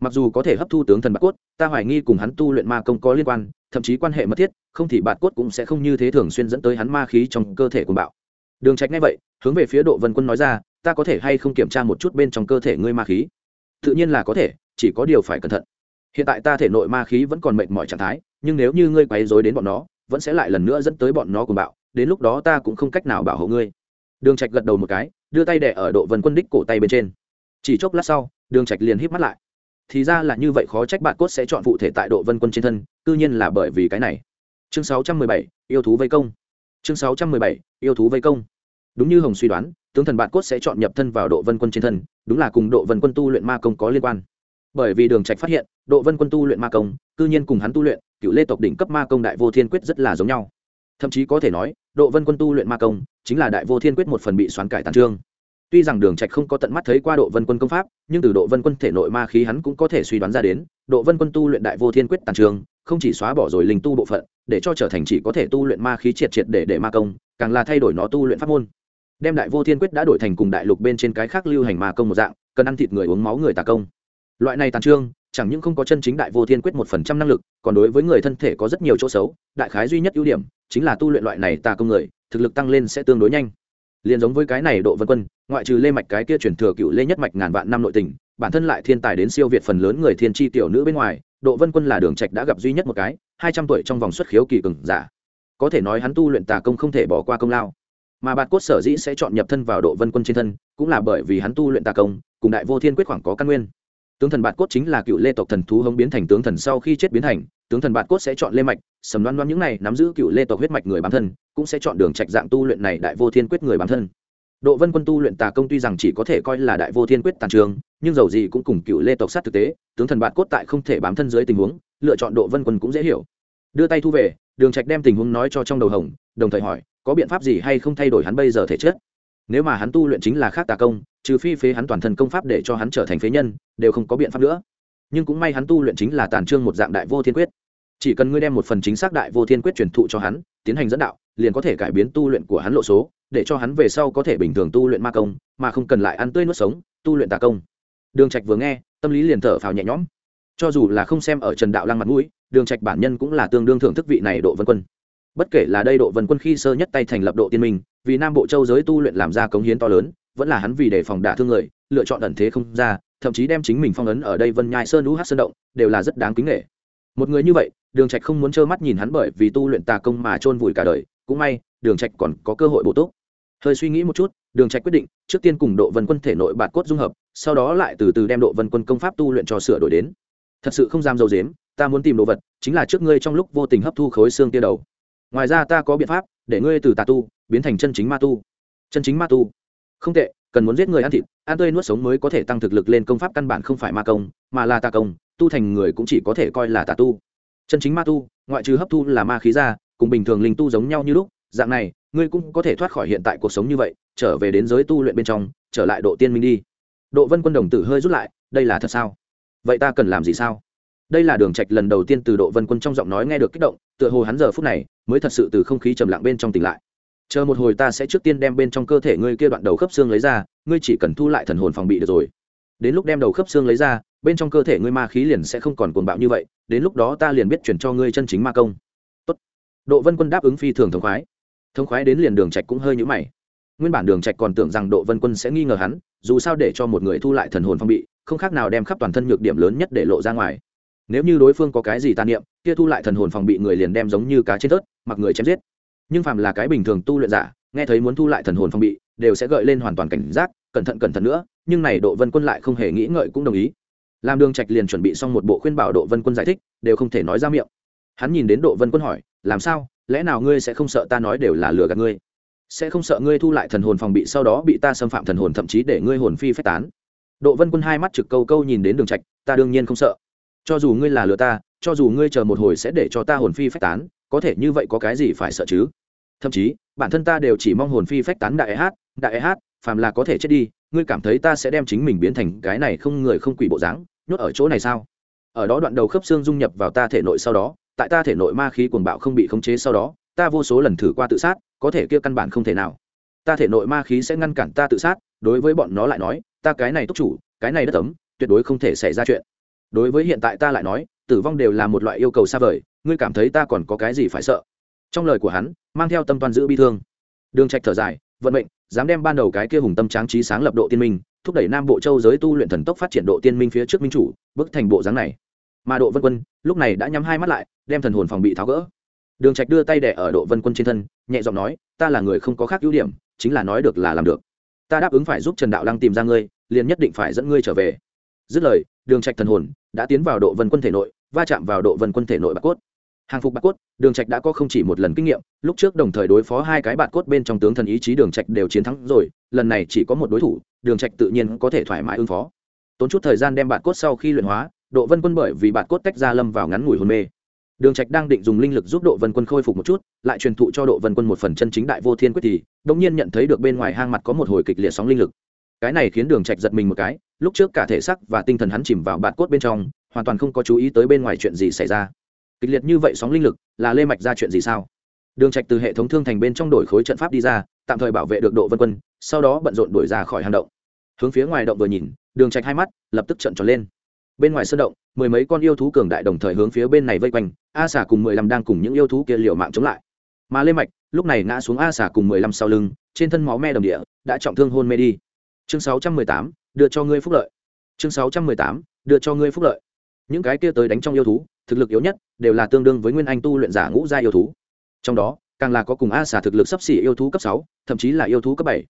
mặc dù có thể hấp thu tướng thần bạt cốt, ta hoài nghi cùng hắn tu luyện ma công có liên quan, thậm chí quan hệ mật thiết, không thì bạt cốt cũng sẽ không như thế thường xuyên dẫn tới hắn ma khí trong cơ thể của bạo. Đường trạch ngay vậy, hướng về phía độ vân quân nói ra, ta có thể hay không kiểm tra một chút bên trong cơ thể ngươi ma khí? Tự nhiên là có thể, chỉ có điều phải cẩn thận. Hiện tại ta thể nội ma khí vẫn còn mệt mỏi trạng thái, nhưng nếu như ngươi quấy rối đến bọn nó, vẫn sẽ lại lần nữa dẫn tới bọn nó cùng bạo, đến lúc đó ta cũng không cách nào bảo hộ ngươi. Đường trạch gật đầu một cái, đưa tay đè ở độ vân quân đích cổ tay bên trên. Chỉ chốc lát sau, đường trạch liền híp mắt lại thì ra là như vậy khó trách bạn cốt sẽ chọn phụ thể tại độ vân quân trên thân tự nhiên là bởi vì cái này. Chương 617, yêu thú vây công. Chương 617, yêu thú vây công. Đúng như hồng suy đoán tướng thần bạn cốt sẽ chọn nhập thân vào độ vân quân trên thân đúng là cùng độ vân quân tu luyện ma công có liên quan. Bởi vì đường trạch phát hiện độ vân quân tu luyện ma công cư nhiên cùng hắn tu luyện cựu lê tộc đỉnh cấp ma công đại vô thiên quyết rất là giống nhau. Thậm chí có thể nói độ vân quân tu luyện ma công chính là đại vô thiên quyết một phần bị xoán cải tàn trương tuy rằng đường trạch không có tận mắt thấy qua độ vân quân công pháp nhưng từ độ vân quân thể nội ma khí hắn cũng có thể suy đoán ra đến độ vân quân tu luyện đại vô thiên quyết tàn trường, không chỉ xóa bỏ rồi linh tu bộ phận để cho trở thành chỉ có thể tu luyện ma khí triệt triệt để để ma công càng là thay đổi nó tu luyện pháp môn. Đem đại vô thiên quyết đã đổi thành cùng đại lục bên trên cái khác lưu hành ma công một dạng cần ăn thịt người uống máu người tà công. Loại này tàn trương chẳng những không có chân chính đại vô thiên quyết một phần trăm năng lực còn đối với người thân thể có rất nhiều chỗ xấu đại khái duy nhất ưu điểm chính là tu luyện loại này tà công người thực lực tăng lên sẽ tương đối nhanh liền giống với cái này độ vân quân, ngoại trừ lê mạch cái kia chuyển thừa cựu lê nhất mạch ngàn vạn năm nội tình, bản thân lại thiên tài đến siêu việt phần lớn người thiên tri tiểu nữ bên ngoài, độ vân quân là đường trạch đã gặp duy nhất một cái, hai trăm tuổi trong vòng xuất khiếu kỳ cường giả. Có thể nói hắn tu luyện tà công không thể bỏ qua công lao. Mà bạt cốt sở dĩ sẽ chọn nhập thân vào độ vân quân trên thân, cũng là bởi vì hắn tu luyện tà công, cùng đại vô thiên quyết khoảng có căn nguyên tướng thần bạt cốt chính là cựu lê tộc thần thú hống biến thành tướng thần sau khi chết biến thành, tướng thần bạt cốt sẽ chọn lê mạch, sầm đoan đoan những này nắm giữ cựu lê tộc huyết mạch người bản thân, cũng sẽ chọn đường trạch dạng tu luyện này đại vô thiên quyết người bản thân. Độ vân quân tu luyện tà công tuy rằng chỉ có thể coi là đại vô thiên quyết tàn trường, nhưng dầu gì cũng cùng cựu lê tộc sát thực tế, tướng thần bạt cốt tại không thể bám thân dưới tình huống, lựa chọn độ vân quân cũng dễ hiểu. Đưa tay thu về, đường trạch đem tình huống nói cho trong đầu hồng, đồng thời hỏi, có biện pháp gì hay không thay đổi hắn bây giờ thể chất? Nếu mà hắn tu luyện chính là khác tà công, trừ phi phế hắn toàn thân công pháp để cho hắn trở thành phế nhân, đều không có biện pháp nữa. Nhưng cũng may hắn tu luyện chính là tàn trương một dạng đại vô thiên quyết. Chỉ cần ngươi đem một phần chính xác đại vô thiên quyết truyền thụ cho hắn, tiến hành dẫn đạo, liền có thể cải biến tu luyện của hắn lộ số, để cho hắn về sau có thể bình thường tu luyện ma công, mà không cần lại ăn tươi nuốt sống, tu luyện tà công. Đường trạch vừa nghe, tâm lý liền thở phào nhẹ nhõm. Cho dù là không xem ở trần đạo lăng mặt mũi, đường trạch bản nhân cũng là tương đương thưởng thức vị này độ vân quân. Bất kể là đây độ vân quân khi sơ nhất tay thành lập độ tiên minh vì nam bộ châu giới tu luyện làm ra cống hiến to lớn, vẫn là hắn vì đề phòng đả thương người, lựa chọn ẩn thế không ra, thậm chí đem chính mình phong ấn ở đây vân nhai sơn lũ hát sơn động, đều là rất đáng kính nghệ một người như vậy, đường trạch không muốn trơ mắt nhìn hắn bởi vì tu luyện tà công mà trôn vùi cả đời, cũng may, đường trạch còn có cơ hội bổ túc. Hơi suy nghĩ một chút, đường trạch quyết định, trước tiên cùng độ vân quân thể nội bạt cốt dung hợp, sau đó lại từ từ đem độ vân quân công pháp tu luyện cho sửa đổi đến. Thật sự không dám dầu dếm ta muốn tìm đồ vật, chính là trước ngươi trong lúc vô tình hấp thu khối xương tia đầu. Ngoài ra ta có biện pháp, để ngươi từ tà tu biến thành chân chính ma tu. Chân chính ma tu? Không tệ, cần muốn giết người ăn thịt, ăn tươi nuốt sống mới có thể tăng thực lực lên công pháp căn bản không phải ma công, mà là tà công, tu thành người cũng chỉ có thể coi là tà tu. Chân chính ma tu, ngoại trừ hấp thu là ma khí ra, cùng bình thường linh tu giống nhau như lúc, dạng này, ngươi cũng có thể thoát khỏi hiện tại cuộc sống như vậy, trở về đến giới tu luyện bên trong, trở lại độ tiên minh đi. Độ vân quân đồng tử hơi rút lại, đây là thật sao? Vậy ta cần làm gì sao? Đây là đường trạch lần đầu tiên từ độ vân quân trong giọng nói nghe được kích động, tựa hồ hắn giờ phút này mới thật sự từ không khí trầm lặng bên trong tỉnh lại chờ một hồi ta sẽ trước tiên đem bên trong cơ thể ngươi kia đoạn đầu khớp xương lấy ra, ngươi chỉ cần thu lại thần hồn phòng bị được rồi. Đến lúc đem đầu khớp xương lấy ra, bên trong cơ thể ngươi ma khí liền sẽ không còn cuồng bạo như vậy, đến lúc đó ta liền biết chuyển cho ngươi chân chính ma công. Tốt. độ vân quân đáp ứng phi thường thống khoái. Thống khoái đến liền đường trạch cũng hơi nhũ mày. Nguyên bản đường trạch còn tưởng rằng độ vân quân sẽ nghi ngờ hắn, dù sao để cho một người thu lại thần hồn phong bị, không khác nào đem khắp toàn thân nhược điểm lớn nhất để lộ ra ngoài. Nếu như đối phương có cái gì tàn niệm, kia thu lại thần hồn phòng bị người liền đem giống như cá trên tớt mặc người chém giết nhưng phàm là cái bình thường tu luyện giả, nghe thấy muốn thu lại thần hồn phòng bị, đều sẽ gợi lên hoàn toàn cảnh giác, cẩn thận cẩn thận nữa, nhưng này độ vân quân lại không hề nghĩ ngợi cũng đồng ý. Làm đường trạch liền chuẩn bị xong một bộ khuyên bảo độ vân quân giải thích, đều không thể nói ra miệng. Hắn nhìn đến độ vân quân hỏi, làm sao? Lẽ nào ngươi sẽ không sợ ta nói đều là lừa gạt ngươi? Sẽ không sợ ngươi thu lại thần hồn phòng bị, sau đó bị ta xâm phạm thần hồn, thậm chí để ngươi hồn phi phách tán? Độ vân quân hai mắt trực câu câu nhìn đến đường trạch, ta đương nhiên không sợ. Cho dù ngươi là lừa ta, cho dù ngươi chờ một hồi sẽ để cho ta hồn phi phách tán có thể như vậy có cái gì phải sợ chứ? Thậm chí, bản thân ta đều chỉ mong hồn phi phách tán đại hát đại hát, phàm là có thể chết đi, ngươi cảm thấy ta sẽ đem chính mình biến thành cái này không người không quỷ bộ dáng, nhốt ở chỗ này sao? Ở đó đoạn đầu khớp xương dung nhập vào ta thể nội sau đó, tại ta thể nội ma khí cuồng bạo không bị khống chế sau đó, ta vô số lần thử qua tự sát, có thể kia căn bản không thể nào. Ta thể nội ma khí sẽ ngăn cản ta tự sát, đối với bọn nó lại nói, ta cái này túc chủ, cái này đất tấm tuyệt đối không thể xảy ra chuyện. Đối với hiện tại ta lại nói, tử vong đều là một loại yêu cầu xa vời ngươi cảm thấy ta còn có cái gì phải sợ? Trong lời của hắn, mang theo tâm toàn giữ bi thương. Đường trạch thở dài, vận mệnh, dám đem ban đầu cái kia hùng tâm tráng trí sáng lập độ tiên minh, thúc đẩy nam bộ châu giới tu luyện thần tốc phát triển độ tiên minh phía trước minh chủ, bước thành bộ dáng này. Mà độ vân quân, lúc này đã nhắm hai mắt lại, đem thần hồn phòng bị tháo gỡ. Đường trạch đưa tay đẻ ở độ vân quân trên thân, nhẹ giọng nói, ta là người không có khác ưu điểm, chính là nói được là làm được. Ta đáp ứng phải giúp trần đạo lăng tìm ra ngươi, liền nhất định phải dẫn ngươi trở về. Dứt lời, đường trạch thần hồn đã tiến vào độ vân quân thể nội va chạm vào độ vân quân thể nội bạc cốt. Hàng phục bạc cốt, đường trạch đã có không chỉ một lần kinh nghiệm, lúc trước đồng thời đối phó hai cái bạc cốt bên trong tướng thần ý chí đường trạch đều chiến thắng rồi, lần này chỉ có một đối thủ, đường trạch tự nhiên có thể thoải mái ứng phó. Tốn chút thời gian đem bạc cốt sau khi luyện hóa, độ vân quân bởi vì bạc cốt tách ra lâm vào ngắn ngủi hôn mê. Đường trạch đang định dùng linh lực giúp độ vân quân khôi phục một chút, lại truyền thụ cho độ vân quân một phần chân chính đại vô thiên quyết thì, đống nhiên nhận thấy được bên ngoài hang mặt có một hồi kịch liệt sóng linh lực. Cái này khiến đường trạch giật mình một cái, lúc trước cả thể xác và tinh thần hắn chìm vào bạt cốt bên trong hoàn toàn không có chú ý tới bên ngoài chuyện gì xảy ra. Kịch liệt như vậy sóng linh lực, là lê mạch ra chuyện gì sao? Đường trạch từ hệ thống thương thành bên trong đổi khối trận pháp đi ra, tạm thời bảo vệ được độ vân quân, sau đó bận rộn đuổi ra khỏi hang động. Hướng phía ngoài động vừa nhìn, đường trạch hai mắt lập tức trợn tròn lên. Bên ngoài sơn động, mười mấy con yêu thú cường đại đồng thời hướng phía bên này vây quanh, a xà cùng mười lăm đang cùng những yêu thú kia liều mạng chống lại. Mà lê mạch, lúc này ngã xuống a xà cùng mười lăm sau lưng, trên thân máu me đồng địa, đã trọng thương hôn mê đi. Chương sáu trăm mười tám, đưa cho ngươi phúc lợi. Chương sáu trăm mười tám, đưa cho ngươi phúc lợi những cái kia tới đánh trong yêu thú, thực lực yếu nhất đều là tương đương với nguyên anh tu luyện giả ngũ gia yêu thú. Trong đó, càng là có cùng a xà thực lực sấp xỉ yêu thú cấp sáu, thậm chí là yêu thú cấp bảy.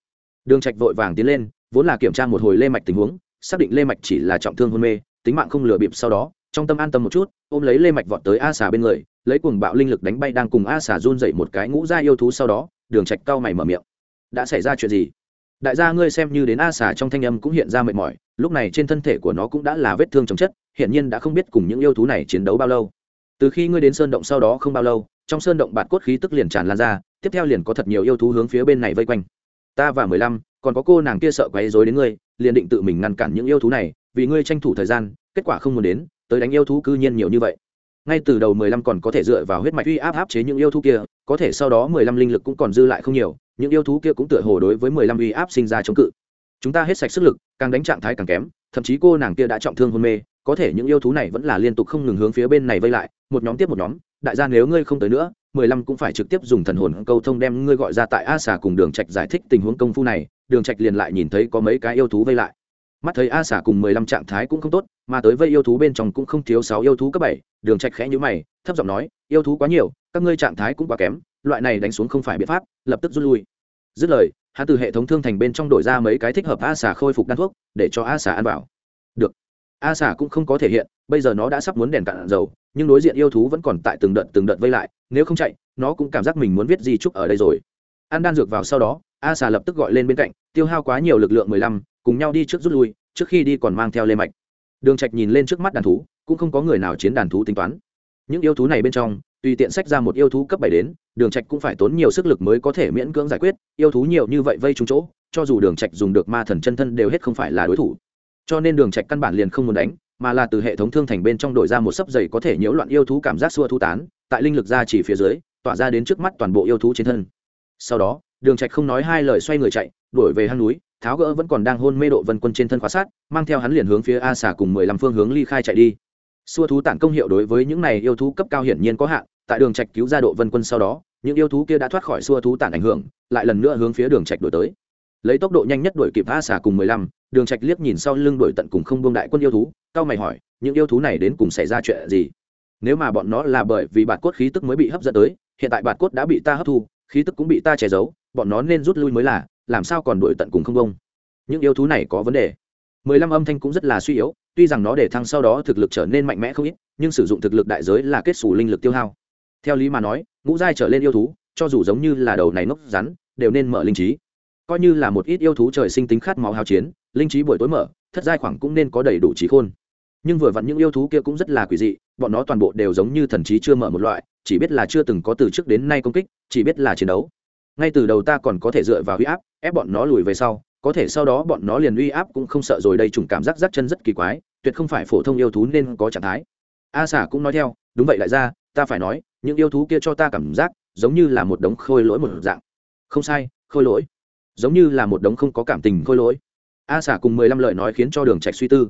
Đường trạch vội vàng tiến lên, vốn là kiểm tra một hồi lê mạch tình huống, xác định lê mạch chỉ là trọng thương hôn mê, tính mạng không lừa bịp sau đó, trong tâm an tâm một chút, ôm lấy lê mạch vọt tới a xà bên người, lấy cuồng bạo linh lực đánh bay đang cùng a xà run dậy một cái ngũ gia yêu thú sau đó, đường trạch cao mày mở miệng. Đã xảy ra chuyện gì? Đại gia ngươi xem như đến a xà trong thanh âm cũng hiện ra mệt mỏi, lúc này trên thân thể của nó cũng đã là vết thương chồng chất hiện nhiên đã không biết cùng những yêu thú này chiến đấu bao lâu. Từ khi ngươi đến sơn động sau đó không bao lâu, trong sơn động bạt cốt khí tức liền tràn lan ra, tiếp theo liền có thật nhiều yêu thú hướng phía bên này vây quanh. Ta và mười lăm, còn có cô nàng kia sợ quấy rối đến ngươi, liền định tự mình ngăn cản những yêu thú này, vì ngươi tranh thủ thời gian, kết quả không muốn đến, tới đánh yêu thú cư nhiên nhiều như vậy. Ngay từ đầu mười lăm còn có thể dựa vào huyết mạch uy áp áp chế những yêu thú kia, có thể sau đó mười lăm linh lực cũng còn dư lại không nhiều, những yêu thú kia cũng tựa hồ đối với mười lăm uy áp sinh ra chống cự. Chúng ta hết sạch sức lực, càng đánh trạng thái càng kém, thậm chí cô nàng kia đã trọng thương hôn mê có thể những yêu thú này vẫn là liên tục không ngừng hướng phía bên này vây lại, một nhóm tiếp một nhóm, đại gia nếu ngươi không tới nữa, mười lăm cũng phải trực tiếp dùng thần hồn câu thông đem ngươi gọi ra tại a xà cùng đường trạch giải thích tình huống công phu này, đường trạch liền lại nhìn thấy có mấy cái yêu thú vây lại. Mắt thấy a xà cùng mười lăm trạng thái cũng không tốt, mà tới vây yêu thú bên trong cũng không thiếu sáu yêu thú cấp bảy, đường trạch khẽ nhíu mày, thấp giọng nói, yêu thú quá nhiều, các ngươi trạng thái cũng quá kém, loại này đánh xuống không phải biện pháp, lập tức rút lui. Dứt lời, hắn từ hệ thống thương thành bên trong đổi ra mấy cái thích hợp a xà khôi phục đan thuốc, để cho a xà ăn vào. Được a xà cũng không có thể hiện, bây giờ nó đã sắp muốn đèn cạn dầu, nhưng đối diện yêu thú vẫn còn tại từng đợt từng đợt vây lại, nếu không chạy, nó cũng cảm giác mình muốn viết gì chúc ở đây rồi. Ăn đan dược vào sau đó, a xà lập tức gọi lên bên cạnh, tiêu hao quá nhiều lực lượng mười lăm, cùng nhau đi trước rút lui, trước khi đi còn mang theo lê mạch. Đường trạch nhìn lên trước mắt đàn thú, cũng không có người nào chiến đàn thú tính toán. Những yêu thú này bên trong, tùy tiện sách ra một yêu thú cấp bảy đến, đường trạch cũng phải tốn nhiều sức lực mới có thể miễn cưỡng giải quyết, yêu thú nhiều như vậy vây trúng chỗ, cho dù đường trạch dùng được ma thần chân thân đều hết không phải là đối thủ cho nên đường trạch căn bản liền không muốn đánh, mà là từ hệ thống thương thành bên trong đổi ra một sấp giày có thể nhiễu loạn yêu thú cảm giác xua thu tán, tại linh lực ra chỉ phía dưới, tỏa ra đến trước mắt toàn bộ yêu thú trên thân. Sau đó, đường trạch không nói hai lời xoay người chạy, đuổi về hang núi, tháo gỡ vẫn còn đang hôn mê độ vân quân trên thân khóa sát, mang theo hắn liền hướng phía a xà cùng mười lăm phương hướng ly khai chạy đi. Xua thú tản công hiệu đối với những này yêu thú cấp cao hiển nhiên có hạn, tại đường trạch cứu ra độ vân quân sau đó, những yêu thú kia đã thoát khỏi xua thú tản ảnh hưởng, lại lần nữa hướng phía đường trạch đuổi tới. Lấy tốc độ nhanh nhất đuổi kịp a xà cùng mười lăm đường trạch liếc nhìn sau lưng đuổi tận cùng không buông đại quân yêu thú, cao mày hỏi, những yêu thú này đến cùng xảy ra chuyện gì? Nếu mà bọn nó là bởi vì bạt cốt khí tức mới bị hấp dẫn tới, hiện tại bạt cốt đã bị ta hấp thu, khí tức cũng bị ta che giấu, bọn nó nên rút lui mới là, làm sao còn đuổi tận cùng không bông những yêu thú này có vấn đề. Mười lăm âm thanh cũng rất là suy yếu, tuy rằng nó để thăng sau đó thực lực trở nên mạnh mẽ không ít, nhưng sử dụng thực lực đại giới là kết xù linh lực tiêu hao. Theo lý mà nói, ngũ giai trở lên yêu thú, cho dù giống như là đầu này ngốc rắn, đều nên mở linh trí. Coi như là một ít yêu thú trời sinh tính khát máu hao chiến linh trí buổi tối mở, thất giai khoảng cũng nên có đầy đủ trí khôn. Nhưng vừa vặn những yêu thú kia cũng rất là quỷ dị, bọn nó toàn bộ đều giống như thần trí chưa mở một loại, chỉ biết là chưa từng có từ trước đến nay công kích, chỉ biết là chiến đấu. Ngay từ đầu ta còn có thể dựa vào huy áp, ép bọn nó lùi về sau, có thể sau đó bọn nó liền uy áp cũng không sợ rồi đây trùng cảm giác rắc chân rất kỳ quái, tuyệt không phải phổ thông yêu thú nên có trạng thái. A xả cũng nói theo, đúng vậy lại ra, ta phải nói, những yêu thú kia cho ta cảm giác giống như là một đống khôi lỗi một dạng. Không sai, khôi lỗi. Giống như là một đống không có cảm tình khôi lỗi a xả cùng mười lăm lời nói khiến cho đường trạch suy tư.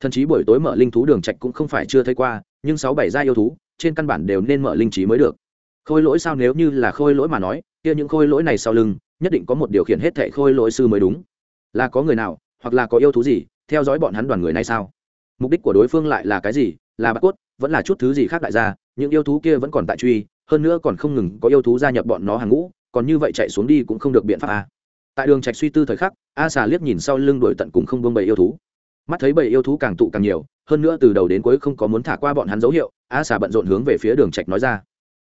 Thậm chí buổi tối mở linh thú đường trạch cũng không phải chưa thấy qua, nhưng sáu bảy gia yêu thú, trên căn bản đều nên mở linh trí mới được. Khôi lỗi sao nếu như là khôi lỗi mà nói, kia những khôi lỗi này sau lưng, nhất định có một điều khiển hết thệ khôi lỗi sư mới đúng. Là có người nào, hoặc là có yêu thú gì, theo dõi bọn hắn đoàn người này sao? Mục đích của đối phương lại là cái gì? Là bắt cốt, vẫn là chút thứ gì khác đại gia, những yêu thú kia vẫn còn tại truy, hơn nữa còn không ngừng có yêu thú gia nhập bọn nó hàng ngũ, còn như vậy chạy xuống đi cũng không được biện pháp à tại đường trạch suy tư thời khắc, a xà liếc nhìn sau lưng đuổi tận cùng không buông bầy yêu thú. Mắt thấy bầy yêu thú càng tụ càng nhiều, hơn nữa từ đầu đến cuối không có muốn thả qua bọn hắn dấu hiệu, a xà bận rộn hướng về phía đường trạch nói ra.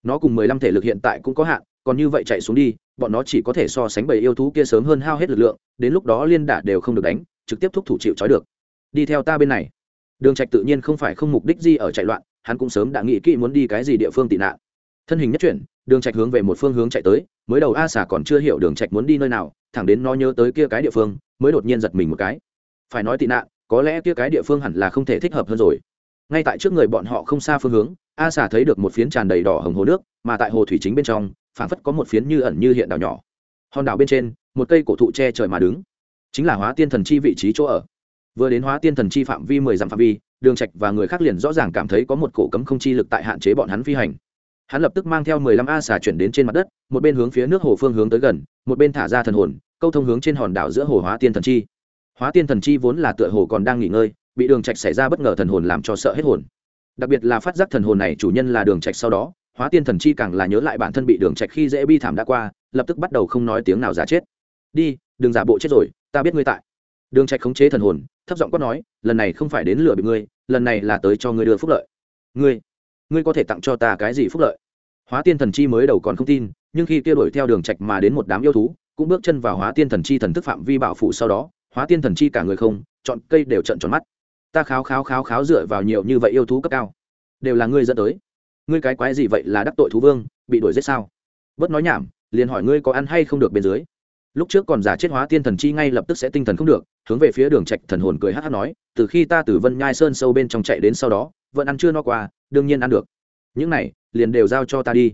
Nó cùng mười lăm thể lực hiện tại cũng có hạn, còn như vậy chạy xuống đi, bọn nó chỉ có thể so sánh bầy yêu thú kia sớm hơn hao hết lực lượng, đến lúc đó liên đả đều không được đánh, trực tiếp thúc thủ chịu trói được. Đi theo ta bên này. Đường trạch tự nhiên không phải không mục đích gì ở chạy loạn, hắn cũng sớm đã nghĩ kỹ muốn đi cái gì địa phương tị nạn. Thân hình nhất chuyển, đường trạch hướng về một phương hướng chạy tới, mới đầu a xà còn chưa hiểu đường trạch muốn đi nơi nào thẳng đến nó nhớ tới kia cái địa phương, mới đột nhiên giật mình một cái. Phải nói tị nạn, có lẽ kia cái địa phương hẳn là không thể thích hợp hơn rồi. Ngay tại trước người bọn họ không xa phương hướng, a xà thấy được một phiến tràn đầy đỏ hồng hồ nước, mà tại hồ thủy chính bên trong, phảng phất có một phiến như ẩn như hiện đảo nhỏ. Hòn đảo bên trên, một cây cổ thụ che trời mà đứng. Chính là hóa tiên thần chi vị trí chỗ ở. Vừa đến hóa tiên thần chi phạm vi mười dặm phạm vi, đường trạch và người khác liền rõ ràng cảm thấy có một cổ cấm không chi lực tại hạn chế bọn hắn phi hành hắn lập tức mang theo mười lăm a xà chuyển đến trên mặt đất, một bên hướng phía nước hồ phương hướng tới gần, một bên thả ra thần hồn, câu thông hướng trên hòn đảo giữa hồ hóa tiên thần chi. Hóa tiên thần chi vốn là tựa hồ còn đang nghỉ ngơi, bị đường trạch xảy ra bất ngờ thần hồn làm cho sợ hết hồn. Đặc biệt là phát giác thần hồn này chủ nhân là đường trạch sau đó, hóa tiên thần chi càng là nhớ lại bản thân bị đường trạch khi dễ bi thảm đã qua, lập tức bắt đầu không nói tiếng nào giả chết. Đi, đừng giả bộ chết rồi, ta biết ngươi tại. Đường trạch khống chế thần hồn, thấp giọng quát nói, lần này không phải đến lừa bị ngươi, lần này là tới cho ngươi đưa phúc lợi. Ngươi ngươi có thể tặng cho ta cái gì phúc lợi? Hóa tiên thần chi mới đầu còn không tin, nhưng khi kia đuổi theo đường trạch mà đến một đám yêu thú, cũng bước chân vào hóa tiên thần chi thần thức phạm vi bảo phủ sau đó, hóa tiên thần chi cả người không, chọn cây đều trận tròn mắt. Ta kháo kháo kháo kháo dựa vào nhiều như vậy yêu thú cấp cao, đều là ngươi dẫn tới. Ngươi cái quái gì vậy là đắc tội thú vương, bị đuổi giết sao? Bớt nói nhảm, liền hỏi ngươi có ăn hay không được bên dưới. Lúc trước còn giả chết hóa tiên thần chi ngay lập tức sẽ tinh thần không được, hướng về phía đường trạch thần hồn cười hắt hát nói, từ khi ta từ vân nhai sơn sâu bên trong chạy đến sau đó, vẫn ăn chưa no qua đương nhiên ăn được. Những này, liền đều giao cho ta đi.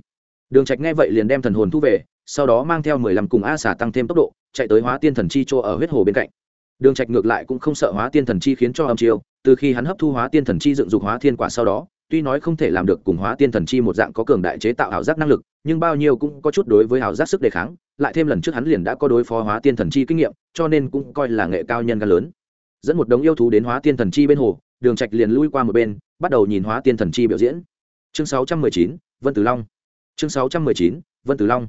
Đường trạch nghe vậy liền đem thần hồn thu về, sau đó mang theo mười lăm cùng a xà tăng thêm tốc độ, chạy tới hóa tiên thần chi chỗ ở huyết hồ bên cạnh. Đường trạch ngược lại cũng không sợ hóa tiên thần chi khiến cho âm chiêu, từ khi hắn hấp thu hóa tiên thần chi dựng dục hóa thiên quả sau đó, tuy nói không thể làm được cùng hóa tiên thần chi một dạng có cường đại chế tạo ảo giác năng lực, nhưng bao nhiêu cũng có chút đối với ảo giác sức đề kháng, lại thêm lần trước hắn liền đã có đối phó hóa tiên thần chi kinh nghiệm, cho nên cũng coi là nghệ cao nhân gan lớn. Dẫn một đống yêu thú đến hóa tiên thần chi bên hồ, đường trạch liền lui qua một bên bắt đầu nhìn hóa tiên thần chi biểu diễn. Chương 619, vân tử long. Chương 619, vân tử long.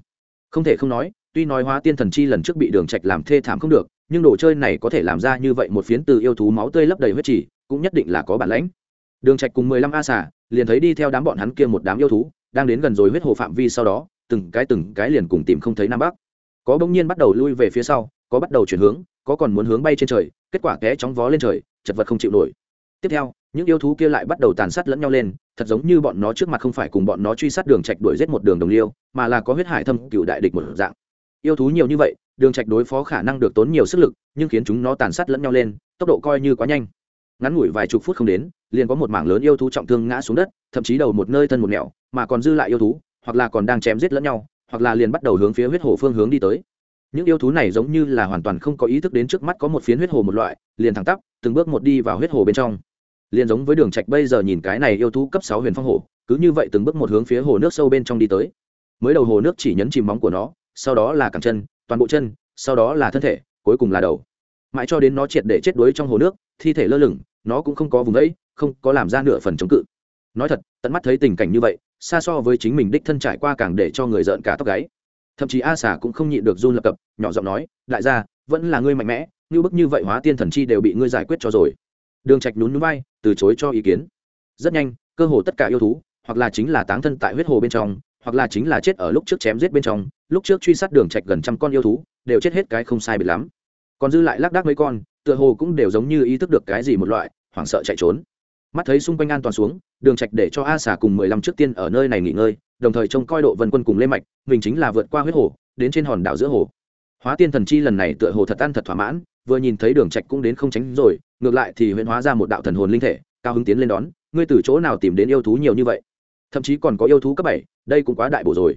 Không thể không nói tuy nói hóa tiên thần chi lần trước bị đường trạch làm thê thảm không được nhưng đồ chơi này có thể làm ra như vậy một phiến từ yêu thú máu tươi lấp đầy huyết chỉ cũng nhất định là có bản lãnh. Đường trạch cùng mười lăm a xà liền thấy đi theo đám bọn hắn kia một đám yêu thú đang đến gần rồi huyết hồ phạm vi sau đó từng cái từng cái liền cùng tìm không thấy nam bắc. Có bỗng nhiên bắt đầu lui về phía sau có bắt đầu chuyển hướng có còn muốn hướng bay trên trời kết quả té chóng vó lên trời chật vật không chịu nổi. Tiếp theo những yêu thú kia lại bắt đầu tàn sát lẫn nhau lên, thật giống như bọn nó trước mặt không phải cùng bọn nó truy sát đường trạch đuổi giết một đường đồng liêu, mà là có huyết hải thâm cựu đại địch một dạng. Yêu thú nhiều như vậy, đường trạch đối phó khả năng được tốn nhiều sức lực, nhưng khiến chúng nó tàn sát lẫn nhau lên, tốc độ coi như quá nhanh. Ngắn ngủi vài chục phút không đến, liền có một mảng lớn yêu thú trọng thương ngã xuống đất, thậm chí đầu một nơi thân một nẻo mà còn dư lại yêu thú, hoặc là còn đang chém giết lẫn nhau, hoặc là liền bắt đầu hướng phía huyết hồ phương hướng đi tới. Những yêu thú này giống như là hoàn toàn không có ý thức đến trước mắt có một phiến huyết hồ một loại, liền thẳng tắp, từng bước một đi vào huyết hồ bên trong liền giống với đường trạch bây giờ nhìn cái này yêu thú cấp sáu huyền phong hồ cứ như vậy từng bước một hướng phía hồ nước sâu bên trong đi tới. Mới đầu hồ nước chỉ nhấn chìm móng của nó, sau đó là cẳng chân, toàn bộ chân, sau đó là thân thể, cuối cùng là đầu. Mãi cho đến nó triệt để chết đuối trong hồ nước, thi thể lơ lửng, nó cũng không có vùng ấy không có làm ra nửa phần chống cự. Nói thật, tận mắt thấy tình cảnh như vậy, xa so với chính mình đích thân trải qua càng để cho người giận cả tóc gáy. Thậm chí a xà cũng không nhịn được run lập cập, nhỏ giọng nói, đại gia, vẫn là ngươi mạnh mẽ, như bức như vậy hóa tiên thần chi đều bị ngươi giải quyết cho rồi. Đường trạch nhún nhún vai từ chối cho ý kiến. Rất nhanh, cơ hồ tất cả yêu thú, hoặc là chính là táng thân tại huyết hồ bên trong, hoặc là chính là chết ở lúc trước chém giết bên trong, lúc trước truy sát đường trạch gần trăm con yêu thú, đều chết hết cái không sai biệt lắm. Còn dư lại lác đác mấy con, tựa hồ cũng đều giống như ý thức được cái gì một loại, hoảng sợ chạy trốn. Mắt thấy xung quanh an toàn xuống, đường trạch để cho a xà cùng mười lăm trước tiên ở nơi này nghỉ ngơi, đồng thời trông coi độ vân quân cùng lê mạch, mình chính là vượt qua huyết hồ, đến trên hòn đảo giữa hồ. Hóa tiên thần chi lần này tựa hồ thật ăn thật thỏa mãn, vừa nhìn thấy đường trạch cũng đến không tránh rồi ngược lại thì huyễn hóa ra một đạo thần hồn linh thể, cao hứng tiến lên đón, ngươi từ chỗ nào tìm đến yêu thú nhiều như vậy? Thậm chí còn có yêu thú cấp bảy, đây cũng quá đại bổ rồi.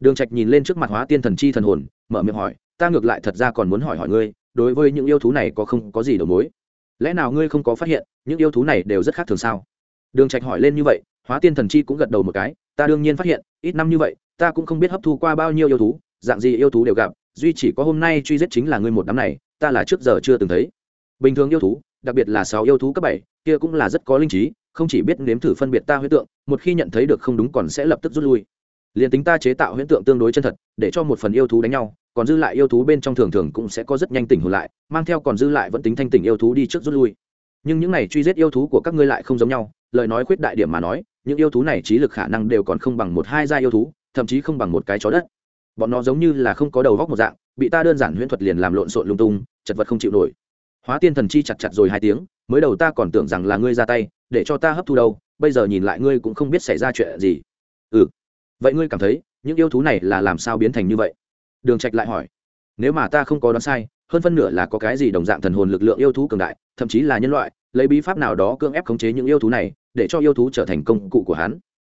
Đường trạch nhìn lên trước mặt hóa tiên thần chi thần hồn, mở miệng hỏi, ta ngược lại thật ra còn muốn hỏi hỏi ngươi, đối với những yêu thú này có không có gì đầu mối? Lẽ nào ngươi không có phát hiện, những yêu thú này đều rất khác thường sao? Đường trạch hỏi lên như vậy, hóa tiên thần chi cũng gật đầu một cái, ta đương nhiên phát hiện, ít năm như vậy, ta cũng không biết hấp thu qua bao nhiêu yêu thú, dạng gì yêu thú đều gặp, duy chỉ có hôm nay truy giết chính là ngươi một đám này, ta là trước giờ chưa từng thấy. Bình thường yêu thú đặc biệt là sáu yêu thú cấp bảy, kia cũng là rất có linh trí, không chỉ biết nếm thử phân biệt ta huyễn tượng, một khi nhận thấy được không đúng còn sẽ lập tức rút lui. Liền tính ta chế tạo huyễn tượng tương đối chân thật, để cho một phần yêu thú đánh nhau, còn dư lại yêu thú bên trong thường thường cũng sẽ có rất nhanh tỉnh hồn lại, mang theo còn dư lại vẫn tính thanh tỉnh yêu thú đi trước rút lui. Nhưng những này truy giết yêu thú của các ngươi lại không giống nhau, lời nói khuyết đại điểm mà nói, những yêu thú này trí lực khả năng đều còn không bằng một hai gia yêu thú, thậm chí không bằng một cái chó đất. Bọn nó giống như là không có đầu góc một dạng, bị ta đơn giản huyễn thuật liền làm lộn xộn lung tung, chật vật không chịu nổi hóa tiên thần chi chặt chặt rồi hai tiếng, mới đầu ta còn tưởng rằng là ngươi ra tay, để cho ta hấp thu đâu, bây giờ nhìn lại ngươi cũng không biết xảy ra chuyện gì. Ừ. Vậy ngươi cảm thấy, những yêu thú này là làm sao biến thành như vậy? Đường trạch lại hỏi. Nếu mà ta không có đoán sai, hơn phân nửa là có cái gì đồng dạng thần hồn lực lượng yêu thú cường đại, thậm chí là nhân loại, lấy bí pháp nào đó cưỡng ép khống chế những yêu thú này, để cho yêu thú trở thành công cụ của hắn.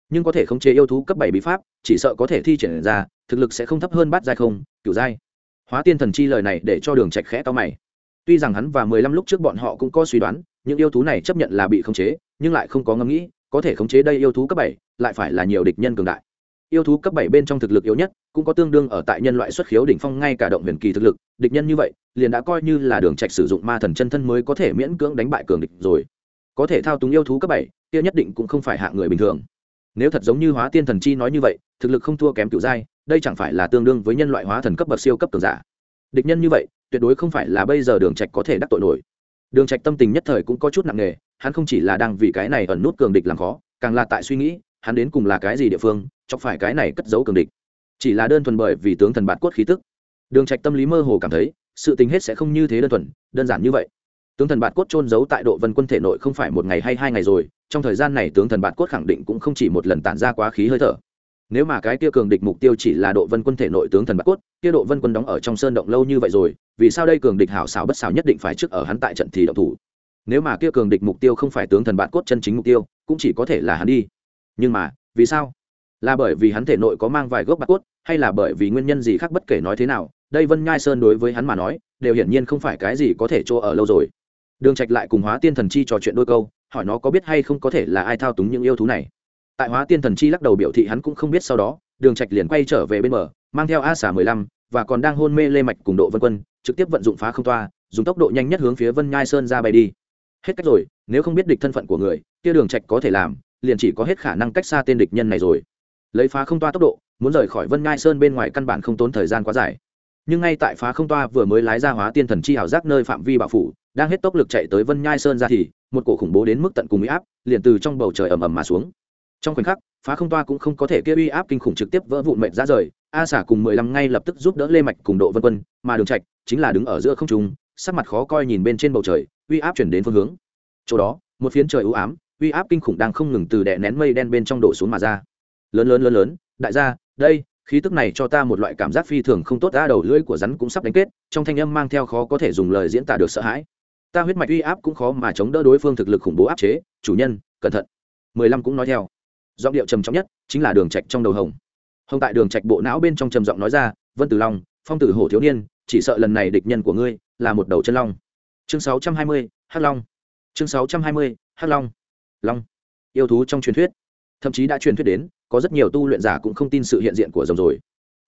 Nhưng có thể khống chế yêu thú cấp bảy bí pháp, chỉ sợ có thể thi triển ra, thực lực sẽ không thấp hơn bát giai không, cửu giai. Hóa tiên thần chi lời này để cho đường trạch khẽ to mày tuy rằng hắn và mười lăm lúc trước bọn họ cũng có suy đoán, những yêu thú này chấp nhận là bị khống chế, nhưng lại không có ngẫm nghĩ, có thể khống chế đây yêu thú cấp bảy lại phải là nhiều địch nhân cường đại. Yêu thú cấp bảy bên trong thực lực yếu nhất, cũng có tương đương ở tại nhân loại xuất khiếu đỉnh phong ngay cả động huyền kỳ thực lực, địch nhân như vậy, liền đã coi như là đường trạch sử dụng ma thần chân thân mới có thể miễn cưỡng đánh bại cường địch rồi. Có thể thao túng yêu thú cấp bảy, kia nhất định cũng không phải hạ người bình thường. Nếu thật giống như hóa tiên thần chi nói như vậy, thực lực không thua kém cựu giai, đây chẳng phải là tương đương với nhân loại hóa thần cấp bậc siêu cấp cường giả địch nhân như vậy, tuyệt đối không phải là bây giờ đường trạch có thể đắc tội nổi. Đường trạch tâm tình nhất thời cũng có chút nặng nề, hắn không chỉ là đang vì cái này ẩn nút cường địch làm khó, càng là tại suy nghĩ, hắn đến cùng là cái gì địa phương, chọc phải cái này cất giấu cường địch. Chỉ là đơn thuần bởi vì tướng thần bạt cốt khí tức. Đường trạch tâm lý mơ hồ cảm thấy, sự tình hết sẽ không như thế đơn thuần, đơn giản như vậy. Tướng thần bạt cốt trôn giấu tại độ vân quân thể nội không phải một ngày hay hai ngày rồi, trong thời gian này tướng thần bạt cốt khẳng định cũng không chỉ một lần tản ra quá khí hơi thở nếu mà cái kia cường địch mục tiêu chỉ là độ vân quân thể nội tướng thần bạc cốt, kia độ vân quân đóng ở trong sơn động lâu như vậy rồi, vì sao đây cường địch hảo xảo bất xảo nhất định phải trước ở hắn tại trận thì động thủ? Nếu mà kia cường địch mục tiêu không phải tướng thần bạc cốt chân chính mục tiêu, cũng chỉ có thể là hắn đi. Nhưng mà, vì sao? Là bởi vì hắn thể nội có mang vài gốc bạc cốt, hay là bởi vì nguyên nhân gì khác bất kể nói thế nào, đây vân nhai sơn đối với hắn mà nói, đều hiển nhiên không phải cái gì có thể chỗ ở lâu rồi. Đường trạch lại cùng hóa tiên thần chi trò chuyện đôi câu, hỏi nó có biết hay không có thể là ai thao túng những yêu thú này tại hóa tiên thần chi lắc đầu biểu thị hắn cũng không biết sau đó đường trạch liền quay trở về bên mở, mang theo a xả mười lăm và còn đang hôn mê lê mạch cùng độ vân quân trực tiếp vận dụng phá không toa dùng tốc độ nhanh nhất hướng phía vân nhai sơn ra bay đi. Hết cách rồi nếu không biết địch thân phận của người kia đường trạch có thể làm liền chỉ có hết khả năng cách xa tên địch nhân này rồi. Lấy phá không toa tốc độ muốn rời khỏi vân nhai sơn bên ngoài căn bản không tốn thời gian quá dài. Nhưng ngay tại phá không toa vừa mới lái ra hóa tiên thần chi hảo giác nơi phạm vi bảo phủ đang hết tốc lực chạy tới vân nhai sơn ra thì một cổ khủng bố đến mức tận cùng uy áp liền từ trong bầu trời ầm ầm mà xuống trong khoảnh khắc, phá không toa cũng không có thể kia uy áp kinh khủng trực tiếp vỡ vụn mệnh ra rời, a xả cùng mười lăm ngay lập tức giúp đỡ lê mạch cùng độ vân quân, mà đường trạch chính là đứng ở giữa không trung, sắc mặt khó coi nhìn bên trên bầu trời, uy áp chuyển đến phương hướng. Chỗ đó, một phiến trời u ám, uy áp kinh khủng đang không ngừng từ đè nén mây đen bên trong đổ xuống mà ra. Lớn lớn lớn lớn, đại gia, đây, khí tức này cho ta một loại cảm giác phi thường không tốt ra đầu lưỡi của rắn cũng sắp đánh kết, trong thanh âm mang theo khó có thể dùng lời diễn tả được sợ hãi. Ta huyết mạch uy áp cũng khó mà chống đỡ đối phương thực lực khủng bố áp chế, chủ nhân, cẩn thận. mười lăm cũng nói theo giọng điệu trầm trọng nhất chính là đường trạch trong đầu hồng. Hồng tại đường trạch bộ não bên trong trầm giọng nói ra, vân tử long, phong tử hổ thiếu niên, chỉ sợ lần này địch nhân của ngươi là một đầu chân long. Chương sáu trăm hai mươi, hắc long. Chương sáu trăm hai mươi, hắc long. Long. Yêu thú trong truyền thuyết. Thậm chí đã truyền thuyết đến, có rất nhiều tu luyện giả cũng không tin sự hiện diện của rồng rồi.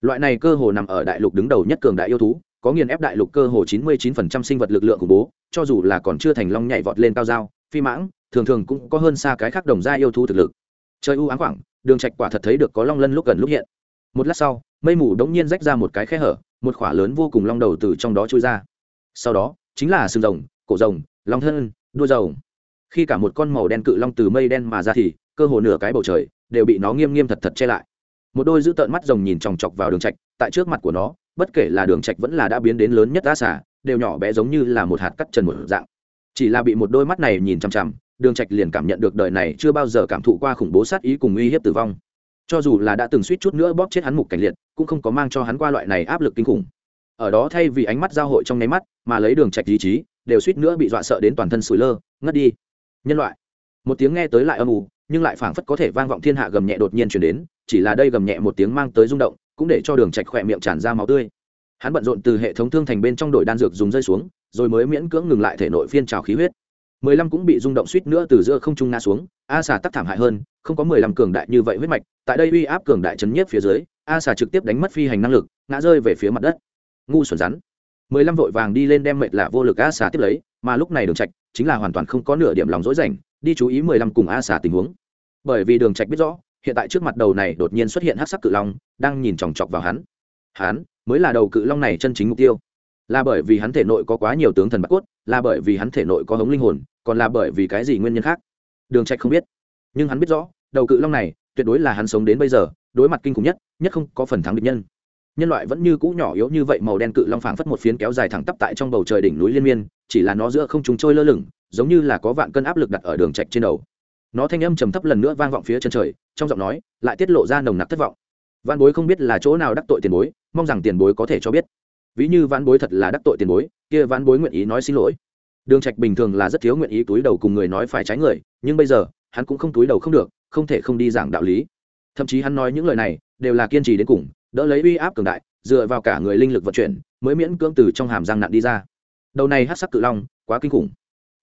Loại này cơ hồ nằm ở đại lục đứng đầu nhất cường đại yêu thú, có nghiền ép đại lục cơ hồ chín mươi 99% sinh vật lực lượng khủng bố, cho dù là còn chưa thành long nhảy vọt lên cao dao, phi mãng, thường thường cũng có hơn xa cái khác đồng gia yêu thú thực lực trời u áng khoảng đường trạch quả thật thấy được có long lân lúc gần lúc hiện. Một lát sau, mây mù đống nhiên rách ra một cái khe hở, một khỏa lớn vô cùng long đầu từ trong đó chui ra. Sau đó, chính là sừng rồng, cổ rồng, long thân, đuôi rồng. Khi cả một con màu đen cự long từ mây đen mà ra thì, cơ hồ nửa cái bầu trời đều bị nó nghiêm nghiêm thật thật che lại. Một đôi giữ tợn mắt rồng nhìn chòng chọc vào đường trạch, tại trước mặt của nó, bất kể là đường trạch vẫn là đã biến đến lớn nhất đã xả đều nhỏ bé giống như là một hạt cắt trần một dạng. Chỉ là bị một đôi mắt này nhìn chằm chằm đường trạch liền cảm nhận được đời này chưa bao giờ cảm thụ qua khủng bố sát ý cùng uy hiếp tử vong. Cho dù là đã từng suýt chút nữa bóp chết hắn mục cảnh liệt, cũng không có mang cho hắn qua loại này áp lực kinh khủng. Ở đó thay vì ánh mắt giao hội trong nháy mắt, mà lấy đường trạch ý chí, đều suýt nữa bị dọa sợ đến toàn thân sủi lơ, ngất đi. Nhân loại. Một tiếng nghe tới lại âm u, nhưng lại phảng phất có thể vang vọng thiên hạ gầm nhẹ đột nhiên truyền đến, chỉ là đây gầm nhẹ một tiếng mang tới rung động, cũng để cho đường trạch khỏe miệng tràn ra máu tươi. Hắn bận rộn từ hệ thống thương thành bên trong đổi đan dược dùng rơi xuống, rồi mới miễn cưỡng ngừng lại thể nội phiên trào khí huyết mười lăm cũng bị rung động suýt nữa từ giữa không trung ngã xuống, a xà tắc thảm hại hơn, không có mười lăm cường đại như vậy huyết mạch, tại đây uy áp cường đại chấn nhiếp phía dưới, a xà trực tiếp đánh mất phi hành năng lực, ngã rơi về phía mặt đất. Ngu xuẩn rắn. Mười lăm vội vàng đi lên đem mệt lạ vô lực a xà tiếp lấy, mà lúc này đường trạch chính là hoàn toàn không có nửa điểm lòng dối rảnh đi chú ý mười lăm cùng a xà tình huống. Bởi vì đường trạch biết rõ, hiện tại trước mặt đầu này đột nhiên xuất hiện hắc sắc cự long, đang nhìn chòng chọc vào hắn. Hắn mới là đầu cự long này chân chính mục tiêu. Là bởi vì hắn thể nội có quá nhiều tướng thần bạc cốt, là bởi vì hắn thể nội có hống linh hồn còn là bởi vì cái gì nguyên nhân khác? Đường trạch không biết. Nhưng hắn biết rõ, đầu cự long này tuyệt đối là hắn sống đến bây giờ, đối mặt kinh khủng nhất nhất không có phần thắng địch nhân. Nhân loại vẫn như cũ nhỏ yếu như vậy màu đen cự long phảng phất một phiến kéo dài thẳng tắp tại trong bầu trời đỉnh núi liên miên, chỉ là nó giữa không trung trôi lơ lửng, giống như là có vạn cân áp lực đặt ở đường trạch trên đầu. Nó thanh âm trầm thấp lần nữa vang vọng phía chân trời, trong giọng nói lại tiết lộ ra nồng nặc thất vọng. Văn bối không biết là chỗ nào đắc tội tiền bối, mong rằng tiền bối có thể cho biết. Ví như văn bối thật là đắc tội tiền bối, kia văn bối nguyện ý nói xin lỗi đường trạch bình thường là rất thiếu nguyện ý túi đầu cùng người nói phải trái người, nhưng bây giờ, hắn cũng không túi đầu không được, không thể không đi giảng đạo lý. Thậm chí hắn nói những lời này, đều là kiên trì đến cùng, đỡ lấy uy áp cường đại, dựa vào cả người linh lực vận chuyển, mới miễn cưỡng từ trong hàm răng nặn đi ra. Đầu này hắc sắc cự long, quá kinh khủng.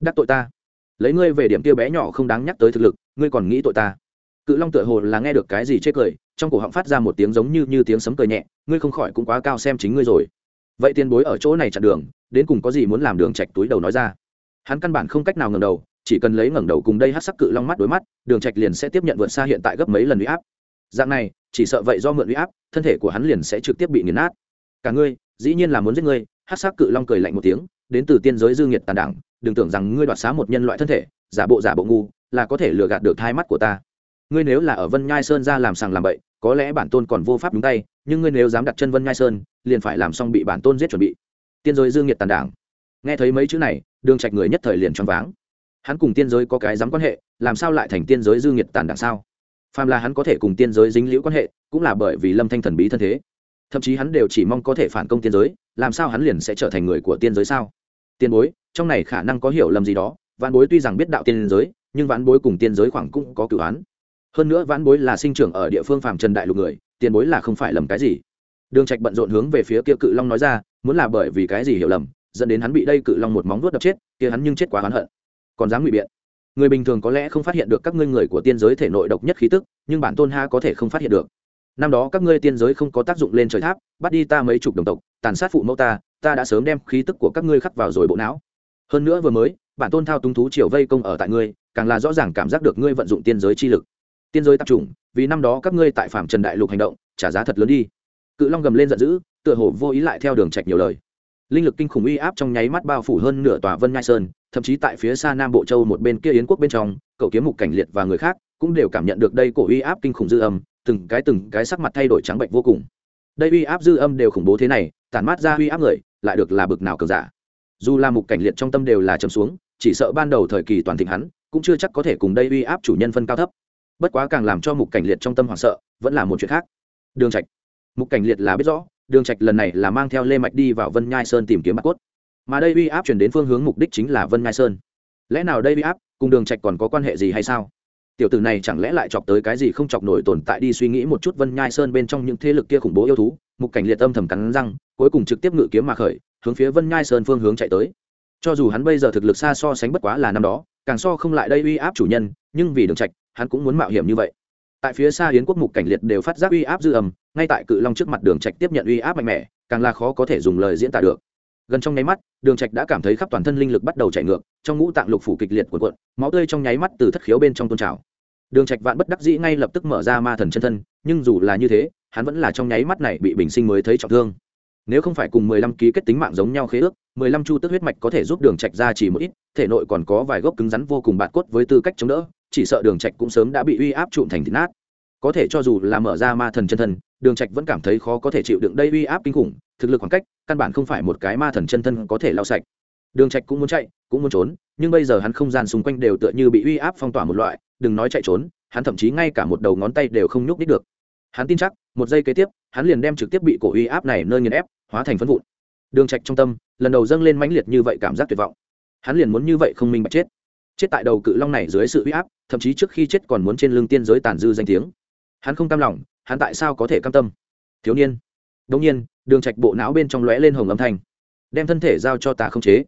Đắc tội ta. Lấy ngươi về điểm kia bé nhỏ không đáng nhắc tới thực lực, ngươi còn nghĩ tội ta. Cự long tựa hồ là nghe được cái gì chê cười, trong cổ họng phát ra một tiếng giống như như tiếng sấm cười nhẹ, ngươi không khỏi cũng quá cao xem chính ngươi rồi vậy tiền bối ở chỗ này chặn đường, đến cùng có gì muốn làm đường trạch túi đầu nói ra? Hắn căn bản không cách nào ngẩng đầu, chỉ cần lấy ngẩng đầu cùng đây hắc sắc cự long mắt đối mắt, đường trạch liền sẽ tiếp nhận vượt xa hiện tại gấp mấy lần uy áp. Dạng này, chỉ sợ vậy do mượn uy áp, thân thể của hắn liền sẽ trực tiếp bị nghiền nát. Cả ngươi, dĩ nhiên là muốn giết ngươi, hắc sắc cự long cười lạnh một tiếng, đến từ tiên giới dư nghiệt tàn đảng, đừng tưởng rằng ngươi đoạt xá một nhân loại thân thể, giả bộ giả bộ ngu, là có thể lừa gạt được thai mắt của ta ngươi nếu là ở vân nhai sơn ra làm sàng làm bậy, có lẽ bản tôn còn vô pháp đúng tay, nhưng ngươi nếu dám đặt chân vân nhai sơn, liền phải làm xong bị bản tôn giết chuẩn bị. Tiên giới dương nhiệt tàn đảng. Nghe thấy mấy chữ này, đường trạch người nhất thời liền choáng váng. Hắn cùng tiên giới có cái dám quan hệ, làm sao lại thành tiên giới dương nhiệt tàn đảng sao? Phàm là hắn có thể cùng tiên giới dính liễu quan hệ, cũng là bởi vì lâm thanh thần bí thân thế. Thậm chí hắn đều chỉ mong có thể phản công tiên giới, làm sao hắn liền sẽ trở thành người của tiên giới sao? Tiên bối, trong này khả năng có hiểu lầm gì đó, vạn bối tuy rằng biết đạo tiên giới, nhưng vạn bối cùng tiên giới khoảng cũng có cửu án hơn nữa vãn bối là sinh trưởng ở địa phương phàm trần đại lục người, tiền bối là không phải lầm cái gì. Đường trạch bận rộn hướng về phía kia cự long nói ra, muốn là bởi vì cái gì hiểu lầm, dẫn đến hắn bị đây cự long một móng vuốt đập chết, kia hắn nhưng chết quá oán hận. Còn dám ngụy biện. Người bình thường có lẽ không phát hiện được các ngươi người của tiên giới thể nội độc nhất khí tức, nhưng bản tôn ha có thể không phát hiện được. Năm đó các ngươi tiên giới không có tác dụng lên trời tháp, bắt đi ta mấy chục đồng tộc, tàn sát phụ mẫu ta ta đã sớm đem khí tức của các ngươi khắc vào rồi bộ não. Hơn nữa vừa mới, bản tôn thao túng thú triều vây công ở tại ngươi, càng là rõ ràng cảm giác được ngươi vận dụng tiên giới chi lực tiên giới tạp chủng, vì năm đó các ngươi tại phạm trần đại lục hành động, trả giá thật lớn đi. Cự long gầm lên giận dữ, tựa hồ vô ý lại theo đường trạch nhiều lời. Linh lực kinh khủng uy áp trong nháy mắt bao phủ hơn nửa tòa vân nhai sơn, thậm chí tại phía xa nam bộ châu một bên kia yến quốc bên trong, cậu kiếm mục cảnh liệt và người khác cũng đều cảm nhận được đây cổ uy áp kinh khủng dư âm, từng cái từng cái sắc mặt thay đổi trắng bệnh vô cùng. Đây uy áp dư âm đều khủng bố thế này, tản mát ra uy áp người, lại được là bực nào cường giả. Dù là mục cảnh liệt trong tâm đều là trầm xuống, chỉ sợ ban đầu thời kỳ toàn thịnh hắn, cũng chưa chắc có thể cùng đây uy áp chủ nhân phân cao thấp bất quá càng làm cho mục cảnh liệt trong tâm hoảng sợ, vẫn là một chuyện khác. Đường trạch. Mục cảnh liệt là biết rõ, đường trạch lần này là mang theo lê mạch đi vào vân nhai sơn tìm kiếm bạc cốt. Mà đây uy áp chuyển đến phương hướng mục đích chính là vân nhai sơn. Lẽ nào đây uy áp cùng đường trạch còn có quan hệ gì hay sao? Tiểu tử này chẳng lẽ lại chọc tới cái gì không chọc nổi tồn tại đi suy nghĩ một chút vân nhai sơn bên trong những thế lực kia khủng bố yêu thú, mục cảnh liệt âm thầm cắn răng, cuối cùng trực tiếp ngự kiếm mà khởi, hướng phía vân nhai sơn phương hướng chạy tới. Cho dù hắn bây giờ thực lực xa so sánh bất quá là năm đó, càng so không lại đây uy áp chủ nhân, nhưng vì đường trạch hắn cũng muốn mạo hiểm như vậy. Tại phía xa hiến quốc mục cảnh liệt đều phát giác uy áp dư âm, ngay tại cự long trước mặt đường trạch tiếp nhận uy áp mạnh mẽ, càng là khó có thể dùng lời diễn tả được. Gần trong nháy mắt, đường trạch đã cảm thấy khắp toàn thân linh lực bắt đầu chảy ngược, trong ngũ tạng lục phủ kịch liệt cuộn cuộn, máu tươi trong nháy mắt từ thất khiếu bên trong tuôn trào. Đường trạch vạn bất đắc dĩ ngay lập tức mở ra ma thần chân thân, nhưng dù là như thế, hắn vẫn là trong nháy mắt này bị bình sinh mới thấy trọng thương. Nếu không phải cùng mười lăm ký kết tính mạng giống nhau khế ước, mười lăm chu tức huyết mạch có thể giúp đường trạch ra chỉ một ít, thể nội còn có vài gốc cứng rắn vô cùng bạt cốt với tư cách chống đỡ chỉ sợ đường trạch cũng sớm đã bị uy áp trụm thành thịt nát. Có thể cho dù là mở ra ma thần chân thân, đường trạch vẫn cảm thấy khó có thể chịu đựng đây uy áp kinh khủng, thực lực khoảng cách, căn bản không phải một cái ma thần chân thân có thể lao sạch. Đường trạch cũng muốn chạy, cũng muốn trốn, nhưng bây giờ hắn không gian xung quanh đều tựa như bị uy áp phong tỏa một loại, đừng nói chạy trốn, hắn thậm chí ngay cả một đầu ngón tay đều không nhúc đích được. Hắn tin chắc, một giây kế tiếp, hắn liền đem trực tiếp bị cổ uy áp này nơi nghiền ép, hóa thành phân vụn. Đường trạch trong tâm, lần đầu dâng lên mãnh liệt như vậy cảm giác tuyệt vọng. Hắn liền muốn như vậy không minh bạch chết chết tại đầu cự long này dưới sự uy áp thậm chí trước khi chết còn muốn trên lưng tiên giới tàn dư danh tiếng. Hắn không cam lòng hắn tại sao có thể cam tâm? Thiếu niên. Đông nhiên đường trạch bộ não bên trong lóe lên hồng âm thanh. Đem thân thể giao cho ta không chế.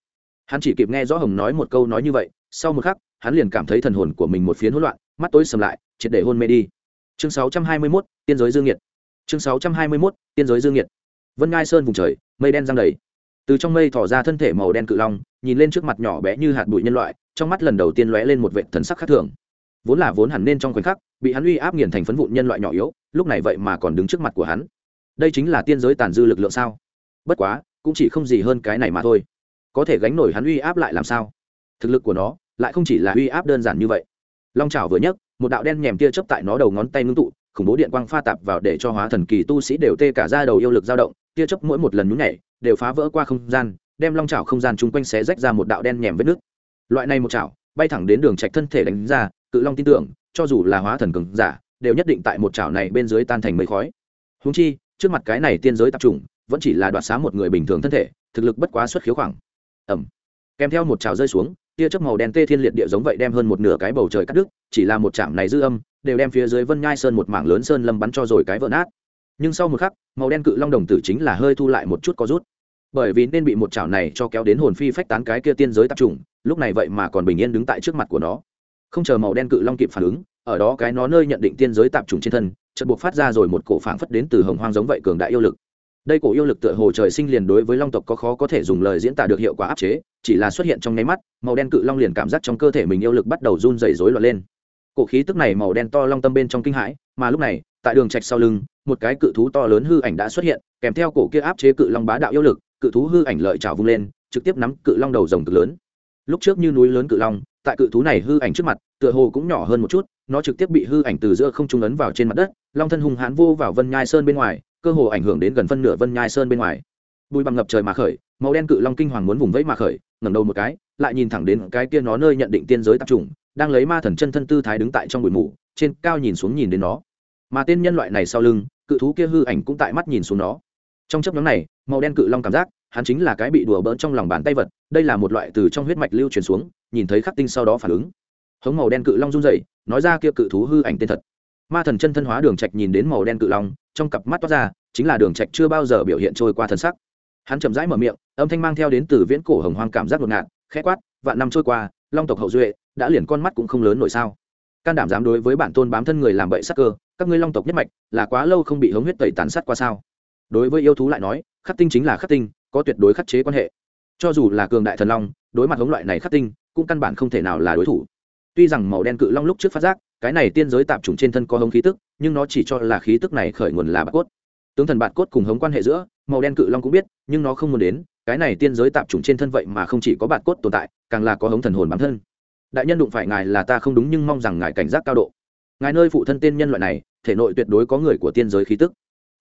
Hắn chỉ kịp nghe rõ hồng nói một câu nói như vậy sau một khắc hắn liền cảm thấy thần hồn của mình một phiến hỗn loạn mắt tối sầm lại triệt để hôn mê đi. Chương 621, tiên giới dương nhiệt. Chương 621, tiên giới dương nhiệt. Vân ngai sơn vùng trời mây đen giăng đầy. Từ trong mây thỏ ra thân thể màu đen cự long nhìn lên trước mặt nhỏ bé như hạt bụi nhân loại trong mắt lần đầu tiên lóe lên một vệ thần sắc khác thường. Vốn là vốn hẳn nên trong khoảnh khắc, bị hắn uy áp nghiền thành phấn vụn nhân loại nhỏ yếu, lúc này vậy mà còn đứng trước mặt của hắn. Đây chính là tiên giới tàn dư lực lượng sao? Bất quá, cũng chỉ không gì hơn cái này mà thôi. Có thể gánh nổi hắn uy áp lại làm sao? Thực lực của nó, lại không chỉ là uy áp đơn giản như vậy. Long trào vừa nhấc, một đạo đen nhèm tia chớp tại nó đầu ngón tay ngưng tụ, khủng bố điện quang pha tạp vào để cho hóa thần kỳ tu sĩ đều tê cả ra đầu yêu lực dao động, tia chớp mỗi một lần nhún nhảy, đều phá vỡ qua không gian, đem long trào không gian chung quanh xé rách ra một đạo đen nhèm vết nước loại này một chảo, bay thẳng đến đường trạch thân thể đánh ra, cự long tin tưởng, cho dù là hóa thần cường giả, đều nhất định tại một chảo này bên dưới tan thành mây khói. Huống chi, trước mặt cái này tiên giới tập trung vẫn chỉ là đoạt xá một người bình thường thân thể, thực lực bất quá xuất khiếu khoảng. Ẩm kèm theo một chảo rơi xuống, tia chớp màu đen tê thiên liệt địa giống vậy đem hơn một nửa cái bầu trời cắt đứt, chỉ là một chạm này dư âm, đều đem phía dưới vân nhai sơn một mảng lớn sơn lâm bắn cho rồi cái vỡ nát. Nhưng sau một khắc, màu đen cự long đồng tử chính là hơi thu lại một chút có rút. Bởi vì nên bị một chảo này cho kéo đến hồn phi phách tán cái kia tiên giới tập trung lúc này vậy mà còn bình yên đứng tại trước mặt của nó. Không chờ màu đen cự long kịp phản ứng, ở đó cái nó nơi nhận định tiên giới tạp trùng trên thân, chợt buộc phát ra rồi một cổ phảng phất đến từ hồng hoang giống vậy cường đại yêu lực. Đây cổ yêu lực tựa hồ trời sinh liền đối với long tộc có khó có thể dùng lời diễn tả được hiệu quả áp chế, chỉ là xuất hiện trong nháy mắt, màu đen cự long liền cảm giác trong cơ thể mình yêu lực bắt đầu run rẩy rối loạn lên. Cổ khí tức này màu đen to long tâm bên trong kinh hãi, mà lúc này, tại đường trạch sau lưng, một cái cự thú to lớn hư ảnh đã xuất hiện, kèm theo cổ kia áp chế cự long bá đạo yêu lực, cự thú hư ảnh lợi trào vung lên, trực tiếp nắm cự long đầu rồng cực lớn lúc trước như núi lớn cự long, tại cự thú này hư ảnh trước mặt, tựa hồ cũng nhỏ hơn một chút, nó trực tiếp bị hư ảnh từ giữa không trung ấn vào trên mặt đất, long thân hung hãn vô vào vân nhai sơn bên ngoài, cơ hồ ảnh hưởng đến gần phân nửa vân nhai sơn bên ngoài. Bùi bằng ngập trời mà khởi, màu đen cự long kinh hoàng muốn vùng vẫy mà khởi, ngẩng đầu một cái, lại nhìn thẳng đến cái kia nó nơi nhận định tiên giới tập trung đang lấy ma thần chân thân tư thái đứng tại trong bụi mù, trên cao nhìn xuống nhìn đến nó. Mà tên nhân loại này sau lưng, cự thú kia hư ảnh cũng tại mắt nhìn xuống nó. Trong chấp nhóm này, màu đen cự long cảm giác hắn chính là cái bị đùa bỡn trong lòng bàn tay vật, đây là một loại từ trong huyết mạch lưu truyền xuống, nhìn thấy khắc tinh sau đó phản ứng. Hống màu đen cự long run rẩy, nói ra kia cự thú hư ảnh tên thật. Ma thần chân thân hóa đường trạch nhìn đến màu đen cự long, trong cặp mắt toát ra, chính là đường trạch chưa bao giờ biểu hiện trôi qua thần sắc. Hắn chậm rãi mở miệng, âm thanh mang theo đến từ viễn cổ hồng hoang cảm giác ngột ngạt, khẽ quát, vạn năm trôi qua, long tộc hậu duệ, đã liền con mắt cũng không lớn nổi sao? Can đảm dám đối với bản tôn bám thân người làm bậy sắc cơ, các ngươi long tộc nhất mạch, là quá lâu không bị hống huyết tẩy tàn sát qua sao? Đối với yêu thú lại nói, khắc tinh chính là khắc tinh có tuyệt đối khắc chế quan hệ. Cho dù là cường đại thần long, đối mặt hống loại này khắc tinh, cũng căn bản không thể nào là đối thủ. Tuy rằng màu đen cự long lúc trước phát giác, cái này tiên giới tạp trùng trên thân có hống khí tức, nhưng nó chỉ cho là khí tức này khởi nguồn là bạc cốt. Tướng thần bạc cốt cùng hống quan hệ giữa, màu đen cự long cũng biết, nhưng nó không muốn đến, cái này tiên giới tạp trùng trên thân vậy mà không chỉ có bạc cốt tồn tại, càng là có hống thần hồn bản thân. Đại nhân đụng phải ngài là ta không đúng nhưng mong rằng ngài cảnh giác cao độ. Ngài nơi phụ thân tiên nhân loại này, thể nội tuyệt đối có người của tiên giới khí tức.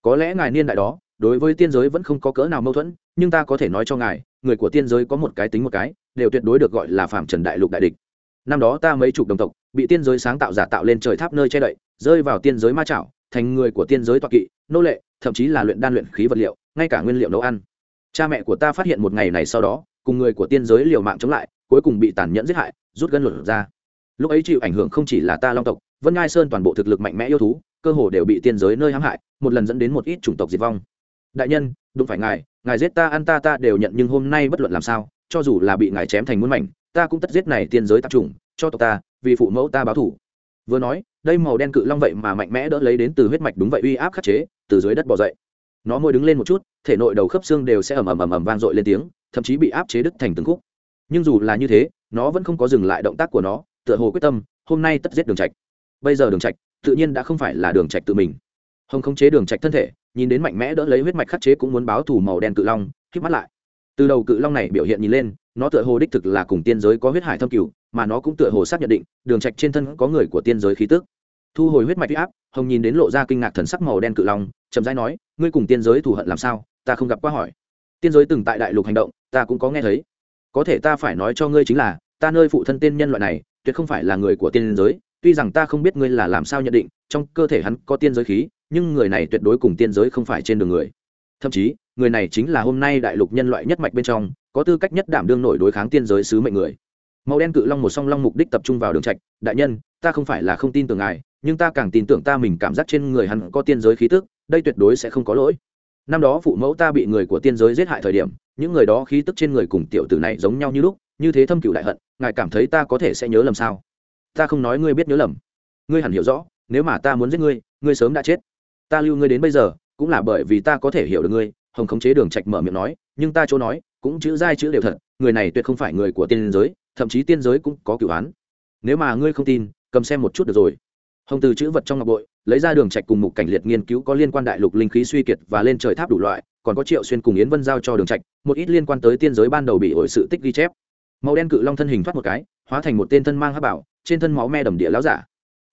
Có lẽ ngài niên đại đó, đối với tiên giới vẫn không có cỡ nào mâu thuẫn nhưng ta có thể nói cho ngài, người của tiên giới có một cái tính một cái, đều tuyệt đối được gọi là phạm trần đại lục đại địch. Năm đó ta mấy chục đồng tộc, bị tiên giới sáng tạo giả tạo lên trời tháp nơi che đậy, rơi vào tiên giới ma trảo thành người của tiên giới toạc kỵ, nô lệ, thậm chí là luyện đan luyện khí vật liệu, ngay cả nguyên liệu nấu ăn. Cha mẹ của ta phát hiện một ngày này sau đó, cùng người của tiên giới liều mạng chống lại, cuối cùng bị tàn nhẫn giết hại, rút gân luật ra. Lúc ấy chịu ảnh hưởng không chỉ là ta long tộc, vân ngai sơn toàn bộ thực lực mạnh mẽ yêu thú, cơ hồ đều bị tiên giới nơi hãm hại, một lần dẫn đến một ít chủng tộc diệt vong đại nhân, đụng phải ngài ngài giết ta, ăn ta ta đều nhận, nhưng hôm nay bất luận làm sao, cho dù là bị ngài chém thành muôn mảnh, ta cũng tất giết này tiên giới tạp chủng, cho tộc ta, vì phụ mẫu ta báo thủ vừa nói, đây màu đen cự long vậy mà mạnh mẽ đỡ lấy đến từ huyết mạch đúng vậy uy áp khắc chế, từ dưới đất bỏ dậy. Nó môi đứng lên một chút, thể nội đầu khớp xương đều sẽ ầm ầm ầm ầm vang dội lên tiếng, thậm chí bị áp chế đứt thành từng khúc. Nhưng dù là như thế, nó vẫn không có dừng lại động tác của nó, tựa hồ quyết tâm, hôm nay tất giết đường trạch. Bây giờ đường trạch tự nhiên đã không phải là đường trạch tự mình. Hồng khống chế đường trạch thân thể nhìn đến mạnh mẽ đỡ lấy huyết mạch khắc chế cũng muốn báo thù màu đen cự long khép mắt lại. Từ đầu cự long này biểu hiện nhìn lên, nó tựa hồ đích thực là cùng tiên giới có huyết hải thâm cửu, mà nó cũng tựa hồ xác nhận định, đường trạch trên thân có người của tiên giới khí tức. Thu hồi huyết mạch huy áp, hồng nhìn đến lộ ra kinh ngạc thần sắc màu đen cự long, chậm rãi nói, ngươi cùng tiên giới thù hận làm sao? Ta không gặp qua hỏi. Tiên giới từng tại đại lục hành động, ta cũng có nghe thấy. Có thể ta phải nói cho ngươi chính là, ta nơi phụ thân tiên nhân loại này, tuyệt không phải là người của tiên giới, tuy rằng ta không biết ngươi là làm sao nhận định, trong cơ thể hắn có tiên giới khí nhưng người này tuyệt đối cùng tiên giới không phải trên đường người. Thậm chí, người này chính là hôm nay đại lục nhân loại nhất mạch bên trong, có tư cách nhất đảm đương nổi đối kháng tiên giới sứ mệnh người. Màu đen cự long một song long mục đích tập trung vào đường trạch, đại nhân, ta không phải là không tin tưởng ngài, nhưng ta càng tin tưởng ta mình cảm giác trên người hắn có tiên giới khí tức, đây tuyệt đối sẽ không có lỗi. Năm đó phụ mẫu ta bị người của tiên giới giết hại thời điểm, những người đó khí tức trên người cùng tiểu tử này giống nhau như lúc, như thế thâm cửu đại hận, ngài cảm thấy ta có thể sẽ nhớ lầm sao? Ta không nói ngươi biết nhớ lầm. Ngươi hẳn hiểu rõ, nếu mà ta muốn giết ngươi ngươi sớm đã chết ta lưu ngươi đến bây giờ, cũng là bởi vì ta có thể hiểu được ngươi. Hồng khống chế đường trạch mở miệng nói, nhưng ta chỗ nói, cũng chữ dai chữ đều thật, người này tuyệt không phải người của tiên giới, thậm chí tiên giới cũng có cửu án nếu mà ngươi không tin, cầm xem một chút được rồi. Hồng từ chữ vật trong ngọc bội, lấy ra đường trạch cùng mục cảnh liệt nghiên cứu có liên quan đại lục linh khí suy kiệt và lên trời tháp đủ loại, còn có triệu xuyên cùng yến vân giao cho đường trạch, một ít liên quan tới tiên giới ban đầu bị ổi sự tích ghi chép. Màu đen cự long thân hình thoát một cái, hóa thành một tên thân mang hắc bảo, trên thân máu me đầm địa láo giả.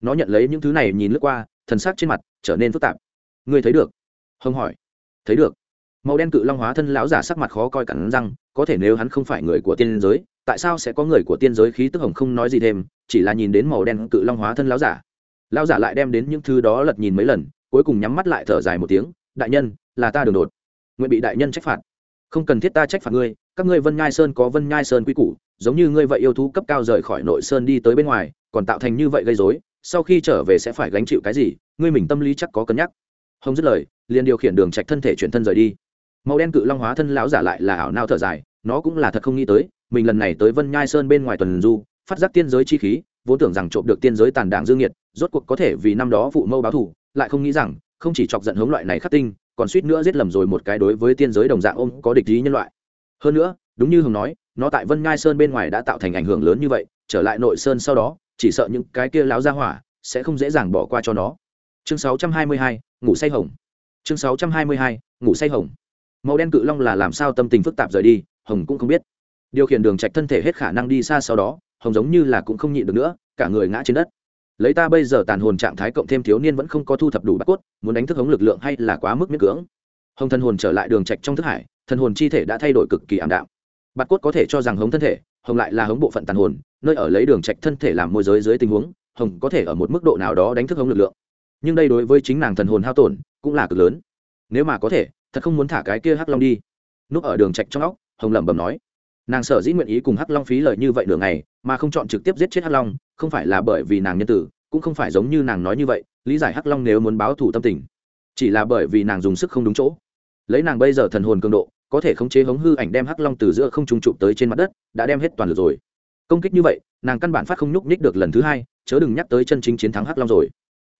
Nó nhận lấy những thứ này nhìn lướt qua, thần sắc trên mặt trở nên phức tạp ngươi thấy được? Hồng hỏi. Thấy được. Màu đen cự long hóa thân lão giả sắc mặt khó coi cẳng răng, có thể nếu hắn không phải người của tiên giới, tại sao sẽ có người của tiên giới khí tức hồng không nói gì thêm, chỉ là nhìn đến màu đen cự long hóa thân lão giả. Lão giả lại đem đến những thứ đó lật nhìn mấy lần, cuối cùng nhắm mắt lại thở dài một tiếng, đại nhân, là ta đường đột. Nguyện bị đại nhân trách phạt. Không cần thiết ta trách phạt ngươi, các ngươi vân nhai sơn có vân nhai sơn quy củ, giống như ngươi vậy yêu thú cấp cao rời khỏi nội sơn đi tới bên ngoài, còn tạo thành như vậy gây dối sau khi trở về sẽ phải gánh chịu cái gì, ngươi mình tâm lý chắc có cân nhắc hồng dứt lời, liền điều khiển đường trạch thân thể chuyển thân rời đi. Màu đen cự long hóa thân lão giả lại là ảo nao thở dài, nó cũng là thật không nghĩ tới, mình lần này tới vân nhai sơn bên ngoài tuần du, phát giác tiên giới chi khí, vốn tưởng rằng trộm được tiên giới tàn đảng dương nhiệt, rốt cuộc có thể vì năm đó vụ mâu báo thù, lại không nghĩ rằng, không chỉ chọc giận hướng loại này khắc tinh, còn suýt nữa giết lầm rồi một cái đối với tiên giới đồng dạng ôm có địch ý nhân loại. Hơn nữa, đúng như hồng nói, nó tại vân nhai sơn bên ngoài đã tạo thành ảnh hưởng lớn như vậy, trở lại nội sơn sau đó, chỉ sợ những cái kia láo ra hỏa sẽ không dễ dàng bỏ qua cho nó chương 622, ngủ say hồng. Chương 622, ngủ say hồng. Màu đen cự long là làm sao tâm tình phức tạp rời đi hồng cũng không biết. Điều khiển đường trạch thân thể hết khả năng đi xa sau đó hồng giống như là cũng không nhịn được nữa cả người ngã trên đất. Lấy ta bây giờ tàn hồn trạng thái cộng thêm thiếu niên vẫn không có thu thập đủ bát cốt muốn đánh thức hống lực lượng hay là quá mức miễn cưỡng? Hồng thân hồn trở lại đường trạch trong thức hải thân hồn chi thể đã thay đổi cực kỳ ảm đạm. Bát cốt có thể cho rằng hống thân thể hồng lại là hống bộ phận tàn hồn nơi ở lấy đường trạch thân thể làm môi giới dưới tình huống hồng có thể ở một mức độ nào đó đánh thức hống lực lượng nhưng đây đối với chính nàng thần hồn hao tổn cũng là cực lớn. Nếu mà có thể, thật không muốn thả cái kia hắc long đi. Núp ở đường trạch trong óc, hồng lẩm bẩm nói. Nàng sở dĩ nguyện ý cùng hắc long phí lời như vậy nửa ngày, mà không chọn trực tiếp giết chết hắc long, không phải là bởi vì nàng nhân tử, cũng không phải giống như nàng nói như vậy, lý giải hắc long nếu muốn báo thù tâm tình. Chỉ là bởi vì nàng dùng sức không đúng chỗ. Lấy nàng bây giờ thần hồn cường độ, có thể khống chế hống hư ảnh đem hắc long từ giữa không trung trụ tới trên mặt đất, đã đem hết toàn lực rồi. Công kích như vậy, nàng căn bản phát không nhúc nhích được lần thứ hai, chớ đừng nhắc tới chân chính chiến thắng hắc long rồi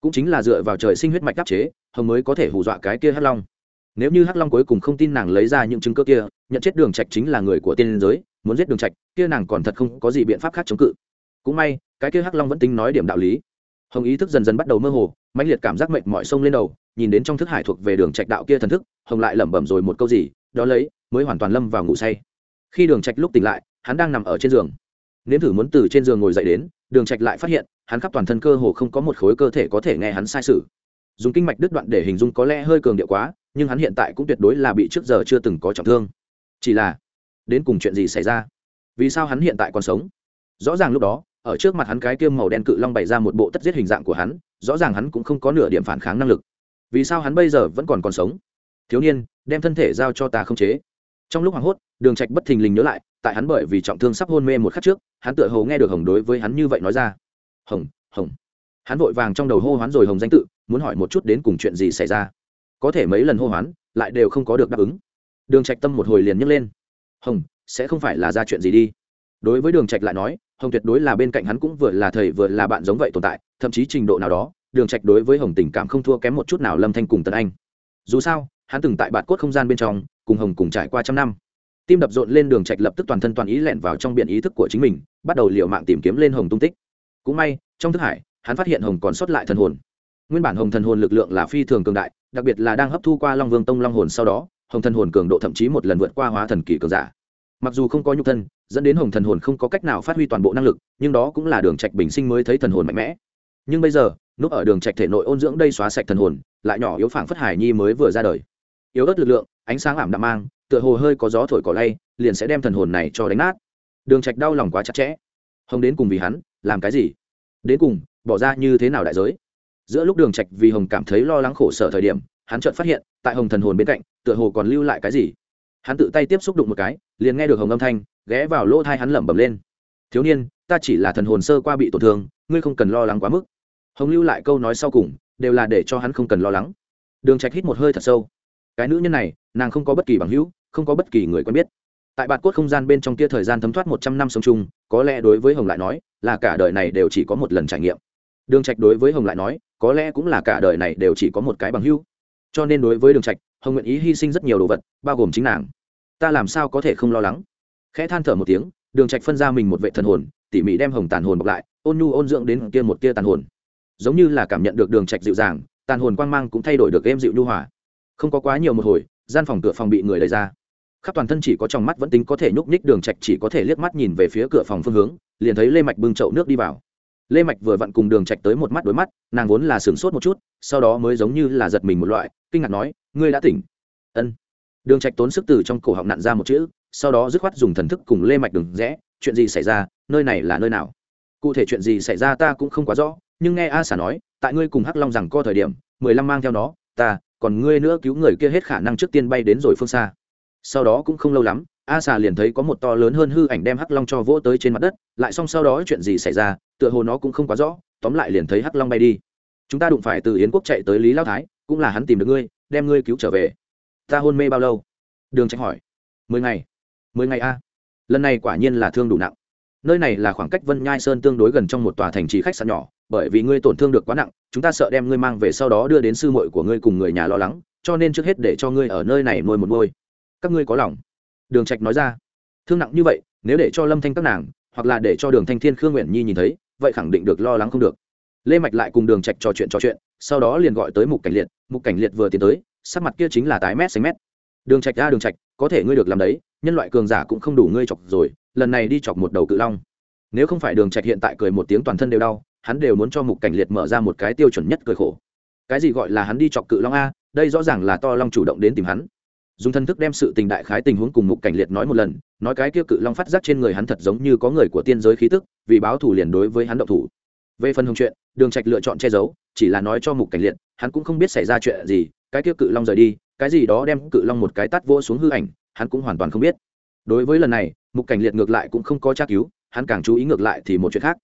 cũng chính là dựa vào trời sinh huyết mạch đắc chế, hồng mới có thể hù dọa cái kia hắc long. Nếu như hắc long cuối cùng không tin nàng lấy ra những chứng cơ kia, nhận chết đường trạch chính là người của tiên giới, muốn giết đường trạch, kia nàng còn thật không có gì biện pháp khác chống cự. Cũng may, cái kia hắc long vẫn tính nói điểm đạo lý. Hồng ý thức dần dần bắt đầu mơ hồ, mãnh liệt cảm giác mệt mỏi sông lên đầu, nhìn đến trong thức hải thuộc về đường trạch đạo kia thần thức, hồng lại lẩm bẩm rồi một câu gì, đó lấy, mới hoàn toàn lâm vào ngủ say. Khi đường trạch lúc tỉnh lại, hắn đang nằm ở trên giường. Nếm thử muốn từ trên giường ngồi dậy đến, đường trạch lại phát hiện hắn khắp toàn thân cơ hồ không có một khối cơ thể có thể nghe hắn sai sự. Dùng kinh mạch đứt đoạn để hình dung có lẽ hơi cường điệu quá, nhưng hắn hiện tại cũng tuyệt đối là bị trước giờ chưa từng có trọng thương. Chỉ là, đến cùng chuyện gì xảy ra? Vì sao hắn hiện tại còn sống? Rõ ràng lúc đó, ở trước mặt hắn cái kiêm màu đen cự long bày ra một bộ tất giết hình dạng của hắn, rõ ràng hắn cũng không có nửa điểm phản kháng năng lực. Vì sao hắn bây giờ vẫn còn còn sống? Thiếu niên, đem thân thể giao cho ta không chế. Trong lúc hoảng hốt, đường trạch bất thình lình nhớ lại, tại hắn bởi vì trọng thương sắp hôn mê một khắc trước, hắn tựa hồ nghe được hồng đối với hắn như vậy nói ra hồng hồng. Hắn vội vàng trong đầu hô hoán rồi hồng danh tự, muốn hỏi một chút đến cùng chuyện gì xảy ra. Có thể mấy lần hô hoán, lại đều không có được đáp ứng. Đường trạch tâm một hồi liền nhấc lên. Hồng, sẽ không phải là ra chuyện gì đi. Đối với đường trạch lại nói, hồng tuyệt đối là bên cạnh hắn cũng vừa là thầy vừa là bạn giống vậy tồn tại, thậm chí trình độ nào đó, đường trạch đối với hồng tình cảm không thua kém một chút nào lâm thanh cùng tần anh. Dù sao, hắn từng tại bạt cốt không gian bên trong, cùng hồng cùng trải qua trăm năm. Tim đập rộn lên đường trạch lập tức toàn thân toàn ý lẻn vào trong biển ý thức của chính mình, bắt đầu liều mạng tìm kiếm lên hồng tung tích cũng may, trong thức hải, hắn phát hiện hồng còn sót lại thần hồn. Nguyên bản hồng thần hồn lực lượng là phi thường cường đại, đặc biệt là đang hấp thu qua long vương tông long hồn sau đó, hồng thần hồn cường độ thậm chí một lần vượt qua hóa thần kỳ cường giả. Mặc dù không có nhục thân, dẫn đến hồng thần hồn không có cách nào phát huy toàn bộ năng lực, nhưng đó cũng là đường trạch bình sinh mới thấy thần hồn mạnh mẽ. Nhưng bây giờ, núp ở đường trạch thể nội ôn dưỡng đây xóa sạch thần hồn, lại nhỏ yếu phảng phất hải nhi mới vừa ra đời. Yếu ớt lực lượng, ánh sáng ảm đạm mang, tựa hồ hơi có gió thổi cỏ lay, liền sẽ đem thần hồn này cho đánh nát. Đường trạch đau lòng quá chặt chẽ. Hồng đến cùng vì hắn, làm cái gì? Đến cùng, bỏ ra như thế nào đại giới? Giữa lúc đường trạch vì hồng cảm thấy lo lắng khổ sở thời điểm, hắn chợt phát hiện, tại hồng thần hồn bên cạnh, tựa hồ còn lưu lại cái gì. Hắn tự tay tiếp xúc đụng một cái, liền nghe được hồng âm thanh, ghé vào lỗ thai hắn lẩm bẩm lên. Thiếu niên, ta chỉ là thần hồn sơ qua bị tổn thương, ngươi không cần lo lắng quá mức. Hồng lưu lại câu nói sau cùng, đều là để cho hắn không cần lo lắng. Đường trạch hít một hơi thật sâu. Cái nữ nhân này, nàng không có bất kỳ bằng hữu, không có bất kỳ người quen biết tại bạt cốt không gian bên trong kia thời gian thấm thoát một trăm năm sống chung, có lẽ đối với hồng lại nói, là cả đời này đều chỉ có một lần trải nghiệm. Đường trạch đối với hồng lại nói, có lẽ cũng là cả đời này đều chỉ có một cái bằng hữu. Cho nên đối với đường trạch, hồng nguyện ý hy sinh rất nhiều đồ vật, bao gồm chính nàng. Ta làm sao có thể không lo lắng? Khẽ than thở một tiếng, đường trạch phân ra mình một vệ thần hồn, tỉ mỉ đem hồng tàn hồn bọc lại, ôn nhu ôn dưỡng đến kia một tia tàn hồn. Giống như là cảm nhận được đường trạch dịu dàng, tàn hồn quang mang cũng thay đổi được êm dịu nhu hòa. Không có quá nhiều một hồi, gian phòng cửa phòng bị người lấy ra khắp toàn thân chỉ có trong mắt vẫn tính có thể nhúc nhích đường trạch chỉ có thể liếc mắt nhìn về phía cửa phòng phương hướng, liền thấy lê mạch bưng chậu nước đi vào. Lê mạch vừa vặn cùng đường trạch tới một mắt đối mắt, nàng vốn là sửng sốt một chút, sau đó mới giống như là giật mình một loại, kinh ngạc nói, ngươi đã tỉnh. Ân. Đường trạch tốn sức từ trong cổ họng nặn ra một chữ, sau đó dứt khoát dùng thần thức cùng lê mạch đường rẽ, chuyện gì xảy ra? Nơi này là nơi nào? Cụ thể chuyện gì xảy ra ta cũng không quá rõ, nhưng nghe a xả nói, tại ngươi cùng hắc long rằng co thời điểm, mười lăm mang theo nó, ta, còn ngươi nữa cứu người kia hết khả năng trước tiên bay đến rồi phương xa sau đó cũng không lâu lắm, a xà liền thấy có một to lớn hơn hư ảnh đem hắc long cho vỗ tới trên mặt đất, lại xong sau đó chuyện gì xảy ra, tựa hồ nó cũng không quá rõ, tóm lại liền thấy hắc long bay đi. Chúng ta đụng phải từ yến quốc chạy tới lý lao thái, cũng là hắn tìm được ngươi, đem ngươi cứu trở về. Ta hôn mê bao lâu? Đường trạch hỏi. Mười ngày. Mười ngày a. Lần này quả nhiên là thương đủ nặng. Nơi này là khoảng cách vân nhai sơn tương đối gần trong một tòa thành trì khách sạn nhỏ, bởi vì ngươi tổn thương được quá nặng, chúng ta sợ đem ngươi mang về sau đó đưa đến sư muội của ngươi cùng người nhà lo lắng, cho nên trước hết để cho ngươi ở nơi này nuôi một ngôi các ngươi có lòng. Đường trạch nói ra. Thương nặng như vậy, nếu để cho lâm thanh các nàng, hoặc là để cho đường thanh thiên, khương nguyện nhi nhìn thấy, vậy khẳng định được lo lắng không được. Lê mạch lại cùng đường trạch trò chuyện trò chuyện, sau đó liền gọi tới mục cảnh liệt. Mục cảnh liệt vừa tiến tới, sắc mặt kia chính là tái mét xanh mét. Đường trạch ra đường trạch, có thể ngươi được làm đấy, nhân loại cường giả cũng không đủ ngươi chọc rồi, lần này đi chọc một đầu cự long. Nếu không phải đường trạch hiện tại cười một tiếng toàn thân đều đau, hắn đều muốn cho mục cảnh liệt mở ra một cái tiêu chuẩn nhất cười khổ. Cái gì gọi là hắn đi chọc cự long a, đây rõ ràng là to long chủ động đến tìm hắn dùng thân thức đem sự tình đại khái tình huống cùng mục cảnh liệt nói một lần, nói cái kia cự long phát giác trên người hắn thật giống như có người của tiên giới khí tức, vì báo thủ liền đối với hắn động thủ. Về phần hồng chuyện, đường trạch lựa chọn che giấu, chỉ là nói cho mục cảnh liệt, hắn cũng không biết xảy ra chuyện gì, cái kia cự long rời đi, cái gì đó đem cự long một cái tát vô xuống hư ảnh, hắn cũng hoàn toàn không biết. Đối với lần này, mục cảnh liệt ngược lại cũng không có tra cứu, hắn càng chú ý ngược lại thì một chuyện khác.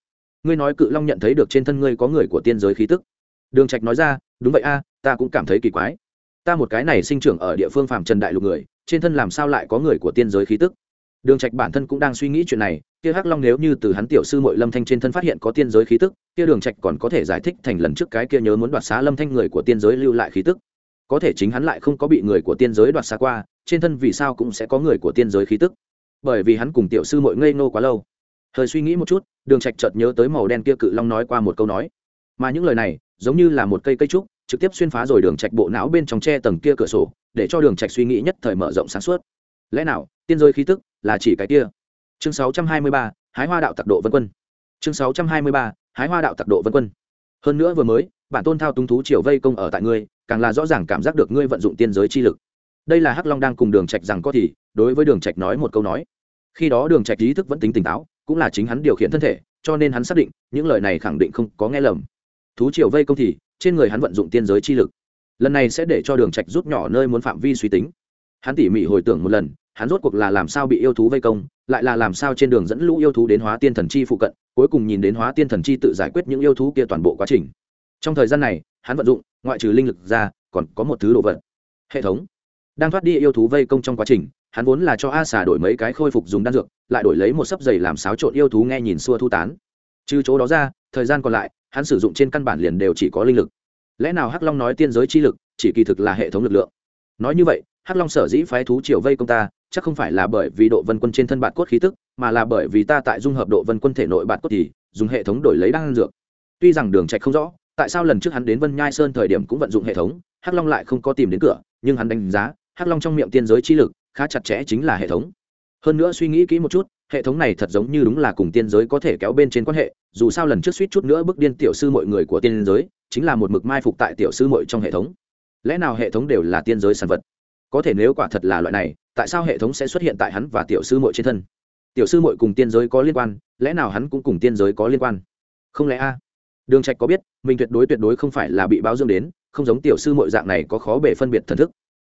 Ngươi nói cự long nhận thấy được trên thân ngươi có người của tiên giới khí tức. Đường trạch nói ra, đúng vậy a, ta cũng cảm thấy kỳ quái ta một cái này sinh trưởng ở địa phương phàm trần đại lục người, trên thân làm sao lại có người của tiên giới khí tức? Đường trạch bản thân cũng đang suy nghĩ chuyện này, kia hắc long nếu như từ hắn tiểu sư muội lâm thanh trên thân phát hiện có tiên giới khí tức, kia đường trạch còn có thể giải thích thành lần trước cái kia nhớ muốn đoạt xá lâm thanh người của tiên giới lưu lại khí tức. Có thể chính hắn lại không có bị người của tiên giới đoạt xá qua, trên thân vì sao cũng sẽ có người của tiên giới khí tức? Bởi vì hắn cùng tiểu sư muội ngây nô quá lâu. Hơi suy nghĩ một chút, đường trạch chợt nhớ tới màu đen kia cự long nói qua một câu nói. Mà những lời này, giống như là một cây cây trúc trực tiếp xuyên phá rồi đường trạch bộ não bên trong che tầng kia cửa sổ để cho đường trạch suy nghĩ nhất thời mở rộng sáng suốt. Lẽ nào tiên giới khí tức là chỉ cái kia? Chương 623, hái hoa đạo tặc độ vân quân. Chương 623, hái hoa đạo tặc độ vân quân. Hơn nữa vừa mới bản tôn thao túng thú triều vây công ở tại ngươi càng là rõ ràng cảm giác được ngươi vận dụng tiên giới chi lực. Đây là hắc long đang cùng đường trạch rằng có thì đối với đường trạch nói một câu nói. Khi đó đường trạch ý thức vẫn tính tỉnh táo cũng là chính hắn điều khiển thân thể cho nên hắn xác định những lời này khẳng định không có nghe lầm. Thú triều vây công thì trên người hắn vận dụng tiên giới chi lực. Lần này sẽ để cho đường trạch rút nhỏ nơi muốn phạm vi suy tính. Hắn tỉ mỉ hồi tưởng một lần, hắn rốt cuộc là làm sao bị yêu thú vây công, lại là làm sao trên đường dẫn lũ yêu thú đến hóa tiên thần chi phụ cận, cuối cùng nhìn đến hóa tiên thần chi tự giải quyết những yêu thú kia toàn bộ quá trình. Trong thời gian này, hắn vận dụng, ngoại trừ linh lực ra, còn có một thứ đồ vật. Hệ thống. Đang thoát đi yêu thú vây công trong quá trình, hắn vốn là cho a xà đổi mấy cái khôi phục dùng đan dược, lại đổi lấy một sấp giày làm xáo trộn yêu thú nghe nhìn xua thu tán. Trừ chỗ đó ra, thời gian còn lại hắn sử dụng trên căn bản liền đều chỉ có linh lực. Lẽ nào hắc long nói tiên giới chi lực, chỉ kỳ thực là hệ thống lực lượng? Nói như vậy, hắc long sở dĩ phái thú triều vây công ta, chắc không phải là bởi vì độ vân quân trên thân bạn cốt khí tức, mà là bởi vì ta tại dung hợp độ vân quân thể nội bạn cốt thì, dùng hệ thống đổi lấy đan dược. Tuy rằng đường trạch không rõ, tại sao lần trước hắn đến vân nhai sơn thời điểm cũng vận dụng hệ thống, hắc long lại không có tìm đến cửa, nhưng hắn đánh giá, hắc long trong miệng tiên giới chi lực, khá chặt chẽ chính là hệ thống hơn nữa suy nghĩ kỹ một chút, hệ thống này thật giống như đúng là cùng tiên giới có thể kéo bên trên quan hệ, dù sao lần trước suýt chút nữa bước điên tiểu sư mọi người của tiên giới, chính là một mực mai phục tại tiểu sư mọi trong hệ thống. Lẽ nào hệ thống đều là tiên giới sản vật? Có thể nếu quả thật là loại này, tại sao hệ thống sẽ xuất hiện tại hắn và tiểu sư mội trên thân? Tiểu sư mội cùng tiên giới có liên quan, lẽ nào hắn cũng cùng tiên giới có liên quan? Không lẽ a? Đường trạch có biết, mình tuyệt đối tuyệt đối không phải là bị báo dương đến, không giống tiểu sư mội dạng này có khó bể phân biệt thần thức.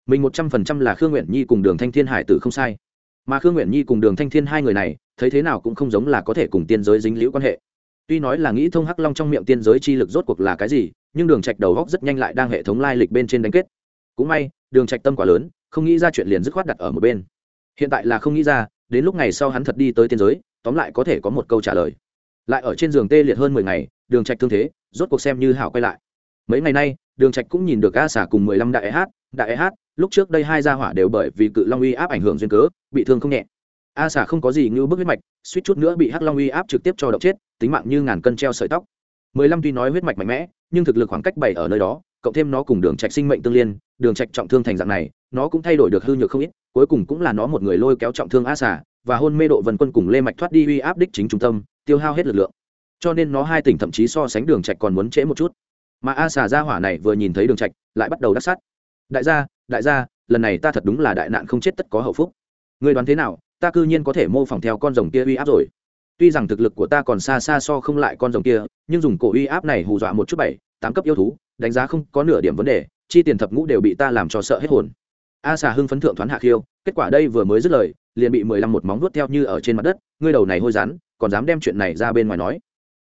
Mình một trăm phần trăm là khương nguyện nhi cùng đường thanh thiên hải tử không sai mà khương nguyện nhi cùng đường thanh thiên hai người này, thấy thế nào cũng không giống là có thể cùng tiên giới dính liễu quan hệ. Tuy nói là nghĩ thông hắc long trong miệng tiên giới chi lực rốt cuộc là cái gì, nhưng đường trạch đầu góc rất nhanh lại đang hệ thống lai lịch bên trên đánh kết. Cũng may, đường trạch tâm quá lớn, không nghĩ ra chuyện liền dứt khoát đặt ở một bên. Hiện tại là không nghĩ ra, đến lúc ngày sau hắn thật đi tới tiên giới, tóm lại có thể có một câu trả lời. Lại ở trên giường tê liệt hơn mười ngày, đường trạch thương thế, rốt cuộc xem như hảo quay lại. Mấy ngày nay, đường trạch cũng nhìn được a xả cùng mười lăm đại hát đại hát lúc trước đây hai gia hỏa đều bởi vì cự long uy áp ảnh hưởng duyên cớ, bị thương không nhẹ. A xả không có gì như bức huyết mạch, suýt chút nữa bị hắc long uy áp trực tiếp cho động chết, tính mạng như ngàn cân treo sợi tóc. Mười lăm tuy nói huyết mạch mạnh mẽ, nhưng thực lực khoảng cách bảy ở nơi đó, cộng thêm nó cùng đường trạch sinh mệnh tương liên, đường trạch trọng thương thành dạng này, nó cũng thay đổi được hư nhược không ít, cuối cùng cũng là nó một người lôi kéo trọng thương a xả và hôn mê độ vần quân cùng lê mạch thoát đi uy áp đích chính trung tâm, tiêu hao hết lực lượng. Cho nên nó hai tỉnh thậm chí so sánh đường trạch còn muốn trễ một chút. Mà a xà gia hỏa này vừa nhìn thấy đường trạch, lại bắt đầu đắc sát. Đại gia đại gia, lần này ta thật đúng là đại nạn không chết tất có hậu phúc. Ngươi đoán thế nào? Ta cư nhiên có thể mô phỏng theo con rồng kia uy áp rồi. Tuy rằng thực lực của ta còn xa xa so không lại con rồng kia, nhưng dùng cổ uy áp này hù dọa một chút bảy, tám cấp yêu thú, đánh giá không có nửa điểm vấn đề, chi tiền thập ngũ đều bị ta làm cho sợ hết hồn. A xà hưng phấn thượng thoán hạ khiêu, kết quả đây vừa mới dứt lời, liền bị mười lăm một móng vuốt theo như ở trên mặt đất, ngươi đầu này hôi rắn, còn dám đem chuyện này ra bên ngoài nói.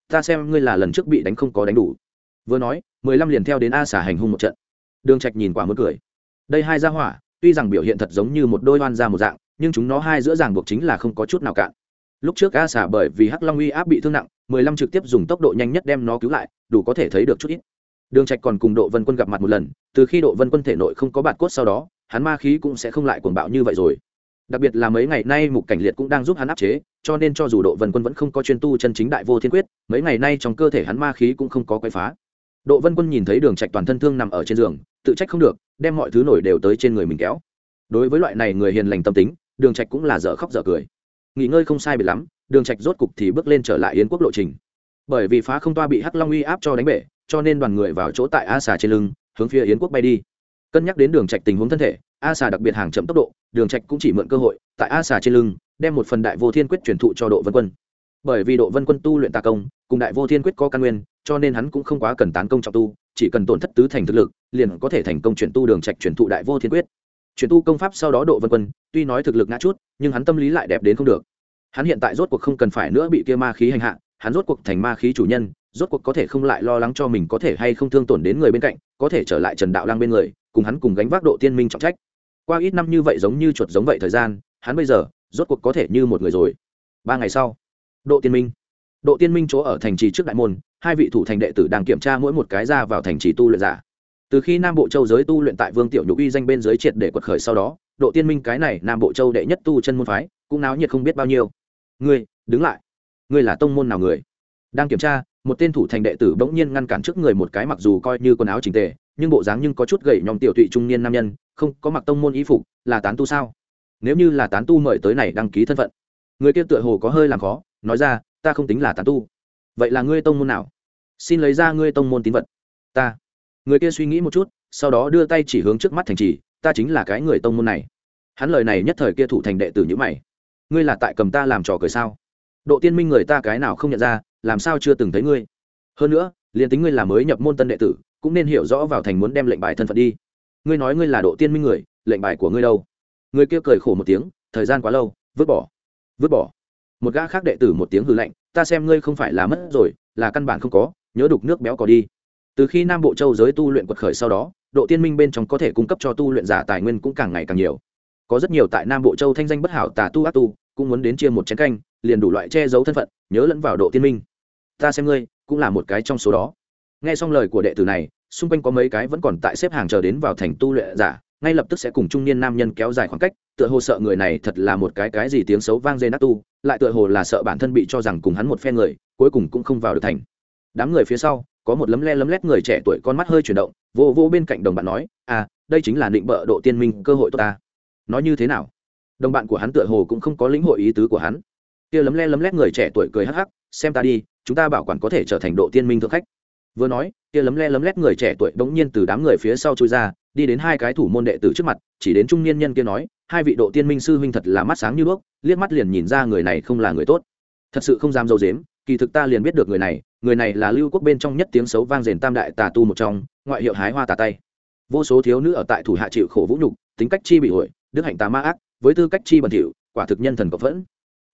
Ta xem ngươi là lần trước bị đánh không có đánh đủ. Vừa nói, mười lăm liền theo đến a xà hành hung một trận. Đường trạch nhìn quả muốn cười đây hai gia hỏa, tuy rằng biểu hiện thật giống như một đôi oan ra một dạng, nhưng chúng nó hai giữa ràng buộc chính là không có chút nào cạn. Lúc trước a xà bởi vì hắc long uy áp bị thương nặng, mười lăm trực tiếp dùng tốc độ nhanh nhất đem nó cứu lại, đủ có thể thấy được chút ít. Đường trạch còn cùng độ vân quân gặp mặt một lần, từ khi độ vân quân thể nội không có bạt cốt sau đó, hắn ma khí cũng sẽ không lại cuồng bạo như vậy rồi. Đặc biệt là mấy ngày nay mục cảnh liệt cũng đang giúp hắn áp chế, cho nên cho dù độ vân quân vẫn không có chuyên tu chân chính đại vô thiên quyết, mấy ngày nay trong cơ thể hắn ma khí cũng không có quay phá. Độ vân quân nhìn thấy đường trạch toàn thân thương nằm ở trên giường tự trách không được, đem mọi thứ nổi đều tới trên người mình kéo. Đối với loại này người hiền lành tâm tính, đường trạch cũng là dở khóc dở cười. Nghỉ ngơi không sai biệt lắm, đường trạch rốt cục thì bước lên trở lại yến quốc lộ trình. Bởi vì phá không toa bị hắc long uy áp cho đánh bể, cho nên đoàn người vào chỗ tại a xà trên lưng, hướng phía yến quốc bay đi. Cân nhắc đến đường trạch tình huống thân thể, a xà đặc biệt hàng chậm tốc độ, đường trạch cũng chỉ mượn cơ hội, tại a xà trên lưng, đem một phần đại vô thiên quyết truyền thụ cho độ vân quân. Bởi vì độ vân quân tu luyện tà công, cùng đại vô thiên quyết có căn nguyên, cho nên hắn cũng không quá cần tán công trọng tu chỉ cần tổn thất tứ thành thực lực, liền có thể thành công chuyển tu đường trạch chuyển thụ đại vô thiên quyết. Chuyển tu công pháp sau đó độ vân quân, tuy nói thực lực ngã chút, nhưng hắn tâm lý lại đẹp đến không được. Hắn hiện tại rốt cuộc không cần phải nữa bị kia ma khí hành hạ, hắn rốt cuộc thành ma khí chủ nhân, rốt cuộc có thể không lại lo lắng cho mình có thể hay không thương tổn đến người bên cạnh, có thể trở lại trần đạo lang bên người, cùng hắn cùng gánh vác độ tiên minh trọng trách. Qua ít năm như vậy giống như chuột giống vậy thời gian, hắn bây giờ, rốt cuộc có thể như một người rồi. Ba ngày sau, độ tiên minh. Độ tiên minh chỗ ở thành trì trước đại môn hai vị thủ thành đệ tử đang kiểm tra mỗi một cái ra vào thành trì tu luyện giả. Từ khi nam bộ châu giới tu luyện tại vương tiểu nhục uy danh bên giới triệt để quật khởi sau đó, độ tiên minh cái này nam bộ châu đệ nhất tu chân môn phái, cũng náo nhiệt không biết bao nhiêu. Ngươi, đứng lại. Ngươi là tông môn nào người? Đang kiểm tra, một tên thủ thành đệ tử bỗng nhiên ngăn cản trước người một cái mặc dù coi như quần áo chỉnh tề, nhưng bộ dáng nhưng có chút gầy nhom tiểu tụy trung niên nam nhân, không, có mặc tông môn y phục, là tán tu sao? Nếu như là tán tu mời tới này đăng ký thân phận. Người kia tựa hồ có hơi làm khó, nói ra, ta không tính là tán tu. Vậy là ngươi tông môn nào? Xin lấy ra ngươi tông môn tín vật. Ta. Người kia suy nghĩ một chút, sau đó đưa tay chỉ hướng trước mắt thành trì, ta chính là cái người tông môn này. Hắn lời này nhất thời kia thủ thành đệ tử nhữ mày. Ngươi là tại cầm ta làm trò cười sao? Độ tiên minh người ta cái nào không nhận ra, làm sao chưa từng thấy ngươi? Hơn nữa, liền tính ngươi là mới nhập môn tân đệ tử, cũng nên hiểu rõ vào thành muốn đem lệnh bài thân phận đi. Ngươi nói ngươi là độ tiên minh người, lệnh bài của ngươi đâu? Người kia cười khổ một tiếng, thời gian quá lâu, vứt bỏ. Vứt bỏ. Một gã khác đệ tử một tiếng hư lệnh ta xem ngươi không phải là mất rồi, là căn bản không có nhớ đục nước béo có đi. Từ khi nam bộ châu giới tu luyện quật khởi sau đó, độ tiên minh bên trong có thể cung cấp cho tu luyện giả tài nguyên cũng càng ngày càng nhiều. Có rất nhiều tại nam bộ châu thanh danh bất hảo tà tu ác tu, cũng muốn đến chia một chén canh, liền đủ loại che giấu thân phận, nhớ lẫn vào độ tiên minh. Ta xem ngươi, cũng là một cái trong số đó. Nghe xong lời của đệ tử này, xung quanh có mấy cái vẫn còn tại xếp hàng chờ đến vào thành tu luyện giả, ngay lập tức sẽ cùng trung niên nam nhân kéo dài khoảng cách, tựa hồ sợ người này thật là một cái cái gì tiếng xấu vang dây nát tu, lại tựa hồ là sợ bản thân bị cho rằng cùng hắn một phe người, cuối cùng cũng không vào được thành đám người phía sau, có một lấm le lấm lét người trẻ tuổi con mắt hơi chuyển động, vô vô bên cạnh đồng bạn nói à đây chính là định bợ độ tiên minh, cơ hội tốt ta. Nói như thế nào? Đồng bạn của hắn tựa hồ cũng không có lĩnh hội ý tứ của hắn. Kia lấm le lấm lét người trẻ tuổi cười hắc hắc, xem ta đi, chúng ta bảo quản có thể trở thành độ tiên minh thượng khách. Vừa nói, kia lấm le lấm lét người trẻ tuổi bỗng nhiên từ đám người phía sau chui ra, đi đến hai cái thủ môn đệ tử trước mặt, chỉ đến trung niên nhân kia nói, hai vị độ tiên minh sư huynh thật là mắt sáng như đuốc, liếc mắt liền nhìn ra người này không là người tốt. Thật sự không dám dâu dếm kỳ thực ta liền biết được người này người này là lưu quốc bên trong nhất tiếng xấu vang rền tam đại tà tu một trong, ngoại hiệu hái hoa tà tay. Vô số thiếu nữ ở tại thủ hạ chịu khổ vũ nhục, tính cách chi bị hội, đức hạnh tà ma ác, với tư cách chi bẩn thỉu, quả thực nhân thần cộng phẫn.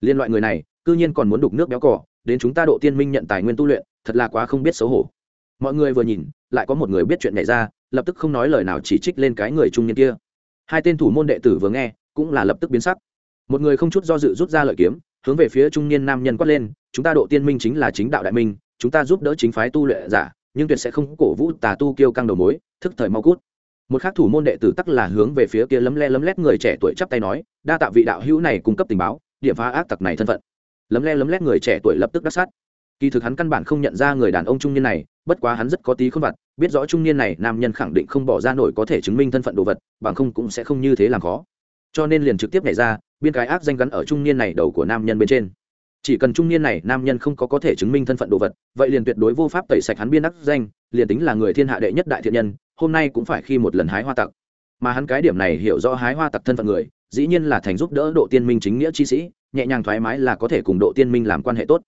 Liên loại người này, cư nhiên còn muốn đục nước béo cỏ đến chúng ta độ tiên minh nhận tài nguyên tu luyện, thật là quá không biết xấu hổ. Mọi người vừa nhìn, lại có một người biết chuyện này ra, lập tức không nói lời nào chỉ trích lên cái người trung niên kia. Hai tên thủ môn đệ tử vừa nghe, cũng là lập tức biến sắc. Một người không chút do dự rút ra lợi kiếm, hướng về phía trung niên nam nhân quát lên, chúng ta độ tiên minh chính là chính đạo đại minh chúng ta giúp đỡ chính phái tu luyện giả, nhưng tuyệt sẽ không cổ vũ tà tu kêu căng đầu mối, thức thời mau cút. Một khác thủ môn đệ tử tắc là hướng về phía kia lấm le lấm lét người trẻ tuổi chắp tay nói, đa tạ vị đạo hữu này cung cấp tình báo, điểm phá ác tặc này thân phận. Lấm le lấm lét người trẻ tuổi lập tức đắc sát. Kỳ thực hắn căn bản không nhận ra người đàn ông trung niên này, bất quá hắn rất có tí khôn vặt, biết rõ trung niên này nam nhân khẳng định không bỏ ra nổi có thể chứng minh thân phận đồ vật, bằng không cũng sẽ không như thế làm khó. Cho nên liền trực tiếp nhảy ra, biên cái ác danh gắn ở trung niên này đầu của nam nhân bên trên chỉ cần trung niên này nam nhân không có có thể chứng minh thân phận đồ vật, vậy liền tuyệt đối vô pháp tẩy sạch hắn biên đắc danh, liền tính là người thiên hạ đệ nhất đại thiện nhân, hôm nay cũng phải khi một lần hái hoa tặc. Mà hắn cái điểm này hiểu rõ hái hoa tặc thân phận người, dĩ nhiên là thành giúp đỡ độ tiên minh chính nghĩa chi sĩ, nhẹ nhàng thoải mái là có thể cùng độ tiên minh làm quan hệ tốt.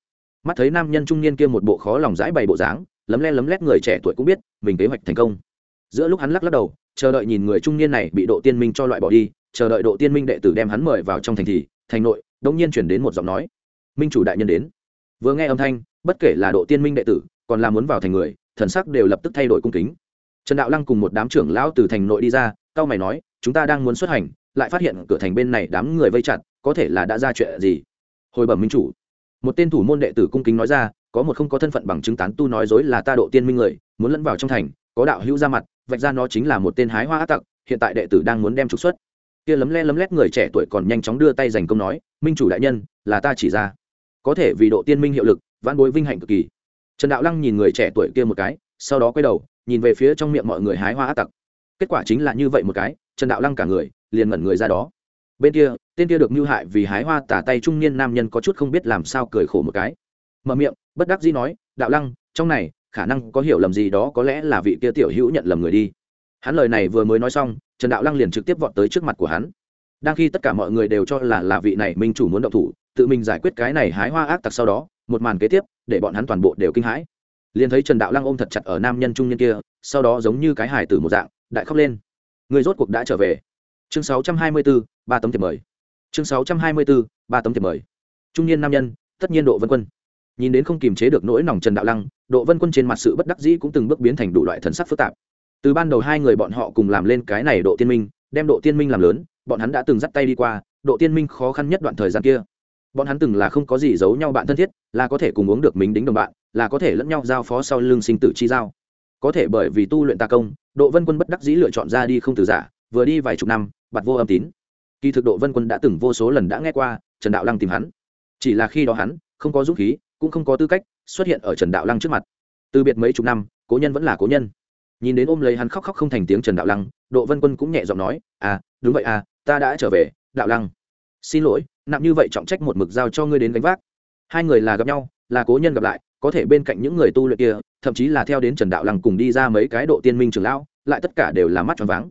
Mắt thấy nam nhân trung niên kia một bộ khó lòng dãi bày bộ dáng, lấm le lấm lét người trẻ tuổi cũng biết, mình kế hoạch thành công. Giữa lúc hắn lắc lắc đầu, chờ đợi nhìn người trung niên này bị độ tiên minh cho loại bỏ đi, chờ đợi độ tiên minh đệ tử đem hắn mời vào trong thành thị, thành nội đông nhiên chuyển đến một giọng nói minh chủ đại nhân đến. Vừa nghe âm thanh, bất kể là độ tiên minh đệ tử, còn là muốn vào thành người, thần sắc đều lập tức thay đổi cung kính. Trần đạo lăng cùng một đám trưởng lão từ thành nội đi ra cao mày nói, chúng ta đang muốn xuất hành, lại phát hiện cửa thành bên này đám người vây chặt, có thể là đã ra chuyện gì? Hồi bẩm minh chủ. Một tên thủ môn đệ tử cung kính nói ra, có một không có thân phận bằng chứng tán tu nói dối là ta độ tiên minh người, muốn lẫn vào trong thành, có đạo hữu ra mặt, vạch ra nó chính là một tên hái hoa ác tặc, hiện tại đệ tử đang muốn đem trục xuất. Kia lấm le lấm lét người trẻ tuổi còn nhanh chóng đưa tay giành công nói, minh chủ đại nhân, là ta chỉ ra có thể vì độ tiên minh hiệu lực văn bối vinh hạnh cực kỳ. Trần đạo lăng nhìn người trẻ tuổi kia một cái, sau đó quay đầu, nhìn về phía trong miệng mọi người hái hoa ác tặc. Kết quả chính là như vậy một cái, trần đạo lăng cả người liền ngẩn người ra đó. Bên kia, tên kia được mưu hại vì hái hoa tả tay trung niên nam nhân có chút không biết làm sao cười khổ một cái. Mở miệng, bất đắc dĩ nói, đạo lăng, trong này khả năng có hiểu lầm gì đó có lẽ là vị kia tiểu hữu nhận lầm người đi. Hắn lời này vừa mới nói xong, trần đạo lăng liền trực tiếp vọt tới trước mặt của hắn. Đang khi tất cả mọi người đều cho là là vị này minh chủ muốn động thủ tự mình giải quyết cái này hái hoa ác tặc sau đó một màn kế tiếp để bọn hắn toàn bộ đều kinh hãi. Liền thấy trần đạo lăng ôm thật chặt ở nam nhân trung nhân kia sau đó giống như cái hải tử một dạng đại khóc lên. Người rốt cuộc đã trở về. Chương 624, ba tấm thiệp mời. Chương 624, ba tấm thiệp mời. Trung niên nam nhân tất nhiên độ vân quân. Nhìn đến không kiềm chế được nỗi lòng trần đạo lăng độ vân quân trên mặt sự bất đắc dĩ cũng từng bước biến thành đủ loại thần sắc phức tạp. Từ ban đầu hai người bọn họ cùng làm lên cái này độ tiên minh đem độ tiên minh làm lớn bọn hắn đã từng dắt tay đi qua độ tiên minh khó khăn nhất đoạn thời gian kia bọn hắn từng là không có gì giấu nhau bạn thân thiết, là có thể cùng uống được mình đính đồng bạn, là có thể lẫn nhau giao phó sau lưng sinh tử chi giao. Có thể bởi vì tu luyện ta công, độ vân quân bất đắc dĩ lựa chọn ra đi không từ giả, vừa đi vài chục năm bặt vô âm tín. Kỳ thực độ vân quân đã từng vô số lần đã nghe qua trần đạo lăng tìm hắn. Chỉ là khi đó hắn không có dũng khí, cũng không có tư cách xuất hiện ở trần đạo lăng trước mặt. Từ biệt mấy chục năm, cố nhân vẫn là cố nhân. Nhìn đến ôm lấy hắn khóc khóc không thành tiếng trần đạo lăng, độ vân quân cũng nhẹ giọng nói à đúng vậy à ta đã trở về, đạo lăng. Xin lỗi nặng như vậy trọng trách một mực giao cho ngươi đến gánh vác. Hai người là gặp nhau, là cố nhân gặp lại, có thể bên cạnh những người tu luyện kia, thậm chí là theo đến trần đạo lăng cùng đi ra mấy cái độ tiên minh trưởng lão, lại tất cả đều là mắt tròn váng.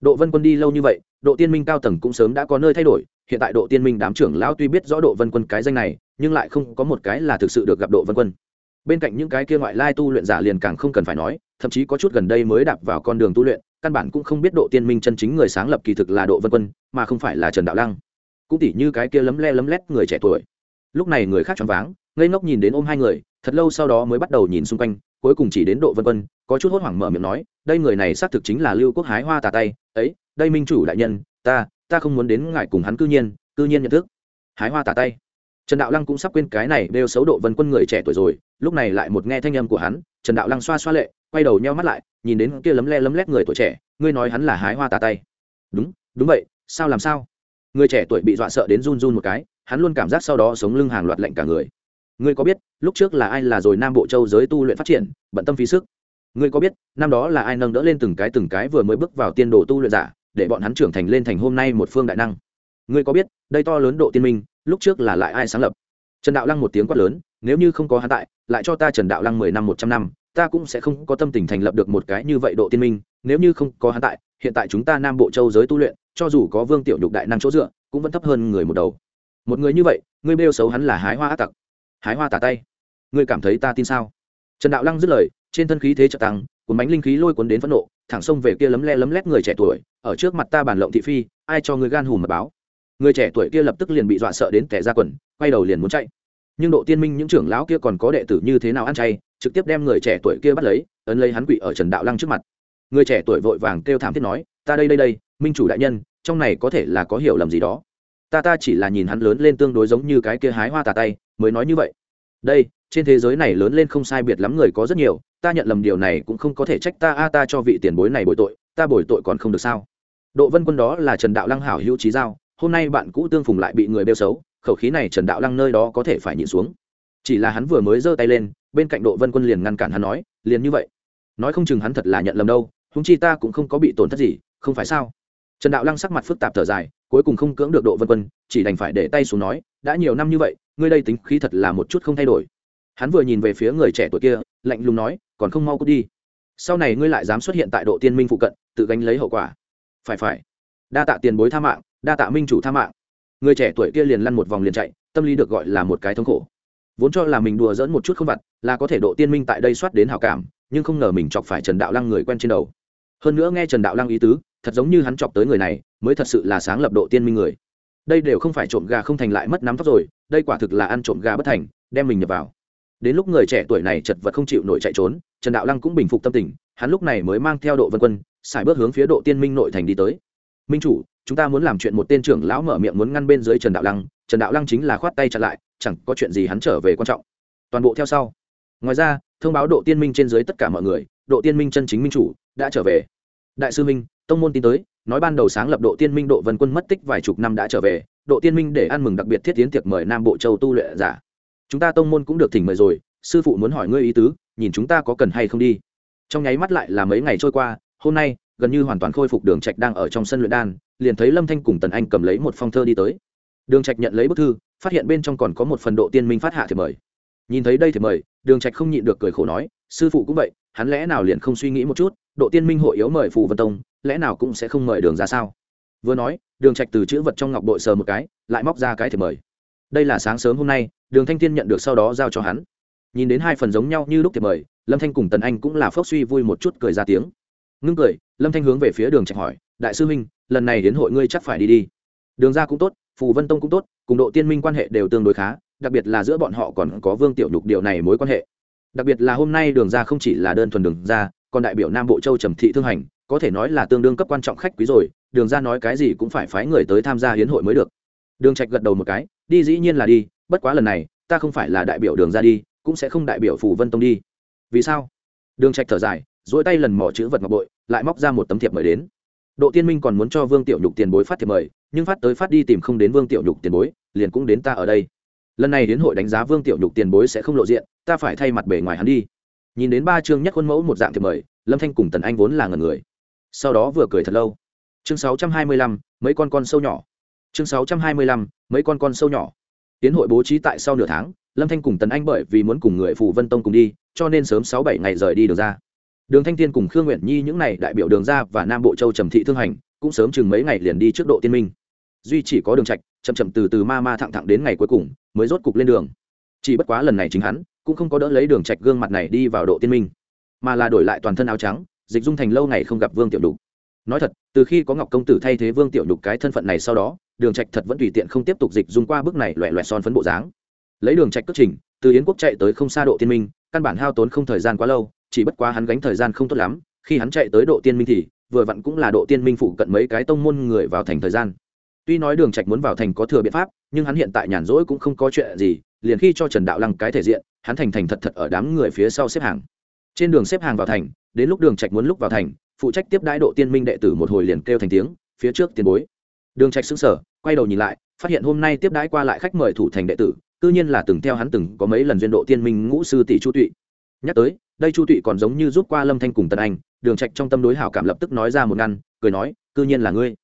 Độ vân quân đi lâu như vậy, độ tiên minh cao tầng cũng sớm đã có nơi thay đổi, hiện tại độ tiên minh đám trưởng lão tuy biết rõ độ vân quân cái danh này, nhưng lại không có một cái là thực sự được gặp độ vân quân. Bên cạnh những cái kia ngoại lai tu luyện giả liền càng không cần phải nói, thậm chí có chút gần đây mới đạp vào con đường tu luyện, căn bản cũng không biết độ tiên minh chân chính người sáng lập kỳ thực là độ vân quân, mà không phải là trần đạo lăng cũng tỉ như cái kia lấm le lấm lét người trẻ tuổi. Lúc này người khác choáng váng, ngây ngốc nhìn đến ôm hai người, thật lâu sau đó mới bắt đầu nhìn xung quanh, cuối cùng chỉ đến độ vân vân có chút hốt hoảng mở miệng nói, đây người này xác thực chính là lưu quốc hái hoa tà tay, ấy, đây minh chủ đại nhân, ta ta không muốn đến ngài cùng hắn cư nhiên cư nhiên nhận thức. Hái hoa tà tay. Trần đạo lăng cũng sắp quên cái này đều xấu độ vân quân người trẻ tuổi rồi, lúc này lại một nghe thanh âm của hắn, trần đạo lăng xoa xoa lệ, quay đầu nheo mắt lại, nhìn đến kia lấm le lấm lét người tuổi trẻ, ngươi nói hắn là hái hoa tà tay. Đúng đúng vậy, sao làm sao? Người trẻ tuổi bị dọa sợ đến run run một cái, hắn luôn cảm giác sau đó sống lưng hàng loạt lệnh cả người. Ngươi có biết, lúc trước là ai là rồi nam bộ châu giới tu luyện phát triển, bận tâm phí sức? Ngươi có biết, năm đó là ai nâng đỡ lên từng cái từng cái vừa mới bước vào tiên đồ tu luyện giả, để bọn hắn trưởng thành lên thành hôm nay một phương đại năng? Ngươi có biết, đây to lớn độ tiên minh, lúc trước là lại ai sáng lập? Trần đạo lăng một tiếng quát lớn, nếu như không có hắn tại, lại cho ta trần đạo lăng mười năm một trăm năm, ta cũng sẽ không có tâm tình thành lập được một cái như vậy độ tiên minh, nếu như không có hắn tại hiện tại chúng ta nam bộ châu giới tu luyện, cho dù có vương tiểu nhục đại năng chỗ dựa, cũng vẫn thấp hơn người một đầu. Một người như vậy ngươi bêu xấu hắn là hái hoa ác tặc. Hái hoa tả tay. Ngươi cảm thấy ta tin sao? Trần đạo lăng dứt lời, trên thân khí thế trợ tăng, cuốn bánh linh khí lôi cuốn đến phẫn nộ, thẳng xông về kia lấm le lấm lét người trẻ tuổi, ở trước mặt ta bản lộng thị phi, ai cho người gan hùm mà báo? Người trẻ tuổi kia lập tức liền bị dọa sợ đến tẻ ra quần, quay đầu liền muốn chạy. Nhưng độ tiên minh những trưởng lão kia còn có đệ tử như thế nào ăn chay, trực tiếp đem người trẻ tuổi kia bắt lấy, ấn lấy hắn quỷ ở trần đạo lăng trước mặt người trẻ tuổi vội vàng kêu thảm thiết nói, ta đây đây đây, minh chủ đại nhân, trong này có thể là có hiểu lầm gì đó. Ta ta chỉ là nhìn hắn lớn lên tương đối giống như cái kia hái hoa tà tay, mới nói như vậy. Đây, trên thế giới này lớn lên không sai biệt lắm người có rất nhiều, ta nhận lầm điều này cũng không có thể trách ta, a, ta cho vị tiền bối này bồi tội, ta bồi tội còn không được sao? Độ vân quân đó là trần đạo lăng hảo hữu trí giao, hôm nay bạn cũ tương phùng lại bị người bêu xấu, khẩu khí này trần đạo lăng nơi đó có thể phải nhịn xuống. Chỉ là hắn vừa mới giơ tay lên, bên cạnh độ vân quân liền ngăn cản hắn nói, liền như vậy nói không chừng hắn thật là nhận lầm đâu húng chi ta cũng không có bị tổn thất gì, không phải sao? Trần đạo lăng sắc mặt phức tạp thở dài, cuối cùng không cưỡng được độ vân quân, chỉ đành phải để tay xuống nói, đã nhiều năm như vậy, ngươi đây tính khí thật là một chút không thay đổi. Hắn vừa nhìn về phía người trẻ tuổi kia, lạnh lùng nói, còn không mau cút đi. Sau này ngươi lại dám xuất hiện tại độ tiên minh phụ cận, tự gánh lấy hậu quả. Phải phải. Đa tạ tiền bối tha mạng, đa tạ minh chủ tha mạng. Người trẻ tuổi kia liền lăn một vòng liền chạy, tâm lý được gọi là một cái thống khổ vốn cho là mình đùa dỡn một chút không vặt, là có thể độ tiên minh tại đây soát đến hào cảm, nhưng không ngờ mình chọc phải trần đạo lăng người quen trên đầu. Hơn nữa nghe trần đạo lăng ý tứ, thật giống như hắn chọc tới người này, mới thật sự là sáng lập độ tiên minh người. Đây đều không phải trộm gà không thành lại mất nắm tóc rồi, đây quả thực là ăn trộm gà bất thành, đem mình nhập vào. Đến lúc người trẻ tuổi này chật vật không chịu nổi chạy trốn, trần đạo lăng cũng bình phục tâm tình, hắn lúc này mới mang theo độ vân quân, xài bước hướng phía độ tiên minh nội thành đi tới. Minh chủ, chúng ta muốn làm chuyện một tên trưởng lão mở miệng muốn ngăn bên dưới trần đạo lăng, trần đạo lăng chính là khoát tay chặn lại chẳng có chuyện gì hắn trở về quan trọng. Toàn bộ theo sau. Ngoài ra, thông báo độ tiên minh trên dưới tất cả mọi người, độ tiên minh chân chính minh chủ, đã trở về. Đại sư minh, tông môn tin tới, nói ban đầu sáng lập độ tiên minh độ vân quân mất tích vài chục năm đã trở về, độ tiên minh để ăn mừng đặc biệt thiết tiến tiệc mời nam bộ châu tu luyện giả. Chúng ta tông môn cũng được thỉnh mời rồi, sư phụ muốn hỏi ngươi ý tứ, nhìn chúng ta có cần hay không đi. Trong nháy mắt lại là mấy ngày trôi qua, hôm nay, gần như hoàn toàn khôi phục đường trạch đang ở trong sân luyện đan, liền thấy lâm thanh cùng tần anh cầm lấy một phong thơ đi tới. Đường trạch nhận lấy bức thư phát hiện bên trong còn có một phần độ tiên minh phát hạ thì mời. Nhìn thấy đây thì mời, đường trạch không nhịn được cười khổ nói, sư phụ cũng vậy, hắn lẽ nào liền không suy nghĩ một chút, độ tiên minh hội yếu mời phù vân tông, lẽ nào cũng sẽ không mời đường ra sao? Vừa nói, đường trạch từ chữ vật trong ngọc bội sờ một cái, lại móc ra cái thì mời. Đây là sáng sớm hôm nay, đường thanh thiên nhận được sau đó giao cho hắn. Nhìn đến hai phần giống nhau như lúc thì mời, lâm thanh cùng tần anh cũng là phốc suy vui một chút cười ra tiếng. Ngưng cười, lâm thanh hướng về phía đường trạch hỏi, đại sư huynh, lần này đến hội ngươi chắc phải đi đi. Đường ra cũng tốt, phù vân tông cũng tốt cùng độ tiên minh quan hệ đều tương đối khá, đặc biệt là giữa bọn họ còn có vương tiểu nhục điều này mối quan hệ. Đặc biệt là hôm nay đường ra không chỉ là đơn thuần đường ra, còn đại biểu nam bộ châu trầm thị thương hành, có thể nói là tương đương cấp quan trọng khách quý rồi, đường ra nói cái gì cũng phải phái người tới tham gia hiến hội mới được. Đường trạch gật đầu một cái, đi dĩ nhiên là đi, bất quá lần này, ta không phải là đại biểu đường ra đi, cũng sẽ không đại biểu phủ vân tông đi. Vì sao? Đường trạch thở dài, duỗi tay lần mỏ chữ vật ngọc bội, lại móc ra một tấm thiệp mời đến. Độ tiên minh còn muốn cho vương tiểu nhục tiền bối phát thiệp mời nhưng phát tới phát đi tìm không đến vương tiểu nhục tiền bối, liền cũng đến ta ở đây. Lần này đến hội đánh giá vương tiểu nhục tiền bối sẽ không lộ diện, ta phải thay mặt bề ngoài hắn đi. Nhìn đến ba chương nhất khuôn mẫu một dạng thì mời, lâm thanh cùng tần anh vốn là ngần người. Sau đó vừa cười thật lâu. Chương sáu trăm hai mươi lăm, mấy con con sâu nhỏ. Chương sáu trăm hai mươi lăm, mấy con con sâu nhỏ. Tiến hội bố trí tại sau nửa tháng, lâm thanh cùng tần anh bởi vì muốn cùng người phù vân tông cùng đi, cho nên sớm sáu bảy ngày rời đi được ra. Đường thanh tiên cùng khương nguyện nhi những n à y đại biểu đường ra và nam bộ châu trầm thị thương hành, cũng sớm chừng mấy ngày liền đi trước độ tiên minh duy chỉ có đường trạch, chậm chậm từ từ ma ma thẳng thẳng đến ngày cuối cùng, mới rốt cục lên đường. Chỉ bất quá lần này chính hắn, cũng không có đỡ lấy đường trạch gương mặt này đi vào độ tiên minh, mà là đổi lại toàn thân áo trắng, dịch dung thành lâu ngày không gặp vương tiểu đục nói thật, từ khi có ngọc công tử thay thế vương tiểu đục cái thân phận này sau đó, đường trạch thật vẫn tùy tiện không tiếp tục dịch dung qua bước này loẹ loẹt son phấn bộ dáng. Lấy đường trạch cất trình, từ yến quốc chạy tới không xa độ tiên minh, căn bản hao tốn không thời gian quá lâu, chỉ bất quá hắn gánh thời gian không tốt lắm, khi hắn chạy tới độ tiên minh thì, vừa vặn cũng là độ tiên minh phụ cận mấy cái tông môn người vào thành thời gian tuy nói đường trạch muốn vào thành có thừa biện pháp, nhưng hắn hiện tại nhàn rỗi cũng không có chuyện gì, liền khi cho trần đạo lăng cái thể diện, hắn thành thành thật thật ở đám người phía sau xếp hàng. Trên đường xếp hàng vào thành, đến lúc đường trạch muốn lúc vào thành, phụ trách tiếp đãi độ tiên minh đệ tử một hồi liền kêu thành tiếng, phía trước tiền bối. Đường trạch sững sờ, quay đầu nhìn lại, phát hiện hôm nay tiếp đãi qua lại khách mời thủ thành đệ tử tự nhiên là từng theo hắn từng có mấy lần duyên độ tiên minh ngũ sư tỷ chu tụy. Nhắc tới, đây chu tụy còn giống như giúp qua lâm thanh cùng tần anh, đường trạch trong tâm đối hảo cảm lập tức nói ra một ngăn, cười nói, cư nhiên là ngươi.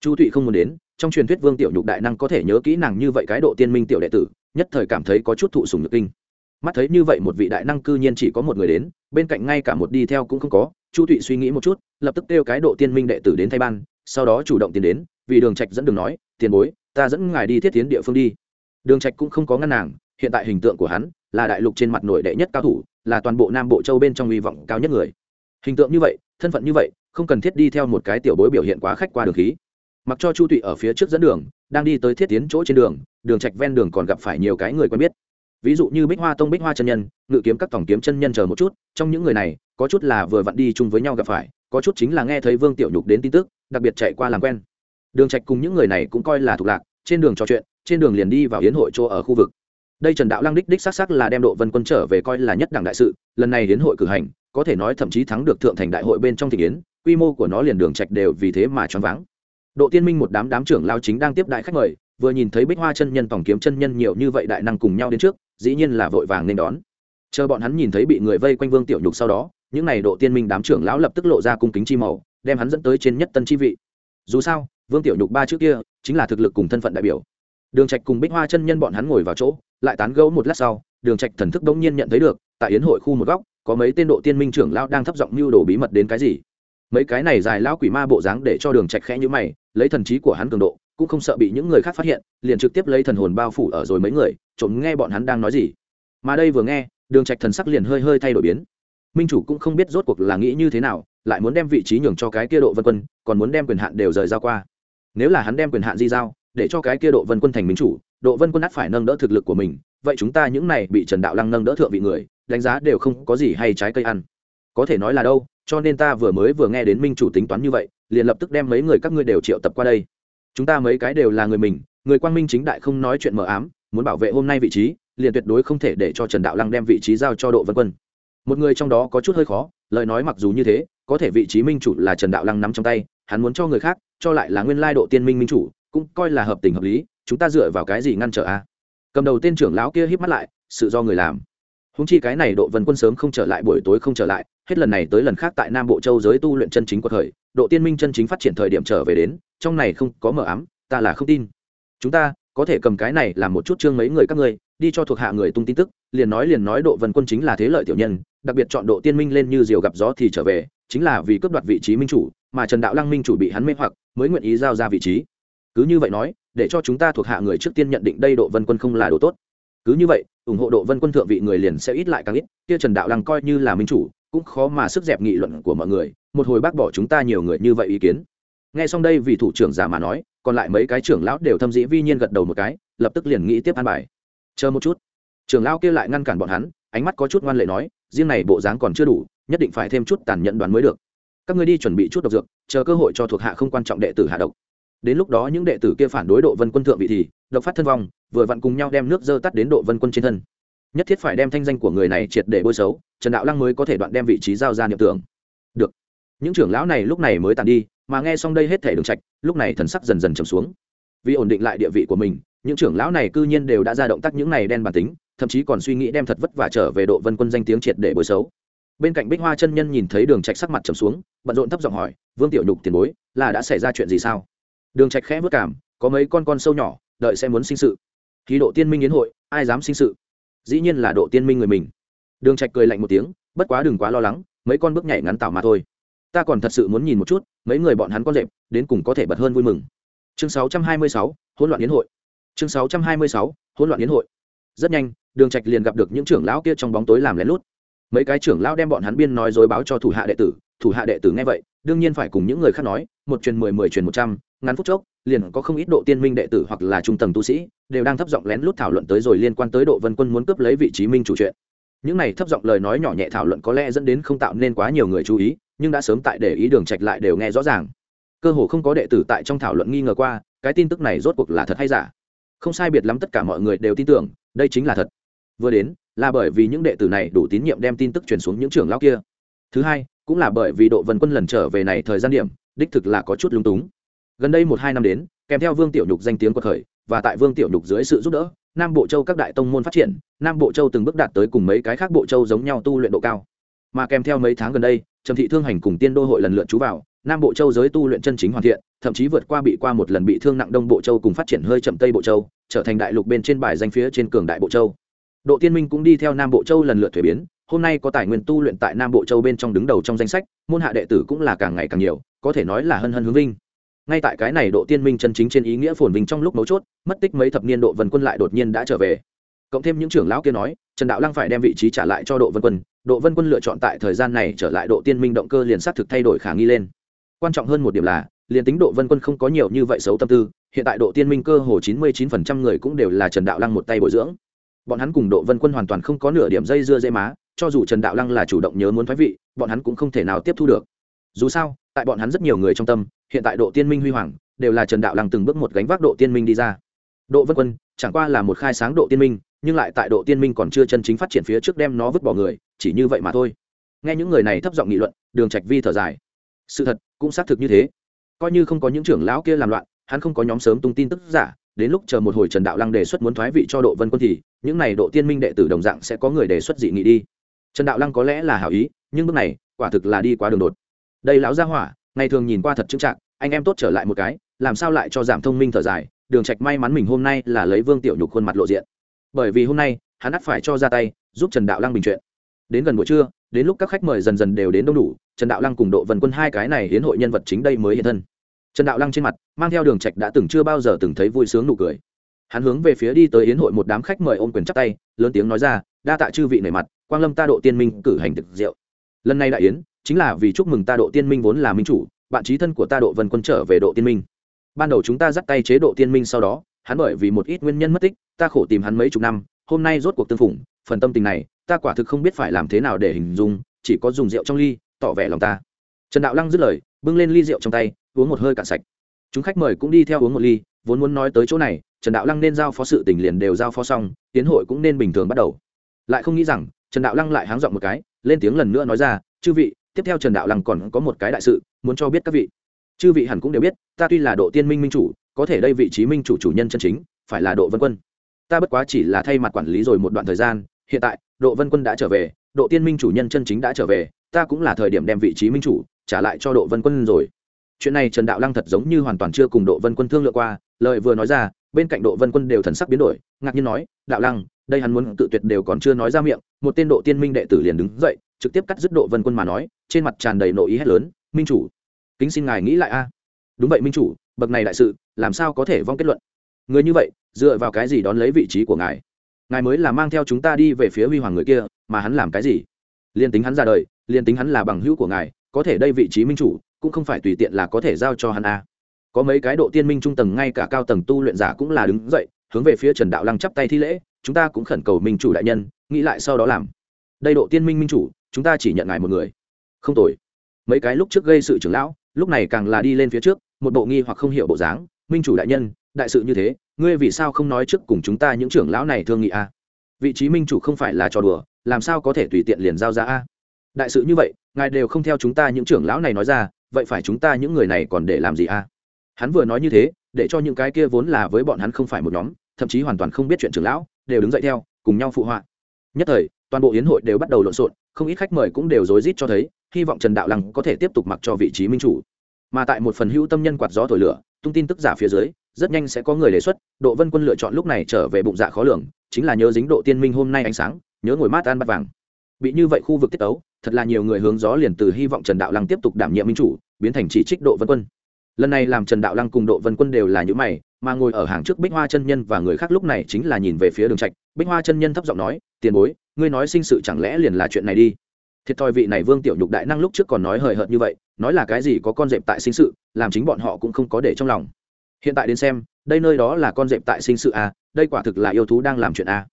Chu tụy không muốn đến trong truyền thuyết vương tiểu nhục đại năng có thể nhớ kỹ nàng như vậy cái độ tiên minh tiểu đệ tử, nhất thời cảm thấy có chút thụ sùng nhược kinh. Mắt thấy như vậy một vị đại năng cư nhiên chỉ có một người đến, bên cạnh ngay cả một đi theo cũng không có, chu thụy suy nghĩ một chút, lập tức kêu cái độ tiên minh đệ tử đến thay ban, sau đó chủ động tiến đến, vì đường trạch dẫn đường nói, tiền bối, ta dẫn ngài đi thiết tiến địa phương đi. Đường trạch cũng không có ngăn nàng, hiện tại hình tượng của hắn là đại lục trên mặt nổi đệ nhất cao thủ, là toàn bộ nam bộ châu bên trong hy vọng cao nhất người. Hình tượng như vậy, thân phận như vậy, không cần thiết đi theo một cái tiểu bối biểu hiện quá khách qua đường khí mặc cho chu tụy ở phía trước dẫn đường, đang đi tới thiết tiến chỗ trên đường đường trạch ven đường còn gặp phải nhiều cái người quen biết. Ví dụ như bích hoa tông, bích hoa chân nhân, ngự kiếm các tổng kiếm chân nhân chờ một chút, trong những người này, có chút là vừa vặn đi chung với nhau gặp phải, có chút chính là nghe thấy vương tiểu nhục đến tin tức, đặc biệt chạy qua làm quen. Đường trạch cùng những người này cũng coi là thuộc lạc, trên đường trò chuyện, trên đường liền đi vào hiến hội chỗ ở khu vực. Đây trần đạo lăng đích đích xác xác là đem độ vân quân trở về coi là nhất đẳng đại sự, lần này hiến hội cử hành, có thể nói thậm chí thắng được thượng thành đại hội bên trong thị yến, quy mô của nó liền đường trạch đều vì thế mà choáng váng độ tiên minh một đám đám trưởng lao chính đang tiếp đại khách mời, vừa nhìn thấy bích hoa chân nhân, tổng kiếm chân nhân nhiều như vậy đại năng cùng nhau đến trước, dĩ nhiên là vội vàng nên đón. Chờ bọn hắn nhìn thấy bị người vây quanh vương tiểu nhục sau đó, những n à y độ tiên minh đám trưởng lão lập tức lộ ra cung kính chi màu, đem hắn dẫn tới trên nhất tân chi vị. Dù sao, vương tiểu nhục ba trước kia chính là thực lực cùng thân phận đại biểu. Đường trạch cùng bích hoa chân nhân bọn hắn ngồi vào chỗ, lại tán gẫu một lát sau, đường trạch thần thức đống nhiên nhận thấy được, tại yến hội khu một góc, có mấy tên độ tiên minh trưởng lão đang thấp giọng mưu đồ bí mật đến cái gì mấy cái này dài lão quỷ ma bộ dáng để cho đường trạch khẽ như mày, lấy thần trí của hắn cường độ, cũng không sợ bị những người khác phát hiện, liền trực tiếp lấy thần hồn bao phủ ở rồi mấy người, trộm nghe bọn hắn đang nói gì. Mà đây vừa nghe, đường trạch thần sắc liền hơi hơi thay đổi biến. Minh chủ cũng không biết rốt cuộc là nghĩ như thế nào, lại muốn đem vị trí nhường cho cái kia độ vân quân, còn muốn đem quyền hạn đều rời giao qua. Nếu là hắn đem quyền hạn di giao, để cho cái kia độ vân quân thành minh chủ, độ vân quân ắt phải nâng đỡ thực lực của mình, vậy chúng ta những này bị trần đạo lăng nâng đỡ thượng vị người, đánh giá đều không có gì hay trái cây ăn có thể nói là đâu, cho nên ta vừa mới vừa nghe đến minh chủ tính toán như vậy, liền lập tức đem mấy người các ngươi đều triệu tập qua đây. Chúng ta mấy cái đều là người mình, người quang minh chính đại không nói chuyện mờ ám, muốn bảo vệ hôm nay vị trí, liền tuyệt đối không thể để cho trần đạo lăng đem vị trí giao cho độ vân quân. Một người trong đó có chút hơi khó, lời nói mặc dù như thế, có thể vị trí minh chủ là trần đạo lăng nắm trong tay, hắn muốn cho người khác, cho lại là nguyên lai độ tiên minh minh chủ, cũng coi là hợp tình hợp lý, chúng ta dựa vào cái gì ngăn trở a? Cầm đầu tên trưởng lão kia híp mắt lại, sự do người làm. Húng chi cái này độ vân quân sớm không trở lại, buổi tối không trở lại hết lần này tới lần khác tại nam bộ châu giới tu luyện chân chính của thời độ tiên minh chân chính phát triển thời điểm trở về đến, trong này không có mờ ám, ta là không tin. Chúng ta có thể cầm cái này làm một chút chương mấy người các ngươi, đi cho thuộc hạ người tung tin tức, liền nói liền nói độ vân quân chính là thế lợi tiểu nhân, đặc biệt chọn độ tiên minh lên như diều gặp gió thì trở về, chính là vì cướp đoạt vị trí minh chủ, mà trần đạo lăng minh chủ bị hắn mê hoặc, mới nguyện ý giao ra vị trí. Cứ như vậy nói, để cho chúng ta thuộc hạ người trước tiên nhận định đây độ vân quân không là đồ tốt. Cứ như vậy, ủng hộ độ vân quân thượng vị người liền sẽ ít lại càng ít, kia trần đạo lăng coi như là minh chủ cũng khó mà sức dẹp nghị luận của mọi người, một hồi bác bỏ chúng ta nhiều người như vậy ý kiến. Nghe xong đây vì thủ trưởng giả mà nói, còn lại mấy cái trưởng lão đều thâm dĩ vi nhiên gật đầu một cái, lập tức liền nghĩ tiếp an bài. Chờ một chút. Trưởng lão kia lại ngăn cản bọn hắn, ánh mắt có chút ngoan lệ nói, riêng này bộ dáng còn chưa đủ, nhất định phải thêm chút tàn nhẫn đoán mới được. Các ngươi đi chuẩn bị chút độc dược, chờ cơ hội cho thuộc hạ không quan trọng đệ tử hạ độc. Đến lúc đó những đệ tử kia phản đối độ vân quân thượng vị thì, độc phát thân vong, vừa vặn cùng nhau đem nước dơ tắt đến độ vân quân trên thân nhất thiết phải đem thanh danh của người này triệt để bôi xấu, trần đạo lăng mới có thể đoạn đem vị trí giao ra niệm tưởng. Được. Những trưởng lão này lúc này mới tàn đi, mà nghe xong đây hết thể đường trạch, lúc này thần sắc dần dần trầm xuống. Vì ổn định lại địa vị của mình, những trưởng lão này cư nhiên đều đã ra động tác những này đen bản tính, thậm chí còn suy nghĩ đem thật vất vả trở về độ vân quân danh tiếng triệt để bôi xấu. Bên cạnh bích hoa chân nhân nhìn thấy đường trạch sắc mặt trầm xuống, bận rộn thấp giọng hỏi, vương tiểu nhục tiền bối, là đã xảy ra chuyện gì sao? Đường trạch khẽ vất cảm, có mấy con con sâu nhỏ, đợi sẽ muốn sinh sự. Khí độ tiên minh yến hội, ai dám sinh sự? Dĩ nhiên là độ tiên minh người mình. Đường trạch cười lạnh một tiếng bất quá đừng quá lo lắng mấy con bước nhảy ngắn tảo mà thôi. Ta còn thật sự muốn nhìn một chút mấy người bọn hắn con rệp đến cùng có thể bật hơn vui mừng. Chương 626, hỗn loạn yến hội. Chương 626, hỗn loạn yến hội. Rất nhanh đường trạch liền gặp được những trưởng lão kia trong bóng tối làm lén lút. Mấy cái trưởng lão đem bọn hắn biên nói dối báo cho thủ hạ đệ tử thủ hạ đệ tử nghe vậy đương nhiên phải cùng những người khác nói, một truyền mười mười truyền một trăm, ngắn phút chốc, liền có không ít độ tiên minh đệ tử hoặc là trung tầng tu sĩ, đều đang thấp giọng lén lút thảo luận tới rồi liên quan tới độ vân quân muốn cướp lấy vị trí minh chủ chuyện. Những này thấp giọng lời nói nhỏ nhẹ thảo luận có lẽ dẫn đến không tạo nên quá nhiều người chú ý, nhưng đã sớm tại để ý đường trạch lại đều nghe rõ ràng. Cơ hồ không có đệ tử tại trong thảo luận nghi ngờ qua, cái tin tức này rốt cuộc là thật hay giả. Không sai biệt lắm tất cả mọi người đều tin tưởng, đây chính là thật. Vừa đến, là bởi vì những đệ tử này đủ tín nhiệm đem tin tức truyền xuống những trưởng lão kia. Thứ hai cũng là bởi vì độ vân quân lần trở về này thời gian điểm, đích thực là có chút lung túng. Gần đây một hai năm đến, kèm theo vương tiểu nhục danh tiếng quật khởi, và tại vương tiểu nhục dưới sự giúp đỡ, nam bộ châu các đại tông môn phát triển, nam bộ châu từng bước đạt tới cùng mấy cái khác bộ châu giống nhau tu luyện độ cao. Mà kèm theo mấy tháng gần đây, trầm thị thương hành cùng tiên đô hội lần lượt chú vào, nam bộ châu giới tu luyện chân chính hoàn thiện, thậm chí vượt qua bị qua một lần bị thương nặng đông bộ châu cùng phát triển hơi chậm tây bộ châu, trở thành đại lục bên trên bài danh phía trên cường đại bộ châu. Độ tiên minh cũng đi theo nam bộ châu lần lượt thuế biến hôm nay có tài nguyên tu luyện tại nam bộ châu bên trong đứng đầu trong danh sách, môn hạ đệ tử cũng là càng ngày càng nhiều, có thể nói là hân hân hướng vinh. Ngay tại cái này độ tiên minh chân chính trên ý nghĩa phồn vinh trong lúc mấu chốt, mất tích mấy thập niên độ vân quân lại đột nhiên đã trở về. Cộng thêm những trưởng lão kia nói, trần đạo lăng phải đem vị trí trả lại cho độ vân quân, độ vân quân lựa chọn tại thời gian này trở lại độ tiên minh động cơ liền xác thực thay đổi khả nghi lên. Quan trọng hơn một điểm là, liền tính độ vân quân không có nhiều như vậy xấu tâm tư, hiện tại độ tiên minh cơ hồ chín mươi chín phần trăm người cũng đều là trần đạo lăng một tay bồi dưỡng. Bọn hắn cùng độ vân quân hoàn toàn không có nửa điểm dây dưa dây má cho dù trần đạo lăng là chủ động nhớ muốn thoái vị, bọn hắn cũng không thể nào tiếp thu được. Dù sao, tại bọn hắn rất nhiều người trong tâm, hiện tại độ tiên minh huy hoàng, đều là trần đạo lăng từng bước một gánh vác độ tiên minh đi ra. Độ vân quân, chẳng qua là một khai sáng độ tiên minh, nhưng lại tại độ tiên minh còn chưa chân chính phát triển phía trước đem nó vứt bỏ người, chỉ như vậy mà thôi. Nghe những người này thấp giọng nghị luận, đường trạch vi thở dài. Sự thật, cũng xác thực như thế. Coi như không có những trưởng lão kia làm loạn, hắn không có nhóm sớm tung tin tức giả, đến lúc chờ một hồi trần đạo lăng đề xuất muốn thoái vị cho độ vân quân thì, những này độ tiên minh đệ tử đồng dạng sẽ có người đề xuất dị nghị đi trần đạo lăng có lẽ là hảo ý, nhưng bước này, quả thực là đi quá đường đột. Đây lão gia hỏa, ngày thường nhìn qua thật trưng trạng anh em tốt trở lại một cái, làm sao lại cho giảm thông minh thở dài, đường trạch may mắn mình hôm nay là lấy vương tiểu nhục khuôn mặt lộ diện. Bởi vì hôm nay, hắn ắt phải cho ra tay, giúp trần đạo lăng bình chuyện. Đến gần buổi trưa, đến lúc các khách mời dần dần đều đến đông đủ, trần đạo lăng cùng độ vân quân hai cái này hiến hội nhân vật chính đây mới hiện thân. Trần đạo lăng trên mặt, mang theo đường trạch đã từng chưa bao giờ từng thấy vui sướng nụ cười. Hắn hướng về phía đi tới hiến hội một đám khách mời ôm quyền chắp tay, lớn tiếng nói ra, đa tạ chư vị nể mặt quang lâm ta độ tiên minh cử hành thực diệu. Lần này đại yến, chính là vì chúc mừng ta độ tiên minh vốn là minh chủ, bạn trí thân của ta độ vân quân trở về độ tiên minh. Ban đầu chúng ta dắt tay chế độ tiên minh sau đó, hắn bởi vì một ít nguyên nhân mất tích, ta khổ tìm hắn mấy chục năm, hôm nay rốt cuộc tương phủng phần tâm tình này, ta quả thực không biết phải làm thế nào để hình dung, chỉ có dùng rượu trong ly, tỏ vẻ lòng ta. Trần đạo lăng dứt lời, bưng lên ly rượu trong tay, uống một hơi cạn sạch. Chúng khách mời cũng đi theo uống một ly, vốn muốn nói tới chỗ này, trần đạo lăng nên giao phó sự tình liền đều giao phó xong, tiến hội cũng nên bình thường bắt đầu. Lại không nghĩ rằng trần đạo lăng lại háng dọn một cái, lên tiếng lần nữa nói ra, chư vị, tiếp theo trần đạo lăng còn có một cái đại sự, muốn cho biết các vị. Chư vị hẳn cũng đều biết, ta tuy là độ tiên minh minh chủ, có thể đây vị trí minh chủ chủ nhân chân chính, phải là độ vân quân. Ta bất quá chỉ là thay mặt quản lý rồi một đoạn thời gian, hiện tại, độ vân quân đã trở về, độ tiên minh chủ nhân chân chính đã trở về, ta cũng là thời điểm đem vị trí minh chủ trả lại cho độ vân quân rồi. Chuyện này trần đạo lăng thật giống như hoàn toàn chưa cùng độ vân quân thương lượng qua lời vừa nói ra, bên cạnh độ vân quân đều thần sắc biến đổi, ngạc nhiên nói, đạo lăng, đây hắn muốn tự tuyệt đều còn chưa nói ra miệng, một tên độ tiên minh đệ tử liền đứng dậy, trực tiếp cắt dứt độ vân quân mà nói, trên mặt tràn đầy nội ý hét lớn, minh chủ, kính xin ngài nghĩ lại a. À. Đúng vậy minh chủ, bậc này đại sự, làm sao có thể vong kết luận? Người như vậy, dựa vào cái gì đón lấy vị trí của ngài? Ngài mới là mang theo chúng ta đi về phía huy hoàng người kia, mà hắn làm cái gì? Liên tính hắn ra đời, liên tính hắn là bằng hữu của ngài, có thể đây vị trí minh chủ, cũng không phải tùy tiện là có thể giao cho hắn a có mấy cái độ tiên minh trung tầng, ngay cả cao tầng tu luyện giả cũng là đứng dậy, hướng về phía trần đạo lăng chắp tay thi lễ, chúng ta cũng khẩn cầu minh chủ đại nhân, nghĩ lại sau đó làm. Đây độ tiên minh minh chủ, chúng ta chỉ nhận ngài một người. Không tồi. Mấy cái lúc trước gây sự trưởng lão, lúc này càng là đi lên phía trước, một bộ nghi hoặc không hiểu bộ dáng, minh chủ đại nhân, đại sự như thế, ngươi vì sao không nói trước cùng chúng ta những trưởng lão này thương nghị a? Vị trí minh chủ không phải là trò đùa, làm sao có thể tùy tiện liền giao ra a? Đại sự như vậy, ngài đều không theo chúng ta những trưởng lão này nói ra, vậy phải chúng ta những người này còn để làm gì a? Hắn vừa nói như thế, để cho những cái kia vốn là với bọn hắn không phải một nhóm, thậm chí hoàn toàn không biết chuyện trưởng lão, đều đứng dậy theo, cùng nhau phụ họa. Nhất thời, toàn bộ yến hội đều bắt đầu lộn xộn, không ít khách mời cũng đều rối rít cho thấy, hy vọng trần đạo lăng có thể tiếp tục mặc cho vị trí minh chủ. Mà tại một phần hữu tâm nhân quạt gió thổi lửa, tung tin tức giả phía dưới, rất nhanh sẽ có người đề xuất, độ vân quân lựa chọn lúc này trở về bụng dạ khó lường, chính là nhớ dính độ tiên minh hôm nay ánh sáng, nhớ ngồi mát ăn bát vàng. Bị như vậy khu vực tiết ấu thật là nhiều người hướng gió liền từ hy vọng trần đạo lăng tiếp tục đảm nhiệm minh chủ, biến thành chỉ trích độ vân quân lần này làm trần đạo lăng cùng độ vân quân đều là những mày, mà ngồi ở hàng trước bích hoa chân nhân và người khác lúc này chính là nhìn về phía đường trạch. Bích hoa chân nhân thấp giọng nói, tiền bối, ngươi nói sinh sự chẳng lẽ liền là chuyện này đi? Thiệt thòi vị này vương tiểu nhục đại năng lúc trước còn nói hời hợt như vậy, nói là cái gì có con dẹp tại sinh sự, làm chính bọn họ cũng không có để trong lòng. Hiện tại đến xem, đây nơi đó là con dẹp tại sinh sự a đây quả thực là yêu thú đang làm chuyện a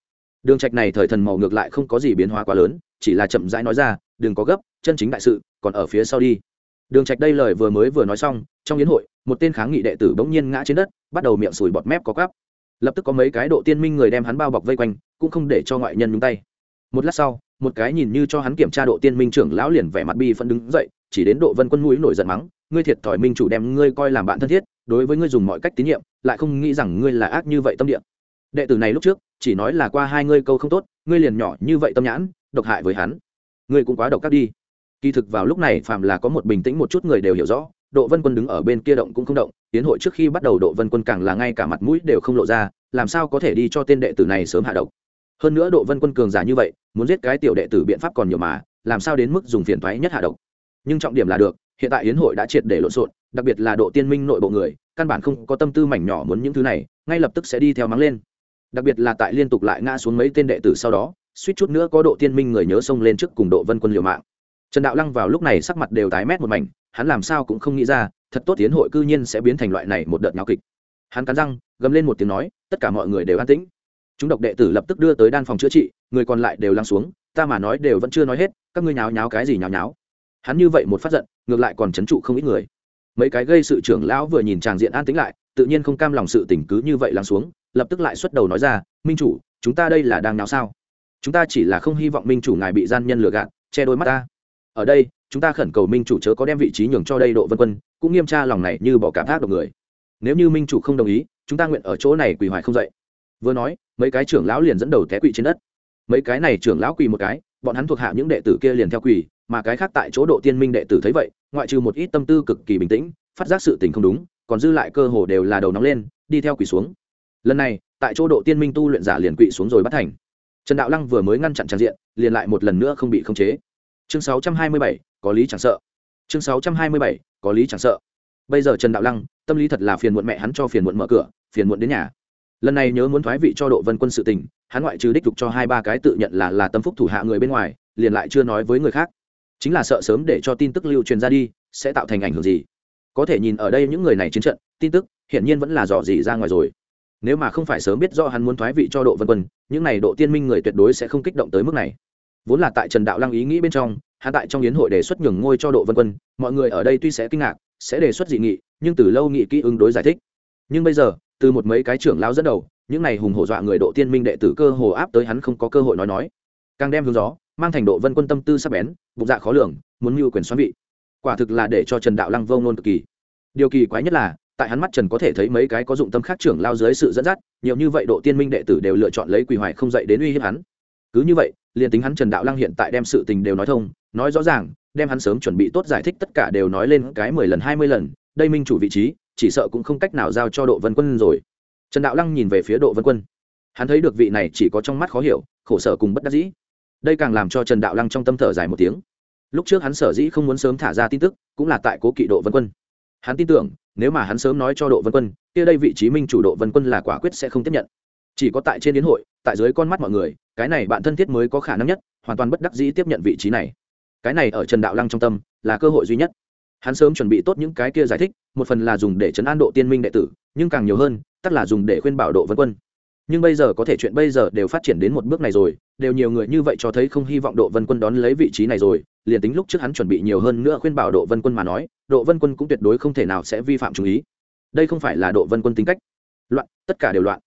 đường trạch này thời thần màu ngược lại không có gì biến hóa quá lớn, chỉ là chậm rãi nói ra, đừng có gấp, chân chính đại sự, còn ở phía sau đi đường trạch đây lời vừa mới vừa nói xong, trong yến hội, một tên kháng nghị đệ tử bỗng nhiên ngã trên đất, bắt đầu miệng sùi bọt mép có cắp lập tức có mấy cái độ tiên minh người đem hắn bao bọc vây quanh, cũng không để cho ngoại nhân nhúng tay. Một lát sau, một cái nhìn như cho hắn kiểm tra độ tiên minh trưởng lão liền vẻ mặt bi phân đứng dậy, chỉ đến độ vân quân mũi nổi giận mắng, ngươi thiệt thòi minh chủ đem ngươi coi làm bạn thân thiết, đối với ngươi dùng mọi cách tín nhiệm, lại không nghĩ rằng ngươi là ác như vậy tâm địa. Đệ tử này lúc trước, chỉ nói là qua hai ngươi câu không tốt, ngươi liền nhỏ như vậy tâm nhãn, độc hại với hắn. Ngươi cũng quá độc các đi kỳ thực vào lúc này phạm là có một bình tĩnh một chút người đều hiểu rõ độ vân quân đứng ở bên kia động cũng không động, tiến hội trước khi bắt đầu độ vân quân càng là ngay cả mặt mũi đều không lộ ra, làm sao có thể đi cho tên đệ tử này sớm hạ độc. Hơn nữa độ vân quân cường giả như vậy, muốn giết cái tiểu đệ tử biện pháp còn nhiều mà, làm sao đến mức dùng phiền thoái nhất hạ độc. Nhưng trọng điểm là được, hiện tại yến hội đã triệt để lộn xộn, đặc biệt là độ tiên minh nội bộ người, căn bản không có tâm tư mảnh nhỏ muốn những thứ này, ngay lập tức sẽ đi theo mắng lên. Đặc biệt là tại liên tục lại ngã xuống mấy tên đệ tử sau đó, suýt chút nữa có độ tiên minh người nhớ xông lên trước cùng độ vân quân liều mạng trần đạo lăng vào lúc này sắc mặt đều tái mét một mảnh, hắn làm sao cũng không nghĩ ra, thật tốt tiến hội cư nhiên sẽ biến thành loại này một đợt nháo kịch. Hắn cắn răng, gầm lên một tiếng nói, tất cả mọi người đều an tĩnh. Chúng độc đệ tử lập tức đưa tới đan phòng chữa trị, người còn lại đều lắng xuống, ta mà nói đều vẫn chưa nói hết, các ngươi nháo nháo cái gì nháo nháo. Hắn như vậy một phát giận, ngược lại còn chấn trụ không ít người. Mấy cái gây sự trưởng lão vừa nhìn tràng diện an tĩnh lại, tự nhiên không cam lòng sự tình cứ như vậy lắng xuống, lập tức lại xuất đầu nói ra, minh chủ, chúng ta đây là đang náo sao? Chúng ta chỉ là không hy vọng minh chủ ngài bị gian nhân lừa gạt, che đôi mắt ta ở đây, chúng ta khẩn cầu minh chủ chớ có đem vị trí nhường cho đây độ vân quân, cũng nghiêm tra lòng này như bỏ cảm thác độc người. Nếu như minh chủ không đồng ý, chúng ta nguyện ở chỗ này quỳ hoài không dậy. Vừa nói, mấy cái trưởng lão liền dẫn đầu té quỳ trên đất. Mấy cái này trưởng lão quỳ một cái, bọn hắn thuộc hạ những đệ tử kia liền theo quỳ, mà cái khác tại chỗ độ tiên minh đệ tử thấy vậy, ngoại trừ một ít tâm tư cực kỳ bình tĩnh, phát giác sự tình không đúng, còn dư lại cơ hồ đều là đầu nóng lên, đi theo quỳ xuống. Lần này, tại chỗ độ tiên minh tu luyện giả liền quỳ xuống rồi bắt thành. Trần đạo lăng vừa mới ngăn chặn trang diện, liền lại một lần nữa không bị khống chế chương 627, có lý chẳng sợ. Chương 627, có lý chẳng sợ. Bây giờ trần đạo lăng tâm lý thật là phiền muộn mẹ hắn cho phiền muộn mở cửa phiền muộn đến nhà. Lần này nhớ muốn thoái vị cho độ vân quân sự tình hắn ngoại trừ đích đục cho hai ba cái tự nhận là là tâm phúc thủ hạ người bên ngoài liền lại chưa nói với người khác. Chính là sợ sớm để cho tin tức lưu truyền ra đi sẽ tạo thành ảnh hưởng gì? Có thể nhìn ở đây những người này chiến trận tin tức hiển nhiên vẫn là dò dỉ ra ngoài rồi. Nếu mà không phải sớm biết do hắn muốn thoái vị cho độ vân quân những này độ tiên minh người tuyệt đối sẽ không kích động tới mức này vốn là tại trần đạo lăng ý nghĩ bên trong hạ tại trong yến hội đề xuất nhường ngôi cho độ vân quân, mọi người ở đây tuy sẽ kinh ngạc, sẽ đề xuất dị nghị, nhưng từ lâu nghị kỹ ứng đối giải thích. Nhưng bây giờ, từ một mấy cái trưởng lao dẫn đầu, những này hùng hổ dọa người độ tiên minh đệ tử cơ hồ áp tới hắn không có cơ hội nói nói. Càng đem hướng gió, mang thành độ vân quân tâm tư sắp bén, bụng dạ khó lường, muốn mưu quyền xoắn vị. Quả thực là để cho trần đạo lăng vông nôn cực kỳ. Điều kỳ quái nhất là, tại hắn mắt trần có thể thấy mấy cái có dụng tâm khác trưởng lao dưới sự dẫn dắt, nhiều như vậy độ tiên minh đệ tử đều lựa chọn lấy quỳ hoài không dậy đến uy hiếp hắn cứ như vậy, liền tính hắn trần đạo lăng hiện tại đem sự tình đều nói thông, nói rõ ràng, đem hắn sớm chuẩn bị tốt giải thích tất cả đều nói lên cái mười lần, hai mươi lần, đây minh chủ vị trí, chỉ sợ cũng không cách nào giao cho độ vân quân rồi. Trần đạo lăng nhìn về phía độ vân quân. Hắn thấy được vị này chỉ có trong mắt khó hiểu, khổ sở cùng bất đắc dĩ. Đây càng làm cho trần đạo lăng trong tâm thở dài một tiếng. Lúc trước hắn sở dĩ không muốn sớm thả ra tin tức, cũng là tại cố kỵ độ vân quân. Hắn tin tưởng, nếu mà hắn sớm nói cho độ vân quân, kia đây vị trí minh chủ độ vân quân là quả quyết sẽ không tiếp nhận. Chỉ có tại trên đến hội, tại dưới con mắt mọi người cái này bạn thân thiết mới có khả năng nhất, hoàn toàn bất đắc dĩ tiếp nhận vị trí này. Cái này ở trần đạo lăng trong tâm, là cơ hội duy nhất. Hắn sớm chuẩn bị tốt những cái kia giải thích, một phần là dùng để chấn an độ tiên minh đệ tử, nhưng càng nhiều hơn, tất là dùng để khuyên bảo độ vân quân. Nhưng bây giờ có thể chuyện bây giờ đều phát triển đến một bước này rồi, đều nhiều người như vậy cho thấy không hy vọng độ vân quân đón lấy vị trí này rồi, liền tính lúc trước hắn chuẩn bị nhiều hơn nữa khuyên bảo độ vân quân mà nói, độ vân quân cũng tuyệt đối không thể nào sẽ vi phạm chú ý. Đây không phải là độ vân quân tính cách. Loạn, tất cả đều loạn.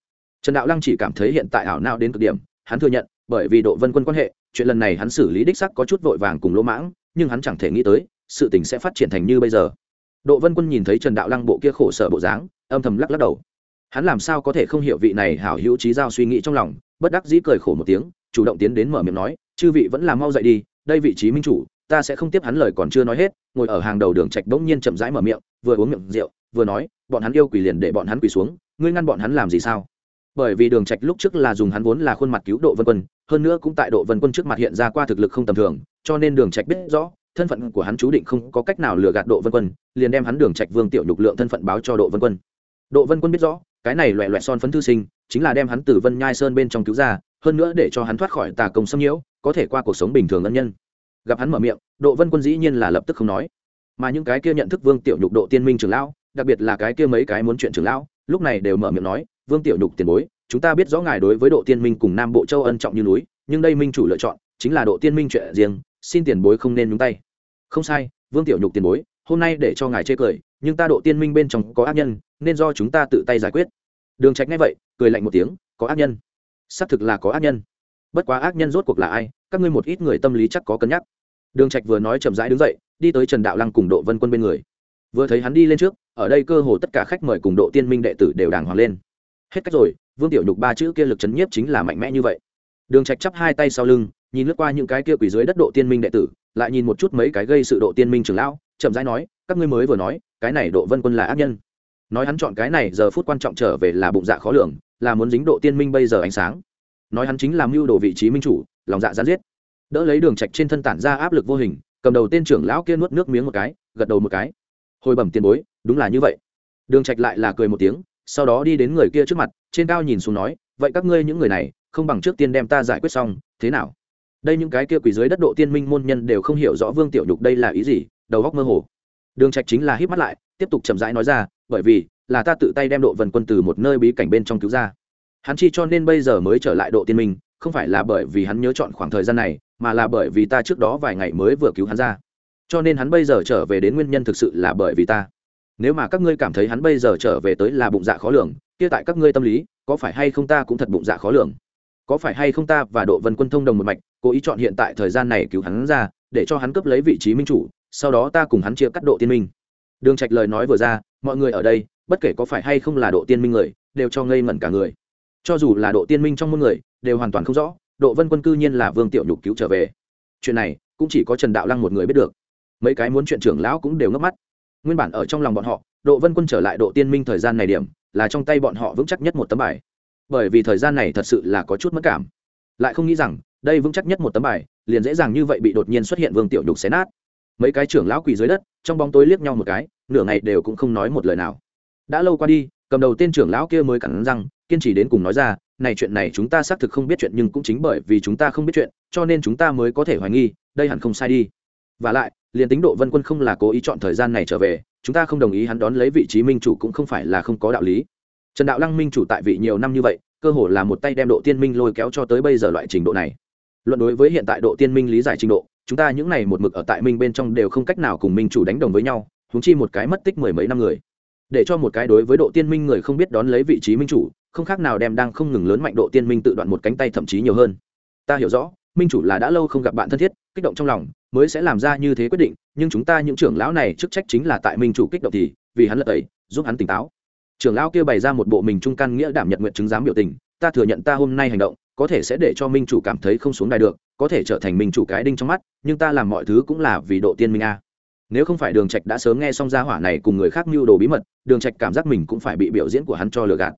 Trần đạo lăng chỉ cảm thấy hiện tại ảo nào đến cực điểm hắn thừa nhận, bởi vì độ vân quân quan hệ, chuyện lần này hắn xử lý đích sắc có chút vội vàng cùng lỗ mãng, nhưng hắn chẳng thể nghĩ tới, sự tình sẽ phát triển thành như bây giờ. Độ vân quân nhìn thấy trần đạo lăng bộ kia khổ sở bộ dáng, âm thầm lắc lắc đầu. Hắn làm sao có thể không hiểu vị này hảo hữu trí giao suy nghĩ trong lòng, bất đắc dĩ cười khổ một tiếng, chủ động tiến đến mở miệng nói, chư vị vẫn là mau dậy đi, đây vị trí minh chủ, ta sẽ không tiếp hắn lời còn chưa nói hết. Ngồi ở hàng đầu đường trạch bỗng nhiên chậm rãi mở miệng, vừa uống miệng rượu, vừa nói, bọn hắn yêu quỷ liền để bọn hắn quỳ xuống, ngươi ngăn bọn hắn làm gì sao? Bởi vì đường trạch lúc trước là dùng hắn vốn là khuôn mặt cứu độ vân quân, hơn nữa cũng tại độ vân quân trước mặt hiện ra qua thực lực không tầm thường, cho nên đường trạch biết rõ, thân phận của hắn chú định không có cách nào lừa gạt độ vân quân, liền đem hắn đường trạch vương tiểu nhục lượng thân phận báo cho độ vân quân. Độ vân quân biết rõ, cái này loẹ loại son phấn thư sinh, chính là đem hắn từ vân nhai sơn bên trong cứu ra, hơn nữa để cho hắn thoát khỏi tà công xâm nhiễu, có thể qua cuộc sống bình thường ân nhân. Gặp hắn mở miệng, độ vân quân dĩ nhiên là lập tức không nói. Mà những cái kia nhận thức vương tiểu nhục độ tiên minh trưởng lão, đặc biệt là cái kia mấy cái muốn chuyện trưởng lão, lúc này đều mở miệng nói vương tiểu nhục tiền bối, chúng ta biết rõ ngài đối với độ tiên minh cùng nam bộ châu ân trọng như núi, nhưng đây minh chủ lựa chọn, chính là độ tiên minh chuyện riêng, xin tiền bối không nên nhúng tay. Không sai, vương tiểu nhục tiền bối, hôm nay để cho ngài chê cười, nhưng ta độ tiên minh bên trong có ác nhân, nên do chúng ta tự tay giải quyết. Đường trạch ngay vậy, cười lạnh một tiếng, có ác nhân. Xác thực là có ác nhân. Bất quá ác nhân rốt cuộc là ai, các ngươi một ít người tâm lý chắc có cân nhắc. Đường trạch vừa nói chậm rãi đứng dậy, đi tới trần đạo lăng cùng độ vân quân bên người. Vừa thấy hắn đi lên trước, ở đây cơ hồ tất cả khách mời cùng độ tiên minh đệ tử đều đàng hoàng lên hết cách rồi, vương tiểu nhục ba chữ kia lực chấn nhiếp chính là mạnh mẽ như vậy. Đường trạch chắp hai tay sau lưng, nhìn lướt qua những cái kia quỷ dưới đất độ tiên minh đệ tử, lại nhìn một chút mấy cái gây sự độ tiên minh trưởng lão, chậm rãi nói, các ngươi mới vừa nói, cái này độ vân quân là ác nhân. Nói hắn chọn cái này, giờ phút quan trọng trở về là bụng dạ khó lường, là muốn dính độ tiên minh bây giờ ánh sáng. Nói hắn chính là mưu đồ vị trí minh chủ, lòng dạ gián giết. Đỡ lấy đường trạch trên thân tản ra áp lực vô hình, cầm đầu tên trưởng lão kia nuốt nước miếng một cái, gật đầu một cái. Hồi bẩm tiền bối, đúng là như vậy. Đường trạch lại là cười một tiếng sau đó đi đến người kia trước mặt, trên cao nhìn xuống nói, vậy các ngươi những người này, không bằng trước tiên đem ta giải quyết xong, thế nào? Đây những cái kia quỷ dưới đất độ tiên minh môn nhân đều không hiểu rõ vương tiểu nhục đây là ý gì, đầu góc mơ hồ. Đường trạch chính là híp mắt lại, tiếp tục chậm rãi nói ra, bởi vì, là ta tự tay đem độ vần quân từ một nơi bí cảnh bên trong cứu ra. Hắn chi cho nên bây giờ mới trở lại độ tiên minh, không phải là bởi vì hắn nhớ chọn khoảng thời gian này, mà là bởi vì ta trước đó vài ngày mới vừa cứu hắn ra. Cho nên hắn bây giờ trở về đến nguyên nhân thực sự là bởi vì ta nếu mà các ngươi cảm thấy hắn bây giờ trở về tới là bụng dạ khó lường, kia tại các ngươi tâm lý, có phải hay không ta cũng thật bụng dạ khó lường? Có phải hay không ta và độ vân quân thông đồng một mạch, cố ý chọn hiện tại thời gian này cứu hắn ra, để cho hắn cướp lấy vị trí minh chủ, sau đó ta cùng hắn chia cắt độ tiên minh? Đường trạch lời nói vừa ra, mọi người ở đây, bất kể có phải hay không là độ tiên minh người, đều cho ngây ngẩn cả người. Cho dù là độ tiên minh trong môn người, đều hoàn toàn không rõ, độ vân quân cư nhiên là vương tiểu nhục cứu trở về. Chuyện này, cũng chỉ có trần đạo lăng một người biết được. Mấy cái muốn chuyện trưởng lão cũng đều ngấp mắt nguyên bản ở trong lòng bọn họ, độ vân quân trở lại độ tiên minh thời gian này điểm, là trong tay bọn họ vững chắc nhất một tấm bài. Bởi vì thời gian này thật sự là có chút mất cảm. Lại không nghĩ rằng, đây vững chắc nhất một tấm bài, liền dễ dàng như vậy bị đột nhiên xuất hiện vương tiểu nhục xé nát. Mấy cái trưởng lão quỳ dưới đất, trong bóng tối liếc nhau một cái, nửa ngày đều cũng không nói một lời nào. Đã lâu qua đi, cầm đầu tên trưởng lão kia mới cẳng răng, kiên trì đến cùng nói ra, này chuyện này chúng ta xác thực không biết chuyện nhưng cũng chính bởi vì chúng ta không biết chuyện, cho nên chúng ta mới có thể hoài nghi, đây hẳn không sai đi. Và lại liền tính độ vân quân không là cố ý chọn thời gian này trở về, chúng ta không đồng ý hắn đón lấy vị trí minh chủ cũng không phải là không có đạo lý. Trần đạo lăng minh chủ tại vị nhiều năm như vậy, cơ hồ là một tay đem độ tiên minh lôi kéo cho tới bây giờ loại trình độ này. Luận đối với hiện tại độ tiên minh lý giải trình độ, chúng ta những này một mực ở tại minh bên trong đều không cách nào cùng minh chủ đánh đồng với nhau húng chi một cái mất tích mười mấy năm người. Để cho một cái đối với độ tiên minh người không biết đón lấy vị trí minh chủ, không khác nào đem đang không ngừng lớn mạnh độ tiên minh tự đoạn một cánh tay thậm chí nhiều hơn. Ta hiểu rõ, minh chủ là đã lâu không gặp bạn thân thiết, kích động trong lòng mới sẽ làm ra như thế quyết định, nhưng chúng ta những trưởng lão này chức trách chính là tại minh chủ kích động thì, vì hắn lật tẩy, giúp hắn tỉnh táo. Trưởng lão kia bày ra một bộ mình trung căn nghĩa đảm nhận nguyện chứng giám biểu tình, ta thừa nhận ta hôm nay hành động, có thể sẽ để cho minh chủ cảm thấy không xuống đài được, có thể trở thành minh chủ cái đinh trong mắt, nhưng ta làm mọi thứ cũng là vì độ tiên minh a. Nếu không phải đường trạch đã sớm nghe xong gia hỏa này cùng người khác mưu đồ bí mật, đường trạch cảm giác mình cũng phải bị biểu diễn của hắn cho lừa gạt.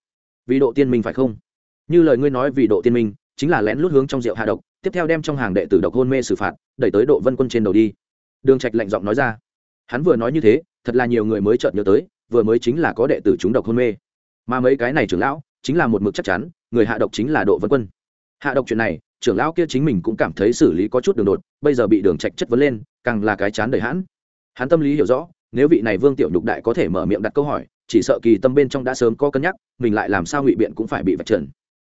Vì độ tiên minh phải không? Như lời ngươi nói vì độ tiên minh, chính là lén lút hướng trong rượu hạ độc tiếp theo đem trong hàng đệ tử độc hôn mê xử phạt, đẩy tới độ vân quân trên đầu đi. Đường trạch lạnh giọng nói ra. Hắn vừa nói như thế, thật là nhiều người mới chợt nhớ tới, vừa mới chính là có đệ tử chúng độc hôn mê. Mà mấy cái này trưởng lão, chính là một mực chắc chắn, người hạ độc chính là độ vân quân. Hạ độc chuyện này, trưởng lão kia chính mình cũng cảm thấy xử lý có chút đường đột, bây giờ bị đường trạch chất vấn lên, càng là cái chán đời hãn. Hắn tâm lý hiểu rõ, nếu vị này vương tiểu nhục đại có thể mở miệng đặt câu hỏi, chỉ sợ kỳ tâm bên trong đã sớm có cân nhắc, mình lại làm sao ngụy biện cũng phải bị vạch trần.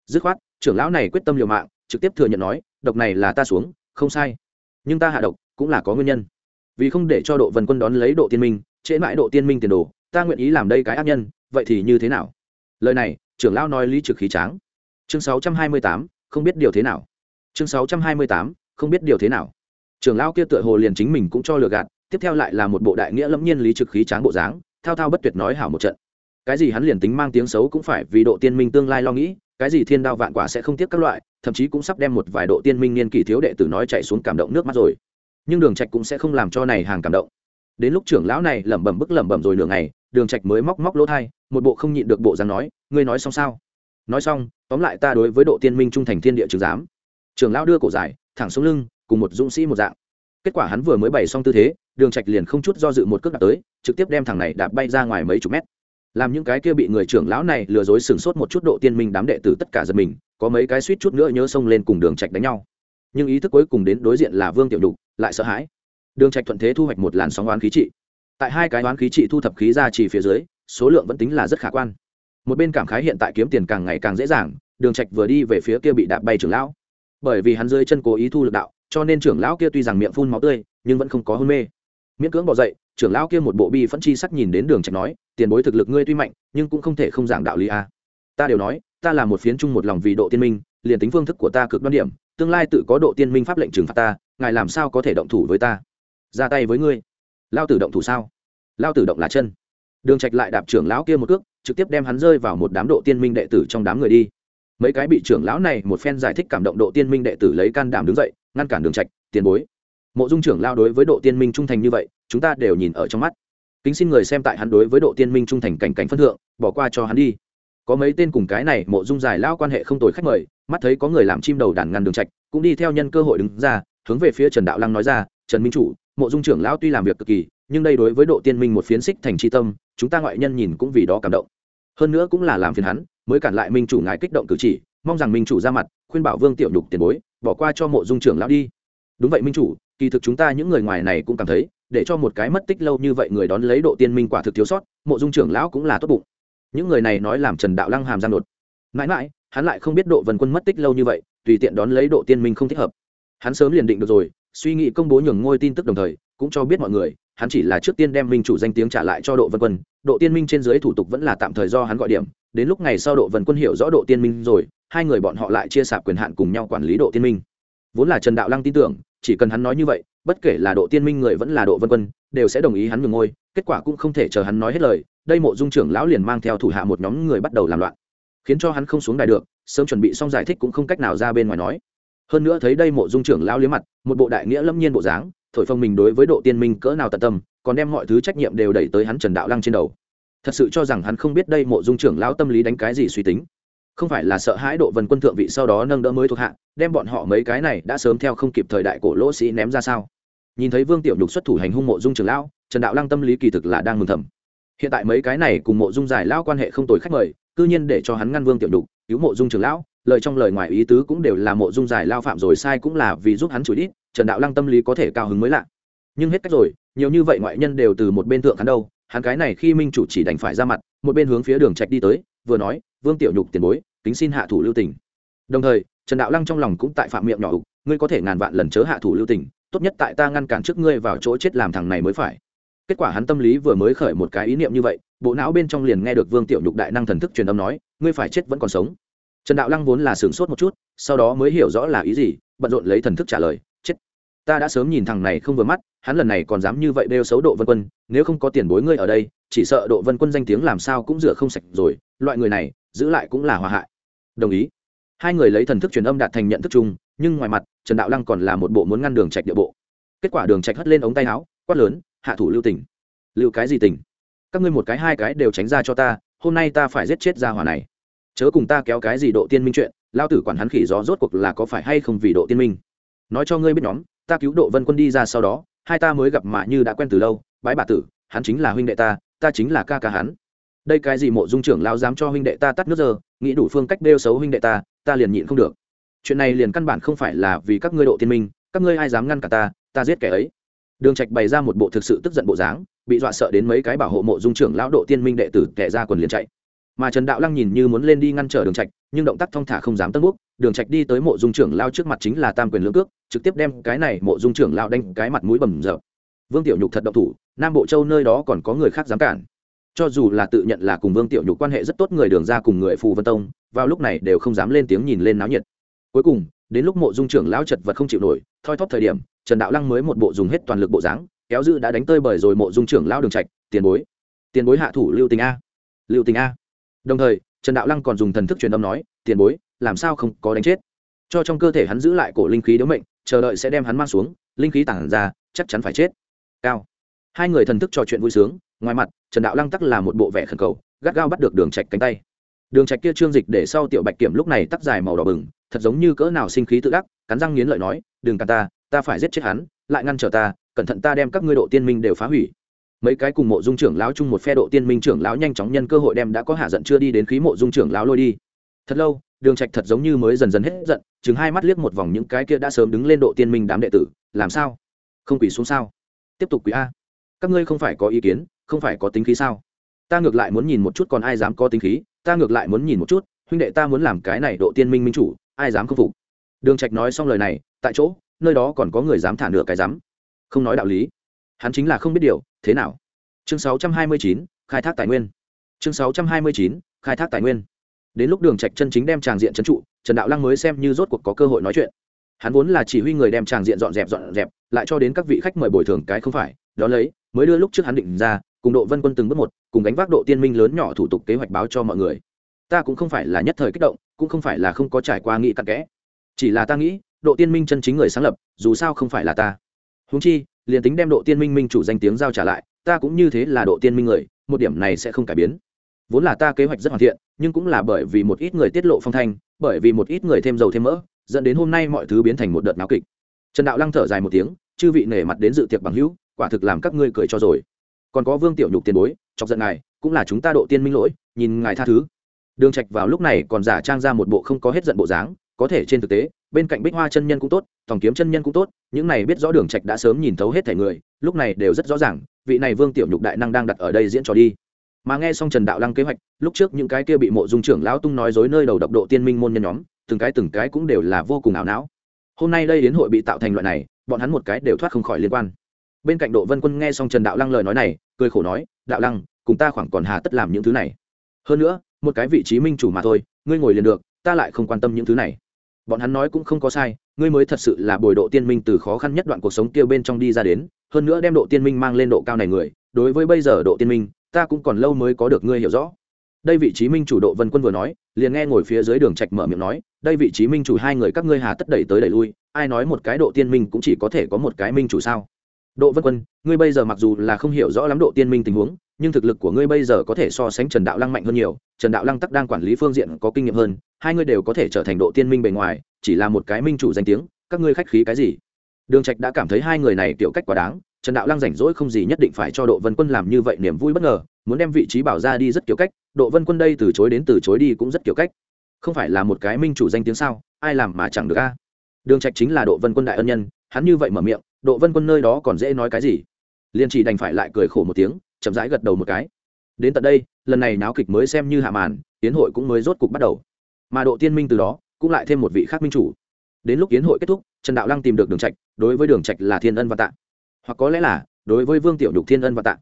Dứt khoát, trưởng lão này quyết tâm liều mạng trực tiếp thừa nhận nói độc này là ta xuống không sai. Nhưng ta hạ độc cũng là có nguyên nhân. Vì không để cho độ vân quân đón lấy độ tiên minh trễ mãi độ tiên minh tiền đồ ta nguyện ý làm đây cái ác nhân vậy thì như thế nào? Lời này trưởng lão nói lý trực khí tráng. Chương 628, không biết điều thế nào. Chương 628, không biết điều thế nào. Trưởng lão kia tựa hồ liền chính mình cũng cho lừa gạt tiếp theo lại là một bộ đại nghĩa lâm nhiên lý trực khí tráng bộ dáng thao thao bất tuyệt nói hảo một trận. Cái gì hắn liền tính mang tiếng xấu cũng phải vì độ tiên minh tương lai lo nghĩ cái gì thiên đao vạn quả sẽ không tiếc các loại thậm chí cũng sắp đem một vài độ tiên minh niên kỷ thiếu đệ tử nói chạy xuống cảm động nước mắt rồi. Nhưng đường trạch cũng sẽ không làm cho này hàng cảm động. Đến lúc trưởng lão này lẩm bẩm bức lẩm bẩm rồi nửa ngày, đường trạch mới móc móc lỗ thay một bộ không nhịn được bộ dáng nói, ngươi nói xong sao? Nói xong, tóm lại ta đối với độ tiên minh trung thành thiên địa chứng giám. Trưởng lão đưa cổ dài, thẳng xuống lưng, cùng một dũng sĩ một dạng. Kết quả hắn vừa mới bày xong tư thế, đường trạch liền không chút do dự một cước đạp tới, trực tiếp đem thằng này đạp bay ra ngoài mấy chục mét. Làm những cái kia bị người trưởng lão này lừa dối sừng sốt một chút độ tiên minh đám đệ tử tất cả giật mình có mấy cái suýt chút nữa nhớ xông lên cùng đường trạch đánh nhau. Nhưng ý thức cuối cùng đến đối diện là vương tiểu đục lại sợ hãi. Đường trạch thuận thế thu hoạch một làn sóng oán khí trị. Tại hai cái oán khí trị thu thập khí ra chỉ phía dưới, số lượng vẫn tính là rất khả quan. Một bên cảm khái hiện tại kiếm tiền càng ngày càng dễ dàng, đường trạch vừa đi về phía kia bị đạp bay trưởng lão. Bởi vì hắn rơi chân cố ý thu lực đạo, cho nên trưởng lão kia tuy rằng miệng phun máu tươi, nhưng vẫn không có hôn mê. Miễn cưỡng bỏ dậy, trưởng lão kia một bộ bi phẫn chi sắc nhìn đến đường trạch nói, tiền bối thực lực ngươi tuy mạnh, nhưng cũng không thể không giảng đạo lý a. Ta đều nói ta là một phiến chung một lòng vì độ tiên minh, liền tính phương thức của ta cực đoan điểm, tương lai tự có độ tiên minh pháp lệnh trừng phạt ta, ngài làm sao có thể động thủ với ta? Ra tay với ngươi. Lao tử động thủ sao? Lao tử động là chân. Đường trạch lại đạp trưởng lão kia một cước, trực tiếp đem hắn rơi vào một đám độ tiên minh đệ tử trong đám người đi. Mấy cái bị trưởng lão này một phen giải thích cảm động độ tiên minh đệ tử lấy can đảm đứng dậy, ngăn cản đường trạch, tiền bối. Mộ dung trưởng lao đối với độ tiên minh trung thành như vậy, chúng ta đều nhìn ở trong mắt. Kính xin người xem tại hắn đối với độ tiên minh trung thành cảnh cảnh phân thượng, bỏ qua cho hắn đi có mấy tên cùng cái này mộ dung giải lao quan hệ không tồi khách mời, mắt thấy có người làm chim đầu đàn ngăn đường trạch, cũng đi theo nhân cơ hội đứng ra, hướng về phía trần đạo lăng nói ra, trần minh chủ, mộ dung trưởng lão tuy làm việc cực kỳ, nhưng đây đối với độ tiên minh một phiến xích thành tri tâm, chúng ta ngoại nhân nhìn cũng vì đó cảm động. Hơn nữa cũng là làm phiền hắn, mới cản lại minh chủ ngài kích động cử chỉ, mong rằng minh chủ ra mặt, khuyên bảo vương tiểu nhục tiền bối, bỏ qua cho mộ dung trưởng lão đi. Đúng vậy minh chủ, kỳ thực chúng ta những người ngoài này cũng cảm thấy, để cho một cái mất tích lâu như vậy người đón lấy độ tiên minh quả thực thiếu sót, mộ dung trưởng lão cũng là tốt bụng những người này nói làm trần đạo lăng hàm giang đột. Mãi mãi, hắn lại không biết độ vân quân mất tích lâu như vậy, tùy tiện đón lấy độ tiên minh không thích hợp. Hắn sớm liền định được rồi, suy nghĩ công bố nhường ngôi tin tức đồng thời, cũng cho biết mọi người, hắn chỉ là trước tiên đem minh chủ danh tiếng trả lại cho độ vân quân, độ tiên minh trên dưới thủ tục vẫn là tạm thời do hắn gọi điểm, đến lúc ngày sau độ vân quân hiểu rõ độ tiên minh rồi, hai người bọn họ lại chia sạp quyền hạn cùng nhau quản lý độ tiên minh. Vốn là trần đạo lăng tin tưởng, chỉ cần hắn nói như vậy, bất kể là độ tiên minh người vẫn là độ vân quân, đều sẽ đồng ý hắn nhường ngôi, kết quả cũng không thể chờ hắn nói hết lời đây mộ dung trưởng lão liền mang theo thủ hạ một nhóm người bắt đầu làm loạn. Khiến cho hắn không xuống đài được, sớm chuẩn bị xong giải thích cũng không cách nào ra bên ngoài nói. Hơn nữa thấy đây mộ dung trưởng lão liếm mặt, một bộ đại nghĩa lâm nhiên bộ dáng, thổi phồng mình đối với độ tiên minh cỡ nào tận tâm, còn đem mọi thứ trách nhiệm đều đẩy tới hắn trần đạo lăng trên đầu. Thật sự cho rằng hắn không biết đây mộ dung trưởng lão tâm lý đánh cái gì suy tính. Không phải là sợ hãi độ vần quân thượng vị sau đó nâng đỡ mới thuộc hạ, đem bọn họ mấy cái này đã sớm theo không kịp thời đại cổ lỗ sĩ ném ra sao? Nhìn thấy vương tiểu nhục xuất thủ hành hung mộ dung trưởng lão, trần đạo lăng tâm lý kỳ thực là đang mừng thầm hiện tại mấy cái này cùng mộ dung giải lao quan hệ không tồi khách mời, cư nhiên để cho hắn ngăn vương tiểu đục cứu mộ dung trường lão, lời trong lời ngoài ý tứ cũng đều là mộ dung giải lao phạm rồi sai cũng là vì giúp hắn chửi ít trần đạo lăng tâm lý có thể cao hứng mới lạ. Nhưng hết cách rồi, nhiều như vậy ngoại nhân đều từ một bên thượng hắn đâu, hắn cái này khi minh chủ chỉ đành phải ra mặt, một bên hướng phía đường trạch đi tới, vừa nói, vương tiểu nhục tiền bối, kính xin hạ thủ lưu tình. Đồng thời, trần đạo lăng trong lòng cũng tại phạm miệng nhỏ ục, ngươi có thể ngàn vạn lần chớ hạ thủ lưu tình, tốt nhất tại ta ngăn cản trước ngươi vào chỗ chết làm thằng này mới phải kết quả hắn tâm lý vừa mới khởi một cái ý niệm như vậy, bộ não bên trong liền nghe được vương tiểu nhục đại năng thần thức truyền âm nói, ngươi phải chết vẫn còn sống. Trần đạo lăng vốn là sửng sốt một chút, sau đó mới hiểu rõ là ý gì, bận rộn lấy thần thức trả lời, chết. Ta đã sớm nhìn thằng này không vừa mắt, hắn lần này còn dám như vậy đeo xấu độ vân quân, nếu không có tiền bối ngươi ở đây, chỉ sợ độ vân quân danh tiếng làm sao cũng rửa không sạch rồi, loại người này, giữ lại cũng là hòa hại. Đồng ý. Hai người lấy thần thức truyền âm đạt thành nhận thức chung, nhưng ngoài mặt, trần đạo lăng còn là một bộ muốn ngăn đường trạch địa bộ. Kết quả đường trạch hất lên ống tay áo, quát lớn hạ thủ lưu tình. Lưu cái gì tình? Các ngươi một cái hai cái đều tránh ra cho ta, hôm nay ta phải giết chết ra hỏa này. Chớ cùng ta kéo cái gì độ tiên minh chuyện, lao tử quản hắn khỉ gió rốt cuộc là có phải hay không vì độ tiên minh. Nói cho ngươi biết nhóm, ta cứu độ vân quân đi ra sau đó, hai ta mới gặp mà như đã quen từ lâu, bái bà tử, hắn chính là huynh đệ ta ta chính là ca ca hắn. Đây cái gì mộ dung trưởng lao dám cho huynh đệ ta tắt nước giờ, nghĩ đủ phương cách đeo xấu huynh đệ ta ta liền nhịn không được. Chuyện này liền căn bản không phải là vì các ngươi độ tiên minh, các ngươi ai dám ngăn cả ta ta giết kẻ ấy đường trạch bày ra một bộ thực sự tức giận bộ dáng, bị dọa sợ đến mấy cái bảo hộ mộ dung trưởng lão độ tiên minh đệ tử kẻ ra quần liền chạy. Mà trần đạo lăng nhìn như muốn lên đi ngăn trở đường trạch, nhưng động tác thong thả không dám tân bước. Đường trạch đi tới mộ dung trưởng lao trước mặt chính là tam quyền lưỡng cước, trực tiếp đem cái này mộ dung trưởng lao đánh cái mặt mũi bầm dập. Vương tiểu nhục thật động thủ, nam bộ châu nơi đó còn có người khác dám cản. Cho dù là tự nhận là cùng vương tiểu nhục quan hệ rất tốt người đường ra cùng người phù vân tông, vào lúc này đều không dám lên tiếng nhìn lên náo nhiệt. Cuối cùng, đến lúc mộ dung trưởng lão chật vật không chịu nổi, thoi thóp thời điểm trần đạo lăng mới một bộ dùng hết toàn lực bộ dáng, kéo dư đã đánh tơi bởi rồi mộ dung trưởng lao đường trạch, tiền bối. Tiền bối hạ thủ lưu tình a. Lưu tình a. Đồng thời, trần đạo lăng còn dùng thần thức truyền âm nói, tiền bối, làm sao không có đánh chết? Cho trong cơ thể hắn giữ lại cổ linh khí đếu mệnh, chờ đợi sẽ đem hắn mang xuống, linh khí tản ra, chắc chắn phải chết. Cao. Hai người thần thức trò chuyện vui sướng, ngoài mặt, trần đạo lăng tắc là một bộ vẻ khẩn cầu, gắt gao bắt được đường trạch cánh tay. Đường trạch kia trương dịch để sau tiểu bạch kiểm lúc này tắc dài màu đỏ bừng, thật giống như cỡ nào sinh khí tự đắc, cắn răng nghiến lợi nói, đừng cản ta ta phải giết chết hắn, lại ngăn trở ta, cẩn thận ta đem các ngươi độ tiên minh đều phá hủy. Mấy cái cùng mộ dung trưởng lão chung một phe độ tiên minh trưởng lão nhanh chóng nhân cơ hội đem đã có hạ giận chưa đi đến khí mộ dung trưởng lão lôi đi. Thật lâu, đường trạch thật giống như mới dần dần hết giận, chừng hai mắt liếc một vòng những cái kia đã sớm đứng lên độ tiên minh đám đệ tử, làm sao? Không quỳ xuống sao? Tiếp tục quỳ a. Các ngươi không phải có ý kiến, không phải có tính khí sao? Ta ngược lại muốn nhìn một chút còn ai dám có tính khí, ta ngược lại muốn nhìn một chút, huynh đệ ta muốn làm cái này độ tiên minh minh chủ, ai dám không phục? Đường trạch nói xong lời này, tại chỗ nơi đó còn có người dám thả nửa cái dám không nói đạo lý. Hắn chính là không biết điều thế nào? Chương 629, khai thác tài nguyên. Chương 629, khai thác tài nguyên. Đến lúc đường trạch chân chính đem tràng diện trấn trụ trần đạo lăng mới xem như rốt cuộc có cơ hội nói chuyện. Hắn vốn là chỉ huy người đem tràng diện dọn dẹp dọn dẹp lại cho đến các vị khách mời bồi thường cái không phải đó lấy mới đưa lúc trước hắn định ra cùng độ vân quân từng bước một cùng gánh vác độ tiên minh lớn nhỏ thủ tục kế hoạch báo cho mọi người. Ta cũng không phải là nhất thời kích động cũng không phải là không có trải qua nghĩ cặn kẽ. Chỉ là ta nghĩ độ tiên minh chân chính người sáng lập, dù sao không phải là ta. Húng chi, liền tính đem độ tiên minh minh chủ danh tiếng giao trả lại, ta cũng như thế là độ tiên minh người, một điểm này sẽ không cải biến. Vốn là ta kế hoạch rất hoàn thiện, nhưng cũng là bởi vì một ít người tiết lộ phong thanh, bởi vì một ít người thêm dầu thêm mỡ, dẫn đến hôm nay mọi thứ biến thành một đợt náo kịch. Trần đạo lăng thở dài một tiếng, chư vị nể mặt đến dự tiệc bằng hữu, quả thực làm các ngươi cười cho rồi. Còn có vương tiểu nhục tiền bối, chọc giận ngài, cũng là chúng ta độ tiên minh lỗi, nhìn ngài tha thứ. Đường trạch vào lúc này còn giả trang ra một bộ không có hết giận bộ dáng có thể trên thực tế, bên cạnh bích hoa chân nhân cũng tốt tòng kiếm chân nhân cũng tốt, những này biết rõ đường trạch đã sớm nhìn thấu hết thể người, lúc này đều rất rõ ràng, vị này vương tiểu nhục đại năng đang đặt ở đây diễn trò đi. Mà nghe xong trần đạo lăng kế hoạch, lúc trước những cái kia bị mộ dung trưởng lão tung nói dối nơi đầu độc độ tiên minh môn nhân nhóm, từng cái từng cái cũng đều là vô cùng ảo não. Hôm nay đây đến hội bị tạo thành loại này, bọn hắn một cái đều thoát không khỏi liên quan. Bên cạnh độ vân quân nghe xong trần đạo lăng lời nói này, cười khổ nói, đạo lăng, cùng ta khoảng còn hà tất làm những thứ này. Hơn nữa, một cái vị trí minh chủ mà thôi, ngươi ngồi liền được, ta lại không quan tâm những thứ này bọn hắn nói cũng không có sai, ngươi mới thật sự là bồi độ tiên minh từ khó khăn nhất đoạn cuộc sống kia bên trong đi ra đến, hơn nữa đem độ tiên minh mang lên độ cao này người, đối với bây giờ độ tiên minh, ta cũng còn lâu mới có được ngươi hiểu rõ. Đây vị trí minh chủ độ vân quân vừa nói, liền nghe ngồi phía dưới đường trạch mở miệng nói, đây vị trí minh chủ hai người các ngươi hà tất đẩy tới đẩy lui, ai nói một cái độ tiên minh cũng chỉ có thể có một cái minh chủ sao? Độ vân quân, ngươi bây giờ mặc dù là không hiểu rõ lắm độ tiên minh tình huống, nhưng thực lực của ngươi bây giờ có thể so sánh trần đạo lăng mạnh hơn nhiều, trần đạo lăng tắc đang quản lý phương diện có kinh nghiệm hơn hai ngươi đều có thể trở thành độ tiên minh bề ngoài, chỉ là một cái minh chủ danh tiếng, các ngươi khách khí cái gì? Đường trạch đã cảm thấy hai người này tiểu cách quá đáng, trần đạo lăng rảnh rỗi không gì nhất định phải cho độ vân quân làm như vậy niềm vui bất ngờ, muốn đem vị trí bảo ra đi rất kiểu cách, độ vân quân đây từ chối đến từ chối đi cũng rất kiểu cách. Không phải là một cái minh chủ danh tiếng sao, ai làm mà chẳng được a? Đường trạch chính là độ vân quân đại ân nhân, hắn như vậy mở miệng, độ vân quân nơi đó còn dễ nói cái gì? Liên chỉ đành phải lại cười khổ một tiếng, chậm rãi gật đầu một cái. Đến tận đây, lần này náo kịch mới xem như hạ màn, tiến hội cũng mới rốt cục bắt đầu mà độ tiên minh từ đó cũng lại thêm một vị khác minh chủ. Đến lúc kiến hội kết thúc, trần đạo lăng tìm được đường trạch, đối với đường trạch là thiên ân và tạ. Hoặc có lẽ là, đối với vương tiểu nhục thiên ân và tạ.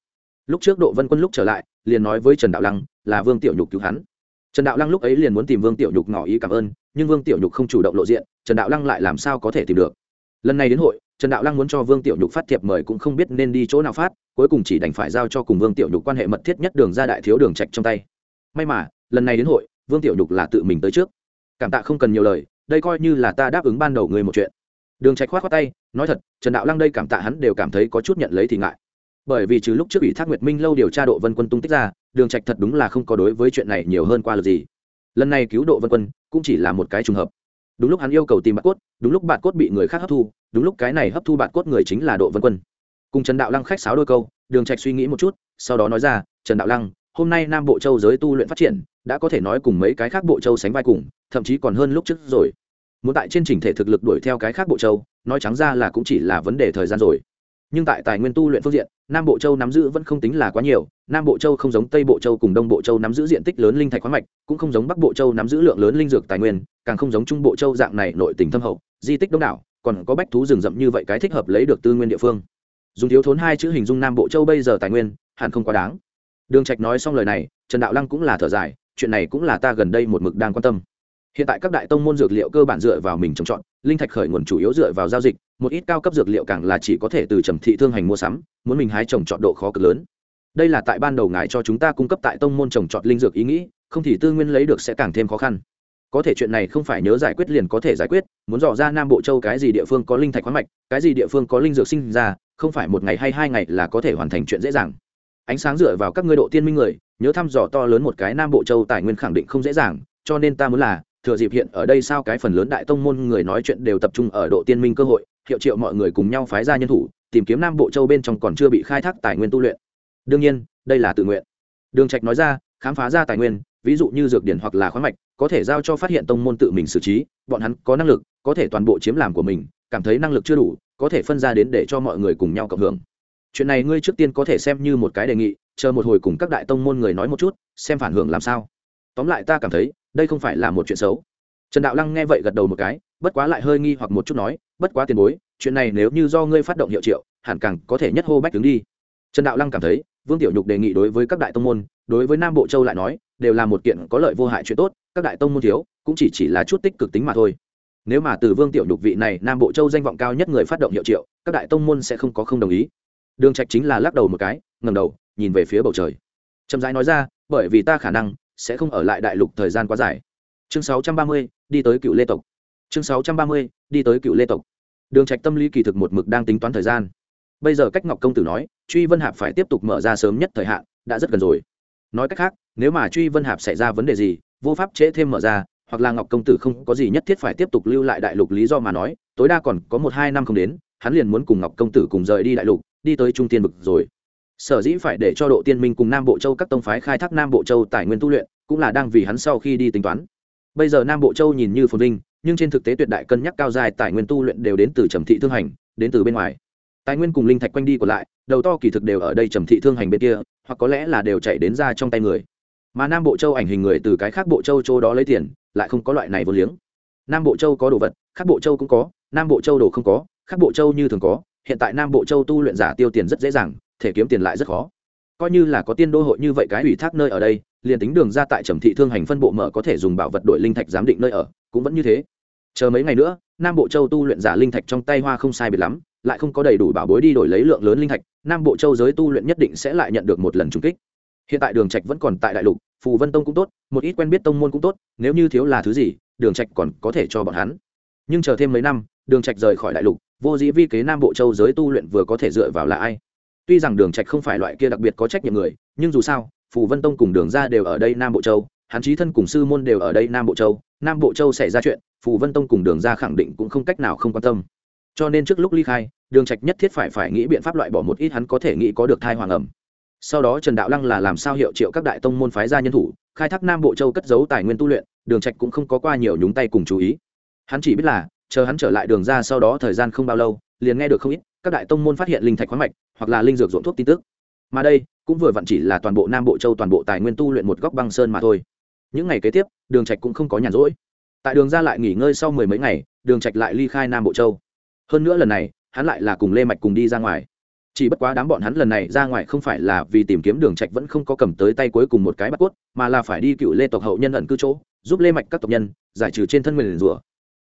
Lúc trước độ vân quân lúc trở lại, liền nói với trần đạo lăng là vương tiểu nhục cứu hắn. Trần đạo lăng lúc ấy liền muốn tìm vương tiểu nhục ngỏ ý cảm ơn, nhưng vương tiểu nhục không chủ động lộ diện, trần đạo lăng lại làm sao có thể tìm được. Lần này đến hội, trần đạo lăng muốn cho vương tiểu nhục phát thiệp mời cũng không biết nên đi chỗ nào phát, cuối cùng chỉ đành phải giao cho cùng vương tiểu nhục quan hệ mật thiết nhất đường ra đại thiếu đường trạch trong tay. May mà, lần này đến hội vương tiểu nhục là tự mình tới trước. Cảm tạ không cần nhiều lời, đây coi như là ta đáp ứng ban đầu người một chuyện. Đường trạch khoát khoát tay, nói thật, trần đạo lăng đây cảm tạ hắn đều cảm thấy có chút nhận lấy thì ngại. Bởi vì trừ lúc trước ủy thác nguyệt minh lâu điều tra độ vân quân tung tích ra, đường trạch thật đúng là không có đối với chuyện này nhiều hơn qua là gì. Lần này cứu độ vân quân, cũng chỉ là một cái trùng hợp. Đúng lúc hắn yêu cầu tìm bạt cốt, đúng lúc bạt cốt bị người khác hấp thu, đúng lúc cái này hấp thu bạt cốt người chính là độ vân quân. Cùng trần đạo lăng khách sáo đôi câu, đường trạch suy nghĩ một chút, sau đó nói ra, trần đạo lăng hôm nay nam bộ châu giới tu luyện phát triển, đã có thể nói cùng mấy cái khác bộ châu sánh vai cùng, thậm chí còn hơn lúc trước rồi. Muốn tại trên trình thể thực lực đuổi theo cái khác bộ châu, nói trắng ra là cũng chỉ là vấn đề thời gian rồi. Nhưng tại tài nguyên tu luyện phương diện, nam bộ châu nắm giữ vẫn không tính là quá nhiều, nam bộ châu không giống tây bộ châu cùng đông bộ châu nắm giữ diện tích lớn linh thạch khoáng mạch, cũng không giống bắc bộ châu nắm giữ lượng lớn linh dược tài nguyên, càng không giống trung bộ châu dạng này nội tỉnh thâm hậu, di tích đông đảo, còn có bách thú rừng rậm như vậy cái thích hợp lấy được tư nguyên địa phương. Dùng thiếu thốn hai chữ hình dung nam bộ châu bây giờ tài nguyên, hẳn không quá đáng đường trạch nói xong lời này, trần đạo lăng cũng là thở dài, chuyện này cũng là ta gần đây một mực đang quan tâm. Hiện tại các đại tông môn dược liệu cơ bản dựa vào mình trồng trọt, linh thạch khởi nguồn chủ yếu dựa vào giao dịch, một ít cao cấp dược liệu càng là chỉ có thể từ trầm thị thương hành mua sắm, muốn mình hái trồng trọt độ khó cực lớn. Đây là tại ban đầu ngài cho chúng ta cung cấp tại tông môn trồng trọt linh dược ý nghĩ, không thì tư nguyên lấy được sẽ càng thêm khó khăn. Có thể chuyện này không phải nhớ giải quyết liền có thể giải quyết, muốn dò ra nam bộ châu cái gì địa phương có linh thạch khoáng mạch, cái gì địa phương có linh dược sinh ra, không phải một ngày hay hai ngày là có thể hoàn thành chuyện dễ dàng ánh sáng dựa vào các ngươi độ tiên minh người, nhớ thăm dò to lớn một cái nam bộ châu tài nguyên khẳng định không dễ dàng, cho nên ta muốn là, thừa dịp hiện ở đây sao cái phần lớn đại tông môn người nói chuyện đều tập trung ở độ tiên minh cơ hội, hiệu triệu mọi người cùng nhau phái ra nhân thủ, tìm kiếm nam bộ châu bên trong còn chưa bị khai thác tài nguyên tu luyện. Đương nhiên, đây là tự nguyện. Đường trạch nói ra, khám phá ra tài nguyên, ví dụ như dược điển hoặc là khoáng mạch, có thể giao cho phát hiện tông môn tự mình xử trí, bọn hắn có năng lực, có thể toàn bộ chiếm làm của mình, cảm thấy năng lực chưa đủ, có thể phân ra đến để cho mọi người cùng nhau cộng hưởng chuyện này ngươi trước tiên có thể xem như một cái đề nghị, chờ một hồi cùng các đại tông môn người nói một chút, xem phản hưởng làm sao. Tóm lại ta cảm thấy, đây không phải là một chuyện xấu. Trần đạo lăng nghe vậy gật đầu một cái, bất quá lại hơi nghi hoặc một chút nói, bất quá tiền bối, chuyện này nếu như do ngươi phát động hiệu triệu, hẳn càng có thể nhất hô bách đứng đi. Trần đạo lăng cảm thấy, vương tiểu nhục đề nghị đối với các đại tông môn, đối với nam bộ châu lại nói, đều là một kiện có lợi vô hại chuyện tốt, các đại tông môn thiếu, cũng chỉ chỉ là chút tích cực tính mà thôi. Nếu mà từ vương tiểu nhục vị này nam bộ châu danh vọng cao nhất người phát động hiệu triệu, các đại tông môn sẽ không có không đồng ý đường trạch chính là lắc đầu một cái ngẩng đầu nhìn về phía bầu trời. Chậm rãi nói ra bởi vì ta khả năng sẽ không ở lại đại lục thời gian quá dài. Chương 630, đi tới cựu lê tộc. Chương 630, đi tới cựu lê tộc. Đường trạch tâm lý kỳ thực một mực đang tính toán thời gian. Bây giờ cách ngọc công tử nói truy vân hạp phải tiếp tục mở ra sớm nhất thời hạn đã rất gần rồi. Nói cách khác nếu mà truy vân hạp xảy ra vấn đề gì vô pháp trễ thêm mở ra hoặc là ngọc công tử không có gì nhất thiết phải tiếp tục lưu lại đại lục lý do mà nói tối đa còn có một hai năm không đến hắn liền muốn cùng ngọc công tử cùng rời đi đại lục đi tới trung tiên vực rồi. Sở dĩ phải để cho độ tiên minh cùng nam bộ châu các tông phái khai thác nam bộ châu tài nguyên tu luyện, cũng là đang vì hắn sau khi đi tính toán. Bây giờ nam bộ châu nhìn như phồn vinh, nhưng trên thực tế tuyệt đại cân nhắc cao dài tài nguyên tu luyện đều đến từ trầm thị thương hành, đến từ bên ngoài. Tài nguyên cùng linh thạch quanh đi còn lại, đầu to kỳ thực đều ở đây trầm thị thương hành bên kia, hoặc có lẽ là đều chạy đến ra trong tay người. Mà nam bộ châu ảnh hình người từ cái khác bộ châu châu đó lấy tiền, lại không có loại này vô liếng. Nam bộ châu có đồ vật, khác bộ châu cũng có, nam bộ châu đồ không có, khác bộ châu như thường có hiện tại nam bộ châu tu luyện giả tiêu tiền rất dễ dàng, thể kiếm tiền lại rất khó. Coi như là có tiên đô hội như vậy cái ủy thác nơi ở đây, liền tính đường ra tại trầm thị thương hành phân bộ mở có thể dùng bảo vật đổi linh thạch giám định nơi ở, cũng vẫn như thế. Chờ mấy ngày nữa, nam bộ châu tu luyện giả linh thạch trong tay hoa không sai biệt lắm, lại không có đầy đủ bảo bối đi đổi lấy lượng lớn linh thạch, nam bộ châu giới tu luyện nhất định sẽ lại nhận được một lần trùng kích. Hiện tại đường trạch vẫn còn tại đại lục, phù vân tông cũng tốt, một ít quen biết tông môn cũng tốt, nếu như thiếu là thứ gì, đường trạch còn có thể cho bọn hắn. Nhưng chờ thêm mấy năm, đường trạch rời khỏi đại lục vô dĩ vi kế nam bộ châu giới tu luyện vừa có thể dựa vào là ai? Tuy rằng đường trạch không phải loại kia đặc biệt có trách nhiệm người, nhưng dù sao, phù vân tông cùng đường ra đều ở đây nam bộ châu, hắn chí thân cùng sư môn đều ở đây nam bộ châu, nam bộ châu xảy ra chuyện, phù vân tông cùng đường ra khẳng định cũng không cách nào không quan tâm. Cho nên trước lúc ly khai, đường trạch nhất thiết phải phải nghĩ biện pháp loại bỏ một ít hắn có thể nghĩ có được thai hoàng ẩm. Sau đó trần đạo lăng là làm sao hiệu triệu các đại tông môn phái gia nhân thủ, khai thác nam bộ châu cất giấu tài nguyên tu luyện, đường trạch cũng không có qua nhiều nhúng tay cùng chú ý. Hắn chỉ biết là chờ hắn trở lại đường ra sau đó thời gian không bao lâu, liền nghe được không ít, các đại tông môn phát hiện linh thạch khoáng mạch, hoặc là linh dược ruộng thuốc tin tức. Mà đây, cũng vừa vặn chỉ là toàn bộ nam bộ châu toàn bộ tài nguyên tu luyện một góc băng sơn mà thôi. Những ngày kế tiếp, đường trạch cũng không có nhàn rỗi. Tại đường ra lại nghỉ ngơi sau mười mấy ngày, đường trạch lại ly khai nam bộ châu. Hơn nữa lần này, hắn lại là cùng lê mạch cùng đi ra ngoài. Chỉ bất quá đám bọn hắn lần này ra ngoài không phải là vì tìm kiếm đường trạch vẫn không có cầm tới tay cuối cùng một cái bắt cốt, mà là phải đi cựu lê tộc hậu nhân ẩn cư chỗ, giúp lê mạch các tộc nhân giải trừ trên thân mình rùa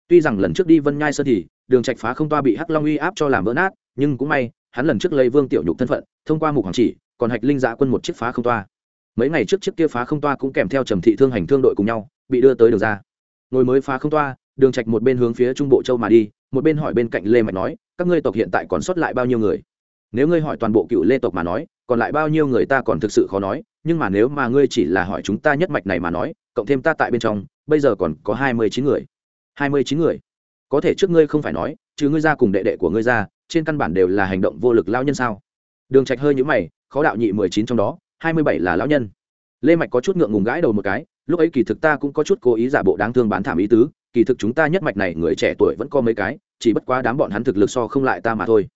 tuy rằng lần trước đi vân nhai sơn thì, đường trạch phá không toa bị hắc long uy áp cho làm vỡ nát, nhưng cũng may, hắn lần trước lấy vương tiểu nhục thân phận, thông qua mục hoàng chỉ, còn hạch linh dạ quân một chiếc phá không toa. Mấy ngày trước chiếc kia phá không toa cũng kèm theo trầm thị thương hành thương đội cùng nhau, bị đưa tới đường ra. Ngồi mới phá không toa, đường trạch một bên hướng phía trung bộ châu mà đi, một bên hỏi bên cạnh lê mạch nói, các ngươi tộc hiện tại còn sót lại bao nhiêu người? Nếu ngươi hỏi toàn bộ cựu lê tộc mà nói, còn lại bao nhiêu người ta còn thực sự khó nói, nhưng mà nếu mà ngươi chỉ là hỏi chúng ta nhất mạch này mà nói, cộng thêm ta tại bên trong, bây giờ còn có hai mươi chín người hai mươi chín người. Có thể trước ngươi không phải nói chứ ngươi ra cùng đệ đệ của ngươi ra, trên căn bản đều là hành động vô lực lao nhân sao? Đường trạch hơi nhũ mày, khó đạo nhị mười chín trong đó, hai mươi bảy là lão nhân. Lê mạch có chút ngượng ngùng gãi đầu một cái, lúc ấy kỳ thực ta cũng có chút cố ý giả bộ đáng thương bán thảm ý tứ, kỳ thực chúng ta nhất mạch này người trẻ tuổi vẫn có mấy cái, chỉ bất quá đám bọn hắn thực lực so không lại ta mà thôi.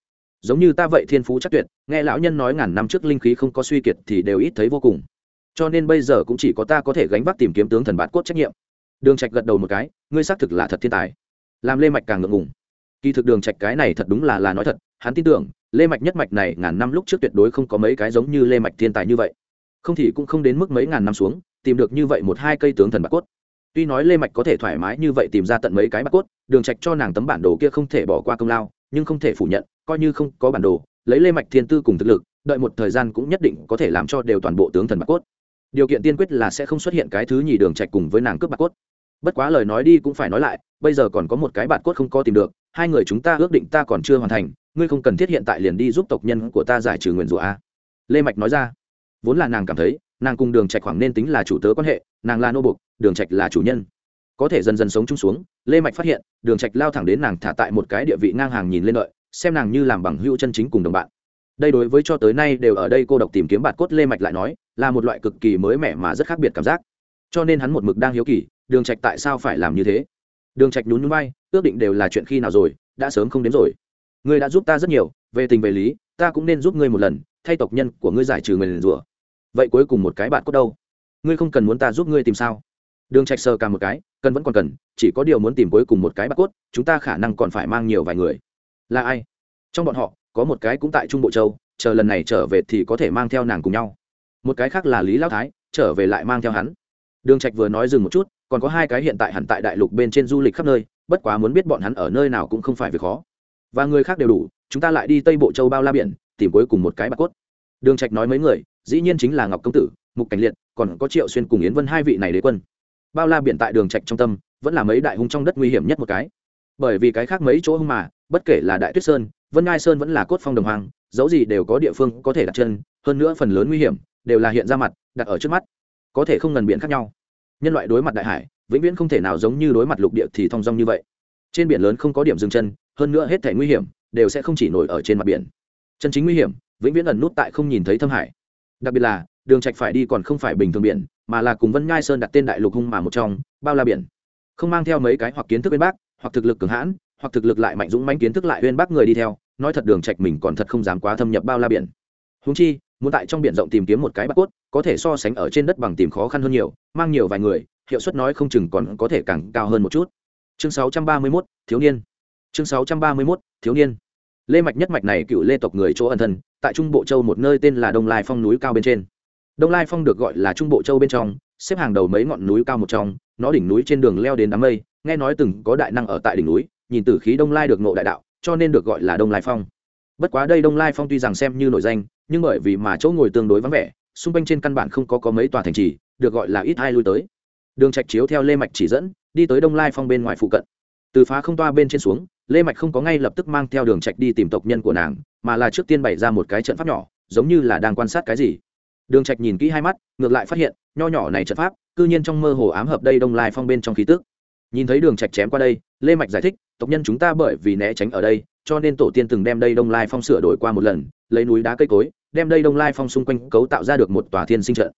Giống như ta vậy thiên phú chắc tuyệt, nghe lão nhân nói ngàn năm trước linh khí không có suy kiệt thì đều ít thấy vô cùng. Cho nên bây giờ cũng chỉ có ta có thể gánh vác tìm kiếm tướng thần bát cốt trách nhiệm đường trạch gật đầu một cái, ngươi xác thực là thật thiên tài. Làm lê mạch càng ngượng ngùng. Kỳ thực đường trạch cái này thật đúng là là nói thật, hắn tin tưởng, lê mạch nhất mạch này ngàn năm lúc trước tuyệt đối không có mấy cái giống như lê mạch thiên tài như vậy. Không thì cũng không đến mức mấy ngàn năm xuống, tìm được như vậy một hai cây tướng thần bạc cốt. Tuy nói lê mạch có thể thoải mái như vậy tìm ra tận mấy cái bạc cốt, đường trạch cho nàng tấm bản đồ kia không thể bỏ qua công lao, nhưng không thể phủ nhận, coi như không có bản đồ, lấy lê mạch thiên tư cùng thực lực, đợi một thời gian cũng nhất định có thể làm cho đều toàn bộ tướng thần bạc cốt. Điều kiện tiên quyết là sẽ không xuất hiện cái thứ nhì đường trạch cùng với nàng cướp bạc cốt bất quá lời nói đi cũng phải nói lại, bây giờ còn có một cái bạt cốt không có tìm được, hai người chúng ta ước định ta còn chưa hoàn thành, ngươi không cần thiết hiện tại liền đi giúp tộc nhân của ta giải trừ nguyền rủa a. Lê mạch nói ra. Vốn là nàng cảm thấy, nàng cùng đường trạch khoảng nên tính là chủ tớ quan hệ, nàng là nô bục đường trạch là chủ nhân. Có thể dần dần sống chung xuống, lê mạch phát hiện, đường trạch lao thẳng đến nàng thả tại một cái địa vị ngang hàng nhìn lên lợi xem nàng như làm bằng hữu chân chính cùng đồng bạn. Đây đối với cho tới nay đều ở đây cô độc tìm kiếm bạt cốt lê mạch lại nói, là một loại cực kỳ mới mẻ mà rất khác biệt cảm giác. Cho nên hắn một mực đang hiếu kỳ đường trạch tại sao phải làm như thế? Đường trạch nhún nhún vai, ước định đều là chuyện khi nào rồi, đã sớm không đến rồi. Ngươi đã giúp ta rất nhiều, về tình về lý, ta cũng nên giúp ngươi một lần, thay tộc nhân của ngươi giải trừ người rủa. Vậy cuối cùng một cái bạn cốt đâu? Ngươi không cần muốn ta giúp ngươi tìm sao? Đường trạch sờ cả một cái, cần vẫn còn cần, chỉ có điều muốn tìm cuối cùng một cái bạc cốt, chúng ta khả năng còn phải mang nhiều vài người. Là ai? Trong bọn họ, có một cái cũng tại trung bộ châu, chờ lần này trở về thì có thể mang theo nàng cùng nhau. Một cái khác là lý lão thái, trở về lại mang theo hắn đường trạch vừa nói dừng một chút, còn có hai cái hiện tại hẳn tại đại lục bên trên du lịch khắp nơi, bất quá muốn biết bọn hắn ở nơi nào cũng không phải việc khó. Và người khác đều đủ, chúng ta lại đi tây bộ châu bao la biển, tìm cuối cùng một cái bạc cốt. Đường trạch nói mấy người, dĩ nhiên chính là ngọc công tử, mục cảnh liệt, còn có triệu xuyên cùng yến vân hai vị này đế quân. Bao la biển tại đường trạch trong tâm, vẫn là mấy đại hung trong đất nguy hiểm nhất một cái. Bởi vì cái khác mấy chỗ hung mà, bất kể là đại tuyết sơn, vân ngai sơn vẫn là cốt phong đồng hoàng dẫu gì đều có địa phương có thể đặt chân, hơn nữa phần lớn nguy hiểm đều là hiện ra mặt, đặt ở trước mắt có thể không ngần biển khác nhau. Nhân loại đối mặt đại hải, vĩnh viễn không thể nào giống như đối mặt lục địa thì thong dong như vậy. Trên biển lớn không có điểm dừng chân, hơn nữa hết thể nguy hiểm, đều sẽ không chỉ nổi ở trên mặt biển. Chân chính nguy hiểm, vĩnh viễn ẩn nút tại không nhìn thấy thâm hải. Đặc biệt là, đường trạch phải đi còn không phải bình thường biển, mà là cùng vân nhai sơn đặt tên đại lục hung mà một trong, bao la biển. Không mang theo mấy cái hoặc kiến thức bên bác hoặc thực lực cường hãn, hoặc thực lực lại mạnh dũng mãnh kiến thức lại uyên bác người đi theo, nói thật đường trạch mình còn thật không dám quá thâm nhập bao la biển. Huống chi muốn tại trong biển rộng tìm kiếm một cái bạc cốt có thể so sánh ở trên đất bằng tìm khó khăn hơn nhiều mang nhiều vài người hiệu suất nói không chừng còn có thể càng cao hơn một chút. Chương 631, thiếu niên. Chương 631, thiếu niên. Lê mạch nhất mạch này cựu lê tộc người chỗ ẩn thân tại trung bộ châu một nơi tên là đông lai phong núi cao bên trên. Đông lai phong được gọi là trung bộ châu bên trong xếp hàng đầu mấy ngọn núi cao một trong nó đỉnh núi trên đường leo đến đám mây nghe nói từng có đại năng ở tại đỉnh núi nhìn từ khí đông lai được nộ đại đạo cho nên được gọi là đông lai phong. Bất quá đây đông lai phong tuy rằng xem như nổi danh nhưng bởi vì mà chỗ ngồi tương đối vắng vẻ, xung quanh trên căn bản không có có mấy tòa thành trì, được gọi là ít ai lui tới. Đường trạch chiếu theo lê mạch chỉ dẫn, đi tới đông lai phong bên ngoài phụ cận. Từ phá không toa bên trên xuống, lê mạch không có ngay lập tức mang theo đường trạch đi tìm tộc nhân của nàng, mà là trước tiên bày ra một cái trận pháp nhỏ, giống như là đang quan sát cái gì. Đường trạch nhìn kỹ hai mắt, ngược lại phát hiện, nho nhỏ này trận pháp, cư nhiên trong mơ hồ ám hợp đây đông lai phong bên trong khí tức. Nhìn thấy đường trạch chém qua đây, lê mạch giải thích, tộc nhân chúng ta bởi vì né tránh ở đây cho nên tổ tiên từng đem đây đông lai phong sửa đổi qua một lần, lấy núi đá cây cối, đem đây đông lai phong xung quanh cấu tạo ra được một tòa thiên sinh trận.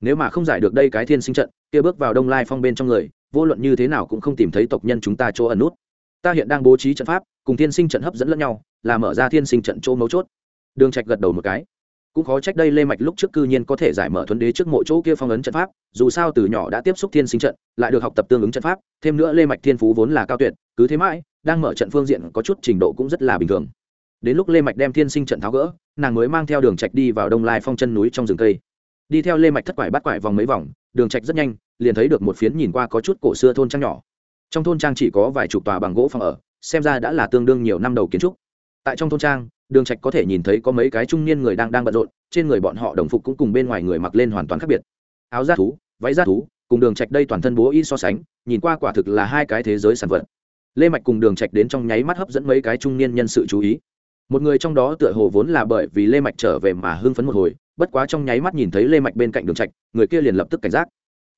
Nếu mà không giải được đây cái thiên sinh trận, kia bước vào đông lai phong bên trong người, vô luận như thế nào cũng không tìm thấy tộc nhân chúng ta chỗ ẩn nút. Ta hiện đang bố trí trận pháp, cùng thiên sinh trận hấp dẫn lẫn nhau, là mở ra thiên sinh trận chỗ mấu chốt. Đường trạch gật đầu một cái. Cũng khó trách đây lê mạch lúc trước cư nhiên có thể giải mở thuấn đế trước mộ chỗ kia phong ấn trận pháp, dù sao từ nhỏ đã tiếp xúc thiên sinh trận, lại được học tập tương ứng trận pháp, thêm nữa lê mạch thiên phú vốn là cao tuyệt, cứ thế mãi đang mở trận phương diện có chút trình độ cũng rất là bình thường. Đến lúc lê mạch đem thiên sinh trận tháo gỡ, nàng mới mang theo đường trạch đi vào đông lai phong chân núi trong rừng cây. Đi theo lê mạch thất quải bắt quải vòng mấy vòng, đường trạch rất nhanh, liền thấy được một phiến nhìn qua có chút cổ xưa thôn trang nhỏ. Trong thôn trang chỉ có vài chục tòa bằng gỗ phòng ở, xem ra đã là tương đương nhiều năm đầu kiến trúc. Tại trong thôn trang, đường trạch có thể nhìn thấy có mấy cái trung niên người đang đang bận rộn, trên người bọn họ đồng phục cũng cùng bên ngoài người mặc lên hoàn toàn khác biệt. Áo da thú, váy da thú, cùng đường trạch đây toàn thân bố y so sánh, nhìn qua quả thực là hai cái thế giới sản vật lê mạch cùng đường trạch đến trong nháy mắt hấp dẫn mấy cái trung niên nhân sự chú ý. Một người trong đó tựa hồ vốn là bởi vì lê mạch trở về mà hưng phấn một hồi, bất quá trong nháy mắt nhìn thấy lê mạch bên cạnh đường trạch, người kia liền lập tức cảnh giác.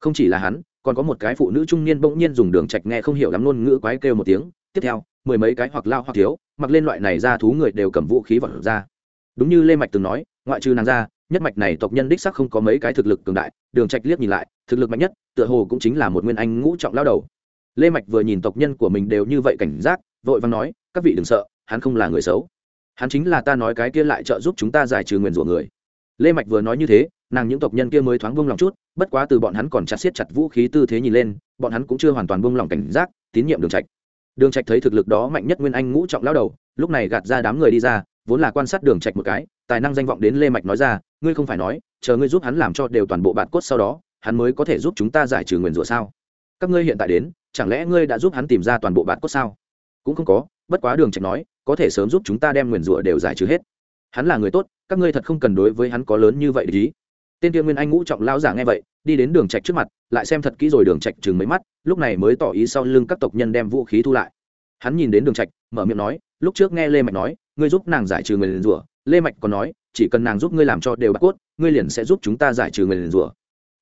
Không chỉ là hắn, còn có một cái phụ nữ trung niên bỗng nhiên dùng đường trạch nghe không hiểu lắm ngôn ngữ quái kêu một tiếng. Tiếp theo, mười mấy cái hoặc lao hoặc thiếu, mặc lên loại này ra thú người đều cầm vũ khí vật ra. Đúng như lê mạch từng nói, ngoại trừ nàng ra, nhất mạch này tộc nhân đích sắc không có mấy cái thực lực cường đại. Đường trạch liếc nhìn lại, thực lực mạnh nhất, tựa hồ cũng chính là một nguyên anh ngũ trọng lao đầu lê mạch vừa nhìn tộc nhân của mình đều như vậy cảnh giác, vội vàng nói, các vị đừng sợ, hắn không là người xấu. Hắn chính là ta nói cái kia lại trợ giúp chúng ta giải trừ nguyền rủa người. Lê mạch vừa nói như thế, nàng những tộc nhân kia mới thoáng buông lòng chút, bất quá từ bọn hắn còn chặt siết chặt vũ khí tư thế nhìn lên, bọn hắn cũng chưa hoàn toàn buông lòng cảnh giác, tín nhiệm đường trạch. Đường trạch thấy thực lực đó mạnh nhất nguyên anh ngũ trọng lão đầu, lúc này gạt ra đám người đi ra, vốn là quan sát đường trạch một cái, tài năng danh vọng đến lê mạch nói ra, ngươi không phải nói, chờ ngươi giúp hắn làm cho đều toàn bộ bạn cốt sau đó, hắn mới có thể giúp chúng ta giải trừ nguyền rủa sao? Các ngươi hiện tại đến chẳng lẽ ngươi đã giúp hắn tìm ra toàn bộ bạt cốt sao? Cũng không có, bất quá đường trạch nói, có thể sớm giúp chúng ta đem nguyền rủa đều giải trừ hết. Hắn là người tốt, các ngươi thật không cần đối với hắn có lớn như vậy ý. Tên tiên nguyên anh ngũ trọng lão giả nghe vậy, đi đến đường trạch trước mặt, lại xem thật kỹ rồi đường trạch chừng mấy mắt, lúc này mới tỏ ý sau lưng các tộc nhân đem vũ khí thu lại. Hắn nhìn đến đường trạch, mở miệng nói, lúc trước nghe lê mạch nói, ngươi giúp nàng giải trừ người liền rủa. Lê mạch còn nói, chỉ cần nàng giúp ngươi làm cho đều bạt cốt, ngươi liền sẽ giúp chúng ta giải trừ người liền rủa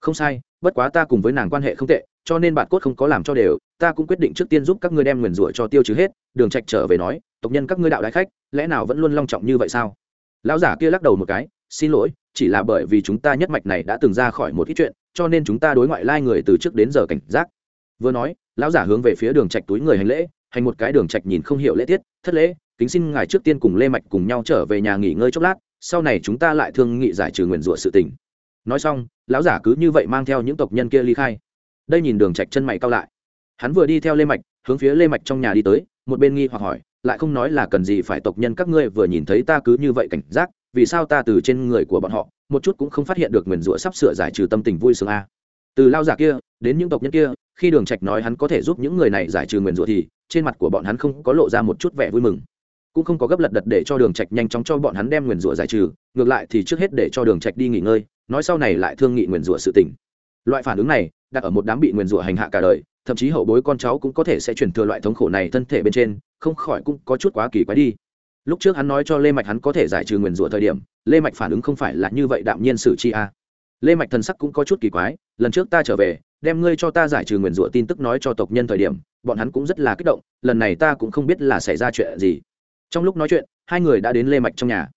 không sai, bất quá ta cùng với nàng quan hệ không tệ, cho nên bạn cốt không có làm cho đều, ta cũng quyết định trước tiên giúp các ngươi đem nguyền rủa cho tiêu trừ hết, đường trạch trở về nói, tộc nhân các ngươi đạo đại khách, lẽ nào vẫn luôn long trọng như vậy sao? Lão giả kia lắc đầu một cái, xin lỗi, chỉ là bởi vì chúng ta nhất mạch này đã từng ra khỏi một ít chuyện, cho nên chúng ta đối ngoại lai người từ trước đến giờ cảnh giác. Vừa nói, lão giả hướng về phía đường trạch túi người hành lễ, hành một cái đường trạch nhìn không hiểu lễ tiết, thất lễ, kính xin ngài trước tiên cùng lê mạch cùng nhau trở về nhà nghỉ ngơi chốc lát, sau này chúng ta lại thương nghị giải trừ nguyền rủa sự tình nói xong, lão giả cứ như vậy mang theo những tộc nhân kia ly khai. Đây nhìn đường trạch chân mày cao lại. Hắn vừa đi theo lê mạch, hướng phía lê mạch trong nhà đi tới, một bên nghi hoặc hỏi, lại không nói là cần gì phải tộc nhân các ngươi vừa nhìn thấy ta cứ như vậy cảnh giác, vì sao ta từ trên người của bọn họ, một chút cũng không phát hiện được nguyền rủa sắp sửa giải trừ tâm tình vui sướng a? Từ lao giả kia, đến những tộc nhân kia, khi đường trạch nói hắn có thể giúp những người này giải trừ nguyền rủa thì, trên mặt của bọn hắn không có lộ ra một chút vẻ vui mừng. Cũng không có gấp lật đật để cho đường trạch nhanh chóng cho bọn hắn đem nguyền rủa giải trừ, ngược lại thì trước hết để cho đường trạch đi nghỉ ngơi nói sau này lại thương nghị nguyền rủa sự tình. Loại phản ứng này, đặt ở một đám bị nguyền rủa hành hạ cả đời, thậm chí hậu bối con cháu cũng có thể sẽ truyền thừa loại thống khổ này thân thể bên trên, không khỏi cũng có chút quá kỳ quái đi. Lúc trước hắn nói cho lê mạch hắn có thể giải trừ nguyền rủa thời điểm, lê mạch phản ứng không phải là như vậy đạm nhiên xử chi a. Lê mạch thần sắc cũng có chút kỳ quái, lần trước ta trở về, đem ngươi cho ta giải trừ nguyền rủa tin tức nói cho tộc nhân thời điểm, bọn hắn cũng rất là kích động, lần này ta cũng không biết là xảy ra chuyện gì. Trong lúc nói chuyện, hai người đã đến lê mạch trong nhà.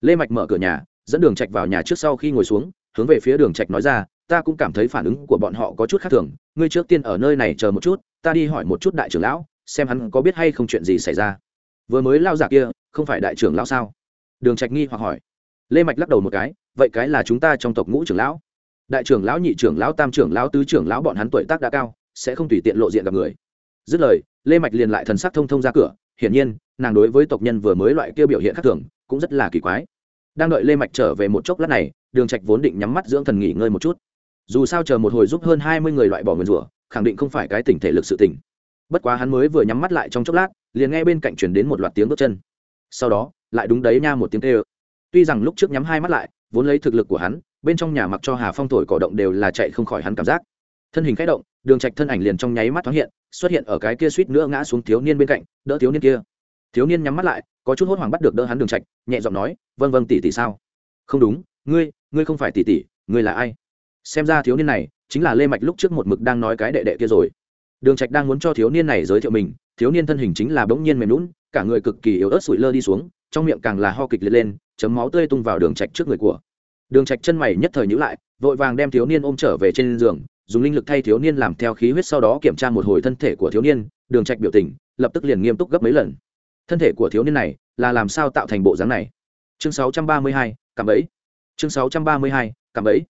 Lê mạch mở cửa nhà, dẫn đường trạch vào nhà trước sau khi ngồi xuống hướng về phía đường trạch nói ra, ta cũng cảm thấy phản ứng của bọn họ có chút khác thường, ngươi trước tiên ở nơi này chờ một chút, ta đi hỏi một chút đại trưởng lão, xem hắn có biết hay không chuyện gì xảy ra. Vừa mới lao giả kia, không phải đại trưởng lão sao? Đường trạch nghi hoặc hỏi. Lê mạch lắc đầu một cái, vậy cái là chúng ta trong tộc ngũ trưởng lão. Đại trưởng lão, nhị trưởng lão, tam trưởng lão, tứ trưởng lão bọn hắn tuổi tác đã cao, sẽ không tùy tiện lộ diện gặp người. Dứt lời, lê mạch liền lại thần sắc thông thông ra cửa, hiển nhiên, nàng đối với tộc nhân vừa mới loại kia biểu hiện khác thường, cũng rất là kỳ quái. Đang đợi lê mạch trở về một chốc lát này đường trạch vốn định nhắm mắt dưỡng thần nghỉ ngơi một chút. Dù sao chờ một hồi giúp hơn hai mươi người loại bỏ nguyên rủa, khẳng định không phải cái tỉnh thể lực sự tỉnh bất quá hắn mới vừa nhắm mắt lại trong chốc lát, liền nghe bên cạnh truyền đến một loạt tiếng bước chân. Sau đó, lại đúng đấy nha một tiếng kêu. Tuy rằng lúc trước nhắm hai mắt lại, vốn lấy thực lực của hắn, bên trong nhà mặc cho hà phong thổi cỏ động đều là chạy không khỏi hắn cảm giác. Thân hình khẽ động, đường trạch thân ảnh liền trong nháy mắt thoáng hiện, xuất hiện ở cái kia suýt nữa ngã xuống thiếu niên bên cạnh, đỡ thiếu niên kia. Thiếu niên nhắm mắt lại, có chút hốt hoảng bắt được đỡ hắn đường trạch, nhẹ giọng nói vâng vâng tỷ tỷ sao? Không đúng ngươi ngươi không phải tỷ tỷ ngươi là ai? Xem ra thiếu niên này chính là lê mạch lúc trước một mực đang nói cái đệ đệ kia rồi. Đường trạch đang muốn cho thiếu niên này giới thiệu mình thiếu niên thân hình chính là bỗng nhiên mềm lún cả người cực kỳ yếu ớt sụi lơ đi xuống trong miệng càng là ho kịch liệt lên chấm máu tươi tung vào đường trạch trước người của. Đường trạch chân mày nhất thời nhíu lại vội vàng đem thiếu niên ôm trở về trên giường dùng linh lực thay thiếu niên làm theo khí huyết sau đó kiểm tra một hồi thân thể của thiếu niên đường trạch biểu tình lập tức liền nghiêm túc gấp mấy lần. Thân thể của thiếu niên này là làm sao tạo thành bộ dáng này? Chương 632, cảm ấy chương 632, cảm ấy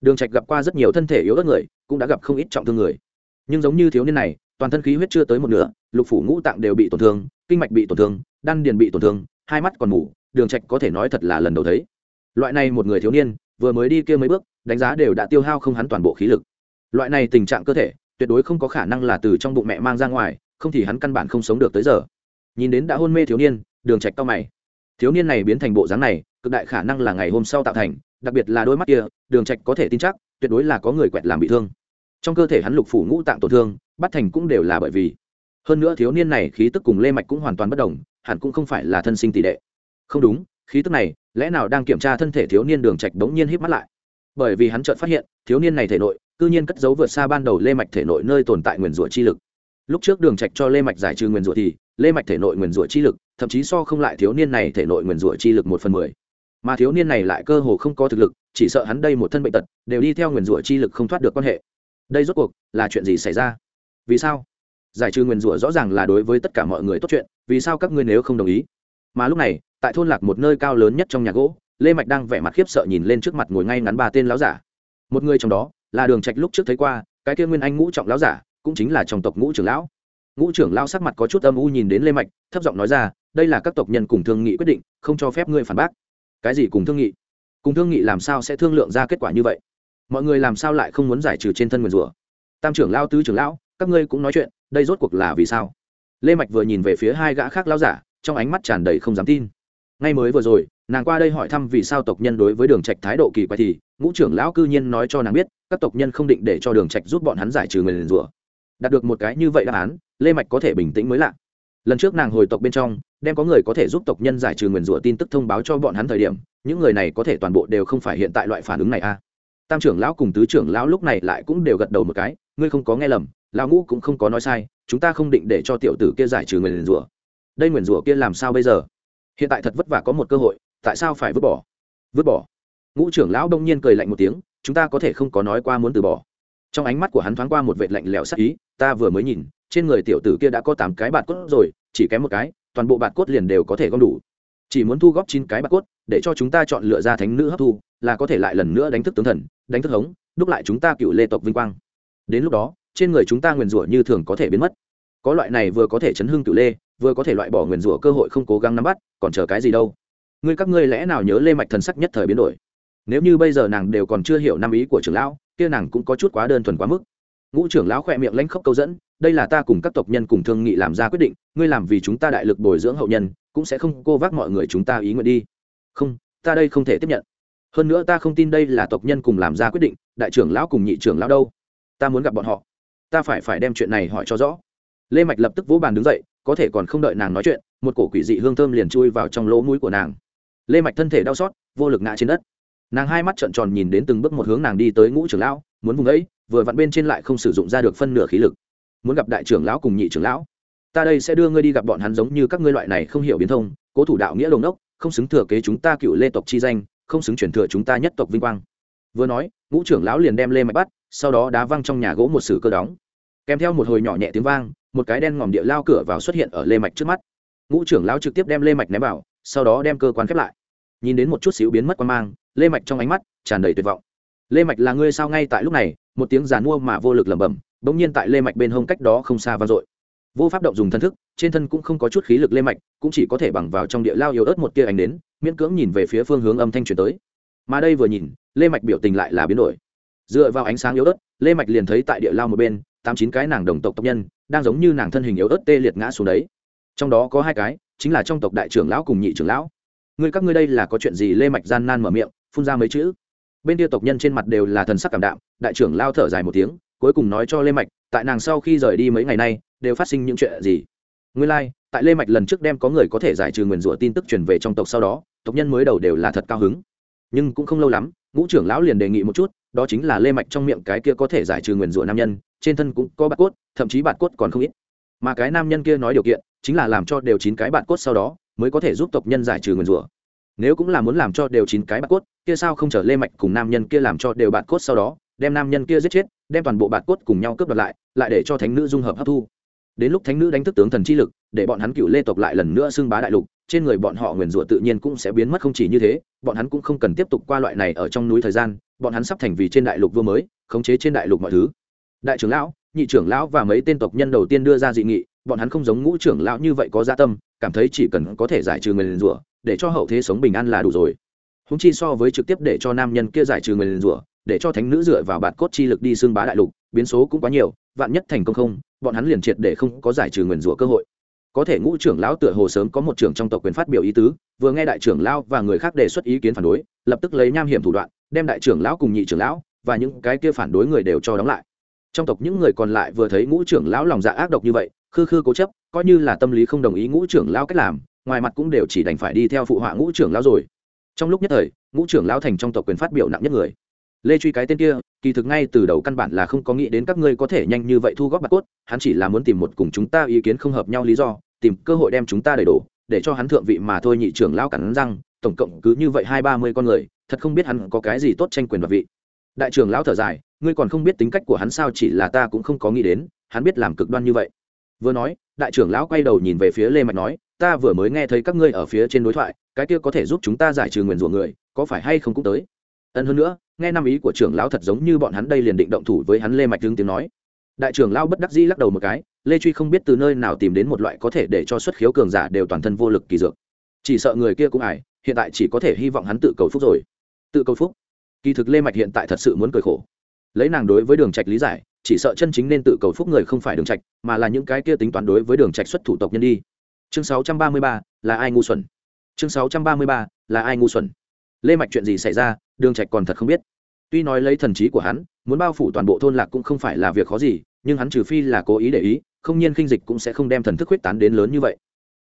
đường trạch gặp qua rất nhiều thân thể yếu ớt người cũng đã gặp không ít trọng thương người. Nhưng giống như thiếu niên này toàn thân khí huyết chưa tới một nửa lục phủ ngũ tạng đều bị tổn thương kinh mạch bị tổn thương đan điền bị tổn thương hai mắt còn mù đường trạch có thể nói thật là lần đầu thấy. Loại này một người thiếu niên vừa mới đi kia mấy bước đánh giá đều đã tiêu hao không hắn toàn bộ khí lực. Loại này tình trạng cơ thể tuyệt đối không có khả năng là từ trong bụng mẹ mang ra ngoài không thì hắn căn bản không sống được tới giờ. Nhìn đến đã hôn mê thiếu niên đường trạch cao mày thiếu niên này biến thành bộ dáng này, cực đại khả năng là ngày hôm sau tạo thành, đặc biệt là đôi mắt kia, đường trạch có thể tin chắc, tuyệt đối là có người quẹt làm bị thương. Trong cơ thể hắn lục phủ ngũ tạng tổn thương, bắt thành cũng đều là bởi vì. Hơn nữa thiếu niên này khí tức cùng lê mạch cũng hoàn toàn bất đồng, hẳn cũng không phải là thân sinh tỷ đệ. Không đúng, khí tức này, lẽ nào đang kiểm tra thân thể thiếu niên đường trạch đống nhiên híp mắt lại? Bởi vì hắn chợt phát hiện, thiếu niên này thể nội, cư nhiên cất giấu vượt xa ban đầu lê mạch thể nội nơi tồn tại nguyên rủa chi lực lúc trước đường trạch cho lê mạch giải trừ nguyên rủa thì, lê mạch thể nội nguyên rủa chi lực, thậm chí so không lại thiếu niên này thể nội nguyên rủa chi lực một phần mười. Mà thiếu niên này lại cơ hồ không có thực lực, chỉ sợ hắn đây một thân bệnh tật, đều đi theo nguyên rủa chi lực không thoát được quan hệ. Đây rốt cuộc là chuyện gì xảy ra? Vì sao? Giải trừ nguyên rủa rõ ràng là đối với tất cả mọi người tốt chuyện, vì sao các ngươi nếu không đồng ý? Mà lúc này, tại thôn lạc một nơi cao lớn nhất trong nhà gỗ, lê mạch đang vẻ mặt khiếp sợ nhìn lên trước mặt ngồi ngay ngắn ba tên lão giả. Một người trong đó là đường trạch lúc trước thấy qua, cái kia nguyên anh ngũ trọng lão giả cũng chính là trong tộc ngũ trưởng lão. Ngũ trưởng lão sắc mặt có chút âm u nhìn đến lê mạch, thấp giọng nói ra, đây là các tộc nhân cùng thương nghị quyết định, không cho phép ngươi phản bác. Cái gì cùng thương nghị? Cùng thương nghị làm sao sẽ thương lượng ra kết quả như vậy? Mọi người làm sao lại không muốn giải trừ trên thân nguyền rủa? Tam trưởng lão, tứ trưởng lão, các ngươi cũng nói chuyện, đây rốt cuộc là vì sao? Lê mạch vừa nhìn về phía hai gã khác lão giả, trong ánh mắt tràn đầy không dám tin. Ngay mới vừa rồi, nàng qua đây hỏi thăm vì sao tộc nhân đối với đường trạch thái độ kỳ quái thì, ngũ trưởng lão cư nhiên nói cho nàng biết, các tộc nhân không định để cho đường trạch giúp bọn hắn giải trừ người liền rủa đạt được một cái như vậy đáp án, lê mạch có thể bình tĩnh mới lạ. Lần trước nàng hồi tộc bên trong, đem có người có thể giúp tộc nhân giải trừ nguyền rủa tin tức thông báo cho bọn hắn thời điểm, những người này có thể toàn bộ đều không phải hiện tại loại phản ứng này a tam trưởng lão cùng tứ trưởng lão lúc này lại cũng đều gật đầu một cái, ngươi không có nghe lầm, lão ngũ cũng không có nói sai, chúng ta không định để cho tiểu tử kia giải trừ nguyền rủa. Đây nguyền rủa kia làm sao bây giờ? Hiện tại thật vất vả có một cơ hội, tại sao phải vứt bỏ? Vứt bỏ? Ngũ trưởng lão đông nhiên cười lạnh một tiếng, chúng ta có thể không có nói qua muốn từ bỏ trong ánh mắt của hắn thoáng qua một vệt lạnh lẽo sắc ý, ta vừa mới nhìn, trên người tiểu tử kia đã có tám cái bạt cốt rồi, chỉ kém một cái, toàn bộ bạt cốt liền đều có thể gom đủ. Chỉ muốn thu góp chín cái bạt cốt, để cho chúng ta chọn lựa ra thánh nữ hấp thu, là có thể lại lần nữa đánh thức tướng thần, đánh thức hống, đúc lại chúng ta cựu lê tộc vinh quang. Đến lúc đó, trên người chúng ta nguyền rủa như thường có thể biến mất. Có loại này vừa có thể chấn hưng cựu lê, vừa có thể loại bỏ nguyền rủa cơ hội không cố gắng nắm bắt, còn chờ cái gì đâu? Ngươi các ngươi lẽ nào nhớ lê mạch thần sắc nhất thời biến đổi? Nếu như bây giờ nàng đều còn chưa hiểu năm ý của trưởng lão kia nàng cũng có chút quá đơn thuần quá mức. Ngũ trưởng lão khỏe miệng lãnh khốc câu dẫn, đây là ta cùng các tộc nhân cùng thương nghị làm ra quyết định, ngươi làm vì chúng ta đại lực bồi dưỡng hậu nhân, cũng sẽ không cô vác mọi người chúng ta ý nguyện đi. Không, ta đây không thể tiếp nhận. Hơn nữa ta không tin đây là tộc nhân cùng làm ra quyết định, đại trưởng lão cùng nhị trưởng lão đâu. Ta muốn gặp bọn họ. Ta phải phải đem chuyện này hỏi cho rõ. Lê mạch lập tức vỗ bàn đứng dậy, có thể còn không đợi nàng nói chuyện, một cổ quỷ dị hương thơm liền chui vào trong lỗ mũi của nàng. Lê mạch thân thể đau xót, vô lực ngã trên đất nàng hai mắt trợn tròn nhìn đến từng bước một hướng nàng đi tới ngũ trưởng lão, muốn vùng ấy, vừa vặn bên trên lại không sử dụng ra được phân nửa khí lực. Muốn gặp đại trưởng lão cùng nhị trưởng lão. Ta đây sẽ đưa ngươi đi gặp bọn hắn giống như các ngươi loại này không hiểu biến thông, cố thủ đạo nghĩa lồng đốc, không xứng thừa kế chúng ta cựu lê tộc chi danh, không xứng chuyển thừa chúng ta nhất tộc vinh quang. Vừa nói, ngũ trưởng lão liền đem lê mạch bắt, sau đó đá văng trong nhà gỗ một sử cơ đóng. Kèm theo một hồi nhỏ nhẹ tiếng vang, một cái đen ngòm địa lao cửa vào xuất hiện ở lê mạch trước mắt. Ngũ trưởng lão trực tiếp đem lê mạch ném vào, sau đó đem cơ quan khép lại. Nhìn đến một chút xíu biến mất quan mang lê mạch trong ánh mắt tràn đầy tuyệt vọng. Lê mạch là ngươi sao ngay tại lúc này, một tiếng giàn mua mà vô lực lẩm bẩm, bỗng nhiên tại lê mạch bên hông cách đó không xa vang dội. Vô pháp động dùng thân thức, trên thân cũng không có chút khí lực lê mạch, cũng chỉ có thể bằng vào trong địa lao yếu ớt một tia ánh đến, miễn cưỡng nhìn về phía phương hướng âm thanh truyền tới. Mà đây vừa nhìn, lê mạch biểu tình lại là biến đổi. Dựa vào ánh sáng yếu ớt, lê mạch liền thấy tại địa lao một bên, tám chín cái nàng đồng tộc tộc nhân, đang giống như nàng thân hình yếu ớt tê liệt ngã xuống đấy. Trong đó có hai cái, chính là trong tộc đại trưởng lão cùng nhị trưởng lão. Ngươi các ngươi đây là có chuyện gì? Lê mạch gian nan mở miệng phun ra mấy chữ. Bên kia tộc nhân trên mặt đều là thần sắc cảm đạm đại trưởng lao thở dài một tiếng cuối cùng nói cho lê mạch tại nàng sau khi rời đi mấy ngày nay đều phát sinh những chuyện gì? Nguyên lai like, tại lê mạch lần trước đem có người có thể giải trừ nguyền rủa tin tức truyền về trong tộc sau đó tộc nhân mới đầu đều là thật cao hứng. Nhưng cũng không lâu lắm ngũ trưởng lão liền đề nghị một chút đó chính là lê mạch trong miệng cái kia có thể giải trừ nguyền rủa nam nhân trên thân cũng có bạt cốt thậm chí bạt cốt còn không ít. Mà cái nam nhân kia nói điều kiện chính là làm cho đều chín cái bạt cốt sau đó mới có thể giúp tộc nhân giải trừ nguyền rủa nếu cũng là muốn làm cho đều chín cái bạt cốt, kia sao không chờ lê mạch cùng nam nhân kia làm cho đều bạt cốt sau đó, đem nam nhân kia giết chết, đem toàn bộ bạt cốt cùng nhau cướp đoạt lại lại để cho thánh nữ dung hợp hấp thu. Đến lúc thánh nữ đánh thức tướng thần chi lực, để bọn hắn cựu lê tộc lại lần nữa xưng bá đại lục, trên người bọn họ nguyền rủa tự nhiên cũng sẽ biến mất không chỉ như thế, bọn hắn cũng không cần tiếp tục qua loại này ở trong núi thời gian, bọn hắn sắp thành vì trên đại lục vua mới, khống chế trên đại lục mọi thứ. Đại trưởng lão, nhị trưởng lão và mấy tên tộc nhân đầu tiên đưa ra dị nghị, bọn hắn không giống ngũ trưởng lão như vậy có gia tâm cảm thấy chỉ cần có thể giải trừ nguyền rủa, để cho hậu thế sống bình an là đủ rồi. Húng chi so với trực tiếp để cho nam nhân kia giải trừ nguyền rủa, để cho thánh nữ dựa vào bạt cốt chi lực đi xương bá đại lục, biến số cũng quá nhiều, vạn nhất thành công không, bọn hắn liền triệt để không có giải trừ nguyền rủa cơ hội. Có thể ngũ trưởng lão tựa hồ sớm có một trưởng trong tộc quyền phát biểu ý tứ, vừa nghe đại trưởng lão và người khác đề xuất ý kiến phản đối, lập tức lấy nham hiểm thủ đoạn, đem đại trưởng lão cùng nhị trưởng lão và những cái kia phản đối người đều cho đóng lại. Trong tộc những người còn lại vừa thấy ngũ trưởng lão lòng dạ ác độc như vậy khư khư cố chấp, coi như là tâm lý không đồng ý ngũ trưởng lão cách làm, ngoài mặt cũng đều chỉ đành phải đi theo phụ họa ngũ trưởng lão rồi. Trong lúc nhất thời, ngũ trưởng lão thành trong tộc quyền phát biểu nặng nhất người. Lê truy cái tên kia, kỳ thực ngay từ đầu căn bản là không có nghĩ đến các ngươi có thể nhanh như vậy thu góp bạc cốt, hắn chỉ là muốn tìm một cùng chúng ta ý kiến không hợp nhau lý do, tìm cơ hội đem chúng ta đầy đổ, để cho hắn thượng vị mà thôi nhị trưởng lão cắn răng, tổng cộng cứ như vậy hai ba mươi con người, thật không biết hắn có cái gì tốt tranh quyền đoạt vị. Đại trưởng lão thở dài, ngươi còn không biết tính cách của hắn sao chỉ là ta cũng không có nghĩ đến, hắn biết làm cực đoan như vậy vừa nói, đại trưởng lão quay đầu nhìn về phía lê mạch nói, ta vừa mới nghe thấy các ngươi ở phía trên đối thoại, cái kia có thể giúp chúng ta giải trừ nguyền rủa người, có phải hay không cũng tới? Ân hơn nữa, nghe năm ý của trưởng lão thật giống như bọn hắn đây liền định động thủ với hắn, lê mạch hướng tiếng nói. Đại trưởng lão bất đắc dĩ lắc đầu một cái, lê truy không biết từ nơi nào tìm đến một loại có thể để cho xuất khiếu cường giả đều toàn thân vô lực kỳ dược. Chỉ sợ người kia cũng ải, hiện tại chỉ có thể hy vọng hắn tự cầu phúc rồi. Tự cầu phúc? Kỳ thực lê mạch hiện tại thật sự muốn cười khổ. Lấy nàng đối với đường trạch lý giải chỉ sợ chân chính nên tự cầu phúc người không phải đường trạch mà là những cái kia tính toán đối với đường trạch xuất thủ tộc nhân đi. Chương 633, là ai ngu xuẩn? Chương 633, là ai ngu xuẩn? Lê mạch chuyện gì xảy ra đường trạch còn thật không biết. Tuy nói lấy thần trí của hắn muốn bao phủ toàn bộ thôn lạc cũng không phải là việc khó gì nhưng hắn trừ phi là cố ý để ý không nhiên khinh dịch cũng sẽ không đem thần thức huyết tán đến lớn như vậy.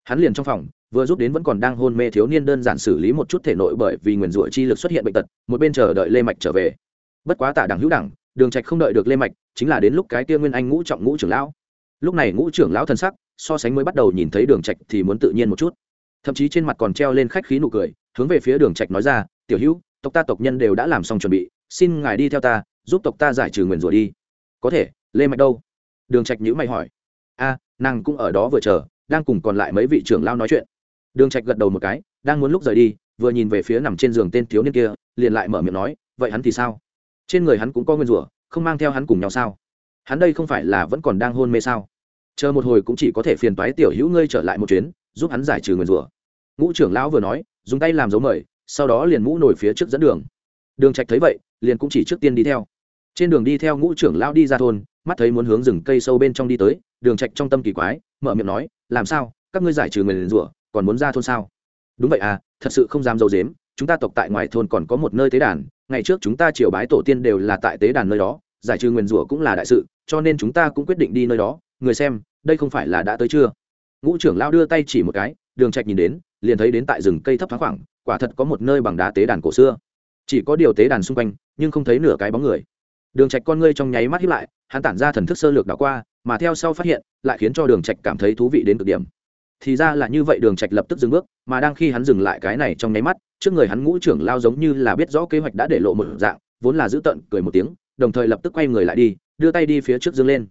Hắn liền trong phòng vừa giúp đến vẫn còn đang hôn mê thiếu niên đơn giản xử lý một chút thể nội bởi vì nguyền rủa chi lực xuất hiện bệnh tật một bên chờ đợi lê mạch trở về. Bất quá tả đẳng hữu đẳng đường trạch không đợi được lê mạch, chính là đến lúc cái kia nguyên anh ngũ trọng ngũ trưởng lão. Lúc này ngũ trưởng lão thần sắc, so sánh mới bắt đầu nhìn thấy đường trạch thì muốn tự nhiên một chút. Thậm chí trên mặt còn treo lên khách khí nụ cười, hướng về phía đường trạch nói ra, tiểu hữu, tộc ta tộc nhân đều đã làm xong chuẩn bị, xin ngài đi theo ta, giúp tộc ta giải trừ nguyền rủa đi. Có thể, lê mạch đâu? Đường trạch nhữ mày hỏi. A, nàng cũng ở đó vừa chờ, đang cùng còn lại mấy vị trưởng lao nói chuyện. Đường trạch gật đầu một cái, đang muốn lúc rời đi, vừa nhìn về phía nằm trên giường tên thiếu niên kia, liền lại mở miệng nói, vậy hắn thì sao? Trên người hắn cũng có nguyên rủa, không mang theo hắn cùng nhau sao? Hắn đây không phải là vẫn còn đang hôn mê sao? Chờ một hồi cũng chỉ có thể phiền toái tiểu hữu ngươi trở lại một chuyến, giúp hắn giải trừ nguyên rủa. Ngũ trưởng lão vừa nói, dùng tay làm dấu mời, sau đó liền mũ nổi phía trước dẫn đường. Đường trạch thấy vậy, liền cũng chỉ trước tiên đi theo. Trên đường đi theo ngũ trưởng lão đi ra thôn, mắt thấy muốn hướng rừng cây sâu bên trong đi tới, đường trạch trong tâm kỳ quái, mở miệng nói, làm sao? Các ngươi giải trừ người liền rủa, còn muốn ra thôn sao? Đúng vậy à thật sự không dám dâu dếm chúng ta tộc tại ngoài thôn còn có một nơi tế đàn ngày trước chúng ta triều bái tổ tiên đều là tại tế đàn nơi đó, giải trừ nguyền rủa cũng là đại sự, cho nên chúng ta cũng quyết định đi nơi đó. Người xem, đây không phải là đã tới chưa? Ngũ trưởng lao đưa tay chỉ một cái, đường trạch nhìn đến, liền thấy đến tại rừng cây thấp thoáng khoảng, quả thật có một nơi bằng đá tế đàn cổ xưa. Chỉ có điều tế đàn xung quanh, nhưng không thấy nửa cái bóng người. Đường trạch con ngươi trong nháy mắt híp lại, hắn tản ra thần thức sơ lược đảo qua, mà theo sau phát hiện, lại khiến cho đường trạch cảm thấy thú vị đến cực điểm thì ra là như vậy, đường trạch lập tức dừng bước, mà đang khi hắn dừng lại cái này trong nháy mắt, trước người hắn ngũ trưởng lao giống như là biết rõ kế hoạch đã để lộ một dạng, vốn là giữ tận, cười một tiếng, đồng thời lập tức quay người lại đi, đưa tay đi phía trước dương lên.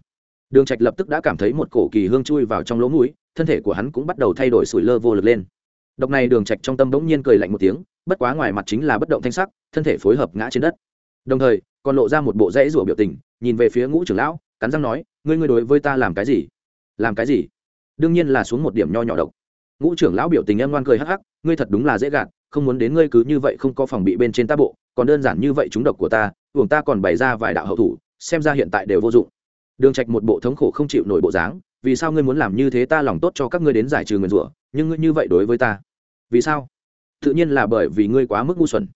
Đường trạch lập tức đã cảm thấy một cổ kỳ hương chui vào trong lỗ mũi, thân thể của hắn cũng bắt đầu thay đổi sủi lơ vô lực lên. Độc này đường trạch trong tâm bỗng nhiên cười lạnh một tiếng, bất quá ngoài mặt chính là bất động thanh sắc, thân thể phối hợp ngã trên đất. Đồng thời, còn lộ ra một bộ rẽ rủa biểu tình, nhìn về phía ngũ trưởng lão, cắn răng nói, ngươi ngươi đối với ta làm cái gì? Làm cái gì? Đương nhiên là xuống một điểm nho nhỏ độc. Ngũ trưởng lão biểu tình em ngoan cười hắc hắc, ngươi thật đúng là dễ gạt, không muốn đến ngươi cứ như vậy không có phòng bị bên trên ta bộ, còn đơn giản như vậy chúng độc của ta uổng ta còn bày ra vài đạo hậu thủ, xem ra hiện tại đều vô dụng. Đường trạch một bộ thống khổ không chịu nổi bộ dáng, vì sao ngươi muốn làm như thế ta lòng tốt cho các ngươi đến giải trừ nguyền rủa, nhưng ngươi như vậy đối với ta. Vì sao? Tự nhiên là bởi vì ngươi quá mức ngu xuẩn.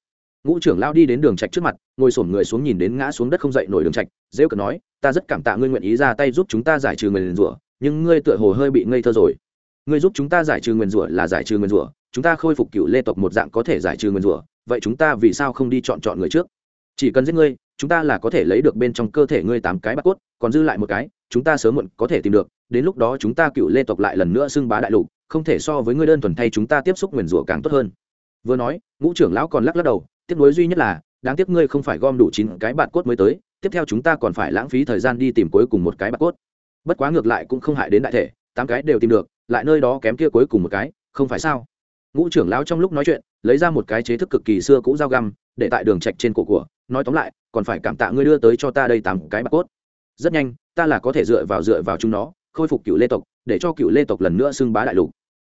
Ngũ trưởng lao đi đến đường trạch trước mặt, ngồi sổm người xuống nhìn đến ngã xuống đất không dậy nổi đường trạch dễ cợt nói, ta rất cảm tạ ngươi nguyện ý ra tay giúp chúng ta giải trừ người rủa nhưng ngươi tựa hồ hơi bị ngây thơ rồi. Ngươi giúp chúng ta giải trừ nguyền rủa là giải trừ nguyền rủa, chúng ta khôi phục cựu lê tộc một dạng có thể giải trừ nguyền rủa, vậy chúng ta vì sao không đi chọn chọn người trước? Chỉ cần giết ngươi, chúng ta là có thể lấy được bên trong cơ thể ngươi tám cái bạc cốt, còn dư lại một cái, chúng ta sớm muộn có thể tìm được, đến lúc đó chúng ta cựu lê tộc lại lần nữa xưng bá đại lục, không thể so với ngươi đơn thuần thay chúng ta tiếp xúc nguyền rủa càng tốt hơn. Vừa nói, ngũ trưởng lão còn lắc lắc đầu, tiếc nuối duy nhất là, đáng tiếc ngươi không phải gom đủ chín cái bạc cốt mới tới, tiếp theo chúng ta còn phải lãng phí thời gian đi tìm cuối cùng một cái bạc cốt bất quá ngược lại cũng không hại đến đại thể, tám cái đều tìm được, lại nơi đó kém kia cuối cùng một cái, không phải sao? Ngũ trưởng lão trong lúc nói chuyện, lấy ra một cái chế thức cực kỳ xưa cũ dao găm, để tại đường trạch trên cổ của, nói tóm lại, còn phải cảm tạ ngươi đưa tới cho ta đây tám cái bạc cốt. Rất nhanh, ta là có thể dựa vào dựa vào chúng nó, khôi phục cựu lê tộc, để cho cựu lê tộc lần nữa xưng bá đại lục.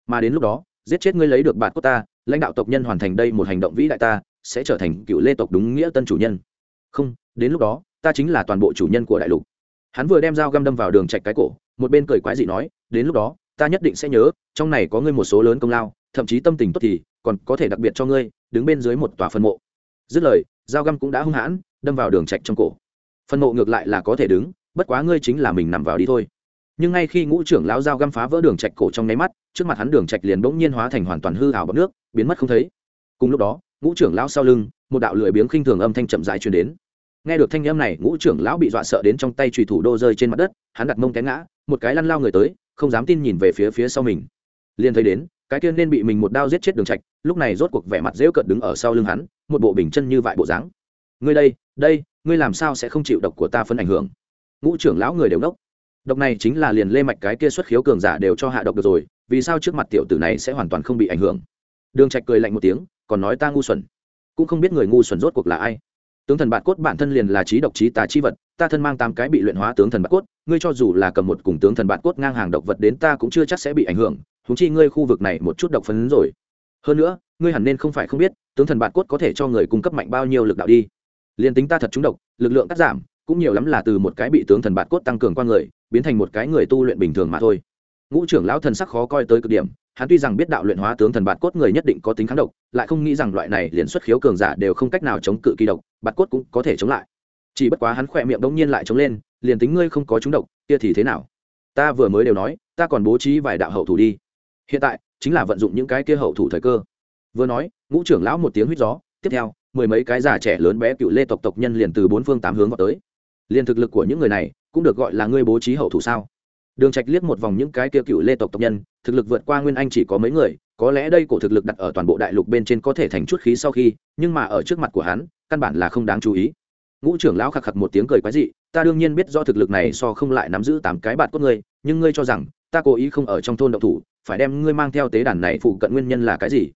Mà đến lúc đó, giết chết ngươi lấy được bạc cốt ta, lãnh đạo tộc nhân hoàn thành đây một hành động vĩ đại ta, sẽ trở thành cựu lê tộc đúng nghĩa tân chủ nhân. Không, đến lúc đó, ta chính là toàn bộ chủ nhân của đại lục hắn vừa đem dao găm đâm vào đường trạch cái cổ, một bên cười quái dị nói, đến lúc đó, ta nhất định sẽ nhớ, trong này có ngươi một số lớn công lao, thậm chí tâm tình tốt thì còn có thể đặc biệt cho ngươi, đứng bên dưới một tòa phân mộ. Dứt lời, dao găm cũng đã hung hãn, đâm vào đường trạch trong cổ. Phân mộ ngược lại là có thể đứng, bất quá ngươi chính là mình nằm vào đi thôi. Nhưng ngay khi ngũ trưởng lão dao găm phá vỡ đường trạch cổ trong nháy mắt, trước mặt hắn đường trạch liền bỗng nhiên hóa thành hoàn toàn hư ảo bọt nước, biến mất không thấy. Cùng lúc đó, ngũ trưởng lão sau lưng, một đạo lười biếng khinh thường âm thanh chậm rãi truyền đến nghe được thanh âm này, ngũ trưởng lão bị dọa sợ đến trong tay trùy thủ đô rơi trên mặt đất, hắn đặt mông té ngã, một cái lăn lao người tới, không dám tin nhìn về phía phía sau mình. Liền thấy đến, cái kia nên bị mình một đao giết chết đường trạch, lúc này rốt cuộc vẻ mặt dễu cợt đứng ở sau lưng hắn, một bộ bình chân như vại bộ dáng. Ngươi đây đây, ngươi làm sao sẽ không chịu độc của ta phân ảnh hưởng? Ngũ trưởng lão người đều đốc độc này chính là liền lê mạch cái kia xuất khiếu cường giả đều cho hạ độc được rồi, vì sao trước mặt tiểu tử này sẽ hoàn toàn không bị ảnh hưởng? Đường trạch cười lạnh một tiếng, còn nói ta ngu xuẩn. Cũng không biết người ngu xuẩn rốt cuộc là ai tướng thần bạt cốt bản thân liền là trí độc trí tà chi vật, ta thân mang tám cái bị luyện hóa tướng thần bạt cốt, ngươi cho dù là cầm một cùng tướng thần bạt cốt ngang hàng độc vật đến ta cũng chưa chắc sẽ bị ảnh hưởng húng chi ngươi khu vực này một chút độc phấn rồi. Hơn nữa, ngươi hẳn nên không phải không biết, tướng thần bạt cốt có thể cho người cung cấp mạnh bao nhiêu lực đạo đi. Liền tính ta thật trúng độc, lực lượng cắt giảm, cũng nhiều lắm là từ một cái bị tướng thần bạt cốt tăng cường qua người, biến thành một cái người tu luyện bình thường mà thôi. Ngũ trưởng lão thần sắc khó coi tới cực điểm hắn tuy rằng biết đạo luyện hóa tướng thần bạt cốt người nhất định có tính kháng độc, lại không nghĩ rằng loại này liền xuất khiếu cường giả đều không cách nào chống cự kỳ độc, bạt cốt cũng có thể chống lại. Chỉ bất quá hắn khỏe miệng đống nhiên lại chống lên, liền tính ngươi không có chúng độc, kia thì thế nào? Ta vừa mới đều nói, ta còn bố trí vài đạo hậu thủ đi. Hiện tại, chính là vận dụng những cái kia hậu thủ thời cơ. Vừa nói, ngũ trưởng lão một tiếng huýt gió, tiếp theo, mười mấy cái già trẻ lớn bé cựu lê tộc tộc nhân liền từ bốn phương tám hướng vào tới. Liền thực lực của những người này cũng được gọi là ngươi bố trí hậu thủ sao? Đường trạch liếc một vòng những cái kia cựu lê tộc tộc nhân, thực lực vượt qua nguyên anh chỉ có mấy người, có lẽ đây cổ thực lực đặt ở toàn bộ đại lục bên trên có thể thành chút khí sau khi, nhưng mà ở trước mặt của hắn, căn bản là không đáng chú ý. Ngũ trưởng lão khạc khạc một tiếng cười quái dị, ta đương nhiên biết do thực lực này so không lại nắm giữ tám cái bạn cốt ngươi, nhưng ngươi cho rằng, ta cố ý không ở trong thôn động thủ, phải đem ngươi mang theo tế đàn này phụ cận nguyên nhân là cái gì?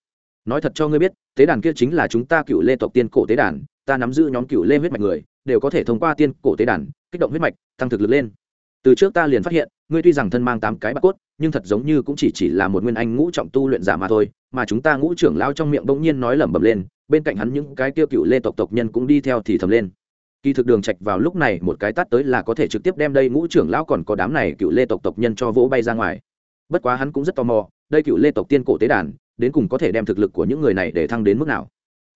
Nói thật cho ngươi biết, tế đàn kia chính là chúng ta cựu lê tộc tiên cổ tế đàn, ta nắm giữ nhóm cựu lê huyết mạch người, đều có thể thông qua tiên cổ tế đàn, kích động huyết mạch, tăng thực lực lên từ trước ta liền phát hiện, ngươi tuy rằng thân mang tám cái bạc cốt, nhưng thật giống như cũng chỉ chỉ là một nguyên anh ngũ trọng tu luyện giả mà thôi, mà chúng ta ngũ trưởng lao trong miệng bỗng nhiên nói lẩm bẩm lên, bên cạnh hắn những cái tiêu cựu lê tộc tộc nhân cũng đi theo thì thầm lên. Kỳ thực đường trạch vào lúc này một cái tát tới là có thể trực tiếp đem đây ngũ trưởng lão còn có đám này cựu lê tộc tộc nhân cho vỗ bay ra ngoài. Bất quá hắn cũng rất tò mò, đây cựu lê tộc tiên cổ tế đàn, đến cùng có thể đem thực lực của những người này để thăng đến mức nào.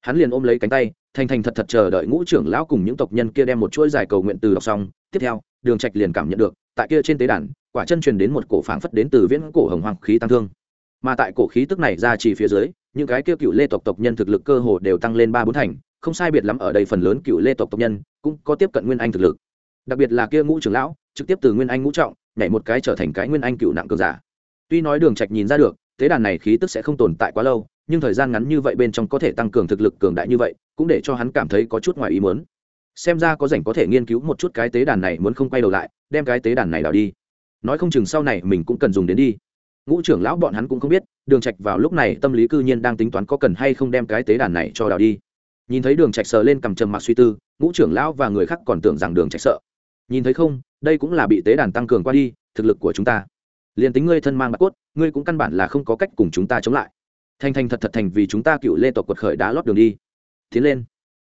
Hắn liền ôm lấy cánh tay thành thành thật thật chờ đợi ngũ trưởng lão cùng những tộc nhân kia đem một chuỗi dài cầu nguyện từ đọc xong. Tiếp theo, đường trạch liền cảm nhận được, tại kia trên tế đàn, quả chân truyền đến một cổ phảng phất đến từ viễn cổ hồng hoàng khí tăng thương. Mà tại cổ khí tức này ra chỉ phía dưới, những cái kia cựu lê tộc tộc nhân thực lực cơ hồ đều tăng lên ba bốn thành, không sai biệt lắm ở đây phần lớn cựu lê tộc tộc nhân cũng có tiếp cận nguyên anh thực lực. Đặc biệt là kia ngũ trưởng lão, trực tiếp từ nguyên anh ngũ trọng, nhảy một cái trở thành cái nguyên anh cựu nặng cường giả. Tuy nói đường trạch nhìn ra được, tế đàn này khí tức sẽ không tồn tại quá lâu, nhưng thời gian ngắn như vậy bên trong có thể tăng cường thực lực cường đại như vậy cũng để cho hắn cảm thấy có chút ngoài ý muốn. Xem ra có rảnh có thể nghiên cứu một chút cái tế đàn này muốn không quay đầu lại, đem cái tế đàn này đào đi. Nói không chừng sau này mình cũng cần dùng đến đi. Ngũ trưởng lão bọn hắn cũng không biết, đường trạch vào lúc này tâm lý cư nhiên đang tính toán có cần hay không đem cái tế đàn này cho đào đi. Nhìn thấy đường trạch sờ lên cầm trầm mặc suy tư, ngũ trưởng lão và người khác còn tưởng rằng đường trạch sợ. Nhìn thấy không, đây cũng là bị tế đàn tăng cường qua đi, thực lực của chúng ta. Liền tính ngươi thân mang bạc cốt, ngươi cũng căn bản là không có cách cùng chúng ta chống lại. Thành thành thật thật thành vì chúng ta cựu lê tộc quật khởi đã lót đường đi tiến lên.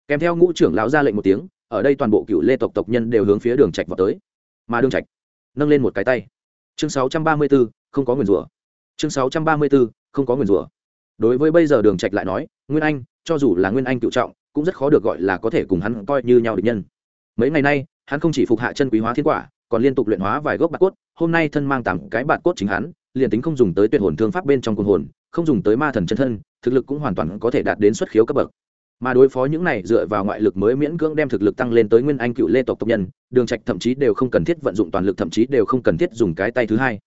Kèm theo ngũ trưởng lão ra lệnh một tiếng ở đây toàn bộ cựu lê tộc tộc nhân đều hướng phía đường trạch vào tới. Mà đường trạch nâng lên một cái tay. Chương 634, không có nguyền rủa. Chương 634, không có nguyền rủa. Đối với bây giờ đường trạch lại nói nguyên anh cho dù là nguyên anh cựu trọng cũng rất khó được gọi là có thể cùng hắn coi như nhau địch nhân. Mấy ngày nay hắn không chỉ phục hạ chân quý hóa thiên quả còn liên tục luyện hóa vài gốc bạc cốt hôm nay thân mang tặng cái bạc cốt chính hắn liền tính không dùng tới tuyệt hồn thương pháp bên trong cuồng hồn không dùng tới ma thần chân thân thực lực cũng hoàn toàn có thể đạt đến xuất khiếu cấp bậc mà đối phó những này dựa vào ngoại lực mới miễn cưỡng đem thực lực tăng lên tới nguyên anh cựu lê tộc tộc nhân, đường trạch thậm chí đều không cần thiết vận dụng toàn lực, thậm chí đều không cần thiết dùng cái tay thứ hai.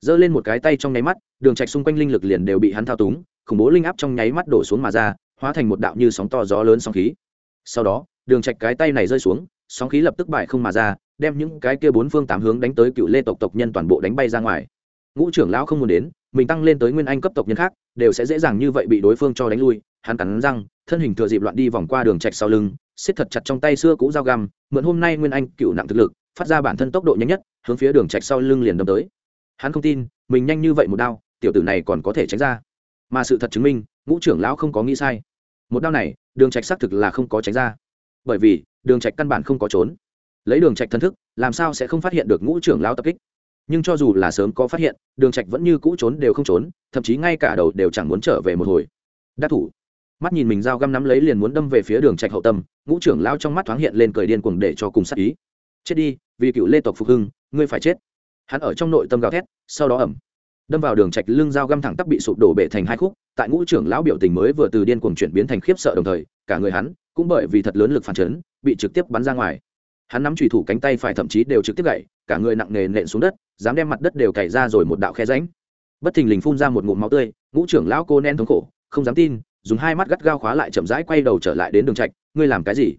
Giơ lên một cái tay trong nháy mắt, đường trạch xung quanh linh lực liền đều bị hắn thao túng, khủng bố linh áp trong nháy mắt đổ xuống mà ra, hóa thành một đạo như sóng to gió lớn sóng khí. Sau đó, đường trạch cái tay này rơi xuống, sóng khí lập tức bại không mà ra, đem những cái kia bốn phương tám hướng đánh tới cựu lê tộc tộc nhân toàn bộ đánh bay ra ngoài. Ngũ trưởng lão không muốn đến, mình tăng lên tới nguyên anh cấp tộc nhân khác, đều sẽ dễ dàng như vậy bị đối phương cho đánh lui hắn cắn răng, thân hình thừa dịp loạn đi vòng qua đường trạch sau lưng, siết thật chặt trong tay xưa cũ dao găm, mượn hôm nay nguyên anh cựu nặng thực lực, phát ra bản thân tốc độ nhanh nhất, hướng phía đường trạch sau lưng liền đâm tới. Hắn không tin, mình nhanh như vậy một đao, tiểu tử này còn có thể tránh ra. Mà sự thật chứng minh, ngũ trưởng lão không có nghĩ sai. Một đao này, đường trạch xác thực là không có tránh ra. Bởi vì, đường trạch căn bản không có trốn. Lấy đường trạch thân thức, làm sao sẽ không phát hiện được ngũ trưởng lão tập kích? Nhưng cho dù là sớm có phát hiện, đường trạch vẫn như cũ trốn đều không trốn, thậm chí ngay cả đầu đều chẳng muốn trở về một hồi. Đắc thủ mắt nhìn mình dao găm nắm lấy liền muốn đâm về phía đường trạch hậu tâm, ngũ trưởng lao trong mắt thoáng hiện lên cười điên cuồng để cho cùng sát ý. Chết đi, vì cựu lê tộc phục hưng, ngươi phải chết. Hắn ở trong nội tâm gào thét, sau đó ẩm, đâm vào đường trạch lưng dao găm thẳng tắp bị sụp đổ bể thành hai khúc, tại ngũ trưởng lão biểu tình mới vừa từ điên cuồng chuyển biến thành khiếp sợ đồng thời, cả người hắn cũng bởi vì thật lớn lực phản chấn, bị trực tiếp bắn ra ngoài. Hắn nắm chủy thủ cánh tay phải thậm chí đều trực tiếp gãy, cả người nặng nề nện xuống đất, dám đem mặt đất đều cày ra rồi một đạo khe rãnh. Bất thình lình phun ra một ngụm máu tươi, ngũ trưởng lão cô nén thống khổ, không dám tin dùng hai mắt gắt gao khóa lại chậm rãi quay đầu trở lại đến đường trạch, ngươi làm cái gì?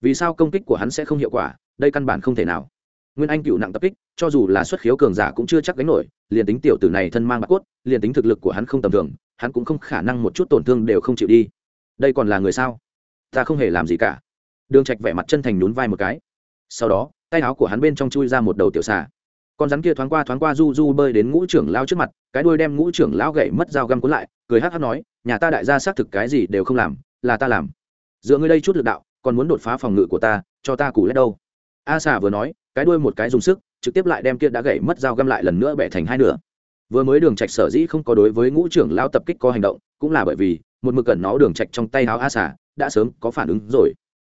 Vì sao công kích của hắn sẽ không hiệu quả? Đây căn bản không thể nào. Nguyên anh cựu nặng tập kích, cho dù là xuất khiếu cường giả cũng chưa chắc gánh nổi, liền tính tiểu tử này thân mang bạc cốt, liền tính thực lực của hắn không tầm thường, hắn cũng không khả năng một chút tổn thương đều không chịu đi. Đây còn là người sao? Ta không hề làm gì cả. Đường trạch vẻ mặt chân thành nhún vai một cái. Sau đó, tay áo của hắn bên trong chui ra một đầu tiểu xà. Con rắn kia thoáng qua thoáng qua du du bơi đến ngũ trưởng lao trước mặt, cái đuôi đem ngũ trưởng lao gậy mất dao găm cuốn lại, cười hắc hắc nói nhà ta đại gia xác thực cái gì đều không làm, là ta làm. Dựa ngươi đây chút lực đạo, còn muốn đột phá phòng ngự của ta, cho ta củ lét đâu? A xà vừa nói, cái đuôi một cái dùng sức, trực tiếp lại đem kia đã gậy mất dao găm lại lần nữa bẻ thành hai nửa. Vừa mới đường trạch sở dĩ không có đối với ngũ trưởng lao tập kích có hành động, cũng là bởi vì, một mực cẩn nó đường trạch trong tay áo a xà đã sớm có phản ứng rồi.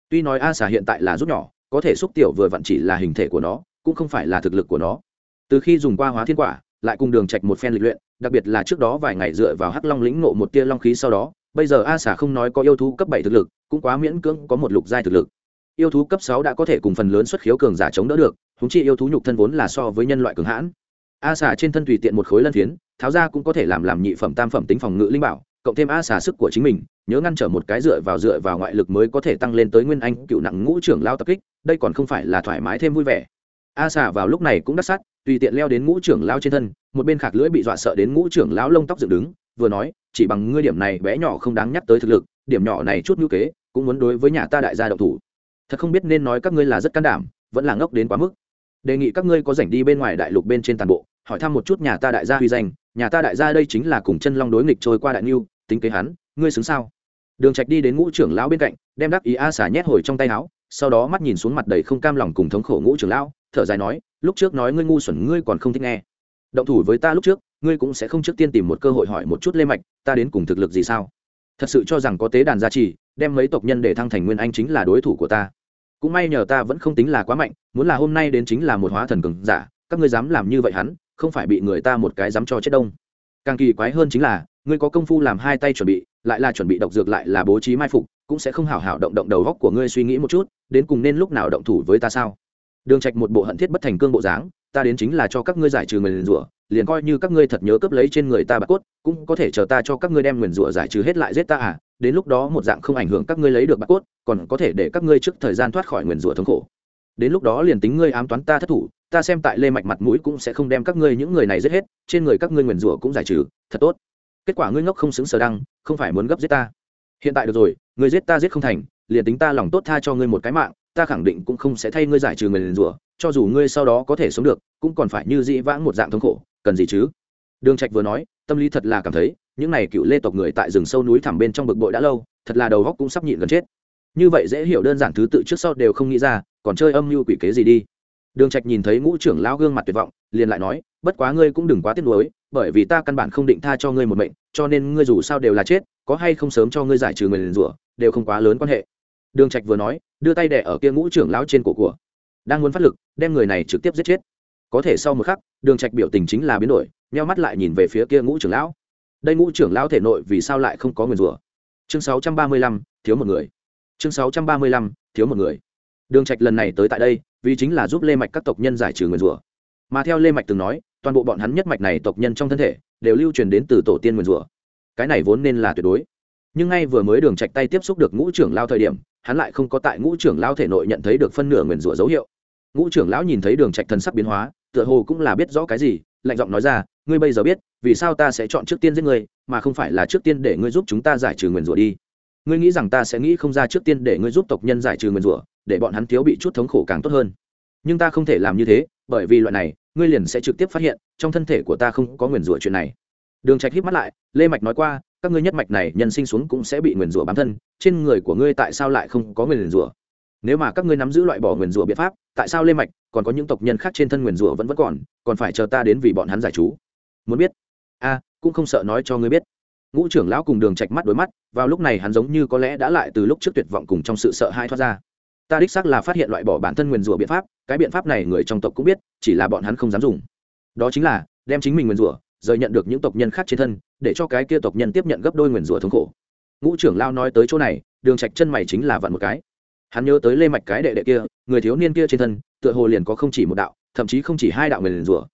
Tuy nói a xà hiện tại là rút nhỏ, có thể xúc tiểu vừa vặn chỉ là hình thể của nó, cũng không phải là thực lực của nó. Từ khi dùng qua hóa thiên quả, lại cùng đường trạch một phen lịch luyện đặc biệt là trước đó vài ngày dựa vào hắc long lĩnh ngộ một tia long khí sau đó, bây giờ a xà không nói có yêu thú cấp bảy thực lực, cũng quá miễn cưỡng có một lục giai thực lực. Yêu thú cấp sáu đã có thể cùng phần lớn xuất khiếu cường giả chống đỡ được húng chi yêu thú nhục thân vốn là so với nhân loại cường hãn. A xà trên thân tùy tiện một khối lân phiến, tháo ra cũng có thể làm làm nhị phẩm, tam phẩm tính phòng ngự linh bảo, cộng thêm a xà sức của chính mình, nhớ ngăn trở một cái dựa vào dựa vào ngoại lực mới có thể tăng lên tới nguyên anh cựu nặng ngũ trưởng lao tập kích, đây còn không phải là thoải mái thêm vui vẻ. A xà vào lúc này cũng đắc sắt tùy tiện leo đến ngũ trưởng lão trên thân, một bên khạc lưỡi bị dọa sợ đến ngũ trưởng lão lông tóc dựng đứng, vừa nói, chỉ bằng ngươi điểm này bé nhỏ không đáng nhắc tới thực lực, điểm nhỏ này chút ngữ kế, cũng muốn đối với nhà ta đại gia động thủ. Thật không biết nên nói các ngươi là rất can đảm, vẫn là ngốc đến quá mức. Đề nghị các ngươi có rảnh đi bên ngoài đại lục bên trên toàn bộ, hỏi thăm một chút nhà ta đại gia huy danh, nhà ta đại gia đây chính là cùng chân long đối nghịch trôi qua đại niu tính kế hắn, ngươi xứng sao? Đường trạch đi đến ngũ trưởng lão bên cạnh, đem đắc ý a xả nhét hồi trong tay áo, sau đó mắt nhìn xuống mặt đầy không cam lòng cùng thống khổ ngũ trưởng lão thở dài nói, lúc trước nói ngươi ngu xuẩn, ngươi còn không thích nghe. Động thủ với ta lúc trước, ngươi cũng sẽ không trước tiên tìm một cơ hội hỏi một chút lê mạch, ta đến cùng thực lực gì sao? Thật sự cho rằng có tế đàn gia trì, đem mấy tộc nhân để thăng thành nguyên anh chính là đối thủ của ta. Cũng may nhờ ta vẫn không tính là quá mạnh, muốn là hôm nay đến chính là một hóa thần cường giả, các ngươi dám làm như vậy hắn, không phải bị người ta một cái dám cho chết đông. Càng kỳ quái hơn chính là, ngươi có công phu làm hai tay chuẩn bị, lại là chuẩn bị độc dược lại là bố trí mai phục, cũng sẽ không hảo hảo động động đầu góc của ngươi suy nghĩ một chút, đến cùng nên lúc nào động thủ với ta sao? Đường trạch một bộ hận thiết bất thành cương bộ dáng, ta đến chính là cho các ngươi giải trừ nguyền rủa, liền coi như các ngươi thật nhớ cướp lấy trên người ta bạc cốt, cũng có thể chờ ta cho các ngươi đem nguyền rủa giải trừ hết lại giết ta à? Đến lúc đó một dạng không ảnh hưởng các ngươi lấy được bạc cốt, còn có thể để các ngươi trước thời gian thoát khỏi nguyền rủa thống khổ. Đến lúc đó liền tính ngươi ám toán ta thất thủ, ta xem tại lê mạch mặt mũi cũng sẽ không đem các ngươi những người này giết hết, trên người các ngươi nguyền rủa cũng giải trừ, thật tốt. Kết quả ngươi ngốc không xứng sở đăng, không phải muốn gấp giết ta. Hiện tại được rồi, ngươi giết ta giết không thành, liền tính ta lòng tốt tha cho ngươi một cái mạng ta khẳng định cũng không sẽ thay ngươi giải trừ người liền rủa, cho dù ngươi sau đó có thể sống được, cũng còn phải như dĩ vãng một dạng thống khổ, cần gì chứ? Đường trạch vừa nói, tâm lý thật là cảm thấy, những này cựu lê tộc người tại rừng sâu núi thẳm bên trong bực bội đã lâu, thật là đầu góc cũng sắp nhịn gần chết. Như vậy dễ hiểu đơn giản thứ tự trước sau đều không nghĩ ra, còn chơi âm mưu quỷ kế gì đi. Đường trạch nhìn thấy ngũ trưởng lão gương mặt tuyệt vọng, liền lại nói, bất quá ngươi cũng đừng quá tiếc nuối, bởi vì ta căn bản không định tha cho ngươi một mệnh, cho nên ngươi dù sao đều là chết, có hay không sớm cho ngươi giải trừ người liền rủa, đều không quá lớn quan hệ đường trạch vừa nói đưa tay đè ở kia ngũ trưởng lão trên cổ của. Đang muốn phát lực đem người này trực tiếp giết chết. Có thể sau một khắc đường trạch biểu tình chính là biến đổi nheo mắt lại nhìn về phía kia ngũ trưởng lão. Đây ngũ trưởng lão thể nội vì sao lại không có người rủa? Chương 635, thiếu một người. Chương 635, thiếu một người. Đường trạch lần này tới tại đây vì chính là giúp lê mạch các tộc nhân giải trừ người rủa. Mà theo lê mạch từng nói toàn bộ bọn hắn nhất mạch này tộc nhân trong thân thể đều lưu truyền đến từ tổ tiên nguyên rủa. Cái này vốn nên là tuyệt đối. Nhưng ngay vừa mới đường trạch tay tiếp xúc được ngũ trưởng lao thời điểm hắn lại không có tại ngũ trưởng lão thể nội nhận thấy được phân nửa nguyền rủa dấu hiệu. Ngũ trưởng lão nhìn thấy đường trạch thần sắc biến hóa, tựa hồ cũng là biết rõ cái gì, lạnh giọng nói ra, ngươi bây giờ biết, vì sao ta sẽ chọn trước tiên giết ngươi, mà không phải là trước tiên để ngươi giúp chúng ta giải trừ nguyền rủa đi? Ngươi nghĩ rằng ta sẽ nghĩ không ra trước tiên để ngươi giúp tộc nhân giải trừ nguyền rủa, để bọn hắn thiếu bị chút thống khổ càng tốt hơn. Nhưng ta không thể làm như thế, bởi vì loại này, ngươi liền sẽ trực tiếp phát hiện, trong thân thể của ta không có nguyền rủa chuyện này. Đường trạch hít mắt lại, lê mạch nói qua các ngươi nhất mạch này nhân sinh xuống cũng sẽ bị nguyền rủa bám thân, trên người của ngươi tại sao lại không có nguyền rủa? Nếu mà các ngươi nắm giữ loại bỏ nguyền rủa biện pháp, tại sao lê mạch, còn có những tộc nhân khác trên thân nguyền rủa vẫn vẫn còn còn phải chờ ta đến vì bọn hắn giải chú? Muốn biết? A, cũng không sợ nói cho ngươi biết. Ngũ trưởng lão cùng đường trạch mắt đối mắt, vào lúc này hắn giống như có lẽ đã lại từ lúc trước tuyệt vọng cùng trong sự sợ hãi thoát ra. Ta đích xác là phát hiện loại bỏ bản thân nguyền rủa biện pháp, cái biện pháp này người trong tộc cũng biết, chỉ là bọn hắn không dám dùng. Đó chính là, đem chính mình nguyền rủa rời nhận được những tộc nhân khác trên thân, để cho cái kia tộc nhân tiếp nhận gấp đôi nguyền rủa thống khổ. Ngũ trưởng lao nói tới chỗ này, đường trạch chân mày chính là vặn một cái. Hắn nhớ tới lê mạch cái đệ đệ kia, người thiếu niên kia trên thân, tựa hồ liền có không chỉ một đạo, thậm chí không chỉ hai đạo nguyền rủa.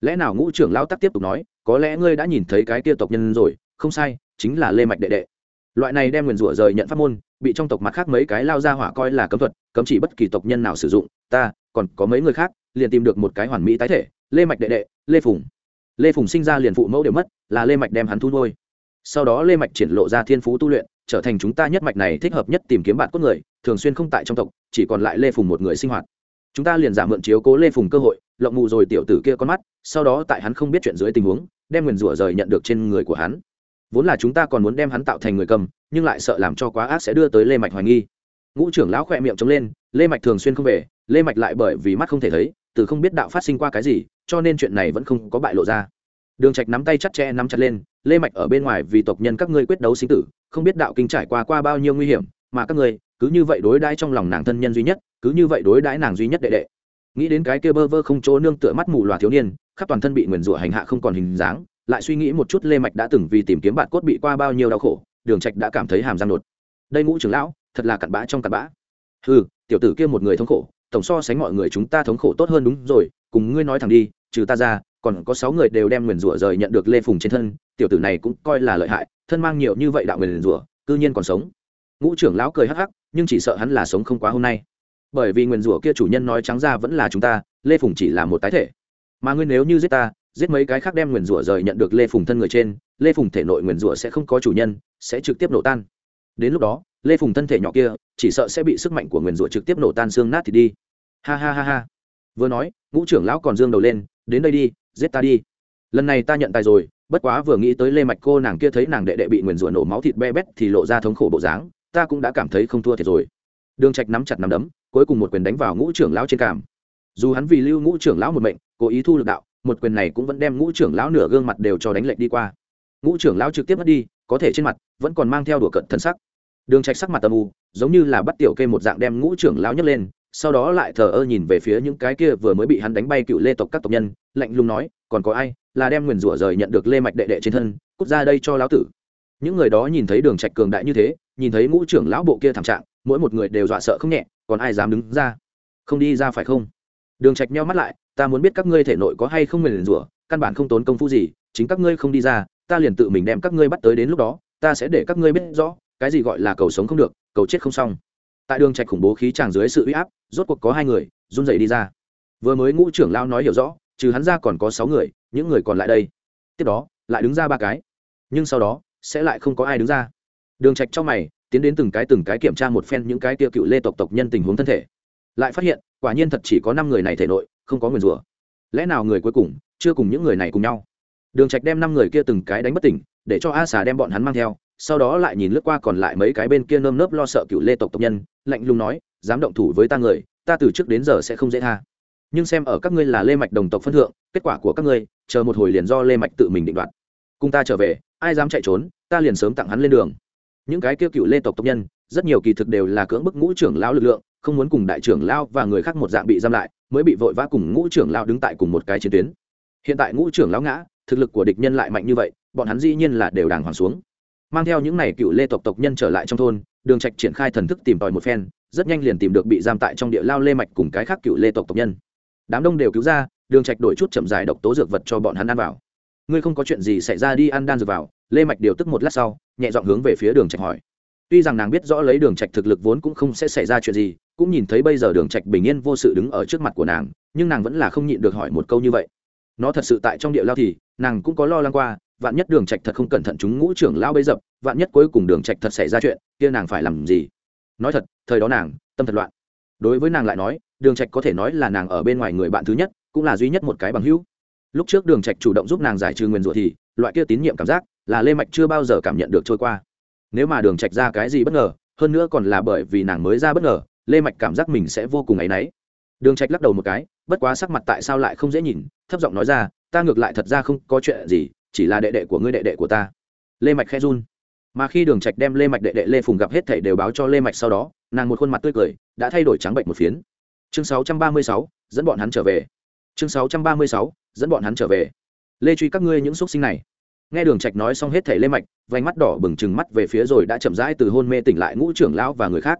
Lẽ nào ngũ trưởng lao tắc tiếp tục nói, có lẽ ngươi đã nhìn thấy cái kia tộc nhân rồi, không sai, chính là lê mạch đệ đệ. Loại này đem nguyền rủa rời nhận pháp môn, bị trong tộc mặt khác mấy cái lao ra hỏa coi là cấm thuật, cấm chỉ bất kỳ tộc nhân nào sử dụng, ta, còn có mấy người khác, liền tìm được một cái hoàn mỹ tái thể, lê mạch đệ đệ, lê phùng lê phùng sinh ra liền phụ mẫu đều mất là lê mạch đem hắn thu nuôi sau đó lê mạch triển lộ ra thiên phú tu luyện trở thành chúng ta nhất mạch này thích hợp nhất tìm kiếm bạn cốt người thường xuyên không tại trong tộc chỉ còn lại lê phùng một người sinh hoạt chúng ta liền giả mượn chiếu cố lê phùng cơ hội lộng mù rồi tiểu tử kia con mắt sau đó tại hắn không biết chuyện dưới tình huống đem nguyền rủa rời nhận được trên người của hắn vốn là chúng ta còn muốn đem hắn tạo thành người cầm nhưng lại sợ làm cho quá ác sẽ đưa tới lê mạch hoài nghi ngũ trưởng lão khỏe miệng trống lên, lê mạch thường xuyên không về, lê mạch lại bởi vì mắt không thể thấy, từ không biết đạo phát sinh qua cái gì, cho nên chuyện này vẫn không có bại lộ ra. Đường trạch nắm tay chặt chẽ, nắm chặt lên, lê mạch ở bên ngoài vì tộc nhân các ngươi quyết đấu sinh tử, không biết đạo kinh trải qua qua bao nhiêu nguy hiểm, mà các ngươi, cứ như vậy đối đãi trong lòng nàng thân nhân duy nhất, cứ như vậy đối đãi nàng duy nhất đệ đệ. Nghĩ đến cái kia bơ vơ không chỗ nương tựa mắt mù loà thiếu niên, khắp toàn thân bị nguyền rủa hành hạ không còn hình dáng, lại suy nghĩ một chút lê mạch đã từng vì tìm kiếm bạn cốt bị qua bao nhiêu đau khổ, đường trạch đã cảm thấy hàm răng nột đây ngũ trưởng lão thật là cặn bã trong cặn bã. Ừ tiểu tử kia một người thống khổ, tổng so sánh mọi người chúng ta thống khổ tốt hơn đúng rồi, cùng ngươi nói thẳng đi, trừ ta ra, còn có sáu người đều đem nguyền rủa rời nhận được lê phùng trên thân, tiểu tử này cũng coi là lợi hại, thân mang nhiều như vậy đạo nguyền rủa, cư nhiên còn sống. Ngũ trưởng lão cười hắc hắc, nhưng chỉ sợ hắn là sống không quá hôm nay. Bởi vì nguyền rủa kia chủ nhân nói trắng ra vẫn là chúng ta, lê phùng chỉ là một tái thể. Mà ngươi nếu như giết ta, giết mấy cái khác đem nguyền rủa rời nhận được lê phùng thân người trên, lê phùng thể nội nguyền rủa sẽ không có chủ nhân, sẽ trực tiếp nổ tan. Đến lúc đó lê phùng thân thể nhỏ kia, chỉ sợ sẽ bị sức mạnh của nguyền rủa trực tiếp nổ tan xương nát thì đi. Ha ha ha ha. Vừa nói, ngũ trưởng lão còn dương đầu lên, đến đây đi, giết ta đi. Lần này ta nhận tài rồi, bất quá vừa nghĩ tới lê mạch cô nàng kia thấy nàng đệ đệ bị nguyền rủa nổ máu thịt be bét thì lộ ra thống khổ bộ dáng, ta cũng đã cảm thấy không thua thiệt rồi. Đường trạch nắm chặt nắm đấm, cuối cùng một quyền đánh vào ngũ trưởng lão trên cảm dù hắn vì lưu ngũ trưởng lão một mệnh, cố ý thu lực đạo, một quyền này cũng vẫn đem ngũ trưởng lão nửa gương mặt đều cho đánh lệch đi qua. Ngũ trưởng lão trực tiếp mất đi, có thể trên mặt, vẫn còn mang theo đùa cận thân sắc đường trạch sắc mặt âm u, giống như là bắt tiểu kê một dạng đem ngũ trưởng lão nhấc lên, sau đó lại thờ ơ nhìn về phía những cái kia vừa mới bị hắn đánh bay cựu lê tộc các tộc nhân, lạnh lùng nói, còn có ai là đem nguyền rủa rời nhận được lê mạch đệ đệ trên thân, cút ra đây cho lão tử? Những người đó nhìn thấy đường trạch cường đại như thế, nhìn thấy ngũ trưởng lão bộ kia thảm trạng, mỗi một người đều dọa sợ không nhẹ, còn ai dám đứng ra? Không đi ra phải không? Đường trạch nheo mắt lại, ta muốn biết các ngươi thể nội có hay không nguyền rủa, căn bản không tốn công phu gì, chính các ngươi không đi ra, ta liền tự mình đem các ngươi bắt tới đến lúc đó, ta sẽ để các ngươi biết rõ cái gì gọi là cầu sống không được, cầu chết không xong. Tại đường trạch khủng bố khí tràng dưới sự uy áp, rốt cuộc có hai người, run rẩy đi ra. Vừa mới ngũ trưởng lao nói hiểu rõ, trừ hắn ra còn có sáu người, những người còn lại đây. Tiếp đó, lại đứng ra ba cái. Nhưng sau đó, sẽ lại không có ai đứng ra. Đường trạch trong mày, tiến đến từng cái từng cái kiểm tra một phen những cái tiêu cựu lê tộc tộc nhân tình huống thân thể. Lại phát hiện, quả nhiên thật chỉ có năm người này thể nội, không có người rủa. Lẽ nào người cuối cùng, chưa cùng những người này cùng nhau? Đường trạch đem năm người kia từng cái đánh bất tỉnh, để cho a xà đem bọn hắn mang theo sau đó lại nhìn lướt qua còn lại mấy cái bên kia nơm nớp lo sợ cựu lê tộc tộc nhân, lạnh lùng nói, dám động thủ với ta người, ta từ trước đến giờ sẽ không dễ tha. Nhưng xem ở các ngươi là lê mạch đồng tộc phân thượng, kết quả của các ngươi, chờ một hồi liền do lê mạch tự mình định đoạt. Cùng ta trở về, ai dám chạy trốn, ta liền sớm tặng hắn lên đường. Những cái kia cựu lê tộc tộc nhân, rất nhiều kỳ thực đều là cưỡng bức ngũ trưởng lao lực lượng, không muốn cùng đại trưởng lao và người khác một dạng bị giam lại, mới bị vội vã cùng ngũ trưởng lao đứng tại cùng một cái chiến tuyến. Hiện tại ngũ trưởng lao ngã, thực lực của địch nhân lại mạnh như vậy, bọn hắn dĩ nhiên là đều đàng hoàng xuống mang theo những này cựu lê tộc tộc nhân trở lại trong thôn, đường trạch triển khai thần thức tìm tòi một phen, rất nhanh liền tìm được bị giam tại trong địa lao lê mạch cùng cái khác cựu lê tộc tộc nhân. Đám đông đều cứu ra, đường trạch đổi chút chậm dài độc tố dược vật cho bọn hắn ăn vào. Ngươi không có chuyện gì xảy ra đi ăn đan dược vào, lê mạch điều tức một lát sau, nhẹ giọng hướng về phía đường trạch hỏi. Tuy rằng nàng biết rõ lấy đường trạch thực lực vốn cũng không sẽ xảy ra chuyện gì, cũng nhìn thấy bây giờ đường trạch bình yên vô sự đứng ở trước mặt của nàng, nhưng nàng vẫn là không nhịn được hỏi một câu như vậy. Nó thật sự tại trong địa lao thì, nàng cũng có lo lắng qua vạn nhất đường trạch thật không cẩn thận chúng ngũ trưởng lao bây dập, vạn nhất cuối cùng đường trạch thật xảy ra chuyện, kia nàng phải làm gì? Nói thật, thời đó nàng, tâm thật loạn. Đối với nàng lại nói, đường trạch có thể nói là nàng ở bên ngoài người bạn thứ nhất, cũng là duy nhất một cái bằng hữu. Lúc trước đường trạch chủ động giúp nàng giải trừ nguyên rủa thì, loại kia tín nhiệm cảm giác, là lê mạch chưa bao giờ cảm nhận được trôi qua. Nếu mà đường trạch ra cái gì bất ngờ, hơn nữa còn là bởi vì nàng mới ra bất ngờ, lê mạch cảm giác mình sẽ vô cùng ấy nấy đường trạch lắc đầu một cái, bất quá sắc mặt tại sao lại không dễ nhìn, thấp giọng nói ra, ta ngược lại thật ra không có chuyện gì chỉ là đệ đệ của ngươi đệ đệ của ta. Lê mạch khe run. Mà khi đường trạch đem lê mạch đệ đệ lê phùng gặp hết thảy đều báo cho lê mạch sau đó nàng một khuôn mặt tươi cười đã thay đổi trắng bệnh một phiến. Chương 636, dẫn bọn hắn trở về. Chương 636, dẫn bọn hắn trở về. Lê truy các ngươi những xuất sinh này. Nghe đường trạch nói xong hết thảy lê mạch vành mắt đỏ bừng chừng mắt về phía rồi đã chậm rãi từ hôn mê tỉnh lại ngũ trưởng lão và người khác.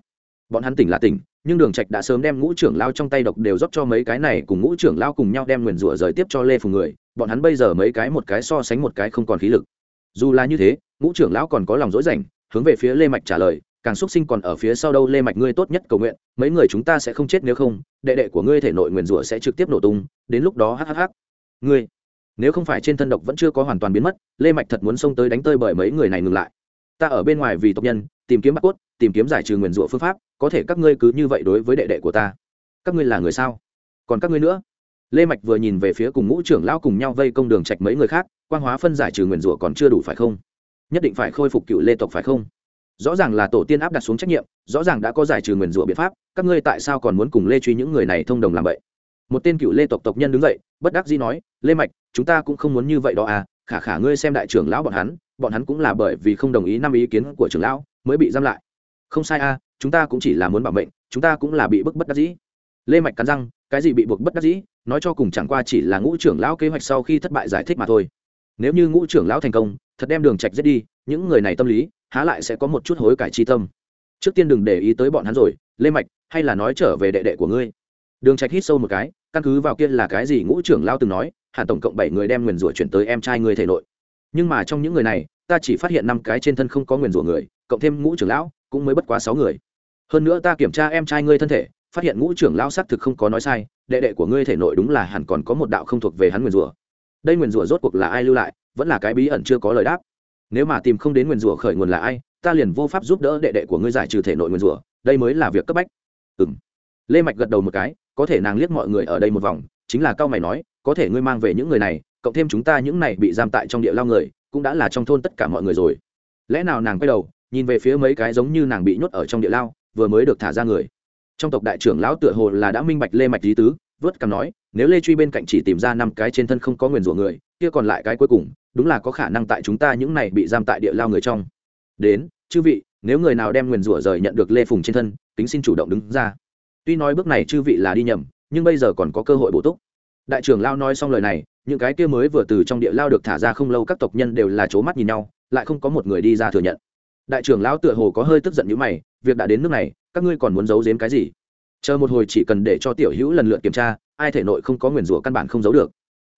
Bọn hắn tỉnh là tỉnh nhưng đường trạch đã sớm đem ngũ trưởng lao trong tay độc đều rót cho mấy cái này cùng ngũ trưởng lao cùng nhau đem nguyền rủa rời tiếp cho lê phùng người, bọn hắn bây giờ mấy cái một cái so sánh một cái không còn khí lực. Dù là như thế, ngũ trưởng lão còn có lòng dỗi rảnh, hướng về phía lê mạch trả lời, càng xuất sinh còn ở phía sau đâu, lê mạch ngươi tốt nhất cầu nguyện, mấy người chúng ta sẽ không chết nếu không, đệ đệ của ngươi thể nội nguyền rủa sẽ trực tiếp nổ tung, đến lúc đó hhh ngươi, nếu không phải trên thân độc vẫn chưa có hoàn toàn biến mất, lê mạch thật muốn xông tới đánh tơi bởi mấy người này ngừng lại ta ở bên ngoài vì tộc nhân, tìm kiếm bắt cốt, tìm kiếm giải trừ nguyền rủa phương pháp, có thể các ngươi cứ như vậy đối với đệ đệ của ta. Các ngươi là người sao? Còn các ngươi nữa? Lê mạch vừa nhìn về phía cùng ngũ trưởng lão cùng nhau vây công đường trạch mấy người khác, quang hóa phân giải trừ nguyền rủa còn chưa đủ phải không? Nhất định phải khôi phục cựu lê tộc phải không? Rõ ràng là tổ tiên áp đặt xuống trách nhiệm, rõ ràng đã có giải trừ nguyền rủa biện pháp, các ngươi tại sao còn muốn cùng lê truy những người này thông đồng làm vậy? Một tên cựu lê tộc tộc nhân đứng dậy, bất đắc dĩ nói, lê mạch, chúng ta cũng không muốn như vậy đó à khả khả ngươi xem đại trưởng lão bọn hắn bọn hắn cũng là bởi vì không đồng ý năm ý kiến của trưởng lão mới bị giam lại. Không sai à chúng ta cũng chỉ là muốn bảo mệnh, chúng ta cũng là bị bức bất đắc dĩ. Lê mạch cắn răng, cái gì bị buộc bất đắc dĩ, nói cho cùng chẳng qua chỉ là ngũ trưởng lão kế hoạch sau khi thất bại giải thích mà thôi. Nếu như ngũ trưởng lão thành công, thật đem đường trạch giết đi, những người này tâm lý, há lại sẽ có một chút hối cải chi tâm. Trước tiên đừng để ý tới bọn hắn rồi, lê mạch, hay là nói trở về đệ đệ của ngươi. Đường trạch hít sâu một cái, căn cứ vào kia là cái gì ngũ trưởng lão từng nói hẳn tổng cộng bảy người đem nguyền rủa chuyển tới em trai ngươi thể nội. Nhưng mà trong những người này, ta chỉ phát hiện năm cái trên thân không có nguyền rủa người, cộng thêm ngũ trưởng lão, cũng mới bất quá sáu người. Hơn nữa ta kiểm tra em trai ngươi thân thể, phát hiện ngũ trưởng lão xác thực không có nói sai, đệ đệ của ngươi thể nội đúng là hẳn còn có một đạo không thuộc về hắn nguyền rủa. Đây nguyền rủa rốt cuộc là ai lưu lại, vẫn là cái bí ẩn chưa có lời đáp. Nếu mà tìm không đến nguyền rủa khởi nguồn là ai, ta liền vô pháp giúp đỡ đệ đệ của ngươi giải trừ thể nội nguyền rủa, đây mới là việc cấp bách. Ừ lê mạch gật đầu một cái, có thể nàng liếc mọi người ở đây một vòng, chính là cao mày nói có thể ngươi mang về những người này, cộng thêm chúng ta những này bị giam tại trong địa lao người, cũng đã là trong thôn tất cả mọi người rồi. Lẽ nào nàng quay đầu, nhìn về phía mấy cái giống như nàng bị nhốt ở trong địa lao, vừa mới được thả ra người. Trong tộc đại trưởng lão tựa hồ là đã minh bạch lê mạch lý tứ, vớt cằm nói, nếu lê truy bên cạnh chỉ tìm ra năm cái trên thân không có nguyền rủa người, kia còn lại cái cuối cùng, đúng là có khả năng tại chúng ta những này bị giam tại địa lao người trong. Đến, chư vị, nếu người nào đem nguyền rủa rời nhận được lê phùng trên thân tính xin chủ động đứng ra. Tuy nói bước này chư vị là đi nhầm, nhưng bây giờ còn có cơ hội bổ túc đại trưởng lao nói xong lời này, những cái kia mới vừa từ trong địa lao được thả ra không lâu các tộc nhân đều là c mắt nhìn nhau, lại không có một người đi ra thừa nhận. Đại trưởng lão tựa hồ có hơi tức giận như mày, việc đã đến nước này, các ngươi còn muốn giấu giếm cái gì? Chờ một hồi chỉ cần để cho tiểu hữu lần lượt kiểm tra, ai thể nội không có nguyền rủa căn bản không giấu được.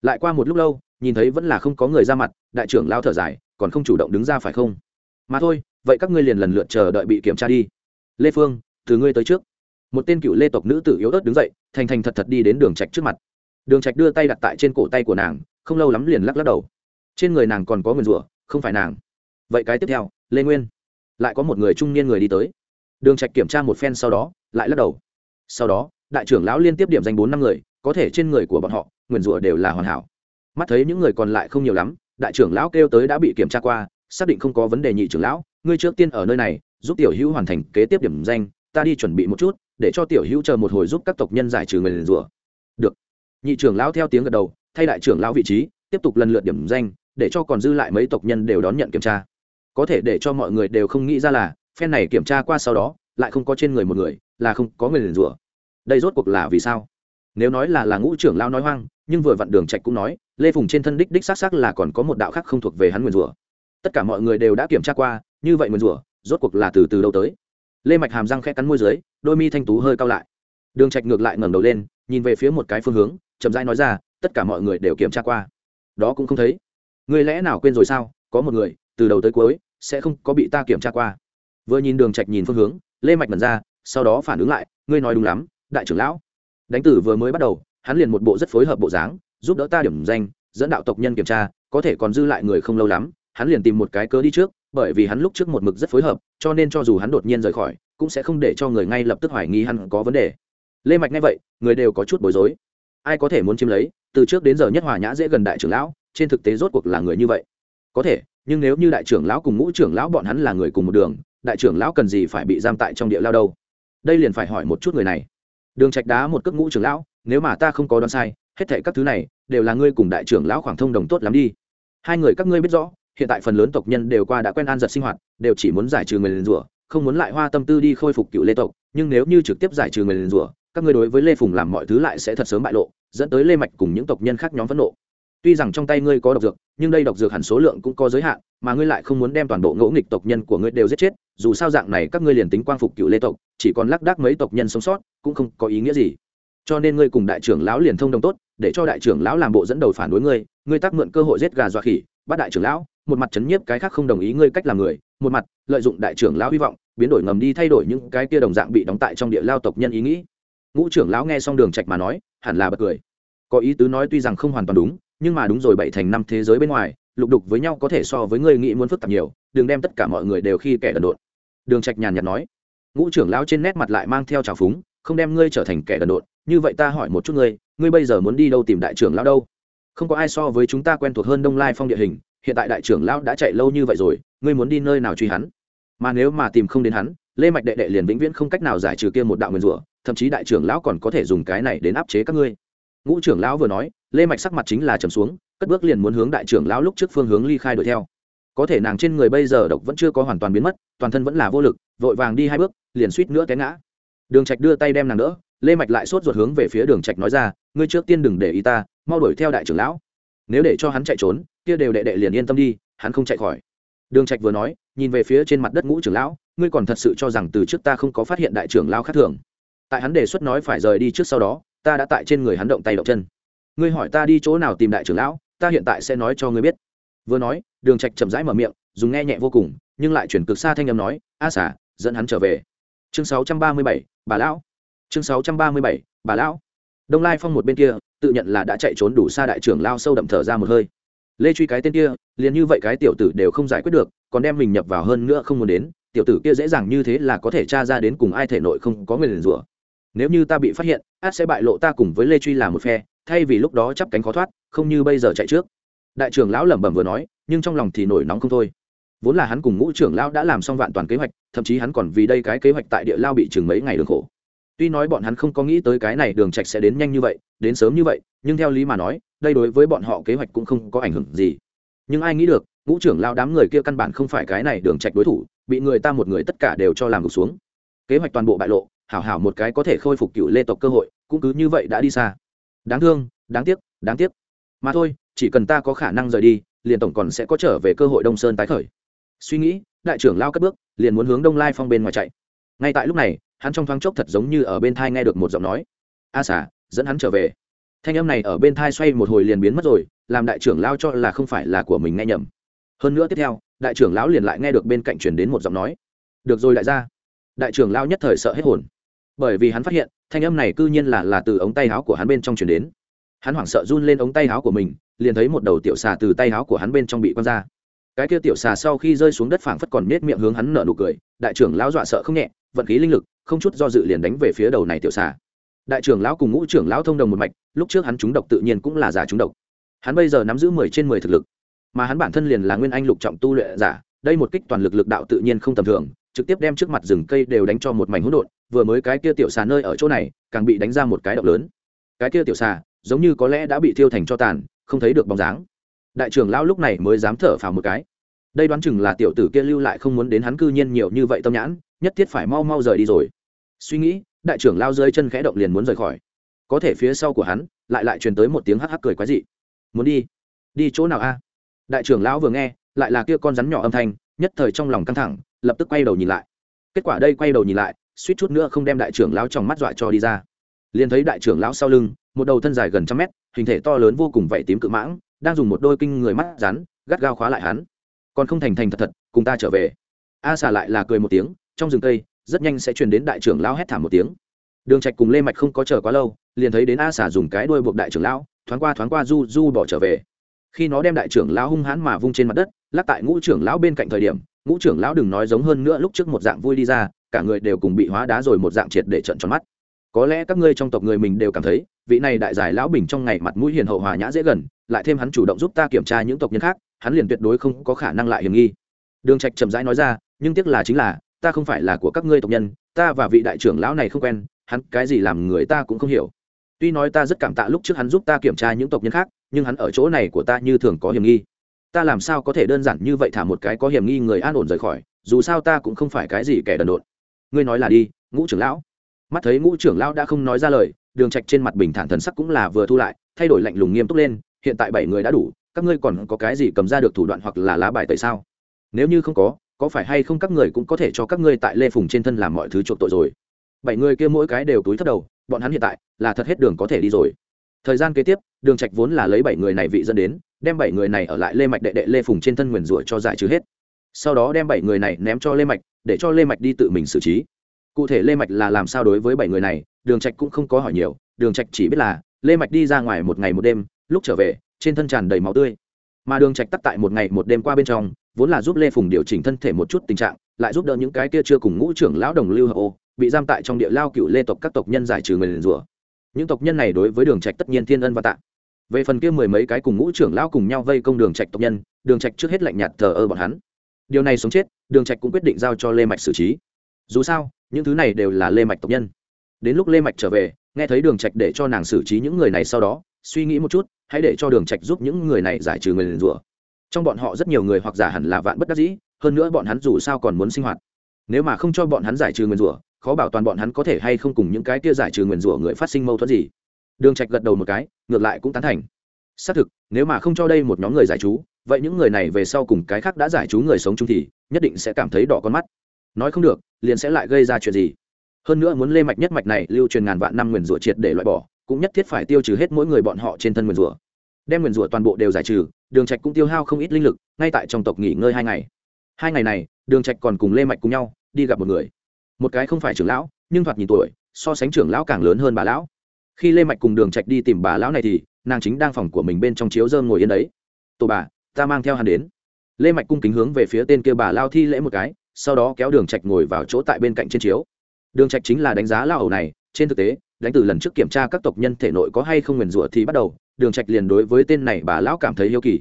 Lại qua một lúc lâu, nhìn thấy vẫn là không có người ra mặt, đại trưởng lao thở dài, còn không chủ động đứng ra phải không? Mà thôi, vậy các ngươi liền lần lượt chờ đợi bị kiểm tra đi. Lê phương, từ ngươi tới trước. Một tên cựu lê tộc nữ tử yếu ớt đứng dậy, thành thành thật thật đi đến đường trạch trước mặt đường trạch đưa tay đặt tại trên cổ tay của nàng, không lâu lắm liền lắc lắc đầu. Trên người nàng còn có nguyền rủa, không phải nàng. Vậy cái tiếp theo, lê nguyên. Lại có một người trung niên người đi tới. Đường trạch kiểm tra một phen sau đó, lại lắc đầu. Sau đó, đại trưởng lão liên tiếp điểm danh bốn năm người, có thể trên người của bọn họ, nguyền rủa đều là hoàn hảo. Mắt thấy những người còn lại không nhiều lắm, đại trưởng lão kêu tới đã bị kiểm tra qua, xác định không có vấn đề nhị trưởng lão, ngươi trước tiên ở nơi này, giúp tiểu hữu hoàn thành kế tiếp điểm danh, ta đi chuẩn bị một chút, để cho tiểu hữu chờ một hồi giúp các tộc nhân giải trừ nguyền rủa. Được nhị trưởng lão theo tiếng gật đầu, thay đại trưởng lão vị trí, tiếp tục lần lượt điểm danh, để cho còn dư lại mấy tộc nhân đều đón nhận kiểm tra. Có thể để cho mọi người đều không nghĩ ra là, phen này kiểm tra qua sau đó, lại không có trên người một người, là không có người liền rủa. Đây rốt cuộc là vì sao? Nếu nói là là ngũ trưởng lão nói hoang, nhưng vừa vặn đường trạch cũng nói, lê phùng trên thân đích đích xác xác là còn có một đạo khác không thuộc về hắn nguyên rủa. Tất cả mọi người đều đã kiểm tra qua, như vậy nguyên rủa, rốt cuộc là từ từ đâu tới? Lê mạch hàm răng khẽ cắn môi dưới, đôi mi thanh tú hơi cao lại. Đường trạch ngược lại ngẩng đầu lên, nhìn về phía một cái phương hướng chậm rãi nói ra, tất cả mọi người đều kiểm tra qua. Đó cũng không thấy. Người lẽ nào quên rồi sao? Có một người, từ đầu tới cuối, sẽ không có bị ta kiểm tra qua. Vừa nhìn đường trạch nhìn phương hướng, lê mạch mẩn ra, sau đó phản ứng lại, ngươi nói đúng lắm, đại trưởng lão. Đánh tử vừa mới bắt đầu, hắn liền một bộ rất phối hợp bộ dáng, giúp đỡ ta điểm danh, dẫn đạo tộc nhân kiểm tra, có thể còn dư lại người không lâu lắm, hắn liền tìm một cái cớ đi trước, bởi vì hắn lúc trước một mực rất phối hợp, cho nên cho dù hắn đột nhiên rời khỏi, cũng sẽ không để cho người ngay lập tức hoài nghi hắn có vấn đề. Lê mạch nghe vậy, người đều có chút bối rối ai có thể muốn chiếm lấy, từ trước đến giờ nhất hòa nhã dễ gần đại trưởng lão, trên thực tế rốt cuộc là người như vậy. Có thể, nhưng nếu như đại trưởng lão cùng ngũ trưởng lão bọn hắn là người cùng một đường, đại trưởng lão cần gì phải bị giam tại trong địa lao đâu? Đây liền phải hỏi một chút người này. Đường trạch đá một cước ngũ trưởng lão, nếu mà ta không có đoán sai, hết thảy các thứ này đều là ngươi cùng đại trưởng lão khoảng thông đồng tốt lắm đi. Hai người các ngươi biết rõ, hiện tại phần lớn tộc nhân đều qua đã quen an giật sinh hoạt, đều chỉ muốn giải trừ người liền rủa, không muốn lại hoa tâm tư đi khôi phục cựu lê tộc, nhưng nếu như trực tiếp giải trừ người liền rủa các ngươi đối với lê phùng làm mọi thứ lại sẽ thật sớm bại lộ, dẫn tới lê mạch cùng những tộc nhân khác nhóm phẫn nộ. Tuy rằng trong tay ngươi có độc dược, nhưng đây độc dược hẳn số lượng cũng có giới hạn, mà ngươi lại không muốn đem toàn bộ ngỗ nghịch tộc nhân của ngươi đều giết chết, dù sao dạng này các ngươi liền tính quang phục cựu lê tộc, chỉ còn lác đác mấy tộc nhân sống sót, cũng không có ý nghĩa gì. Cho nên ngươi cùng đại trưởng lão liền thông đồng tốt, để cho đại trưởng lão làm bộ dẫn đầu phản đối ngươi ngươi tác mượn cơ hội giết gà dọa khỉ, bắt đại trưởng lão, một mặt chấn nhiếp cái khác không đồng ý ngươi cách làm người, một mặt lợi dụng đại trưởng lão hy vọng, biến đổi ngầm đi thay đổi những cái kia đồng dạng bị đóng tại trong địa lao tộc nhân ý nghĩ ngũ trưởng lão nghe xong đường trạch mà nói, hẳn là bật cười. Có ý tứ nói tuy rằng không hoàn toàn đúng, nhưng mà đúng rồi, bảy thành năm thế giới bên ngoài, lục đục với nhau có thể so với ngươi nghĩ muốn phức tạp nhiều, đừng đem tất cả mọi người đều khi kẻ đần độn. Đường trạch nhàn nhạt nói. Ngũ trưởng lão trên nét mặt lại mang theo trào phúng, không đem ngươi trở thành kẻ đần độn, như vậy ta hỏi một chút ngươi ngươi bây giờ muốn đi đâu tìm đại trưởng lão đâu? Không có ai so với chúng ta quen thuộc hơn đông lai phong địa hình, hiện tại đại trưởng lão đã chạy lâu như vậy rồi, ngươi muốn đi nơi nào truy hắn? Mà nếu mà tìm không đến hắn lê mạch đệ đệ liền vĩnh viễn không cách nào giải trừ kia một đạo nguyên rủa, thậm chí đại trưởng lão còn có thể dùng cái này đến áp chế các ngươi. Ngũ trưởng lão vừa nói, lê mạch sắc mặt chính là trầm xuống, cất bước liền muốn hướng đại trưởng lão lúc trước phương hướng ly khai đuổi theo. Có thể nàng trên người bây giờ độc vẫn chưa có hoàn toàn biến mất, toàn thân vẫn là vô lực, vội vàng đi hai bước, liền suýt nữa té ngã. Đường trạch đưa tay đem nàng đỡ, lê mạch lại sốt ruột hướng về phía đường trạch nói ra, ngươi trước tiên đừng để ý ta, mau đuổi theo đại trưởng lão. Nếu để cho hắn chạy trốn, kia đều đệ đệ liền yên tâm đi, hắn không chạy khỏi. Đường trạch vừa nói, nhìn về phía trên mặt đất ngũ trưởng lão ngươi còn thật sự cho rằng từ trước ta không có phát hiện đại trưởng lão khác thường? Tại hắn đề xuất nói phải rời đi trước sau đó ta đã tại trên người hắn động tay động chân. Ngươi hỏi ta đi chỗ nào tìm đại trưởng lão ta hiện tại sẽ nói cho ngươi biết. Vừa nói đường trạch chậm rãi mở miệng dùng nghe nhẹ vô cùng nhưng lại chuyển cực xa thanh âm nói a xả dẫn hắn trở về. Chương 637, bà lão. Chương 637, bà lão. Đông lai phong một bên kia tự nhận là đã chạy trốn đủ xa đại trưởng lao sâu đậm thở ra một hơi. Lê truy cái tên kia liền như vậy cái tiểu tử đều không giải quyết được còn đem mình nhập vào hơn nữa không muốn đến tiểu tử kia dễ dàng như thế là có thể tra ra đến cùng ai thể nội không có người liền rủa. Nếu như ta bị phát hiện, át sẽ bại lộ ta cùng với lê truy là một phe, thay vì lúc đó chắp cánh khó thoát, không như bây giờ chạy trước. Đại trưởng lão lẩm bẩm vừa nói, nhưng trong lòng thì nổi nóng không thôi. Vốn là hắn cùng ngũ trưởng lão đã làm xong vạn toàn kế hoạch, thậm chí hắn còn vì đây cái kế hoạch tại địa lao bị chừng mấy ngày đường khổ. Tuy nói bọn hắn không có nghĩ tới cái này đường trạch sẽ đến nhanh như vậy, đến sớm như vậy, nhưng theo lý mà nói, đây đối với bọn họ kế hoạch cũng không có ảnh hưởng gì. Nhưng ai nghĩ được ngũ trưởng lao đám người kia căn bản không phải cái này đường trạch đối thủ, bị người ta một người tất cả đều cho làm gục xuống. Kế hoạch toàn bộ bại lộ, hảo hảo một cái có thể khôi phục cựu lê tộc cơ hội, cũng cứ như vậy đã đi xa. Đáng thương, đáng tiếc đáng tiếc. Mà thôi, chỉ cần ta có khả năng rời đi, liền tổng còn sẽ có trở về cơ hội đông sơn tái khởi. Suy nghĩ, đại trưởng lao cất bước, liền muốn hướng đông lai phong bên ngoài chạy. Ngay tại lúc này, hắn trong thoáng chốc thật giống như ở bên thai nghe được một giọng nói. A xả dẫn hắn trở về. Thanh âm này ở bên thai xoay một hồi liền biến mất rồi, làm đại trưởng lao cho là không phải là của mình nghe nhầm hơn nữa tiếp theo, đại trưởng lão liền lại nghe được bên cạnh chuyển đến một giọng nói. Được rồi đại gia. Đại trưởng lão nhất thời sợ hết hồn. Bởi vì hắn phát hiện, thanh âm này c ư nhiên là là từ ống tay áo của hắn bên trong chuyển đến. Hắn hoảng sợ run lên ống tay áo của mình, liền thấy một đầu tiểu xà từ tay áo của hắn bên trong bị quăng ra. Cái kia tiểu xà sau khi rơi xuống đất phảng phất còn nết miệng hướng hắn nở nụ cười, đại trưởng lão dọa sợ không nhẹ, vận khí linh lực, không chút do dự liền đánh về phía đầu này tiểu xà. Đại trưởng lão cùng ngũ trưởng lão thông đồng một mạch, lúc trước hắn trúng độc tự nhiên cũng là giả trúng độc. Hắn bây giờ nắm giữ mười trên mười thực lực mà hắn bản thân liền là nguyên anh lục trọng tu luyện giả, đây một kích toàn lực lực đạo tự nhiên không tầm thường, trực tiếp đem trước mặt rừng cây đều đánh cho một mảnh hỗn độn, vừa mới cái kia tiểu xà nơi ở chỗ này, càng bị đánh ra một cái động lớn. Cái kia tiểu xà, giống như có lẽ đã bị thiêu thành cho tàn, không thấy được bóng dáng. Đại trưởng lão lúc này mới dám thở phào một cái. Đây đoán chừng là tiểu tử kia lưu lại không muốn đến hắn cư nhiên nhiều như vậy tâm nhãn, nhất thiết phải mau mau rời đi rồi. Suy nghĩ, đại trưởng lao rơi chân khẽ động liền muốn rời khỏi. Có thể phía sau của hắn, lại lại truyền tới một tiếng hắc hắc cười quái dị. Muốn đi? Đi chỗ nào a? Đại trưởng lão vừa nghe, lại là kia con rắn nhỏ âm thanh, nhất thời trong lòng căng thẳng, lập tức quay đầu nhìn lại. Kết quả đây quay đầu nhìn lại, suýt chút nữa không đem đại trưởng lão trong mắt dọa cho đi ra. Liền thấy đại trưởng lão sau lưng, một đầu thân dài gần trăm mét, hình thể to lớn vô cùng vảy tím cự mãng, đang dùng một đôi kinh người mắt rắn, gắt gao khóa lại hắn. Còn không thành thành thật thật, cùng ta trở về. A xà lại là cười một tiếng, trong rừng cây, rất nhanh sẽ truyền đến đại trưởng lão hét thảm một tiếng. Đường trạch cùng lê mạch không có chờ quá lâu, liền thấy đến a xà dùng cái đuôi buộc đại trưởng lão, thoáng qua thoáng qua du du bỏ trở về khi nó đem đại trưởng lão hung hãn mà vung trên mặt đất, lắc tại ngũ trưởng lão bên cạnh thời điểm, ngũ trưởng lão đừng nói giống hơn nữa lúc trước một dạng vui đi ra, cả người đều cùng bị hóa đá rồi một dạng triệt để trận tròn mắt. Có lẽ các ngươi trong tộc người mình đều cảm thấy, vị này đại giải lão bình trong ngày mặt mũi hiền hậu hòa nhã dễ gần, lại thêm hắn chủ động giúp ta kiểm tra những tộc nhân khác, hắn liền tuyệt đối không có khả năng lại hiểm nghi. Đường trạch chậm rãi nói ra, nhưng tiếc là chính là, ta không phải là của các ngươi tộc nhân, ta và vị đại trưởng lão này không quen, hắn cái gì làm người ta cũng không hiểu. Tuy nói ta rất cảm tạ lúc trước hắn giúp ta kiểm tra những tộc nhân khác nhưng hắn ở chỗ này của ta như thường có hiểm nghi. Ta làm sao có thể đơn giản như vậy thả một cái có hiểm nghi người an ổn rời khỏi, dù sao ta cũng không phải cái gì kẻ đần độn. Ngươi nói là đi, ngũ trưởng lão. Mắt thấy ngũ trưởng lão đã không nói ra lời, đường trạch trên mặt bình thản thần sắc cũng là vừa thu lại, thay đổi lạnh lùng nghiêm túc lên, hiện tại bảy người đã đủ, các ngươi còn có cái gì cầm ra được thủ đoạn hoặc là lá bài tại sao? Nếu như không có có phải hay không các người cũng có thể cho các ngươi tại lê phùng trên thân làm mọi thứ chuộc tội rồi? Bảy người kia mỗi cái đều túi thất đầu, bọn hắn hiện tại là thật hết đường có thể đi rồi thời gian kế tiếp, đường trạch vốn là lấy bảy người này vị dẫn đến, đem bảy người này ở lại lê mạch đệ đệ lê phùng trên thân nguyền rủa cho giải trừ hết. Sau đó đem bảy người này ném cho lê mạch, để cho lê mạch đi tự mình xử trí. Cụ thể lê mạch là làm sao đối với bảy người này, đường trạch cũng không có hỏi nhiều, đường trạch chỉ biết là, lê mạch đi ra ngoài một ngày một đêm, lúc trở về, trên thân tràn đầy máu tươi. Mà đường trạch tắt tại một ngày một đêm qua bên trong, vốn là giúp lê phùng điều chỉnh thân thể một chút tình trạng, lại giúp đỡ những cái kia chưa cùng ngũ trưởng lão đồng lưu hợp ô, bị giam tại trong địa lao cựu lê tộc các tộc nhân giải trừ người liền rủa những tộc nhân này đối với đường trạch tất nhiên thiên ân và tạ. Về phần kia mười mấy cái cùng ngũ trưởng lão cùng nhau vây công đường trạch tộc nhân, đường trạch trước hết lạnh nhạt thờ ơ bọn hắn. Điều này sống chết, đường trạch cũng quyết định giao cho lê mạch xử trí. Dù sao, những thứ này đều là lê mạch tộc nhân. Đến lúc lê mạch trở về, nghe thấy đường trạch để cho nàng xử trí những người này sau đó, suy nghĩ một chút, hãy để cho đường trạch giúp những người này giải trừ người liền rủa. Trong bọn họ rất nhiều người hoặc giả hẳn là vạn bất đắc dĩ, hơn nữa bọn hắn dù sao còn muốn sinh hoạt. Nếu mà không cho bọn hắn giải trừ người rủa khó bảo toàn bọn hắn có thể hay không cùng những cái kia giải trừ nguyên rủa người phát sinh mâu thuẫn gì. Đường trạch gật đầu một cái, ngược lại cũng tán thành. Xác thực, nếu mà không cho đây một nhóm người giải chú vậy những người này về sau cùng cái khác đã giải chú người sống chung thì nhất định sẽ cảm thấy đỏ con mắt. Nói không được, liền sẽ lại gây ra chuyện gì? Hơn nữa muốn lê mạch nhất mạch này lưu truyền ngàn vạn năm nguyên rủa triệt để loại bỏ, cũng nhất thiết phải tiêu trừ hết mỗi người bọn họ trên thân nguyên rủa. Đem nguyên rủa toàn bộ đều giải trừ, đường trạch cũng tiêu hao không ít linh lực, ngay tại trong tộc nghỉ ngơi hai ngày. Hai ngày này, đường trạch còn cùng lê mạch cùng nhau, đi gặp một người một cái không phải trưởng lão, nhưng thoạt nhìn tuổi, so sánh trưởng lão càng lớn hơn bà lão. Khi lê mạch cùng đường trạch đi tìm bà lão này thì, nàng chính đang phòng của mình bên trong chiếu dơm ngồi yên đấy. Tổ bà, ta mang theo hắn đến. Lê mạch cung kính hướng về phía tên kia bà lao thi lễ một cái, sau đó kéo đường trạch ngồi vào chỗ tại bên cạnh trên chiếu. Đường trạch chính là đánh giá lao ẩu này, trên thực tế, đánh từ lần trước kiểm tra các tộc nhân thể nội có hay không nguyền rủa thì bắt đầu, đường trạch liền đối với tên này bà lão cảm thấy yêu kỳ.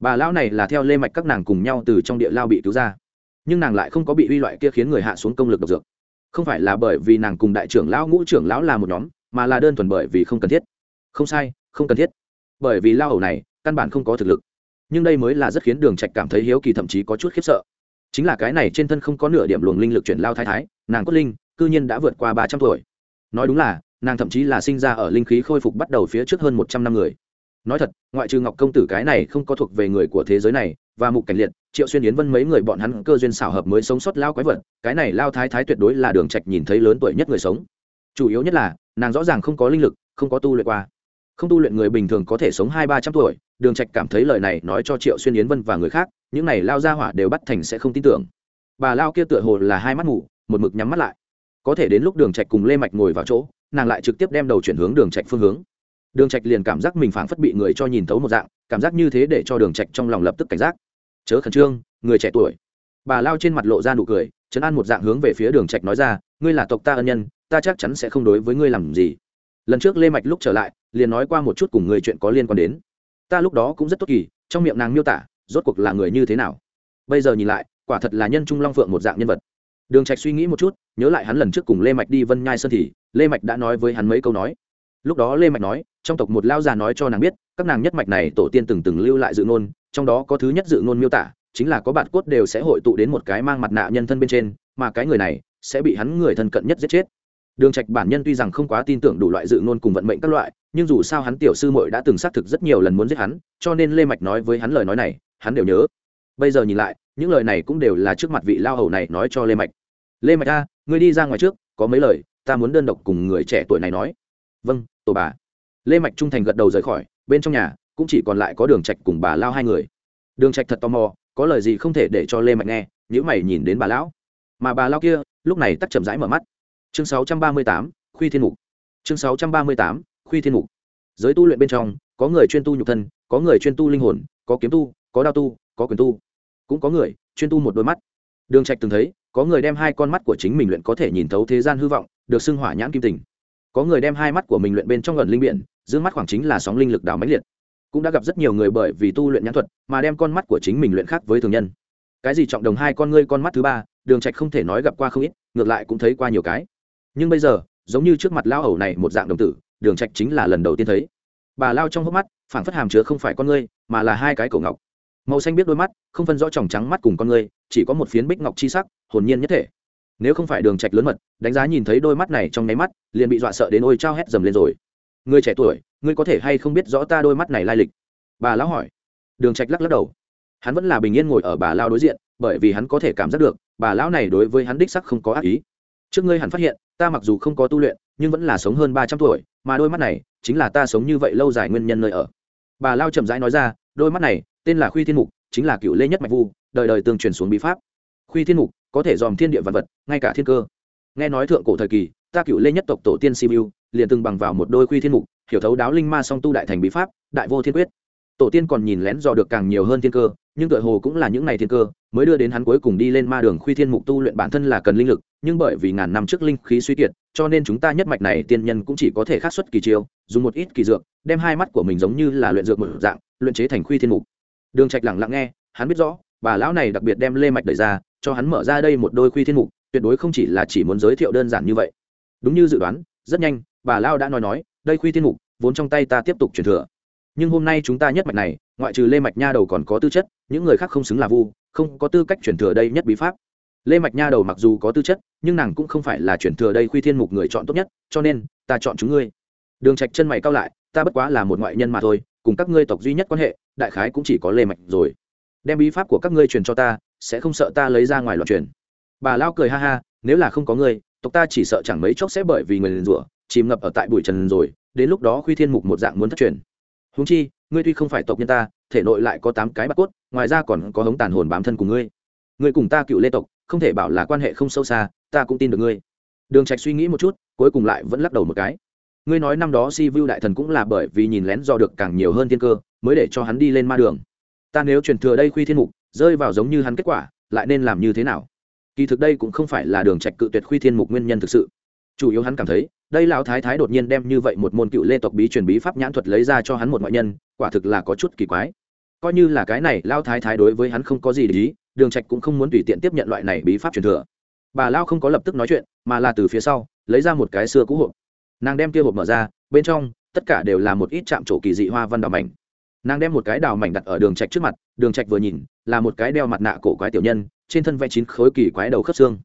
Bà lão này là theo lê mạch các nàng cùng nhau từ trong địa lao bị cứu ra, nhưng nàng lại không có bị uy loại kia khiến người hạ xuống công lực độc dược không phải là bởi vì nàng cùng đại trưởng lão ngũ trưởng lão là một nhóm, mà là đơn thuần bởi vì không cần thiết. Không sai, không cần thiết. Bởi vì lao hầu này, căn bản không có thực lực. Nhưng đây mới là rất khiến đường trạch cảm thấy hiếu kỳ thậm chí có chút khiếp sợ. Chính là cái này trên thân không có nửa điểm luồng linh lực chuyển lao thái thái, nàng cốt linh, cư nhiên đã vượt qua ba trăm tuổi. Nói đúng là, nàng thậm chí là sinh ra ở linh khí khôi phục bắt đầu phía trước hơn một trăm năm người. Nói thật, ngoại trừ ngọc công tử cái này không có thuộc về người của thế giới này và mục cảnh liệt, triệu xuyên yến vân mấy người bọn hắn cơ duyên xảo hợp mới sống sót lao quái vật, cái này lao thái thái tuyệt đối là đường trạch nhìn thấy lớn tuổi nhất người sống. Chủ yếu nhất là, nàng rõ ràng không có linh lực, không có tu luyện qua. Không tu luyện người bình thường có thể sống hai ba trăm tuổi, đường trạch cảm thấy lời này nói cho triệu xuyên yến vân và người khác, những này lao ra hỏa đều bắt thành sẽ không tin tưởng. Bà lao kia tựa hồ là hai mắt ngủ một mực nhắm mắt lại. Có thể đến lúc đường trạch cùng lê mạch ngồi vào chỗ, nàng lại trực tiếp đem đầu chuyển hướng đường trạch phương hướng. Đường trạch liền cảm giác mình phảng phất bị người cho nhìn thấu một dạng, cảm giác như thế để cho đường trạch trong lòng lập tức cảnh giác chớ khẩn trương, người trẻ tuổi. Bà lao trên mặt lộ ra nụ cười chấn an một dạng hướng về phía đường trạch nói ra, ngươi là tộc ta ân nhân, ta chắc chắn sẽ không đối với ngươi làm gì. Lần trước lê mạch lúc trở lại, liền nói qua một chút cùng người chuyện có liên quan đến. Ta lúc đó cũng rất tốt kỳ, trong miệng nàng miêu tả, rốt cuộc là người như thế nào. Bây giờ nhìn lại, quả thật là nhân trung long phượng một dạng nhân vật. Đường trạch suy nghĩ một chút, nhớ lại hắn lần trước cùng lê mạch đi vân nhai sơn thì, lê mạch đã nói với hắn mấy câu nói. Lúc đó lê mạch nói, trong tộc một lao già nói cho nàng biết, các nàng nhất mạch này tổ tiên từng từng lưu lại dự ngôn trong đó có thứ nhất dự ngôn miêu tả, chính là có bạn cốt đều sẽ hội tụ đến một cái mang mặt nạ nhân thân bên trên, mà cái người này sẽ bị hắn người thân cận nhất giết chết. Đường trạch bản nhân tuy rằng không quá tin tưởng đủ loại dự ngôn cùng vận mệnh các loại, nhưng dù sao hắn tiểu sư muội đã từng xác thực rất nhiều lần muốn giết hắn, cho nên lê mạch nói với hắn lời nói này, hắn đều nhớ. Bây giờ nhìn lại, những lời này cũng đều là trước mặt vị lao hầu này nói cho lê mạch. Lê mạch a, ngươi đi ra ngoài trước, có mấy lời, ta muốn đơn độc cùng người trẻ tuổi này nói. Vâng tổ bà. Lê mạch trung thành gật đầu rời khỏi, bên trong nhà cũng chỉ còn lại có đường trạch cùng bà lao hai người. Đường trạch thật tò mò có lời gì không thể để cho lê mạnh nghe nếu mày nhìn đến bà lão. Mà bà lao kia lúc này tắt chậm rãi mở mắt. Chương 638, khuy thiên mục. Chương 638, khuy thiên mục. Giới tu luyện bên trong có người chuyên tu nhục thân có người chuyên tu linh hồn có kiếm tu có đao tu có quyền tu. Cũng có người chuyên tu một đôi mắt. Đường trạch từng thấy có người đem hai con mắt của chính mình luyện có thể nhìn thấu thế gian hư vọng được xưng hỏa nhãn kim tình. Có người đem hai mắt của mình luyện bên trong gần linh biển dương mắt khoảng chính là sóng linh lực đảo mãnh liệt cũng đã gặp rất nhiều người bởi vì tu luyện nhãn thuật mà đem con mắt của chính mình luyện khác với thường nhân. Cái gì trọng đồng hai con ngươi con mắt thứ ba, đường trạch không thể nói gặp qua không ít, ngược lại cũng thấy qua nhiều cái. Nhưng bây giờ, giống như trước mặt lao hầu này một dạng đồng tử, đường trạch chính là lần đầu tiên thấy. Bà lao trong hốc mắt, phảng phất hàm chứa không phải con ngươi, mà là hai cái cổ ngọc. Màu xanh biết đôi mắt, không phân rõ tròng trắng mắt cùng con ngươi, chỉ có một phiến bích ngọc chi sắc, hồn nhiên nhất thể. Nếu không phải đường trạch lớn mật, đánh giá nhìn thấy đôi mắt này trong nháy mắt, liền bị dọa sợ đến ôi trao hét dầm lên rồi. Người trẻ tuổi ngươi có thể hay không biết rõ ta đôi mắt này lai lịch? Bà lão hỏi. Đường trạch lắc lắc đầu. Hắn vẫn là bình yên ngồi ở bà lão đối diện, bởi vì hắn có thể cảm giác được, bà lão này đối với hắn đích sắc không có ác ý. Trước ngươi hẳn phát hiện, ta mặc dù không có tu luyện, nhưng vẫn là sống hơn ba trăm tuổi, mà đôi mắt này chính là ta sống như vậy lâu dài nguyên nhân nơi ở. Bà lao chậm rãi nói ra, đôi mắt này, tên là khuy thiên mục, chính là cựu lê nhất mạch vu, đời đời tương truyền xuống bí pháp. Khuy thiên mục, có thể dòm thiên địa vật vật, ngay cả thiên cơ. Nghe nói thượng cổ thời kỳ, ta cựu lê nhất tộc tổ tiên sibiu, liền từng bằng vào một đôi khuy thiên mục hiểu thấu đáo linh ma song tu đại thành bí pháp, đại vô thiên quyết. Tổ tiên còn nhìn lén dò được càng nhiều hơn thiên cơ, nhưng tựa hồ cũng là những ngày thiên cơ, mới đưa đến hắn cuối cùng đi lên ma đường khuy thiên mục tu luyện bản thân là cần linh lực, nhưng bởi vì ngàn năm trước linh khí suy kiệt, cho nên chúng ta nhất mạch này tiên nhân cũng chỉ có thể khắc xuất kỳ chiêu, dùng một ít kỳ dược, đem hai mắt của mình giống như là luyện dược một dạng, luyện chế thành khuy thiên mục. Đường trạch lặng lặng nghe, hắn biết rõ, bà lão này đặc biệt đem lê mạch đẩy ra, cho hắn mở ra đây một đôi khuy thiên mục, tuyệt đối không chỉ là chỉ muốn giới thiệu đơn giản như vậy. Đúng như dự đoán, rất nhanh, bà lão đã nói nói đây khuy thiên mục, vốn trong tay ta tiếp tục truyền thừa. Nhưng hôm nay chúng ta nhất mạch này, ngoại trừ lê mạch nha đầu còn có tư chất, những người khác không xứng là vu, không có tư cách truyền thừa đây nhất bí pháp. Lê mạch nha đầu mặc dù có tư chất, nhưng nàng cũng không phải là truyền thừa đây khuy thiên mục người chọn tốt nhất, cho nên, ta chọn chúng ngươi. Đường trạch chân mày cao lại, ta bất quá là một ngoại nhân mà thôi, cùng các ngươi tộc duy nhất quan hệ, đại khái cũng chỉ có lê mạch rồi. Đem bí pháp của các ngươi truyền cho ta, sẽ không sợ ta lấy ra ngoài loạn truyền. Bà lao cười ha ha, nếu là không có ngươi, tộc ta chỉ sợ chẳng mấy chốc sẽ bởi vì người liền rủa chìm ngập ở tại bụi trần rồi, đến lúc đó khuy thiên mục một dạng muốn thất truyền. Húng chi, ngươi tuy không phải tộc nhân ta, thể nội lại có tám cái bạc cốt, ngoài ra còn có hống tàn hồn bám thân của ngươi. Ngươi cùng ta cựu lê tộc, không thể bảo là quan hệ không sâu xa, ta cũng tin được ngươi. Đường trạch suy nghĩ một chút, cuối cùng lại vẫn lắc đầu một cái. Ngươi nói năm đó si vu đại thần cũng là bởi vì nhìn lén do được càng nhiều hơn thiên cơ, mới để cho hắn đi lên ma đường. Ta nếu truyền thừa đây khuy thiên mục, rơi vào giống như hắn kết quả, lại nên làm như thế nào? Kỳ thực đây cũng không phải là đường trạch cự tuyệt khuy thiên mục nguyên nhân thực sự chủ yếu hắn cảm thấy, đây lão thái thái đột nhiên đem như vậy một môn cựu lê tộc bí truyền bí pháp nhãn thuật lấy ra cho hắn một ngoại nhân, quả thực là có chút kỳ quái. Coi như là cái này lao thái thái đối với hắn không có gì để ý, đường trạch cũng không muốn tùy tiện tiếp nhận loại này bí pháp truyền thừa. Bà lao không có lập tức nói chuyện, mà là từ phía sau, lấy ra một cái xưa cũ hộp. Nàng đem kia hộp mở ra, bên trong, tất cả đều là một ít chạm trổ kỳ dị hoa văn đào mảnh. Nàng đem một cái đào mảnh đặt ở đường trạch trước mặt, đường trạch vừa nhìn, là một cái đeo mặt nạ cổ quái tiểu nhân, trên thân vẽ chín khối kỳ quái đầu khớp xương.